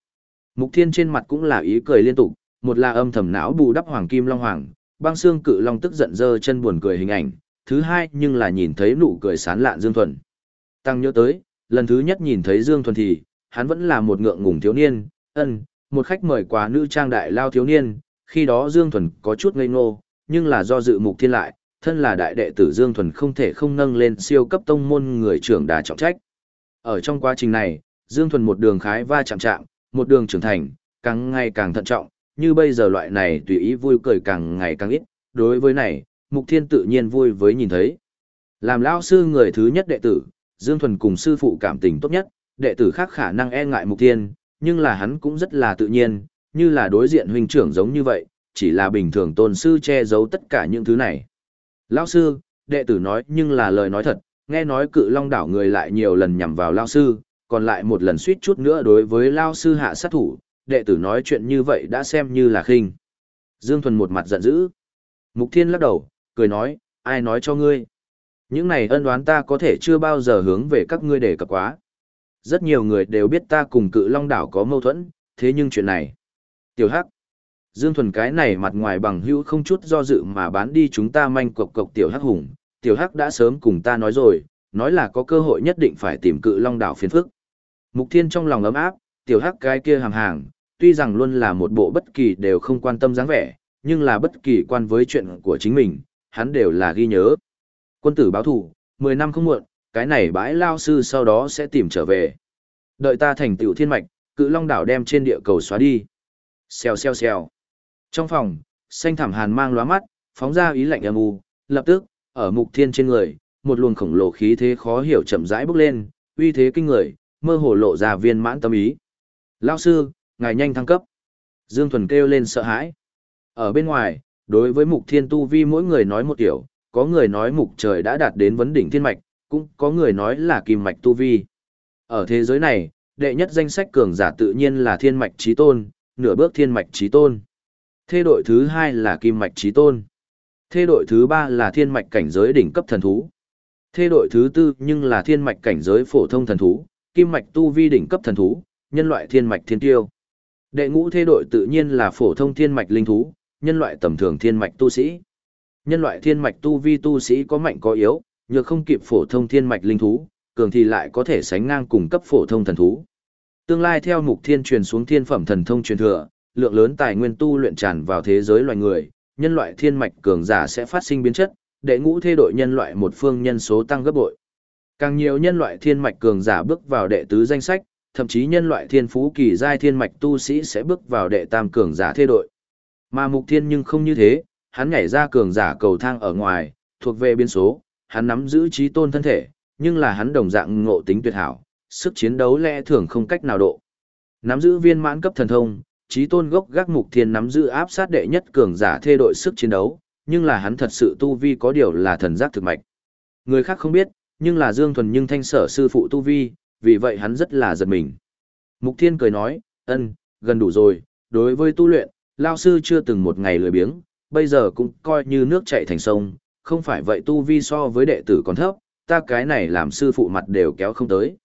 Mục Thiên trên mặt cũng là ý cười liên tục, một là âm thầm não bù đắp Hoàng Kim Long Hoàng, băng xương cự long tức giận dơ chân buồn cười hình ảnh, thứ hai nhưng là nhìn thấy nụ cười sán lạn Dương Thuần. Tăng nhớ tới, lần thứ nhất nhìn thấy Dương Thuần thì, hắn vẫn là một ngượng ngùng thiếu niên, ân, một khách mời quá nữ trang đại lao thiếu niên, khi đó Dương Thuần có chút ngây ngô, nhưng là do dự mục thiên lại, thân là đại đệ tử Dương Thuần không thể không nâng lên siêu cấp tông môn người trưởng đà trọng trách. Ở trong quá trình này, Dương Thuần một đường khái va chạm chạm, một đường trưởng thành, càng ngày càng thận trọng, như bây giờ loại này tùy ý vui cười càng ngày càng ít, đối với này, Mục Thiên tự nhiên vui với nhìn thấy. Làm lão sư người thứ nhất đệ tử, Dương Thuần cùng sư phụ cảm tình tốt nhất, đệ tử khác khả năng e ngại Mục Thiên, nhưng là hắn cũng rất là tự nhiên, như là đối diện huynh trưởng giống như vậy, chỉ là bình thường tôn sư che giấu tất cả những thứ này. Lão sư, đệ tử nói nhưng là lời nói thật, nghe nói cự long đảo người lại nhiều lần nhằm vào Lão sư, còn lại một lần suýt chút nữa đối với Lão sư hạ sát thủ, đệ tử nói chuyện như vậy đã xem như là khinh. Dương Thuần một mặt giận dữ. Mục Thiên lắc đầu, cười nói, ai nói cho ngươi. Những này ân đoán ta có thể chưa bao giờ hướng về các ngươi để cập quá. Rất nhiều người đều biết ta cùng cự long đảo có mâu thuẫn, thế nhưng chuyện này. Tiểu Hắc. Dương Thuần cái này mặt ngoài bằng hữu không chút do dự mà bán đi chúng ta manh cộc cộc Tiểu Hắc hùng. Tiểu Hắc đã sớm cùng ta nói rồi, nói là có cơ hội nhất định phải tìm cự long đảo phiền phức. Mục Thiên trong lòng ấm áp, Tiểu Hắc cái kia hàng hàng, tuy rằng luôn là một bộ bất kỳ đều không quan tâm dáng vẻ, nhưng là bất kỳ quan với chuyện của chính mình, hắn đều là ghi nhớ. Quân tử báo thủ, 10 năm không muộn, cái này bãi lao sư sau đó sẽ tìm trở về. Đợi ta thành tiểu thiên mạch, cự long đảo đem trên địa cầu xóa đi. Xèo xèo xèo. Trong phòng, xanh thảm hàn mang lóa mắt, phóng ra ý lạnh âm u, lập tức, ở mục thiên trên người, một luồng khổng lồ khí thế khó hiểu chậm rãi bốc lên, uy thế kinh người, mơ hồ lộ ra viên mãn tâm ý. Lao sư, ngài nhanh thăng cấp. Dương Thuần kêu lên sợ hãi. Ở bên ngoài, đối với mục thiên tu vi mỗi người nói một kiểu, có người nói mục trời đã đạt đến vấn đỉnh thiên mạch, cũng có người nói là kim mạch tu vi. Ở thế giới này, đệ nhất danh sách cường giả tự nhiên là thiên mạch trí tôn, nửa bước thiên mạch trí tôn. Thê đội thứ hai là kim mạch trí tôn. Thê đội thứ ba là thiên mạch cảnh giới đỉnh cấp thần thú. Thê đội thứ tư nhưng là thiên mạch cảnh giới phổ thông thần thú, kim mạch tu vi đỉnh cấp thần thú, nhân loại thiên mạch thiên tiêu. Đệ ngũ thê đội tự nhiên là phổ thông thiên mạch linh thú, nhân loại tầm thường thiên mạch tu sĩ. Nhân loại thiên mạch tu vi tu sĩ có mạnh có yếu, nhược không kịp phổ thông thiên mạch linh thú, cường thì lại có thể sánh ngang cùng cấp phổ thông thần thú. Tương lai theo mục thiên truyền xuống thiên phẩm thần thông truyền thừa, lượng lớn tài nguyên tu luyện tràn vào thế giới loài người, nhân loại thiên mạch cường giả sẽ phát sinh biến chất, đệ ngũ thê đội nhân loại một phương nhân số tăng gấp bội. Càng nhiều nhân loại thiên mạch cường giả bước vào đệ tứ danh sách, thậm chí nhân loại thiên phú kỳ giai thiên mạch tu sĩ sẽ bước vào đệ tam cường giả thê đội. Mà mục thiên nhưng không như thế, hắn nhảy ra cường giả cầu thang ở ngoài, thuộc về biến số, hắn nắm giữ trí tôn thân thể, nhưng là hắn đồng dạng ngộ tính tuyệt hảo, sức chiến đấu lẽ thường không cách nào độ. Nắm giữ viên mãn cấp thần thông, trí tôn gốc gác mục thiên nắm giữ áp sát đệ nhất cường giả thê đội sức chiến đấu, nhưng là hắn thật sự tu vi có điều là thần giác thực mạch. Người khác không biết, nhưng là Dương Thuần nhưng thanh sở sư phụ tu vi, vì vậy hắn rất là giật mình. Mục thiên cười nói, ân, gần đủ rồi, đối với tu luyện, lao sư chưa từng một ngày lười biếng, bây giờ cũng coi như nước chảy thành sông, không phải vậy tu vi so với đệ tử còn thấp, ta cái này làm sư phụ mặt đều kéo không tới.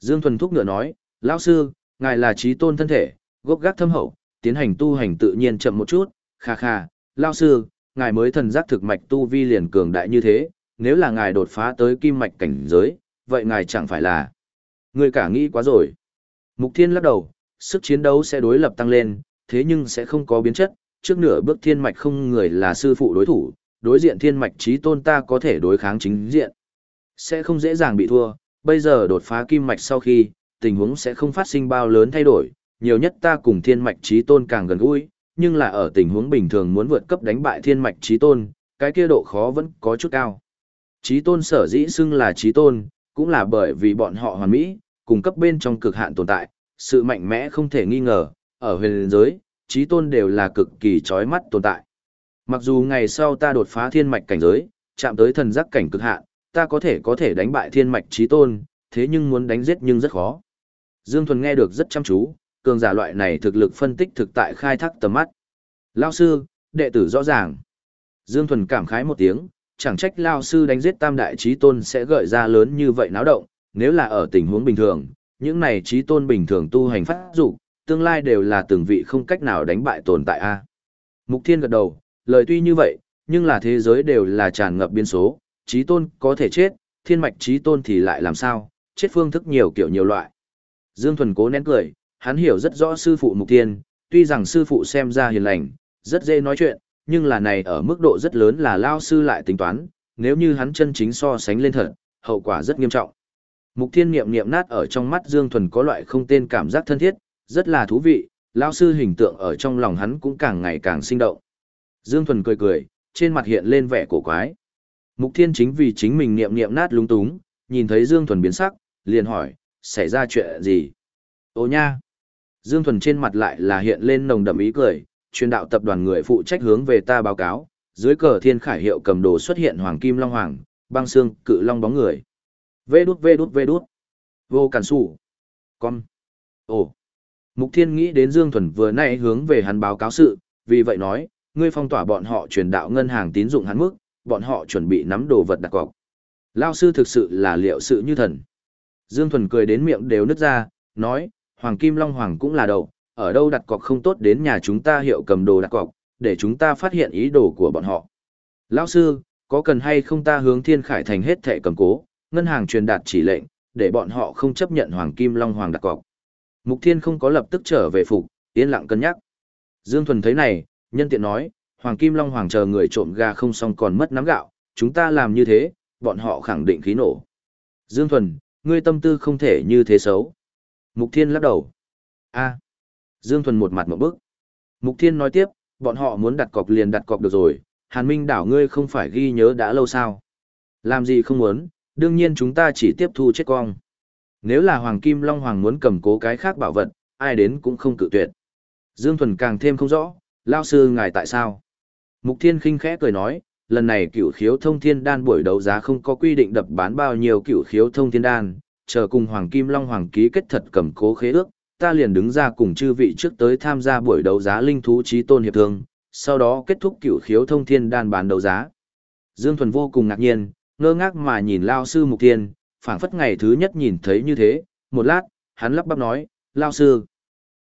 Dương Thuần Thúc ngựa nói, lão sư, ngài là trí tôn thân thể, gốc gác thâm hậu, tiến hành tu hành tự nhiên chậm một chút, kha kha, lão sư, ngài mới thần giác thực mạch tu vi liền cường đại như thế, nếu là ngài đột phá tới kim mạch cảnh giới, vậy ngài chẳng phải là... Người cả nghĩ quá rồi. Mục Thiên lắc đầu, sức chiến đấu sẽ đối lập tăng lên, thế nhưng sẽ không có biến chất, trước nửa bước thiên mạch không người là sư phụ đối thủ, đối diện thiên mạch trí tôn ta có thể đối kháng chính diện. Sẽ không dễ dàng bị thua, bây giờ đột phá kim mạch sau khi, tình huống sẽ không phát sinh bao lớn thay đổi, nhiều nhất ta cùng thiên mạch trí tôn càng gần gũi, nhưng là ở tình huống bình thường muốn vượt cấp đánh bại thiên mạch trí tôn, cái kia độ khó vẫn có chút cao. Trí tôn sở dĩ xưng là trí tôn, cũng là bởi vì bọn họ hoàn mỹ, cùng cấp bên trong cực hạn tồn tại, sự mạnh mẽ không thể nghi ngờ, ở huyền giới, trí tôn đều là cực kỳ chói mắt tồn tại. Mặc dù ngày sau ta đột phá thiên mạch cảnh giới, chạm tới thần giác cảnh cực hạn, ta có thể có thể đánh bại thiên mạch trí tôn, thế nhưng muốn đánh giết nhưng rất khó. Dương Thuần nghe được rất chăm chú, cường giả loại này thực lực phân tích thực tại khai thác tầm mắt. Lao sư, đệ tử rõ ràng. Dương Thuần cảm khái một tiếng, chẳng trách Lao sư đánh giết tam đại trí tôn sẽ gợi ra lớn như vậy náo động, nếu là ở tình huống bình thường, những này trí tôn bình thường tu hành phát dục tương lai đều là từng vị không cách nào đánh bại tồn tại a. Mục Thiên gật đầu, lời tuy như vậy, nhưng là thế giới đều là tràn ngập biên số, trí tôn có thể chết, thiên mạch trí tôn thì lại làm sao, chết phương thức nhiều kiểu nhiều loại. Dương Thuần cố nén cười, hắn hiểu rất rõ sư phụ Mục Thiên, tuy rằng sư phụ xem ra hiền lành, rất dễ nói chuyện, nhưng là này ở mức độ rất lớn là lao sư lại tính toán, nếu như hắn chân chính so sánh lên thật, hậu quả rất nghiêm trọng. Mục Thiên niệm niệm nát ở trong mắt Dương Thuần có loại không tên cảm giác thân thiết, rất là thú vị, lao sư hình tượng ở trong lòng hắn cũng càng ngày càng sinh động. Dương Thuần cười cười, trên mặt hiện lên vẻ cổ quái. Mục Thiên chính vì chính mình niệm niệm nát lúng túng, nhìn thấy Dương Thuần biến sắc, liền hỏi, xảy ra chuyện gì? Ô nha! Dương Thuần trên mặt lại là hiện lên nồng đậm ý cười, truyền đạo tập đoàn người phụ trách hướng về ta báo cáo, dưới cờ thiên khải hiệu cầm đồ xuất hiện hoàng kim long hoàng, băng xương, cự long bóng người. Vê đút vê đút vê đút. Vô cản sủ. Con. Ồ. Mục Thiên nghĩ đến Dương Thuần vừa nãy hướng về hắn báo cáo sự, vì vậy nói, ngươi phong tỏa bọn họ truyền đạo ngân hàng tín dụng hắn mức, bọn họ chuẩn bị nắm đồ vật đặt cọc. Lao sư thực sự là liệu sự như thần. Dương Thuần cười đến miệng đều nứt ra, nói, Hoàng Kim Long Hoàng cũng là đầu, ở đâu đặt cọc không tốt đến nhà chúng ta hiệu cầm đồ đặt cọc, để chúng ta phát hiện ý đồ của bọn họ. Lão sư, có cần hay không ta hướng Thiên Khải Thành hết thẻ cầm cố, ngân hàng truyền đạt chỉ lệnh, để bọn họ không chấp nhận Hoàng Kim Long Hoàng đặt cọc. Mục Thiên không có lập tức trở về phục, yên lặng cân nhắc. Dương Thuần thấy này, nhân tiện nói, Hoàng Kim Long Hoàng chờ người trộm gà không xong còn mất nắm gạo, chúng ta làm như thế, bọn họ khẳng định khí nổ. Dương Thuần, ngươi tâm tư không thể như thế xấu. Mục Thiên lắc đầu. a Dương Thuần một mặt một bức. Mục Thiên nói tiếp, bọn họ muốn đặt cọc liền đặt cọc được rồi, Hàn Minh đảo ngươi không phải ghi nhớ đã lâu sao. Làm gì không muốn, đương nhiên chúng ta chỉ tiếp thu chết cong. Nếu là Hoàng Kim Long Hoàng muốn cầm cố cái khác bảo vật, ai đến cũng không cự tuyệt. Dương Thuần càng thêm không rõ, lao sư ngài tại sao? Mục Thiên khinh khẽ cười nói, lần này cửu khiếu thông thiên đan buổi đấu giá không có quy định đập bán bao nhiêu cửu khiếu thông thiên đan, chờ cùng Hoàng Kim Long Hoàng ký kết thật cầm cố khế ước, ta liền đứng ra cùng chư vị trước tới tham gia buổi đấu giá linh thú trí tôn hiệp thương, sau đó kết thúc cửu khiếu thông thiên đan bán đấu giá. Dương Thuần vô cùng ngạc nhiên, ngơ ngác mà nhìn lao sư Mục Thiên, phảng phất ngày thứ nhất nhìn thấy như thế, một lát, hắn lắp bắp nói, lao sư,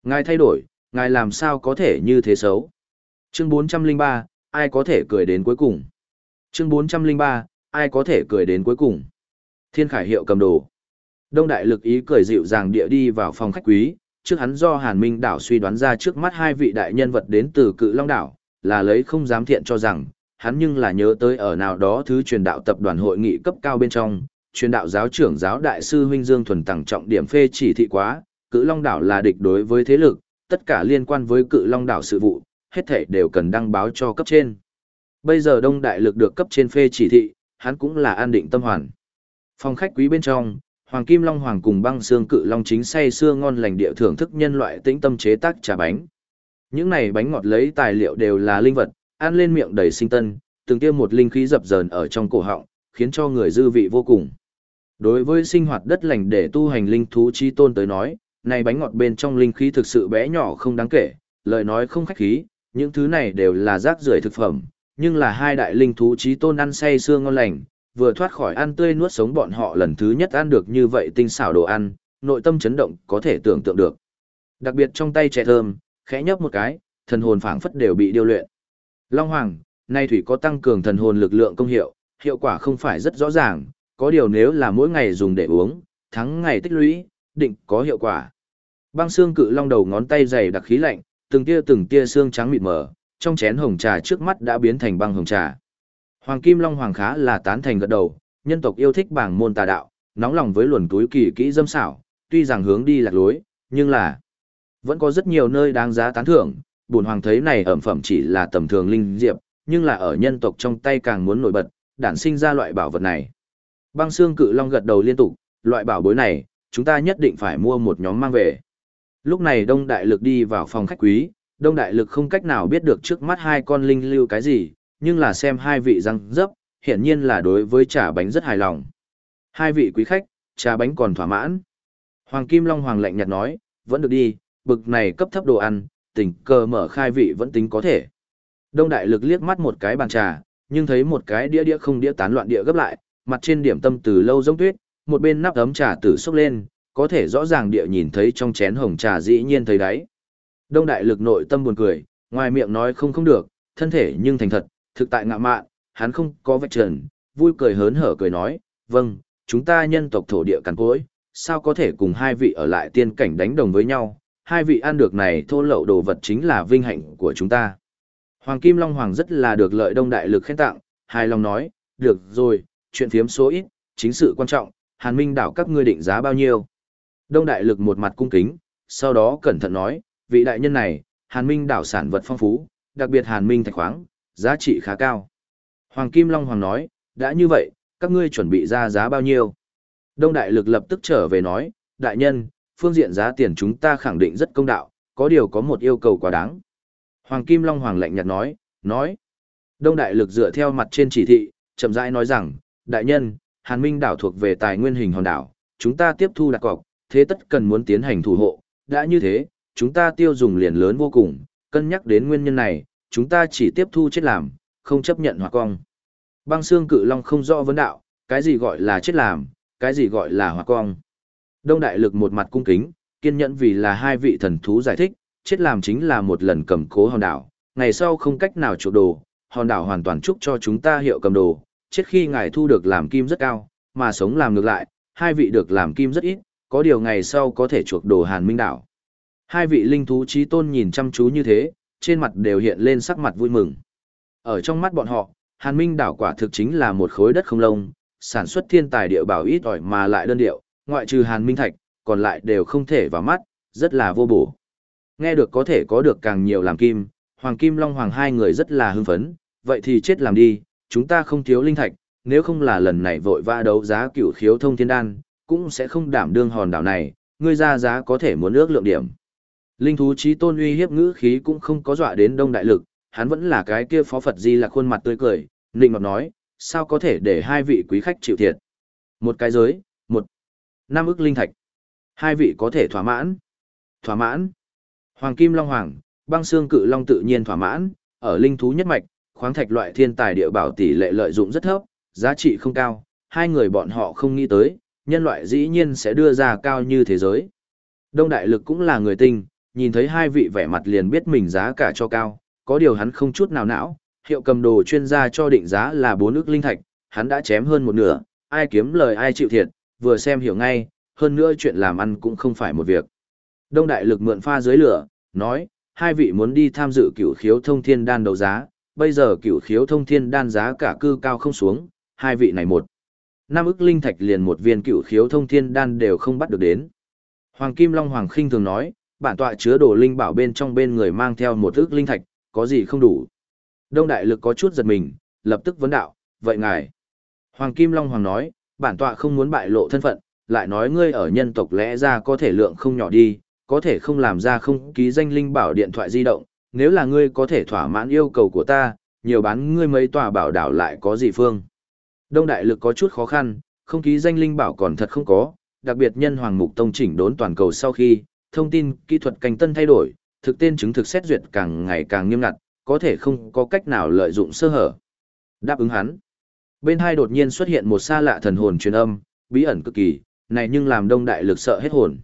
ngài thay đổi, ngài làm sao có thể như thế xấu. Chương 403, ai có thể cười đến cuối cùng. Chương 403, ai có thể cười đến cuối cùng. Thiên khải hiệu cầm đồ. Đông đại lực ý cười dịu dàng địa đi vào phòng khách quý, trước hắn do Hàn Minh đảo suy đoán ra trước mắt hai vị đại nhân vật đến từ cự long đảo, là lấy không dám thiện cho rằng, hắn nhưng là nhớ tới ở nào đó thứ truyền đạo tập đoàn hội nghị cấp cao bên trong, truyền đạo giáo trưởng giáo đại sư huynh Dương thuần tặng trọng điểm phê chỉ thị quá, cự long đảo là địch đối với thế lực, tất cả liên quan với cự long đảo sự vụ, hết thảy đều cần đăng báo cho cấp trên. Bây giờ đông đại lực được cấp trên phê chỉ thị, hắn cũng là an định tâm hoàn. Phòng khách quý bên trong, Hoàng Kim Long Hoàng cùng băng xương cự long chính say xưa ngon lành địa thưởng thức nhân loại tĩnh tâm chế tác trà bánh. Những này bánh ngọt lấy tài liệu đều là linh vật, ăn lên miệng đầy sinh tân, từng tiêm một linh khí dập dờn ở trong cổ họng, khiến cho người dư vị vô cùng. Đối với sinh hoạt đất lành để tu hành linh thú chi tôn tới nói, này bánh ngọt bên trong linh khí thực sự bé nhỏ không đáng kể, lời nói không khách khí, những thứ này đều là rác rưởi thực phẩm, nhưng là hai đại linh thú trí tôn ăn say xương ngon lành, vừa thoát khỏi ăn tươi nuốt sống bọn họ lần thứ nhất ăn được như vậy tinh xảo đồ ăn, nội tâm chấn động có thể tưởng tượng được. Đặc biệt trong tay trẻ thơm, khẽ nhấp một cái, thần hồn phảng phất đều bị điêu luyện. Long Hoàng, nay thủy có tăng cường thần hồn lực lượng công hiệu, hiệu quả không phải rất rõ ràng, có điều nếu là mỗi ngày dùng để uống, thắng ngày tích lũy, định có hiệu quả. Băng xương cự long đầu ngón tay dày đặc khí lạnh, từng tia từng tia xương trắng mịt mờ, trong chén hồng trà trước mắt đã biến thành băng hồng trà. Hoàng Kim Long Hoàng khá là tán thành gật đầu, nhân tộc yêu thích bảng môn tà đạo, nóng lòng với luồn túi kỳ kỹ dâm xảo, tuy rằng hướng đi lạc lối, nhưng là vẫn có rất nhiều nơi đáng giá tán thưởng. Bùn hoàng thấy này ẩm phẩm chỉ là tầm thường linh diệp, nhưng là ở nhân tộc trong tay càng muốn nổi bật, đản sinh ra loại bảo vật này. Băng xương cự long gật đầu liên tục, loại bảo bối này, chúng ta nhất định phải mua một nhóm mang về. Lúc này Đông Đại Lực đi vào phòng khách quý, Đông Đại Lực không cách nào biết được trước mắt hai con linh lưu cái gì, nhưng là xem hai vị răng dấp, hiển nhiên là đối với trà bánh rất hài lòng. Hai vị quý khách, trà bánh còn thỏa mãn. Hoàng Kim Long Hoàng lạnh nhạt nói, vẫn được đi, bực này cấp thấp đồ ăn, tình cờ mở khai vị vẫn tính có thể. Đông Đại Lực liếc mắt một cái bàn trà, nhưng thấy một cái đĩa đĩa không đĩa tán loạn địa gấp lại, mặt trên điểm tâm từ lâu giống tuyết, một bên nắp ấm trà tử xốc lên, có thể rõ ràng địa nhìn thấy trong chén hồng trà dĩ nhiên thấy đáy. Đông đại lực nội tâm buồn cười, ngoài miệng nói không không được, thân thể nhưng thành thật, thực tại ngạ mạn, hắn không có vạch trần, vui cười hớn hở cười nói, vâng, chúng ta nhân tộc thổ địa cằn cối, sao có thể cùng hai vị ở lại tiên cảnh đánh đồng với nhau, hai vị ăn được này thô lậu đồ vật chính là vinh hạnh của chúng ta. Hoàng Kim Long Hoàng rất là được lợi đông đại lực khen tặng, hài lòng nói, được rồi, chuyện phiếm số ít, chính sự quan trọng, Hàn Minh đảo các ngươi định giá bao nhiêu. Đông đại lực một mặt cung kính, sau đó cẩn thận nói, vị đại nhân này, Hàn Minh đảo sản vật phong phú, đặc biệt Hàn Minh thạch khoáng, giá trị khá cao. Hoàng Kim Long Hoàng nói, đã như vậy, các ngươi chuẩn bị ra giá bao nhiêu? Đông đại lực lập tức trở về nói, đại nhân, phương diện giá tiền chúng ta khẳng định rất công đạo, có điều có một yêu cầu quá đáng. Hoàng Kim Long Hoàng lạnh nhạt nói, nói. Đông Đại Lực dựa theo mặt trên chỉ thị, chậm rãi nói rằng, đại nhân, Hàn Minh đảo thuộc về tài nguyên hình hòn đảo, chúng ta tiếp thu đặc cọc, thế tất cần muốn tiến hành thủ hộ, đã như thế, chúng ta tiêu dùng liền lớn vô cùng, cân nhắc đến nguyên nhân này, chúng ta chỉ tiếp thu chết làm, không chấp nhận hỏa cong. Băng xương cự long không rõ vấn đạo, cái gì gọi là chết làm, cái gì gọi là hỏa cong. Đông đại lực một mặt cung kính, kiên nhẫn vì là hai vị thần thú giải thích, chết làm chính là một lần cầm cố hòn đảo, ngày sau không cách nào chuộc đồ, hòn đảo hoàn toàn chúc cho chúng ta hiệu cầm đồ, chết khi ngài thu được làm kim rất cao, mà sống làm ngược lại, hai vị được làm kim rất ít, có điều ngày sau có thể chuộc đồ hàn minh đảo. Hai vị linh thú trí tôn nhìn chăm chú như thế, trên mặt đều hiện lên sắc mặt vui mừng. Ở trong mắt bọn họ, hàn minh đảo quả thực chính là một khối đất không lông, sản xuất thiên tài địa bảo ít ỏi mà lại đơn điệu, ngoại trừ hàn minh thạch, còn lại đều không thể vào mắt, rất là vô bổ. Nghe được có thể có được càng nhiều làm kim, Hoàng Kim Long Hoàng hai người rất là hưng phấn, vậy thì chết làm đi, chúng ta không thiếu linh thạch, nếu không là lần này vội vã đấu giá cửu khiếu thông thiên đan, cũng sẽ không đảm đương hòn đảo này, ngươi ra giá có thể muốn ước lượng điểm. Linh thú trí tôn uy hiếp ngữ khí cũng không có dọa đến đông đại lực, hắn vẫn là cái kia phó Phật Di là khuôn mặt tươi cười, nịnh ngọt nói, sao có thể để hai vị quý khách chịu thiệt. Một cái giới, một năm ức linh thạch. Hai vị có thể thỏa mãn. Thỏa mãn. Hoàng Kim Long Hoàng, băng xương cự long tự nhiên thỏa mãn, ở linh thú nhất mạch, khoáng thạch loại thiên tài địa bảo tỷ lệ lợi dụng rất thấp, giá trị không cao, hai người bọn họ không nghĩ tới, nhân loại dĩ nhiên sẽ đưa ra cao như thế giới. Đông Đại Lực cũng là người tinh, nhìn thấy hai vị vẻ mặt liền biết mình giá cả cho cao, có điều hắn không chút nào não, hiệu cầm đồ chuyên gia cho định giá là bốn ức linh thạch, hắn đã chém hơn một nửa, ai kiếm lời ai chịu thiệt, vừa xem hiểu ngay, hơn nữa chuyện làm ăn cũng không phải một việc. Đông Đại Lực mượn pha dưới lửa, nói, hai vị muốn đi tham dự cửu khiếu thông thiên đan đấu giá, bây giờ cửu khiếu thông thiên đan giá cả cư cao không xuống, hai vị này một. Năm ức linh thạch liền một viên cửu khiếu thông thiên đan đều không bắt được đến. Hoàng Kim Long Hoàng khinh thường nói, bản tọa chứa đồ linh bảo bên trong bên người mang theo một ước linh thạch, có gì không đủ. Đông Đại Lực có chút giật mình, lập tức vấn đạo, vậy ngài. Hoàng Kim Long Hoàng nói, bản tọa không muốn bại lộ thân phận, lại nói ngươi ở nhân tộc lẽ ra có thể lượng không nhỏ đi, có thể không làm ra không ký danh linh bảo điện thoại di động, nếu là ngươi có thể thỏa mãn yêu cầu của ta, nhiều bán ngươi mấy tòa bảo đảo lại có gì phương. Đông đại lực có chút khó khăn, không ký danh linh bảo còn thật không có, đặc biệt nhân hoàng mục tông chỉnh đốn toàn cầu sau khi, thông tin, kỹ thuật canh tân thay đổi, thực tên chứng thực xét duyệt càng ngày càng nghiêm ngặt, có thể không có cách nào lợi dụng sơ hở. Đáp ứng hắn. Bên hai đột nhiên xuất hiện một xa lạ thần hồn truyền âm, bí ẩn cực kỳ, này nhưng làm đông đại lực sợ hết hồn.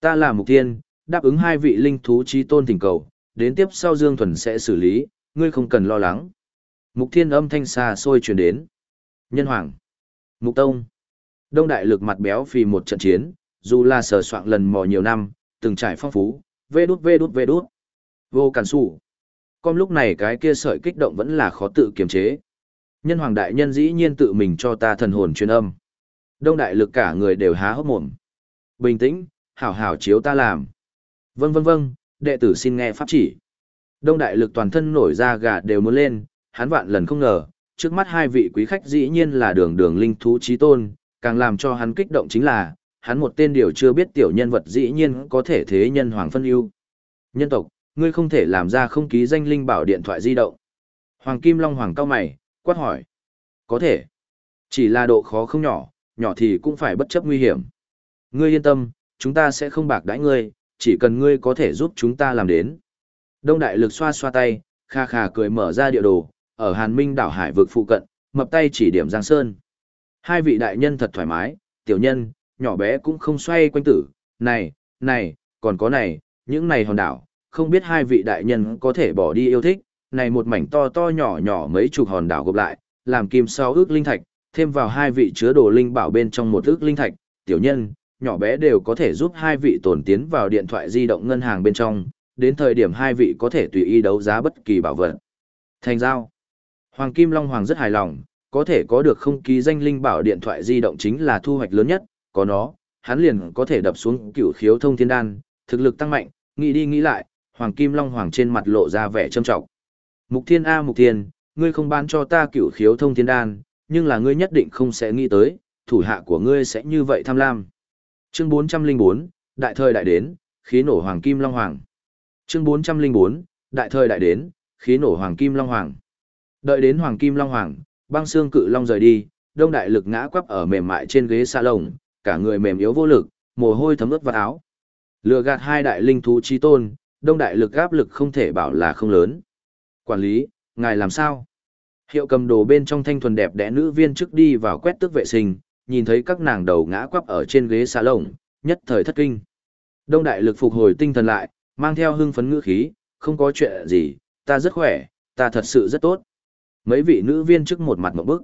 Ta là mục tiên, đáp ứng hai vị linh thú trí tôn thỉnh cầu, đến tiếp sau Dương Thuần sẽ xử lý, ngươi không cần lo lắng. Mục thiên âm thanh xa xôi truyền đến. Nhân hoàng. Mục tông. Đông đại lực mặt béo vì một trận chiến, dù là sở soạn lần mò nhiều năm, từng trải phong phú, vê đút vê đút vê đút. Vô cản sủ. Con lúc này cái kia sợi kích động vẫn là khó tự kiềm chế. Nhân hoàng đại nhân dĩ nhiên tự mình cho ta thần hồn truyền âm. Đông đại lực cả người đều há hốc mồm. Bình tĩnh, hảo hảo chiếu ta làm. Vâng vâng vâng, đệ tử xin nghe pháp chỉ. Đông đại lực toàn thân nổi ra gà đều muốn lên, hắn vạn lần không ngờ, trước mắt hai vị quý khách dĩ nhiên là đường đường linh thú trí tôn, càng làm cho hắn kích động chính là, hắn một tên điều chưa biết tiểu nhân vật dĩ nhiên có thể thế nhân hoàng phân ưu. Nhân tộc, ngươi không thể làm ra không ký danh linh bảo điện thoại di động. Hoàng Kim Long Hoàng cao mày, quát hỏi. Có thể. Chỉ là độ khó không nhỏ, nhỏ thì cũng phải bất chấp nguy hiểm. Ngươi yên tâm, chúng ta sẽ không bạc đãi ngươi, chỉ cần ngươi có thể giúp chúng ta làm đến. Đông đại lực xoa xoa tay, kha kha cười mở ra địa đồ, ở Hàn Minh đảo hải vực phụ cận, mập tay chỉ điểm Giang Sơn. Hai vị đại nhân thật thoải mái, tiểu nhân, nhỏ bé cũng không xoay quanh tử, này, này, còn có này, những này hòn đảo, không biết hai vị đại nhân có thể bỏ đi yêu thích, này một mảnh to to nhỏ nhỏ mấy chục hòn đảo gộp lại, làm kim sao ước linh thạch, thêm vào hai vị chứa đồ linh bảo bên trong một ước linh thạch, tiểu nhân, nhỏ bé đều có thể giúp hai vị tổn tiến vào điện thoại di động ngân hàng bên trong, đến thời điểm hai vị có thể tùy ý đấu giá bất kỳ bảo vật. Thành giao. Hoàng Kim Long Hoàng rất hài lòng, có thể có được không ký danh linh bảo điện thoại di động chính là thu hoạch lớn nhất, có nó, hắn liền có thể đập xuống cửu khiếu thông thiên đan, thực lực tăng mạnh, nghĩ đi nghĩ lại, Hoàng Kim Long Hoàng trên mặt lộ ra vẻ trâm trọng. Mục Thiên A Mục Thiên, ngươi không bán cho ta cửu khiếu thông thiên đan, nhưng là ngươi nhất định không sẽ nghĩ tới, thủ hạ của ngươi sẽ như vậy tham lam. Chương 404, Đại thời đại đến, khí nổ Hoàng Kim Long Hoàng. Chương 404, đại thời đại đến, khí nổ hoàng kim long hoàng. Đợi đến hoàng kim long hoàng, băng xương cự long rời đi, đông đại lực ngã quắp ở mềm mại trên ghế xa lồng, cả người mềm yếu vô lực, mồ hôi thấm ướt vào áo. Lừa gạt hai đại linh thú chi tôn, đông đại lực áp lực không thể bảo là không lớn. Quản lý, ngài làm sao? Hiệu cầm đồ bên trong thanh thuần đẹp đẽ nữ viên trước đi vào quét tước vệ sinh, nhìn thấy các nàng đầu ngã quắp ở trên ghế xà lồng, nhất thời thất kinh. Đông đại lực phục hồi tinh thần lại, mang theo hưng phấn ngữ khí, không có chuyện gì, ta rất khỏe, ta thật sự rất tốt. Mấy vị nữ viên trước một mặt một bức.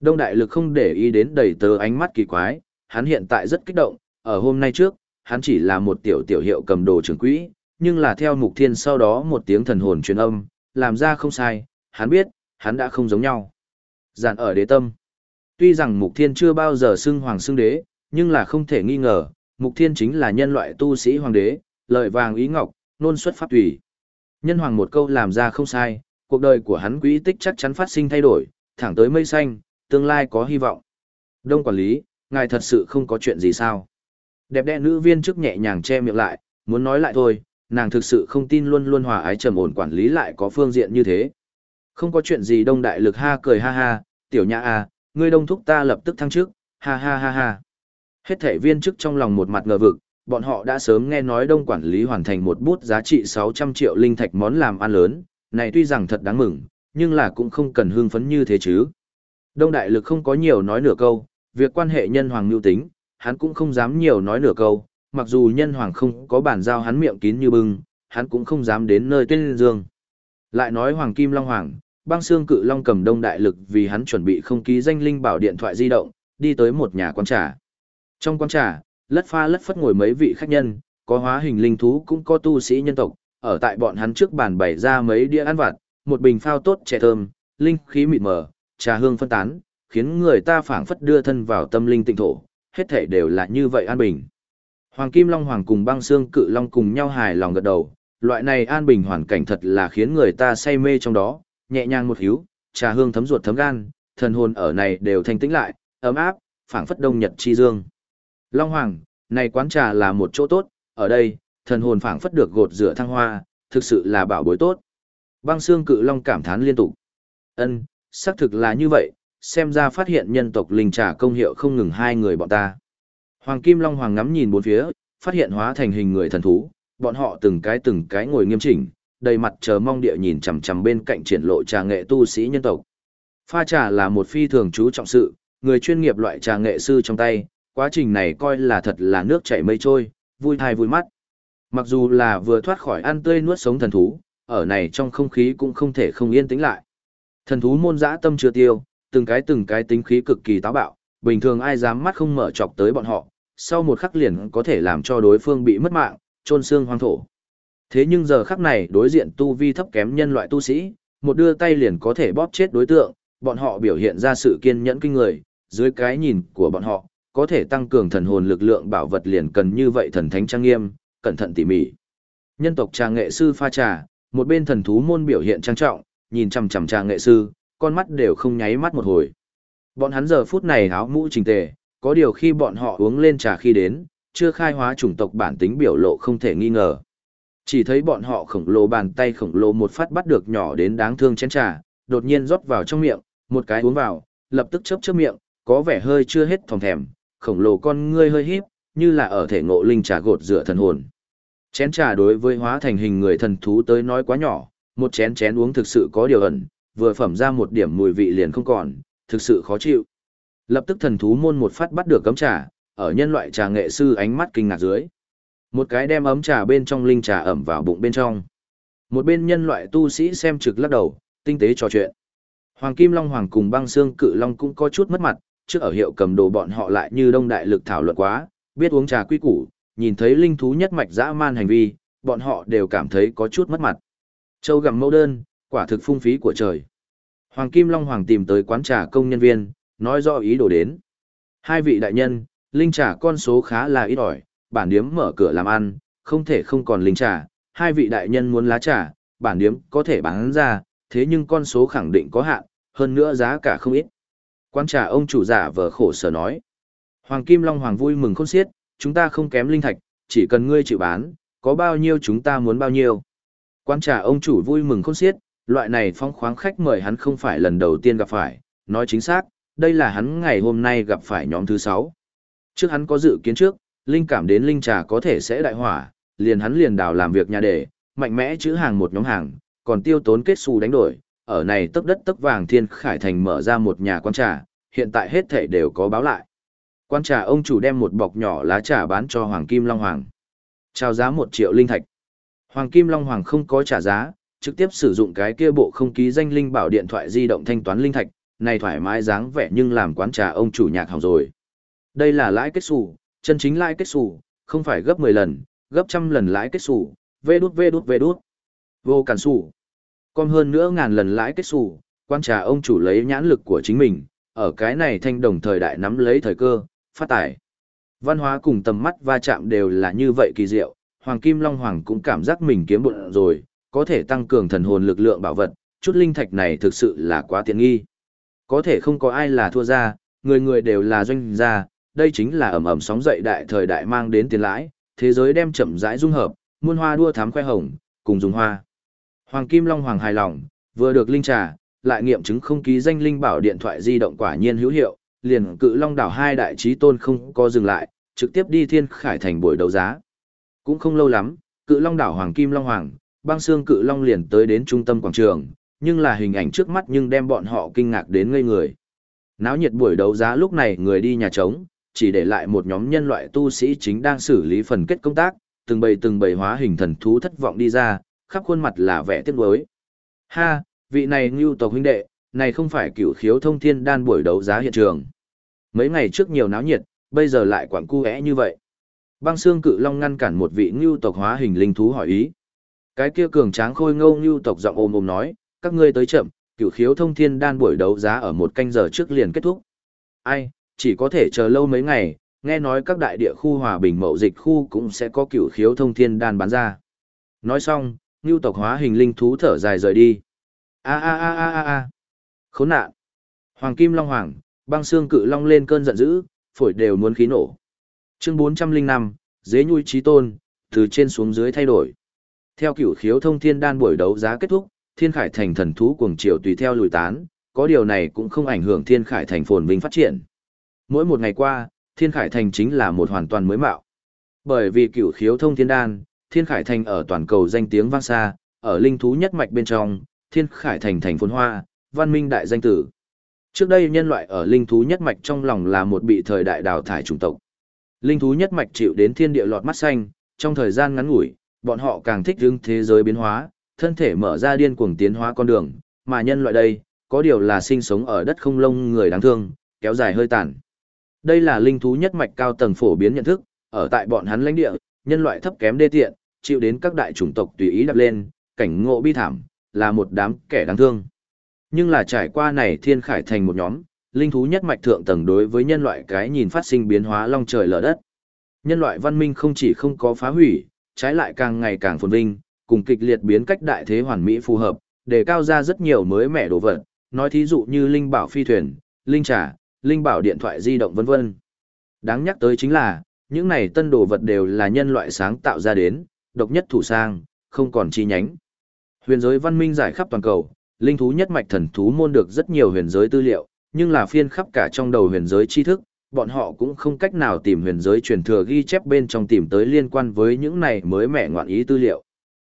Đông đại lực không để ý đến đầy tờ ánh mắt kỳ quái, hắn hiện tại rất kích động, ở hôm nay trước, hắn chỉ là một tiểu tiểu hiệu cầm đồ trưởng quỹ, nhưng là theo mục thiên sau đó một tiếng thần hồn truyền âm, làm ra không sai, hắn biết, hắn đã không giống nhau. Giản ở đế tâm. Tuy rằng mục thiên chưa bao giờ xưng hoàng xưng đế, nhưng là không thể nghi ngờ, mục thiên chính là nhân loại tu sĩ hoàng đế, lợi vàng ý ngọc, nôn xuất pháp tùy. Nhân hoàng một câu làm ra không sai, cuộc đời của hắn quỹ tích chắc chắn phát sinh thay đổi, thẳng tới mây xanh, tương lai có hy vọng. Đông quản lý, ngài thật sự không có chuyện gì sao? Đẹp đẽ nữ viên chức nhẹ nhàng che miệng lại, muốn nói lại thôi, nàng thực sự không tin luôn luôn hòa ái trầm ổn quản lý lại có phương diện như thế. Không có chuyện gì đông đại lực ha cười ha ha, tiểu nhã à, ngươi đông thúc ta lập tức thăng trước, ha ha ha ha. Hết thể viên chức trong lòng một mặt ngờ vực, bọn họ đã sớm nghe nói đông quản lý hoàn thành một bút giá trị 600 triệu linh thạch món làm ăn lớn, này tuy rằng thật đáng mừng, nhưng là cũng không cần hương phấn như thế chứ. Đông đại lực không có nhiều nói nửa câu, việc quan hệ nhân hoàng mưu tính, hắn cũng không dám nhiều nói nửa câu, mặc dù nhân hoàng không có bản giao hắn miệng kín như bưng, hắn cũng không dám đến nơi tên dương. Lại nói hoàng kim long hoàng, băng xương cự long cầm đông đại lực vì hắn chuẩn bị không ký danh linh bảo điện thoại di động, đi tới một nhà quán trà. Trong quán trà, lất pha lất phất ngồi mấy vị khách nhân, có hóa hình linh thú cũng có tu sĩ nhân tộc, ở tại bọn hắn trước bàn bày ra mấy đĩa ăn vặt, một bình phao tốt trẻ thơm, linh khí mịt mờ, trà hương phân tán, khiến người ta phảng phất đưa thân vào tâm linh tịnh thổ, hết thảy đều là như vậy an bình. Hoàng Kim Long Hoàng cùng băng xương cự long cùng nhau hài lòng gật đầu, loại này an bình hoàn cảnh thật là khiến người ta say mê trong đó, nhẹ nhàng một hiếu, trà hương thấm ruột thấm gan, thần hồn ở này đều thanh tĩnh lại, ấm áp, phảng phất đông nhật chi dương. Long Hoàng, này quán trà là một chỗ tốt, ở đây, thần hồn phảng phất được gột rửa thăng hoa, thực sự là bảo bối tốt. Băng xương cự long cảm thán liên tục. Ân, xác thực là như vậy, xem ra phát hiện nhân tộc linh trà công hiệu không ngừng hai người bọn ta. Hoàng Kim Long Hoàng ngắm nhìn bốn phía, phát hiện hóa thành hình người thần thú, bọn họ từng cái từng cái ngồi nghiêm chỉnh, đầy mặt chờ mong địa nhìn chằm chằm bên cạnh triển lộ trà nghệ tu sĩ nhân tộc. Pha trà là một phi thường chú trọng sự, người chuyên nghiệp loại trà nghệ sư trong tay, quá trình này coi là thật là nước chảy mây trôi, vui thai vui mắt. Mặc dù là vừa thoát khỏi ăn tươi nuốt sống thần thú, ở này trong không khí cũng không thể không yên tĩnh lại. Thần thú môn dã tâm chưa tiêu, từng cái từng cái tính khí cực kỳ táo bạo, bình thường ai dám mắt không mở chọc tới bọn họ, sau một khắc liền có thể làm cho đối phương bị mất mạng, trôn xương hoang thổ. Thế nhưng giờ khắc này đối diện tu vi thấp kém nhân loại tu sĩ, một đưa tay liền có thể bóp chết đối tượng, bọn họ biểu hiện ra sự kiên nhẫn kinh người, dưới cái nhìn của bọn họ, có thể tăng cường thần hồn lực lượng bảo vật liền cần như vậy thần thánh trang nghiêm, cẩn thận tỉ mỉ. Nhân tộc trà nghệ sư pha trà, một bên thần thú môn biểu hiện trang trọng, nhìn chằm chằm trà nghệ sư, con mắt đều không nháy mắt một hồi. Bọn hắn giờ phút này áo mũ trình tề, có điều khi bọn họ uống lên trà khi đến, chưa khai hóa chủng tộc bản tính biểu lộ không thể nghi ngờ. Chỉ thấy bọn họ khổng lồ bàn tay khổng lồ một phát bắt được nhỏ đến đáng thương chén trà, đột nhiên rót vào trong miệng, một cái uống vào, lập tức chớp chớp miệng, có vẻ hơi chưa hết thòng thèm, khổng lồ con ngươi hơi híp, như là ở thể ngộ linh trà gột rửa thần hồn. Chén trà đối với hóa thành hình người thần thú tới nói quá nhỏ, một chén chén uống thực sự có điều ẩn, vừa phẩm ra một điểm mùi vị liền không còn, thực sự khó chịu. Lập tức thần thú môn một phát bắt được cấm trà, ở nhân loại trà nghệ sư ánh mắt kinh ngạc dưới. Một cái đem ấm trà bên trong linh trà ẩm vào bụng bên trong. Một bên nhân loại tu sĩ xem trực lắc đầu, tinh tế trò chuyện. Hoàng Kim Long Hoàng cùng băng xương cự long cũng có chút mất mặt, trước ở hiệu cầm đồ bọn họ lại như đông đại lực thảo luận quá, biết uống trà quy củ, nhìn thấy linh thú nhất mạch dã man hành vi, bọn họ đều cảm thấy có chút mất mặt. Châu gặm mẫu đơn, quả thực phung phí của trời. Hoàng Kim Long Hoàng tìm tới quán trà công nhân viên, nói rõ ý đồ đến. Hai vị đại nhân, linh trà con số khá là ít ỏi, bản điếm mở cửa làm ăn, không thể không còn linh trà, hai vị đại nhân muốn lá trà, bản điếm có thể bán ra, thế nhưng con số khẳng định có hạn, hơn nữa giá cả không ít. Quán trà ông chủ giả vờ khổ sở nói. Hoàng Kim Long Hoàng vui mừng khôn xiết, chúng ta không kém linh thạch, chỉ cần ngươi chịu bán, có bao nhiêu chúng ta muốn bao nhiêu. Quán trà ông chủ vui mừng khôn xiết, loại này phong khoáng khách mời hắn không phải lần đầu tiên gặp phải, nói chính xác, đây là hắn ngày hôm nay gặp phải nhóm thứ 6. Trước hắn có dự kiến trước, linh cảm đến linh trà có thể sẽ đại hỏa, liền hắn liền đào làm việc nhà để, mạnh mẽ chữ hàng một nhóm hàng, còn tiêu tốn kết xu đánh đổi, ở này tấp đất tấp vàng thiên khải thành mở ra một nhà quán trà, hiện tại hết thể đều có báo lại. Quán trà ông chủ đem một bọc nhỏ lá trà bán cho Hoàng Kim Long Hoàng. Trao giá một triệu linh thạch. Hoàng Kim Long Hoàng không có trả giá, trực tiếp sử dụng cái kia bộ không ký danh linh bảo điện thoại di động thanh toán linh thạch, này thoải mái dáng vẻ nhưng làm quán trà ông chủ nhạc hỏng rồi. Đây là lãi kết xù, chân chính lãi kết xù, không phải gấp 10 lần, gấp trăm lần lãi kết xù, vê đút vê đút vê đút. Vô cản xù. Còn hơn nữa ngàn lần lãi kết xù, quan trà ông chủ lấy nhãn lực của chính mình, ở cái này thanh đồng thời đại nắm lấy thời cơ, phát tài. Văn hóa cùng tầm mắt va chạm đều là như vậy kỳ diệu, Hoàng Kim Long Hoàng cũng cảm giác mình kiếm bộn rồi, có thể tăng cường thần hồn lực lượng bảo vật, chút linh thạch này thực sự là quá tiện nghi. Có thể không có ai là thua ra, người người đều là doanh gia, đây chính là ẩm ẩm sóng dậy đại thời đại mang đến tiền lãi, thế giới đem chậm rãi dung hợp, muôn hoa đua thám khoe hồng, cùng dùng hoa. Hoàng Kim Long Hoàng hài lòng, vừa được linh trà, lại nghiệm chứng không ký danh linh bảo điện thoại di động quả nhiên hữu hiệu, liền cự long đảo hai đại trí tôn không có dừng lại, trực tiếp đi thiên khải thành buổi đấu giá. Cũng không lâu lắm, cự long đảo Hoàng Kim Long Hoàng, băng xương cự long liền tới đến trung tâm quảng trường, nhưng là hình ảnh trước mắt nhưng đem bọn họ kinh ngạc đến ngây người. Náo nhiệt buổi đấu giá lúc này người đi nhà trống, chỉ để lại một nhóm nhân loại tu sĩ chính đang xử lý phần kết công tác, từng bầy từng bầy hóa hình thần thú thất vọng đi ra, khắp khuôn mặt là vẻ tiếc nuối. Ha, vị này ngưu tộc huynh đệ, này không phải cửu khiếu thông thiên đan buổi đấu giá hiện trường. Mấy ngày trước nhiều náo nhiệt, bây giờ lại quảng cu é như vậy. Băng xương cự long ngăn cản một vị ngưu tộc hóa hình linh thú hỏi ý. Cái kia cường tráng khôi ngâu như tộc giọng ôm ôm nói, các ngươi tới chậm, cửu khiếu thông thiên đan buổi đấu giá ở một canh giờ trước liền kết thúc. Ai, chỉ có thể chờ lâu mấy ngày, nghe nói các đại địa khu hòa bình mậu dịch khu cũng sẽ có cửu khiếu thông thiên đan bán ra. Nói xong, ngưu tộc hóa hình linh thú thở dài rời đi. A a a a a a. Khốn nạn. Hoàng Kim Long Hoàng, băng xương cự long lên cơn giận dữ, phổi đều muốn khí nổ. Chương 405, dế nhui trí tôn, từ trên xuống dưới thay đổi. Theo cửu khiếu thông thiên đan buổi đấu giá kết thúc, thiên khải thành thần thú cuồng triều tùy theo lùi tán, có điều này cũng không ảnh hưởng thiên khải thành phồn vinh phát triển. Mỗi một ngày qua, thiên khải thành chính là một hoàn toàn mới mạo. Bởi vì cửu khiếu thông thiên đan, thiên khải thành ở toàn cầu danh tiếng vang xa, ở linh thú nhất mạch bên trong, thiên khải thành thành phồn hoa, văn minh đại danh tử. Trước đây nhân loại ở linh thú nhất mạch trong lòng là một bị thời đại đào thải chủng tộc. Linh thú nhất mạch chịu đến thiên địa lọt mắt xanh, trong thời gian ngắn ngủi, bọn họ càng thích hứng thế giới biến hóa, thân thể mở ra điên cuồng tiến hóa con đường, mà nhân loại đây, có điều là sinh sống ở đất không lông người đáng thương, kéo dài hơi tàn. Đây là linh thú nhất mạch cao tầng phổ biến nhận thức, ở tại bọn hắn lãnh địa, nhân loại thấp kém đê tiện, chịu đến các đại chủng tộc tùy ý đập lên, cảnh ngộ bi thảm, là một đám kẻ đáng thương. Nhưng là trải qua này thiên khải thành một nhóm, linh thú nhất mạch thượng tầng đối với nhân loại cái nhìn phát sinh biến hóa long trời lở đất. Nhân loại văn minh không chỉ không có phá hủy, trái lại càng ngày càng phồn vinh, cùng kịch liệt biến cách đại thế hoàn mỹ phù hợp, để cao ra rất nhiều mới mẻ đồ vật, nói thí dụ như linh bảo phi thuyền, linh trà, linh bảo điện thoại di động vân vân. Đáng nhắc tới chính là, những này tân đồ vật đều là nhân loại sáng tạo ra đến, độc nhất thủ sang, không còn chi nhánh. Huyền giới văn minh giải khắp toàn cầu, linh thú nhất mạch thần thú môn được rất nhiều huyền giới tư liệu, nhưng là phiên khắp cả trong đầu huyền giới tri thức, bọn họ cũng không cách nào tìm huyền giới truyền thừa ghi chép bên trong tìm tới liên quan với những này mới mẻ ngoạn ý tư liệu.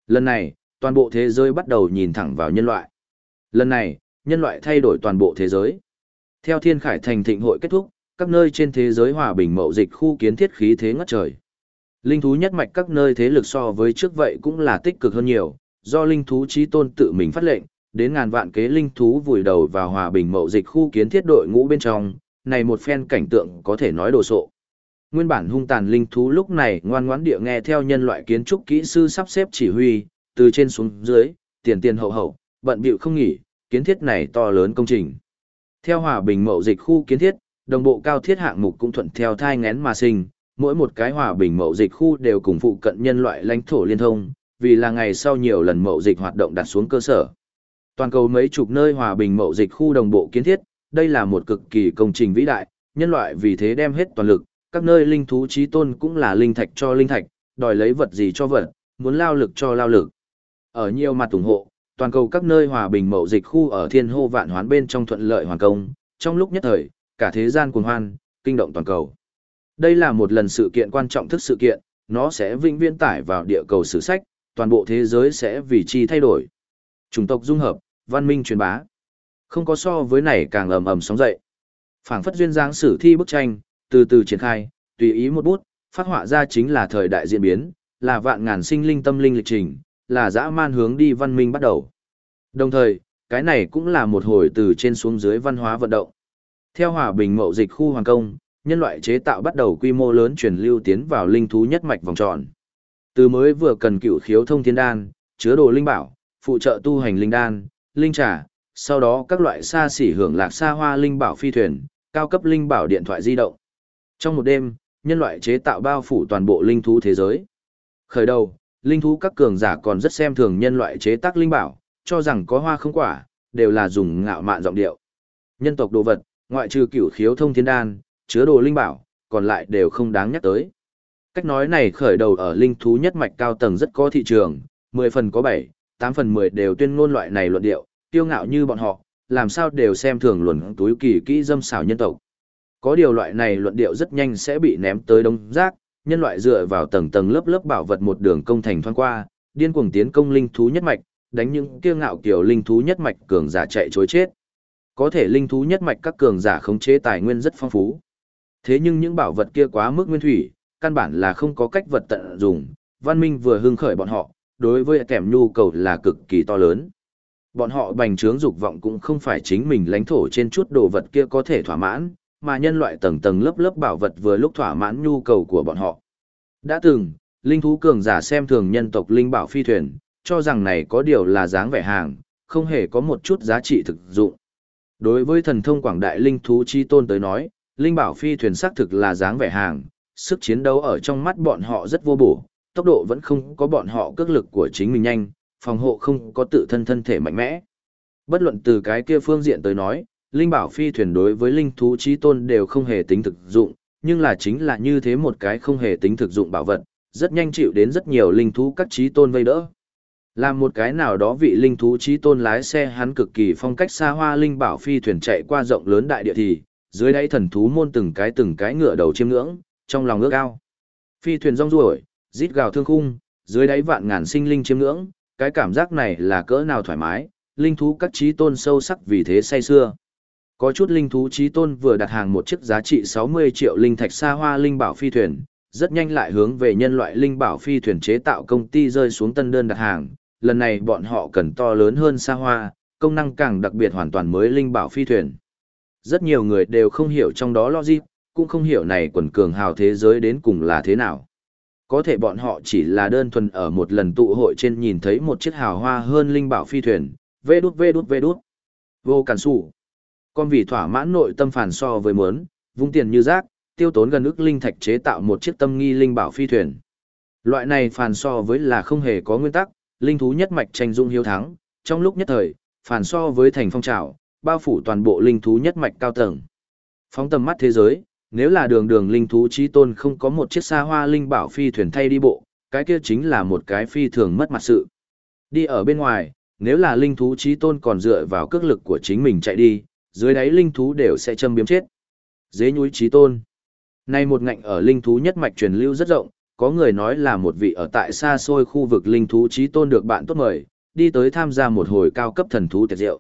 Lần này, toàn bộ thế giới bắt đầu nhìn thẳng vào nhân loại. Lần này, nhân loại thay đổi toàn bộ thế giới. Theo Thiên Khải Thành thịnh hội kết thúc, các nơi trên thế giới hòa bình mậu dịch khu kiến thiết khí thế ngất trời. Linh thú nhất mạch các nơi thế lực so với trước vậy cũng là tích cực hơn nhiều, do linh thú trí tôn tự mình phát lệnh, đến ngàn vạn kế linh thú vùi đầu vào hòa bình mậu dịch khu kiến thiết đội ngũ bên trong, này một phen cảnh tượng có thể nói đồ sộ. Nguyên bản hung tàn linh thú lúc này ngoan ngoãn địa nghe theo nhân loại kiến trúc kỹ sư sắp xếp chỉ huy, từ trên xuống dưới, tiền tiền hậu hậu, bận bịu không nghỉ, kiến thiết này to lớn công trình. Theo hòa bình mậu dịch khu kiến thiết, đồng bộ cao thiết hạng mục cũng thuận theo thai ngén mà sinh, mỗi một cái hòa bình mậu dịch khu đều cùng phụ cận nhân loại lãnh thổ liên thông, vì là ngày sau nhiều lần mậu dịch hoạt động đặt xuống cơ sở. Toàn cầu mấy chục nơi hòa bình mậu dịch khu đồng bộ kiến thiết, đây là một cực kỳ công trình vĩ đại, nhân loại vì thế đem hết toàn lực, các nơi linh thú trí tôn cũng là linh thạch cho linh thạch, đòi lấy vật gì cho vật, muốn lao lực cho lao lực. Ở nhiều mặt ủng hộ, toàn cầu các nơi hòa bình mậu dịch khu ở thiên hô vạn hoán bên trong thuận lợi hoàn công, trong lúc nhất thời, cả thế gian cuồng hoan, kinh động toàn cầu. Đây là một lần sự kiện quan trọng thức sự kiện, nó sẽ vĩnh viễn tải vào địa cầu sử sách, toàn bộ thế giới sẽ vì chi thay đổi. Chủng tộc dung hợp, văn minh truyền bá. Không có so với này càng ầm ầm sóng dậy. Phảng phất duyên dáng sử thi bức tranh, từ từ triển khai, tùy ý một bút, phát họa ra chính là thời đại diễn biến, là vạn ngàn sinh linh tâm linh lịch trình, là dã man hướng đi văn minh bắt đầu. Đồng thời, cái này cũng là một hồi từ trên xuống dưới văn hóa vận động. Theo hòa bình mậu dịch khu hoàng công, nhân loại chế tạo bắt đầu quy mô lớn truyền lưu tiến vào linh thú nhất mạch vòng tròn. Từ mới vừa cần cựu khiếu thông thiên đan, chứa đồ linh bảo, phụ trợ tu hành linh đan, linh trà, sau đó các loại xa xỉ hưởng lạc xa hoa linh bảo phi thuyền, cao cấp linh bảo điện thoại di động. Trong một đêm, nhân loại chế tạo bao phủ toàn bộ linh thú thế giới. Khởi đầu, linh thú các cường giả còn rất xem thường nhân loại chế tác linh bảo, cho rằng có hoa không quả, đều là dùng ngạo mạn giọng điệu. Nhân tộc đồ vật, ngoại trừ cửu khiếu thông thiên đan, chứa đồ linh bảo, còn lại đều không đáng nhắc tới. Cách nói này khởi đầu ở linh thú nhất mạch cao tầng rất có thị trường, 10 phần có 7, 8 phần 10 đều tuyên ngôn loại này luận điệu, tiêu ngạo như bọn họ, làm sao đều xem thường luận túi kỳ kỹ dâm xảo nhân tộc. Có điều loại này luận điệu rất nhanh sẽ bị ném tới đông rác, nhân loại dựa vào tầng tầng lớp lớp bảo vật một đường công thành thoáng qua, điên cuồng tiến công linh thú nhất mạch, đánh những kiêu ngạo kiểu linh thú nhất mạch cường giả chạy chối chết. Có thể linh thú nhất mạch các cường giả khống chế tài nguyên rất phong phú. Thế nhưng những bảo vật kia quá mức nguyên thủy, căn bản là không có cách vật tận dụng, văn minh vừa hưng khởi bọn họ, đối với kèm nhu cầu là cực kỳ to lớn. Bọn họ bành trướng dục vọng cũng không phải chính mình lãnh thổ trên chút đồ vật kia có thể thỏa mãn, mà nhân loại tầng tầng lớp lớp bảo vật vừa lúc thỏa mãn nhu cầu của bọn họ. Đã từng, linh thú cường giả xem thường nhân tộc linh bảo phi thuyền, cho rằng này có điều là dáng vẻ hàng, không hề có một chút giá trị thực dụng. Đối với thần thông quảng đại linh thú chi tôn tới nói, linh bảo phi thuyền xác thực là dáng vẻ hàng, sức chiến đấu ở trong mắt bọn họ rất vô bổ, tốc độ vẫn không có bọn họ cước lực của chính mình nhanh, phòng hộ không có tự thân thân thể mạnh mẽ. Bất luận từ cái kia phương diện tới nói, linh bảo phi thuyền đối với linh thú trí tôn đều không hề tính thực dụng, nhưng là chính là như thế một cái không hề tính thực dụng bảo vật, rất nhanh chịu đến rất nhiều linh thú các trí tôn vây đỡ. Làm một cái nào đó vị linh thú trí tôn lái xe hắn cực kỳ phong cách xa hoa linh bảo phi thuyền chạy qua rộng lớn đại địa thì, dưới đáy thần thú môn từng cái từng cái ngựa đầu chiêm ngưỡng, trong lòng ước ao. Phi thuyền rong ruổi, rít gào thương khung, dưới đáy vạn ngàn sinh linh chiêm ngưỡng, cái cảm giác này là cỡ nào thoải mái, linh thú các trí tôn sâu sắc vì thế say xưa. Có chút linh thú trí tôn vừa đặt hàng một chiếc giá trị 60 triệu linh thạch xa hoa linh bảo phi thuyền, rất nhanh lại hướng về nhân loại linh bảo phi thuyền chế tạo công ty rơi xuống tân đơn đặt hàng. Lần này bọn họ cần to lớn hơn xa hoa, công năng càng đặc biệt hoàn toàn mới linh bảo phi thuyền. Rất nhiều người đều không hiểu trong đó logic, cũng không hiểu này quần cường hào thế giới đến cùng là thế nào. Có thể bọn họ chỉ là đơn thuần ở một lần tụ hội trên nhìn thấy một chiếc hào hoa hơn linh bảo phi thuyền, vê đút vê đút vê đút. Vô cản sủ. Con vì thỏa mãn nội tâm phản so với muốn, vung tiền như rác, tiêu tốn gần ức linh thạch chế tạo một chiếc tâm nghi linh bảo phi thuyền. Loại này phản so với là không hề có nguyên tắc, linh thú nhất mạch tranh dung hiếu thắng, trong lúc nhất thời, phản so với thành phong trào, bao phủ toàn bộ linh thú nhất mạch cao tầng. Phóng tầm mắt thế giới, nếu là đường đường linh thú trí tôn không có một chiếc xa hoa linh bảo phi thuyền thay đi bộ, cái kia chính là một cái phi thường mất mặt sự. Đi ở bên ngoài, nếu là linh thú trí tôn còn dựa vào cước lực của chính mình chạy đi, dưới đáy linh thú đều sẽ châm biếm chết. Dế nhúi trí tôn. Nay một ngạnh ở linh thú nhất mạch truyền lưu rất rộng, có người nói là một vị ở tại xa xôi khu vực linh thú trí tôn được bạn tốt mời, đi tới tham gia một hồi cao cấp thần thú tiệc rượu.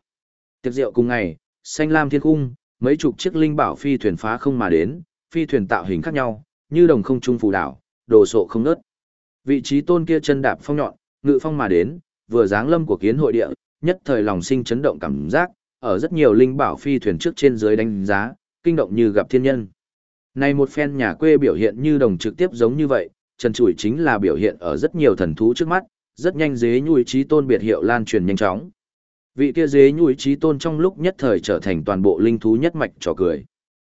Tiệc rượu cùng ngày, xanh lam thiên cung, mấy chục chiếc linh bảo phi thuyền phá không mà đến, phi thuyền tạo hình khác nhau, như đồng không trung phù đảo, đồ sộ không ngớt. Vị trí tôn kia chân đạp phong nhọn, ngự phong mà đến, vừa dáng lâm của kiến hội địa, nhất thời lòng sinh chấn động cảm giác, ở rất nhiều linh bảo phi thuyền trước trên dưới đánh giá, kinh động như gặp thiên nhân. Này một phen nhà quê biểu hiện như đồng trực tiếp giống như vậy, Trần Chủi chính là biểu hiện ở rất nhiều thần thú trước mắt, rất nhanh dế nhui trí tôn biệt hiệu lan truyền nhanh chóng. Vị kia dế nhủi trí tôn trong lúc nhất thời trở thành toàn bộ linh thú nhất mạch trò cười.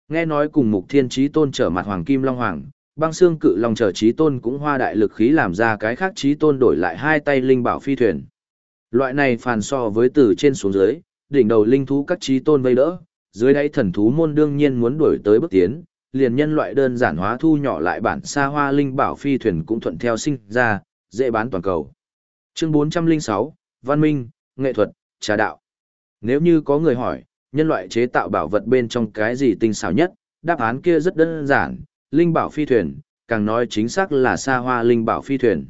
Nghe nói cùng mục thiên trí tôn trở mặt hoàng kim long hoàng, băng xương cự long trở trí tôn cũng hoa đại lực khí làm ra cái khác trí tôn đổi lại hai tay linh bảo phi thuyền. Loại này phàn so với từ trên xuống dưới, đỉnh đầu linh thú các trí tôn vây đỡ, dưới đáy thần thú môn đương nhiên muốn đuổi tới bước tiến, liền nhân loại đơn giản hóa thu nhỏ lại bản xa hoa linh bảo phi thuyền cũng thuận theo sinh ra, dễ bán toàn cầu. Chương 406, Văn minh, nghệ thuật, trà đạo. Nếu như có người hỏi, nhân loại chế tạo bảo vật bên trong cái gì tinh xảo nhất, đáp án kia rất đơn giản, linh bảo phi thuyền, càng nói chính xác là xa hoa linh bảo phi thuyền.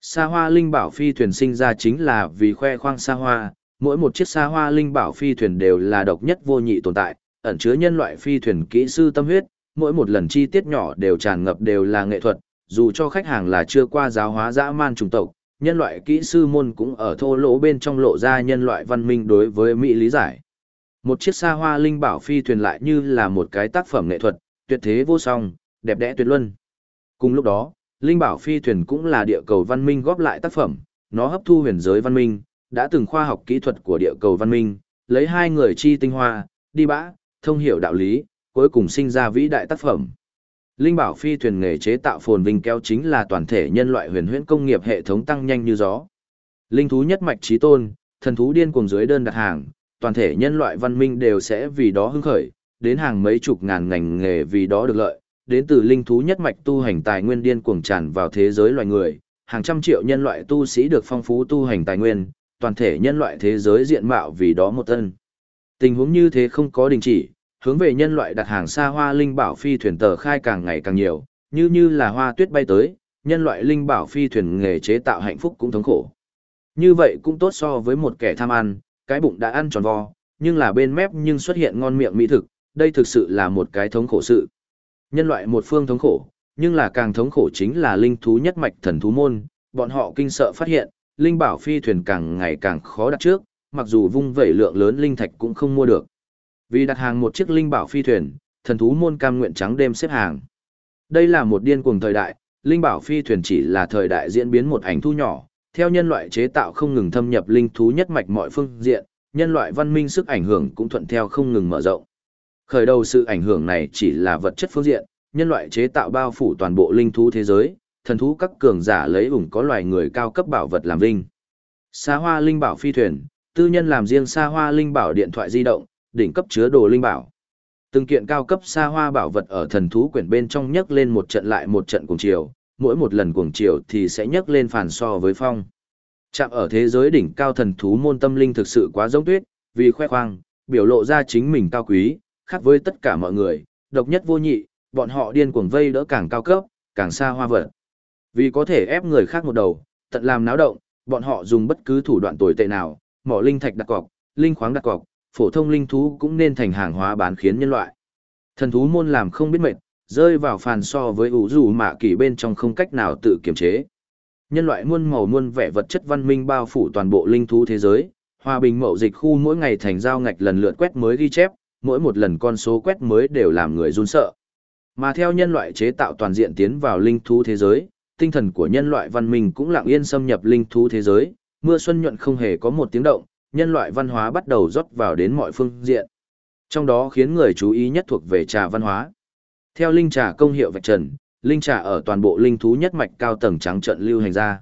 Xa hoa linh bảo phi thuyền sinh ra chính là vì khoe khoang xa hoa, mỗi một chiếc xa hoa linh bảo phi thuyền đều là độc nhất vô nhị tồn tại, ẩn chứa nhân loại phi thuyền kỹ sư tâm huyết, mỗi một lần chi tiết nhỏ đều tràn ngập đều là nghệ thuật, dù cho khách hàng là chưa qua giáo hóa dã man chủng tộc, nhân loại kỹ sư môn cũng ở thô lỗ bên trong lộ ra nhân loại văn minh đối với Mỹ lý giải. Một chiếc xa hoa linh bảo phi thuyền lại như là một cái tác phẩm nghệ thuật, tuyệt thế vô song, đẹp đẽ tuyệt luân. Cùng lúc đó, linh bảo phi thuyền cũng là địa cầu văn minh góp lại tác phẩm, nó hấp thu huyền giới văn minh, đã từng khoa học kỹ thuật của địa cầu văn minh, lấy hai người chi tinh hoa, đi bã, thông hiểu đạo lý, cuối cùng sinh ra vĩ đại tác phẩm. Linh bảo phi thuyền nghề chế tạo phồn vinh kéo chính là toàn thể nhân loại huyền huyễn công nghiệp hệ thống tăng nhanh như gió. Linh thú nhất mạch trí tôn, thần thú điên cuồng dưới đơn đặt hàng, toàn thể nhân loại văn minh đều sẽ vì đó hưng khởi, đến hàng mấy chục ngàn ngành nghề vì đó được lợi, đến từ linh thú nhất mạch tu hành tài nguyên điên cuồng tràn vào thế giới loài người, hàng trăm triệu nhân loại tu sĩ được phong phú tu hành tài nguyên, toàn thể nhân loại thế giới diện mạo vì đó một thân. Tình huống như thế không có đình chỉ, hướng về nhân loại đặt hàng xa hoa linh bảo phi thuyền tờ khai càng ngày càng nhiều, như như là hoa tuyết bay tới, nhân loại linh bảo phi thuyền nghề chế tạo hạnh phúc cũng thống khổ. Như vậy cũng tốt so với một kẻ tham ăn, cái bụng đã ăn tròn vo, nhưng là bên mép nhưng xuất hiện ngon miệng mỹ thực, đây thực sự là một cái thống khổ sự. Nhân loại một phương thống khổ, nhưng là càng thống khổ chính là linh thú nhất mạch thần thú môn, bọn họ kinh sợ phát hiện, linh bảo phi thuyền càng ngày càng khó đặt trước, mặc dù vung vẩy lượng lớn linh thạch cũng không mua được. Vì đặt hàng một chiếc linh bảo phi thuyền, thần thú môn cam nguyện trắng đêm xếp hàng. Đây là một điên cuồng thời đại, linh bảo phi thuyền chỉ là thời đại diễn biến một ảnh thu nhỏ, theo nhân loại chế tạo không ngừng thâm nhập linh thú nhất mạch mọi phương diện, nhân loại văn minh sức ảnh hưởng cũng thuận theo không ngừng mở rộng. Khởi đầu sự ảnh hưởng này chỉ là vật chất phương diện, nhân loại chế tạo bao phủ toàn bộ linh thú thế giới, thần thú các cường giả lấy ủng có loài người cao cấp bảo vật làm vinh. Xa hoa linh bảo phi thuyền, tư nhân làm riêng xa hoa linh bảo điện thoại di động, đỉnh cấp chứa đồ linh bảo. Từng kiện cao cấp xa hoa bảo vật ở thần thú quyển bên trong nhấc lên một trận lại một trận cuồng chiều, mỗi một lần cuồng chiều thì sẽ nhấc lên phản so với phong. Chạm ở thế giới đỉnh cao thần thú môn tâm linh thực sự quá giống tuyết, vì khoe khoang, biểu lộ ra chính mình cao quý, khác với tất cả mọi người, độc nhất vô nhị, bọn họ điên cuồng vây đỡ càng cao cấp, càng xa hoa vật. Vì có thể ép người khác một đầu, tận làm náo động, bọn họ dùng bất cứ thủ đoạn tồi tệ nào, mỏ linh thạch đặt cọc, linh khoáng đặt cọc, phổ thông linh thú cũng nên thành hàng hóa bán khiến nhân loại. Thần thú môn làm không biết mệt, rơi vào phàn so với ủ rủ mạ kỳ bên trong không cách nào tự kiềm chế. Nhân loại muôn màu muôn vẻ vật chất văn minh bao phủ toàn bộ linh thú thế giới, hòa bình mậu dịch khu mỗi ngày thành giao ngạch lần lượt quét mới ghi chép, mỗi một lần con số quét mới đều làm người run sợ. Mà theo nhân loại chế tạo toàn diện tiến vào linh thú thế giới, tinh thần của nhân loại văn minh cũng lặng yên xâm nhập linh thú thế giới, mưa xuân nhuận không hề có một tiếng động, nhân loại văn hóa bắt đầu rót vào đến mọi phương diện. Trong đó khiến người chú ý nhất thuộc về trà văn hóa. Theo linh trà công hiệu vạch trần, linh trà ở toàn bộ linh thú nhất mạch cao tầng trắng trận lưu hành ra.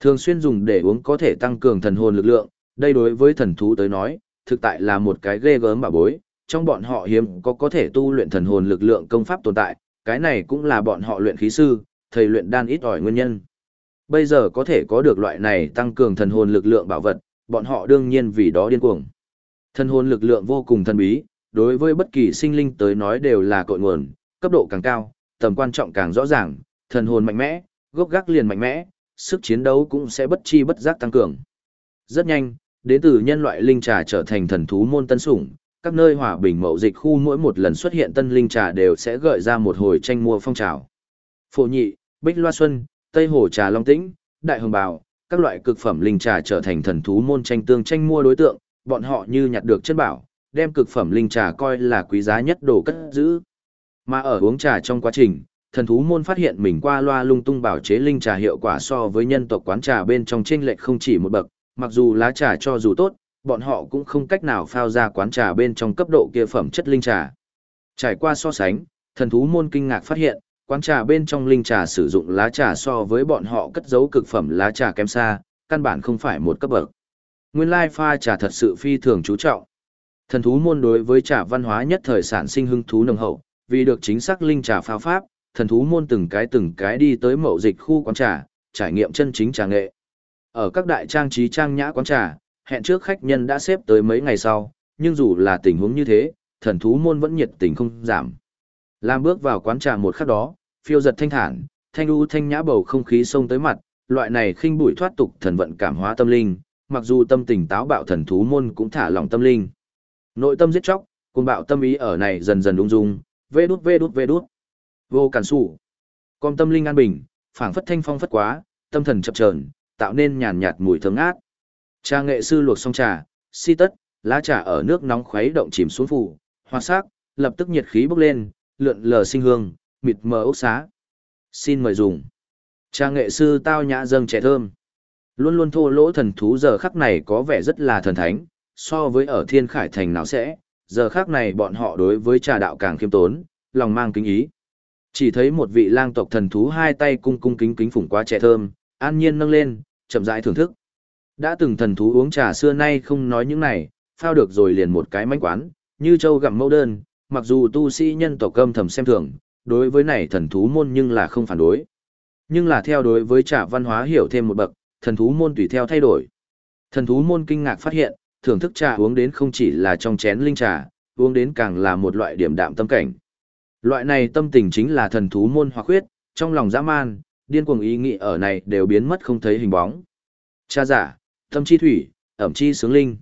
Thường xuyên dùng để uống có thể tăng cường thần hồn lực lượng, đây đối với thần thú tới nói, thực tại là một cái ghê gớm bảo bối, trong bọn họ hiếm có có thể tu luyện thần hồn lực lượng công pháp tồn tại, cái này cũng là bọn họ luyện khí sư, thầy luyện đan ít ỏi nguyên nhân. Bây giờ có thể có được loại này tăng cường thần hồn lực lượng bảo vật, bọn họ đương nhiên vì đó điên cuồng. thân hồn lực lượng vô cùng thần bí, đối với bất kỳ sinh linh tới nói đều là cội nguồn, cấp độ càng cao, tầm quan trọng càng rõ ràng, thần hồn mạnh mẽ, gốc gác liền mạnh mẽ, sức chiến đấu cũng sẽ bất chi bất giác tăng cường. Rất nhanh, đến từ nhân loại linh trà trở thành thần thú môn tân sủng, các nơi hòa bình mậu dịch khu mỗi một lần xuất hiện tân linh trà đều sẽ gợi ra một hồi tranh mua phong trào. Phổ nhị, Bích Loa Xuân, Tây Hồ Trà Long Tĩnh, Đại Hồng Bào, các loại cực phẩm linh trà trở thành thần thú môn tranh tương tranh mua đối tượng, bọn họ như nhặt được chân bảo, đem cực phẩm linh trà coi là quý giá nhất đồ cất giữ. Mà ở uống trà trong quá trình, thần thú môn phát hiện mình qua loa lung tung bảo chế linh trà hiệu quả so với nhân tộc quán trà bên trong chênh lệch không chỉ một bậc, mặc dù lá trà cho dù tốt, bọn họ cũng không cách nào phao ra quán trà bên trong cấp độ kia phẩm chất linh trà. Trải qua so sánh, thần thú môn kinh ngạc phát hiện, quán trà bên trong linh trà sử dụng lá trà so với bọn họ cất giấu cực phẩm lá trà kém xa, căn bản không phải một cấp bậc. Nguyên lai pha trà thật sự phi thường chú trọng. Thần thú môn đối với trà văn hóa nhất thời sản sinh hứng thú nồng hậu, vì được chính xác linh trà phao pháp, thần thú môn từng cái từng cái đi tới mậu dịch khu quán trà, trải nghiệm chân chính trà nghệ. Ở các đại trang trí trang nhã quán trà, hẹn trước khách nhân đã xếp tới mấy ngày sau, nhưng dù là tình huống như thế, thần thú môn vẫn nhiệt tình không giảm. Làm bước vào quán trà một khắc đó, phiêu giật thanh thản, thanh u thanh nhã bầu không khí xông tới mặt, loại này khinh bụi thoát tục thần vận cảm hóa tâm linh, mặc dù tâm tình táo bạo thần thú môn cũng thả lỏng tâm linh. Nội tâm giết chóc, cùng bạo tâm ý ở này dần dần ung dung, vê đút vê đút vê đút. Vô cản sủ. Con tâm linh an bình, phảng phất thanh phong phất quá, tâm thần chập chờn, tạo nên nhàn nhạt mùi thơm ngát. Cha nghệ sư luộc xong trà, si tất, lá trà ở nước nóng khuấy động chìm xuống phủ, hoa sắc, lập tức nhiệt khí bốc lên, lượn lờ sinh hương, mịt mờ ốc xá. Xin mời dùng. Cha nghệ sư tao nhã dâng trẻ thơm. Luôn luôn thô lỗ thần thú giờ khắc này có vẻ rất là thần thánh, so với ở thiên khải thành nào sẽ, giờ khắc này bọn họ đối với trà đạo càng khiêm tốn, lòng mang kính ý. Chỉ thấy một vị lang tộc thần thú hai tay cung cung kính kính phủng qua trẻ thơm, an nhiên nâng lên, chậm rãi thưởng thức. Đã từng thần thú uống trà xưa nay không nói những này, phao được rồi liền một cái mánh quán, như châu gặm mẫu đơn, mặc dù tu sĩ nhân tộc âm thầm xem thường, đối với này thần thú môn nhưng là không phản đối. Nhưng là theo đối với trà văn hóa hiểu thêm một bậc, thần thú môn tùy theo thay đổi. Thần thú môn kinh ngạc phát hiện, thưởng thức trà uống đến không chỉ là trong chén linh trà, uống đến càng là một loại điểm đạm tâm cảnh. Loại này tâm tình chính là thần thú môn hoặc huyết, trong lòng dã man, điên cuồng ý nghĩ ở này đều biến mất không thấy hình bóng. Cha giả, tâm chi thủy, ẩm chi sướng linh.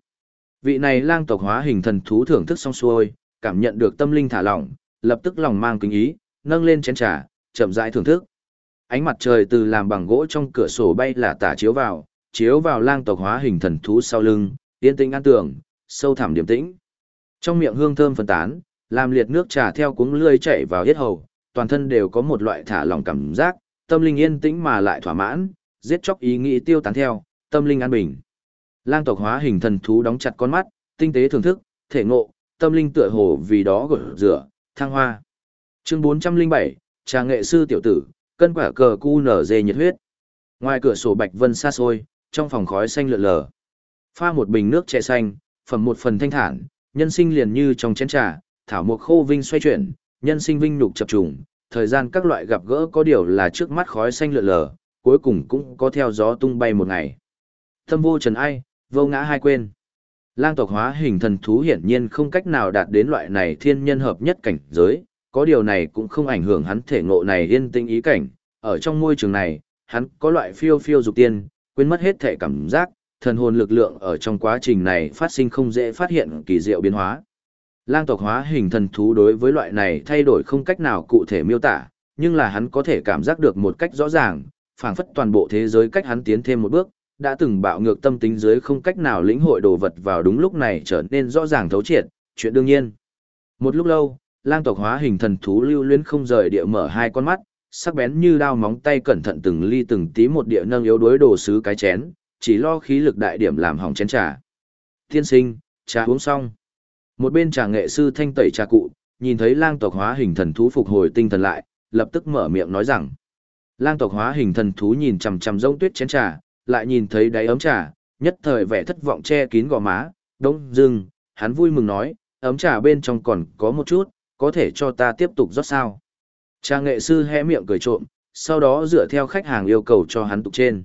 Vị này lang tộc hóa hình thần thú thưởng thức xong xuôi, cảm nhận được tâm linh thả lỏng, lập tức lòng mang kính ý, nâng lên chén trà, chậm rãi thưởng thức. Ánh mặt trời từ làm bằng gỗ trong cửa sổ bay là tả chiếu vào, chiếu vào lang tộc hóa hình thần thú sau lưng, yên tĩnh an tưởng, sâu thẳm điềm tĩnh. Trong miệng hương thơm phân tán, làm liệt nước trà theo cuống lươi chảy vào hết hầu, toàn thân đều có một loại thả lỏng cảm giác, tâm linh yên tĩnh mà lại thỏa mãn, giết chóc ý nghĩ tiêu tán theo, tâm linh an bình. Lang tộc hóa hình thần thú đóng chặt con mắt, tinh tế thưởng thức, thể ngộ, tâm linh tựa hồ vì đó gột rửa, thăng hoa. Chương 407, trà nghệ sư tiểu tử, cân quả cờ cu nở dê nhiệt huyết. Ngoài cửa sổ bạch vân xa xôi, trong phòng khói xanh lượn lờ. Pha một bình nước chè xanh, phẩm một phần thanh thản, nhân sinh liền như trong chén trà, thảo mộc khô vinh xoay chuyển, nhân sinh vinh nhục chập trùng, thời gian các loại gặp gỡ có điều là trước mắt khói xanh lượn lờ, cuối cùng cũng có theo gió tung bay một ngày. Thâm vô trần ai, vô ngã hai quên. Lang tộc hóa hình thần thú hiển nhiên không cách nào đạt đến loại này thiên nhân hợp nhất cảnh giới, có điều này cũng không ảnh hưởng hắn thể ngộ này yên tĩnh ý cảnh, ở trong môi trường này, hắn có loại phiêu phiêu dục tiên, quên mất hết thể cảm giác, thần hồn lực lượng ở trong quá trình này phát sinh không dễ phát hiện kỳ diệu biến hóa. Lang tộc hóa hình thần thú đối với loại này thay đổi không cách nào cụ thể miêu tả, nhưng là hắn có thể cảm giác được một cách rõ ràng, phảng phất toàn bộ thế giới cách hắn tiến thêm một bước, đã từng bạo ngược tâm tính dưới không cách nào lĩnh hội đồ vật vào đúng lúc này trở nên rõ ràng thấu triệt, chuyện đương nhiên. Một lúc lâu, lang tộc hóa hình thần thú lưu luyến không rời địa mở hai con mắt, sắc bén như đao móng tay cẩn thận từng ly từng tí một địa nâng yếu đối đồ sứ cái chén, chỉ lo khí lực đại điểm làm hỏng chén trà. Tiên sinh, trà uống xong. Một bên trà nghệ sư thanh tẩy trà cụ, nhìn thấy lang tộc hóa hình thần thú phục hồi tinh thần lại, lập tức mở miệng nói rằng. Lang tộc hóa hình thần thú nhìn chằm chằm rông tuyết chén trà, lại nhìn thấy đáy ấm trà, nhất thời vẻ thất vọng che kín gò má, đông dưng, hắn vui mừng nói, ấm trà bên trong còn có một chút, có thể cho ta tiếp tục rót sao. Trà nghệ sư hé miệng cười trộm, sau đó dựa theo khách hàng yêu cầu cho hắn tục trên.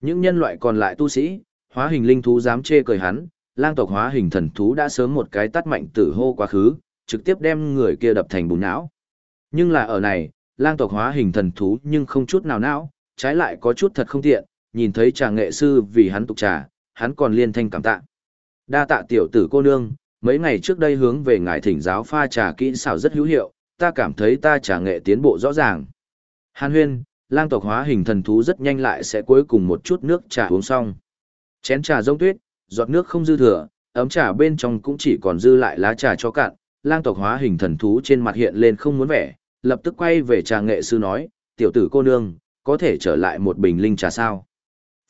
Những nhân loại còn lại tu sĩ, hóa hình linh thú dám chê cười hắn, lang tộc hóa hình thần thú đã sớm một cái tắt mạnh tử hô quá khứ, trực tiếp đem người kia đập thành bùn não. Nhưng là ở này, lang tộc hóa hình thần thú nhưng không chút nào não, trái lại có chút thật không tiện, nhìn thấy trà nghệ sư vì hắn tục trà, hắn còn liên thanh cảm tạ. Đa tạ tiểu tử cô nương, mấy ngày trước đây hướng về ngài thỉnh giáo pha trà kỹ xảo rất hữu hiệu, ta cảm thấy ta trà nghệ tiến bộ rõ ràng. Hàn huyên, lang tộc hóa hình thần thú rất nhanh lại sẽ cuối cùng một chút nước trà uống xong. Chén trà rông tuyết, giọt nước không dư thừa, ấm trà bên trong cũng chỉ còn dư lại lá trà cho cạn, lang tộc hóa hình thần thú trên mặt hiện lên không muốn vẻ, lập tức quay về trà nghệ sư nói, tiểu tử cô nương, có thể trở lại một bình linh trà sao.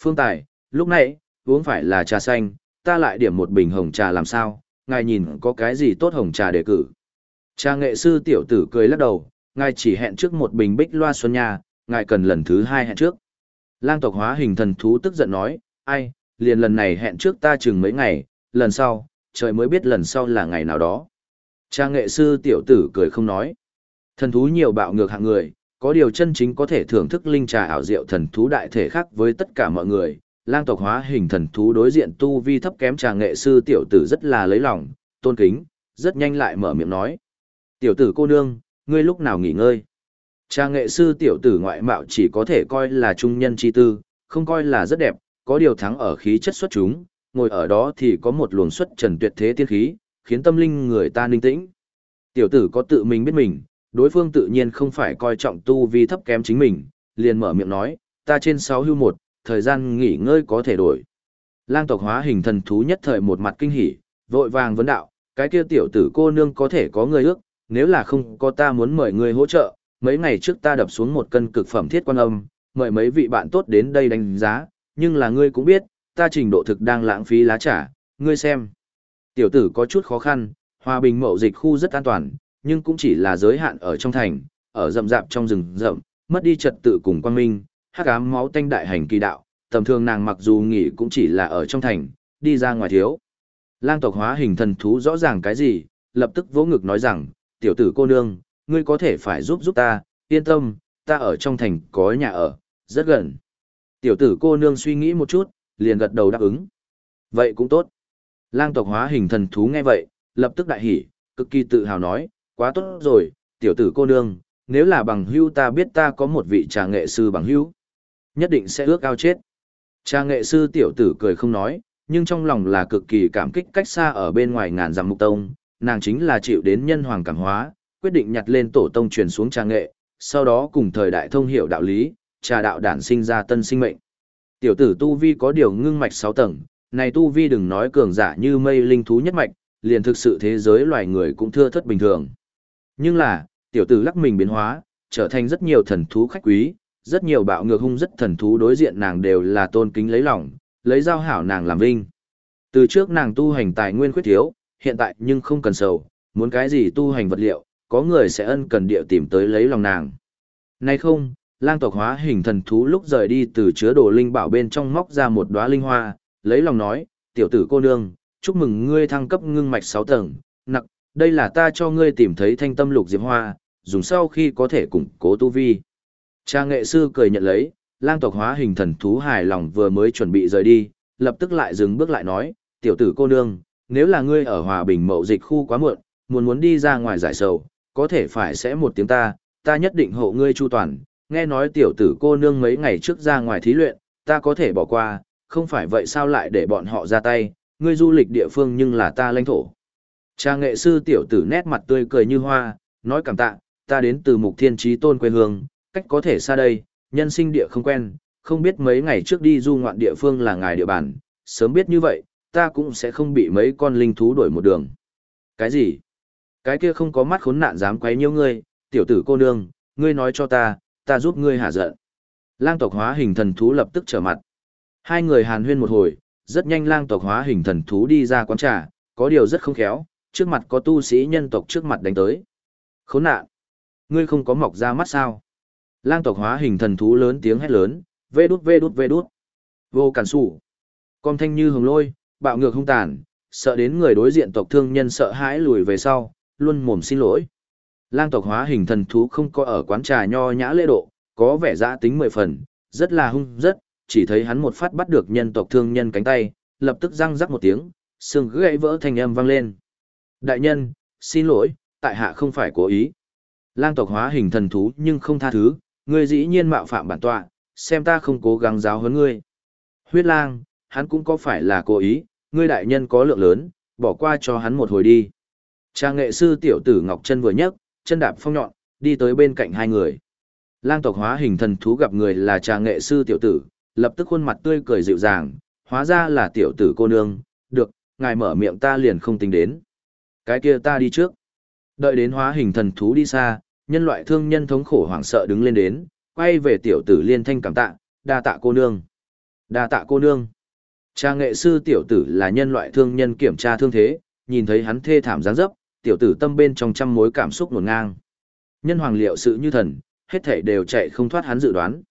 Phương Tài, lúc nãy, uống phải là trà xanh, ta lại điểm một bình hồng trà làm sao, ngài nhìn có cái gì tốt hồng trà đề cử. Trà nghệ sư tiểu tử cười lắc đầu, ngài chỉ hẹn trước một bình bích loa xuân nha, ngài cần lần thứ hai hẹn trước. Lang tộc hóa hình thần thú tức giận nói, ai, liền lần này hẹn trước ta chừng mấy ngày, lần sau, trời mới biết lần sau là ngày nào đó. Cha nghệ sư tiểu tử cười không nói. Thần thú nhiều bạo ngược hạng người, có điều chân chính có thể thưởng thức linh trà ảo diệu thần thú đại thể khác với tất cả mọi người, lang tộc hóa hình thần thú đối diện tu vi thấp kém trà nghệ sư tiểu tử rất là lấy lòng, tôn kính, rất nhanh lại mở miệng nói. Tiểu tử cô nương, ngươi lúc nào nghỉ ngơi? Trà nghệ sư tiểu tử ngoại mạo chỉ có thể coi là trung nhân chi tư, không coi là rất đẹp, có điều thắng ở khí chất xuất chúng, ngồi ở đó thì có một luồng xuất trần tuyệt thế tiên khí, khiến tâm linh người ta ninh tĩnh. Tiểu tử có tự mình biết mình, đối phương tự nhiên không phải coi trọng tu vi thấp kém chính mình, liền mở miệng nói, ta trên 6 hưu một, thời gian nghỉ ngơi có thể đổi. Lang tộc hóa hình thần thú nhất thời một mặt kinh hỉ, vội vàng vấn đạo, cái kia tiểu tử cô nương có thể có người ước, nếu là không có ta muốn mời người hỗ trợ, mấy ngày trước ta đập xuống một cân cực phẩm thiết quan âm, mời mấy vị bạn tốt đến đây đánh giá, nhưng là ngươi cũng biết, ta trình độ thực đang lãng phí lá trả, ngươi xem. Tiểu tử có chút khó khăn, hòa bình mậu dịch khu rất an toàn, nhưng cũng chỉ là giới hạn ở trong thành, ở rậm rạp trong rừng rậm, mất đi trật tự cùng quang minh, hắc ám máu tanh đại hành kỳ đạo, tầm thường nàng mặc dù nghỉ cũng chỉ là ở trong thành, đi ra ngoài thiếu. Lang tộc hóa hình thần thú rõ ràng cái gì, lập tức vỗ ngực nói rằng, tiểu tử cô nương, ngươi có thể phải giúp giúp ta, yên tâm, ta ở trong thành có nhà ở, rất gần. Tiểu tử cô nương suy nghĩ một chút, liền gật đầu đáp ứng. Vậy cũng tốt. Lang tộc hóa hình thần thú nghe vậy, lập tức đại hỉ, cực kỳ tự hào nói, quá tốt rồi, tiểu tử cô nương, nếu là bằng hưu ta biết ta có một vị trà nghệ sư bằng hưu, nhất định sẽ ước ao chết. Trà nghệ sư tiểu tử cười không nói, nhưng trong lòng là cực kỳ cảm kích cách xa ở bên ngoài ngàn dặm mục tông, nàng chính là chịu đến nhân hoàng cảm hóa, quyết định nhặt lên tổ tông truyền xuống trà nghệ, sau đó cùng thời đại thông hiểu đạo lý, trà đạo đản sinh ra tân sinh mệnh. Tiểu tử tu vi có điều ngưng mạch 6 tầng, này tu vi đừng nói cường giả như mây linh thú nhất mạch, liền thực sự thế giới loài người cũng thưa thất bình thường. Nhưng là, tiểu tử lắc mình biến hóa, trở thành rất nhiều thần thú khách quý, rất nhiều bạo ngược hung rất thần thú đối diện nàng đều là tôn kính lấy lòng, lấy giao hảo nàng làm vinh. Từ trước nàng tu hành tài nguyên khuyết thiếu, hiện tại nhưng không cần sầu, muốn cái gì tu hành vật liệu, có người sẽ ân cần địa tìm tới lấy lòng nàng. Nay không, lang tộc hóa hình thần thú lúc rời đi từ chứa đồ linh bảo bên trong móc ra một đóa linh hoa, lấy lòng nói, tiểu tử cô nương, chúc mừng ngươi thăng cấp ngưng mạch 6 tầng, nặng, đây là ta cho ngươi tìm thấy thanh tâm lục diệp hoa, dùng sau khi có thể củng cố tu vi. Cha nghệ sư cười nhận lấy, lang tộc hóa hình thần thú hài lòng vừa mới chuẩn bị rời đi, lập tức lại dừng bước lại nói, tiểu tử cô nương, nếu là ngươi ở hòa bình mậu dịch khu quá muộn, muốn muốn đi ra ngoài giải sầu, có thể phải sẽ một tiếng ta, ta nhất định hộ ngươi chu toàn, nghe nói tiểu tử cô nương mấy ngày trước ra ngoài thí luyện, ta có thể bỏ qua, không phải vậy sao lại để bọn họ ra tay, ngươi du lịch địa phương nhưng là ta lãnh thổ. Cha nghệ sư tiểu tử nét mặt tươi cười như hoa, nói cảm tạ, ta đến từ mục thiên trí tôn quê hương, cách có thể xa đây, nhân sinh địa không quen, không biết mấy ngày trước đi du ngoạn địa phương là ngài địa bàn, sớm biết như vậy, ta cũng sẽ không bị mấy con linh thú đuổi một đường. Cái gì? Cái kia không có mắt khốn nạn dám quấy nhiêu ngươi, tiểu tử cô nương, ngươi nói cho ta, ta giúp ngươi hả giận. Lang tộc hóa hình thần thú lập tức trở mặt. Hai người hàn huyên một hồi, rất nhanh lang tộc hóa hình thần thú đi ra quán trà, có điều rất không khéo, trước mặt có tu sĩ nhân tộc trước mặt đánh tới. Khốn nạn! Ngươi không có mọc ra mắt sao? Lang tộc hóa hình thần thú lớn tiếng hét lớn, vê đút vê đút vê đút. Vô cản sủ. Con thanh như hồng lôi, bạo ngược hung tàn, sợ đến người đối diện tộc thương nhân sợ hãi lùi về sau, luôn mồm xin lỗi. Lang tộc hóa hình thần thú không có ở quán trà nho nhã lễ độ, có vẻ giã tính mười phần, rất là hung rất, chỉ thấy hắn một phát bắt được nhân tộc thương nhân cánh tay, lập tức răng rắc một tiếng, xương gãy vỡ thành âm vang lên. Đại nhân, xin lỗi, tại hạ không phải cố ý. Lang tộc hóa hình thần thú nhưng không tha thứ, ngươi dĩ nhiên mạo phạm bản tọa, xem ta không cố gắng giáo huấn ngươi. Huyết lang, hắn cũng có phải là cố ý, ngươi đại nhân có lượng lớn, bỏ qua cho hắn một hồi đi. Cha nghệ sư tiểu tử Ngọc Trân vừa nhấc, chân đạp phong nhọn, đi tới bên cạnh hai người. Lang tộc hóa hình thần thú gặp người là trang nghệ sư tiểu tử, lập tức khuôn mặt tươi cười dịu dàng, hóa ra là tiểu tử cô nương, được, ngài mở miệng ta liền không tính đến. Cái kia ta đi trước. Đợi đến hóa hình thần thú đi xa, nhân loại thương nhân thống khổ hoảng sợ đứng lên đến, quay về tiểu tử liên thanh cảm tạ, đa tạ cô nương. Đa tạ cô nương. Cha nghệ sư tiểu tử là nhân loại thương nhân kiểm tra thương thế, nhìn thấy hắn thê thảm dáng dấp, tiểu tử tâm bên trong trăm mối cảm xúc nguồn ngang. Nhân hoàng liệu sự như thần, hết thảy đều chạy không thoát hắn dự đoán.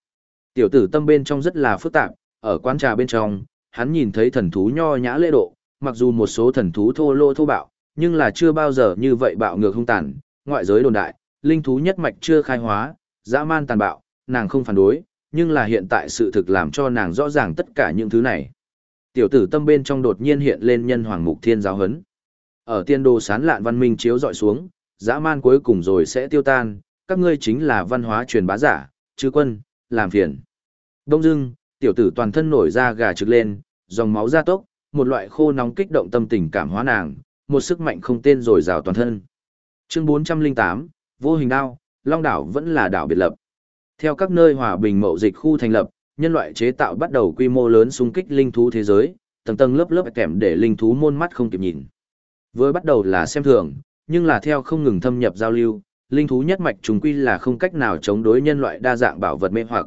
Tiểu tử tâm bên trong rất là phức tạp, ở quán trà bên trong, hắn nhìn thấy thần thú nho nhã lễ độ, mặc dù một số thần thú thô lô thô bạo, nhưng là chưa bao giờ như vậy bạo ngược hung tàn, ngoại giới đồn đại, linh thú nhất mạch chưa khai hóa, dã man tàn bạo, nàng không phản đối, nhưng là hiện tại sự thực làm cho nàng rõ ràng tất cả những thứ này. Tiểu tử tâm bên trong đột nhiên hiện lên nhân hoàng mục thiên giáo hấn. Ở tiên đồ sán lạn văn minh chiếu dọi xuống, dã man cuối cùng rồi sẽ tiêu tan, các ngươi chính là văn hóa truyền bá giả, chứ quân, làm phiền. Đông dưng, tiểu tử toàn thân nổi ra gà trực lên, dòng máu ra tốc, một loại khô nóng kích động tâm tình cảm hóa nàng, một sức mạnh không tên rồi rào toàn thân. Chương 408, vô hình đao, Long đảo vẫn là đảo biệt lập. Theo các nơi hòa bình mậu dịch khu thành lập, nhân loại chế tạo bắt đầu quy mô lớn xung kích linh thú thế giới, tầng tầng lớp lớp kèm để linh thú môn mắt không kịp nhìn. Với bắt đầu là xem thường, nhưng là theo không ngừng thâm nhập giao lưu, linh thú nhất mạch trùng quy là không cách nào chống đối nhân loại đa dạng bảo vật mê hoặc.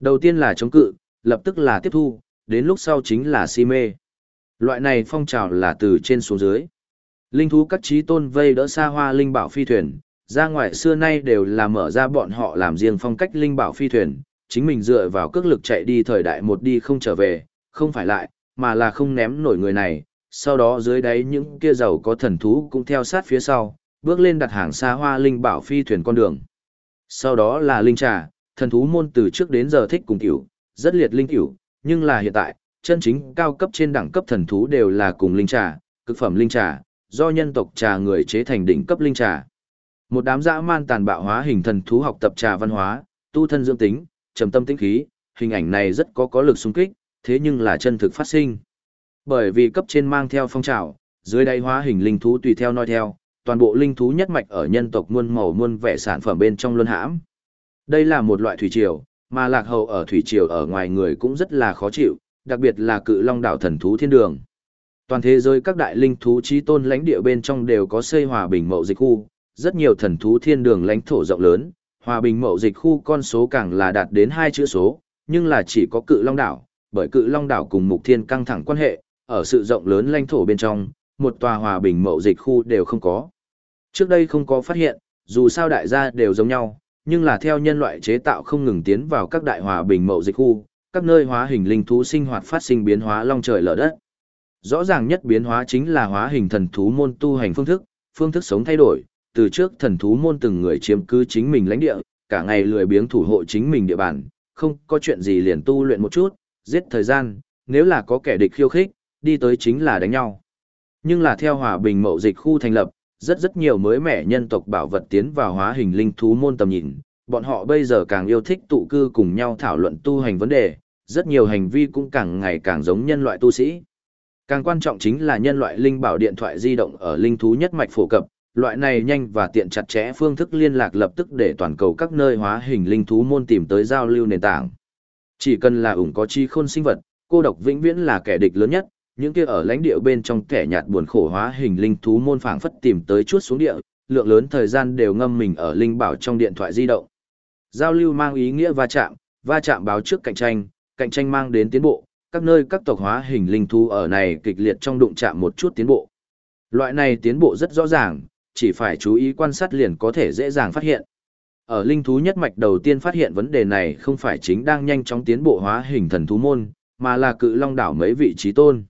Đầu tiên là chống cự, lập tức là tiếp thu, đến lúc sau chính là si mê. Loại này phong trào là từ trên xuống dưới. Linh thú các trí tôn vây đỡ xa hoa linh bảo phi thuyền, ra ngoài xưa nay đều là mở ra bọn họ làm riêng phong cách linh bảo phi thuyền, chính mình dựa vào cước lực chạy đi thời đại một đi không trở về, không phải lại, mà là không ném nổi người này, sau đó dưới đáy những kia giàu có thần thú cũng theo sát phía sau, bước lên đặt hàng xa hoa linh bảo phi thuyền con đường. Sau đó là linh trà, thần thú môn từ trước đến giờ thích cùng tiểu, rất liệt linh tiểu, nhưng là hiện tại, chân chính cao cấp trên đẳng cấp thần thú đều là cùng linh trà, cực phẩm linh trà, do nhân tộc trà người chế thành đỉnh cấp linh trà. Một đám dã man tàn bạo hóa hình thần thú học tập trà văn hóa, tu thân dưỡng tính, trầm tâm tĩnh khí, hình ảnh này rất có có lực xung kích, thế nhưng là chân thực phát sinh. Bởi vì cấp trên mang theo phong trào, dưới đây hóa hình linh thú tùy theo nói theo, toàn bộ linh thú nhất mạch ở nhân tộc muôn màu muôn vẻ sản phẩm bên trong luân hãm. Đây là một loại thủy triều, mà lạc hậu ở thủy triều ở ngoài người cũng rất là khó chịu, đặc biệt là cự long đảo thần thú thiên đường. Toàn thế giới các đại linh thú trí tôn lãnh địa bên trong đều có xây hòa bình mậu dịch khu, rất nhiều thần thú thiên đường lãnh thổ rộng lớn, hòa bình mậu dịch khu con số càng là đạt đến hai chữ số, nhưng là chỉ có cự long đảo, bởi cự long đảo cùng mục thiên căng thẳng quan hệ, ở sự rộng lớn lãnh thổ bên trong, một tòa hòa bình mậu dịch khu đều không có. Trước đây không có phát hiện, dù sao đại gia đều giống nhau, nhưng là theo nhân loại chế tạo không ngừng tiến vào các đại hòa bình mậu dịch khu, các nơi hóa hình linh thú sinh hoạt phát sinh biến hóa long trời lở đất. Rõ ràng nhất biến hóa chính là hóa hình thần thú môn tu hành phương thức, phương thức sống thay đổi, từ trước thần thú môn từng người chiếm cứ chính mình lãnh địa, cả ngày lười biếng thủ hộ chính mình địa bàn, không có chuyện gì liền tu luyện một chút, giết thời gian, nếu là có kẻ địch khiêu khích, đi tới chính là đánh nhau. Nhưng là theo hòa bình mậu dịch khu thành lập, rất rất nhiều mới mẻ nhân tộc bảo vật tiến vào hóa hình linh thú môn tầm nhìn, bọn họ bây giờ càng yêu thích tụ cư cùng nhau thảo luận tu hành vấn đề, rất nhiều hành vi cũng càng ngày càng giống nhân loại tu sĩ. Càng quan trọng chính là nhân loại linh bảo điện thoại di động ở linh thú nhất mạch phổ cập, loại này nhanh và tiện chặt chẽ phương thức liên lạc lập tức để toàn cầu các nơi hóa hình linh thú môn tìm tới giao lưu nền tảng. Chỉ cần là ủng có chi khôn sinh vật, cô độc vĩnh viễn là kẻ địch lớn nhất, những kia ở lãnh địa bên trong kẻ nhạt buồn khổ hóa hình linh thú môn phảng phất tìm tới chuốt xuống địa, lượng lớn thời gian đều ngâm mình ở linh bảo trong điện thoại di động. Giao lưu mang ý nghĩa va chạm, va chạm báo trước cạnh tranh, cạnh tranh mang đến tiến bộ, các nơi các tộc hóa hình linh thú ở này kịch liệt trong đụng chạm một chút tiến bộ. Loại này tiến bộ rất rõ ràng, chỉ phải chú ý quan sát liền có thể dễ dàng phát hiện. Ở linh thú nhất mạch đầu tiên phát hiện vấn đề này không phải chính đang nhanh chóng tiến bộ hóa hình thần thú môn, mà là cự long đảo mấy vị trí tôn.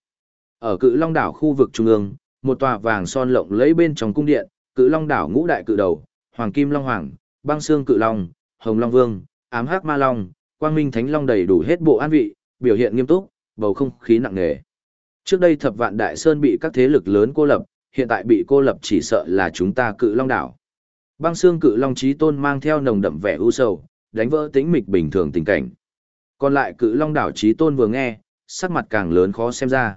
Ở cự long đảo khu vực trung ương, một tòa vàng son lộng lấy bên trong cung điện, cự long đảo ngũ đại cự đầu, hoàng kim long hoàng, băng xương cự long, hồng long vương, ám hắc ma long, quang minh thánh long đầy đủ hết bộ an vị, biểu hiện nghiêm túc, bầu không khí nặng nề. Trước đây thập vạn đại sơn bị các thế lực lớn cô lập, hiện tại bị cô lập chỉ sợ là chúng ta cự long đảo. Băng xương cự long trí tôn mang theo nồng đậm vẻ u sầu, đánh vỡ tĩnh mịch bình thường tình cảnh. Còn lại cự long đảo trí tôn vừa nghe, sắc mặt càng lớn khó xem ra.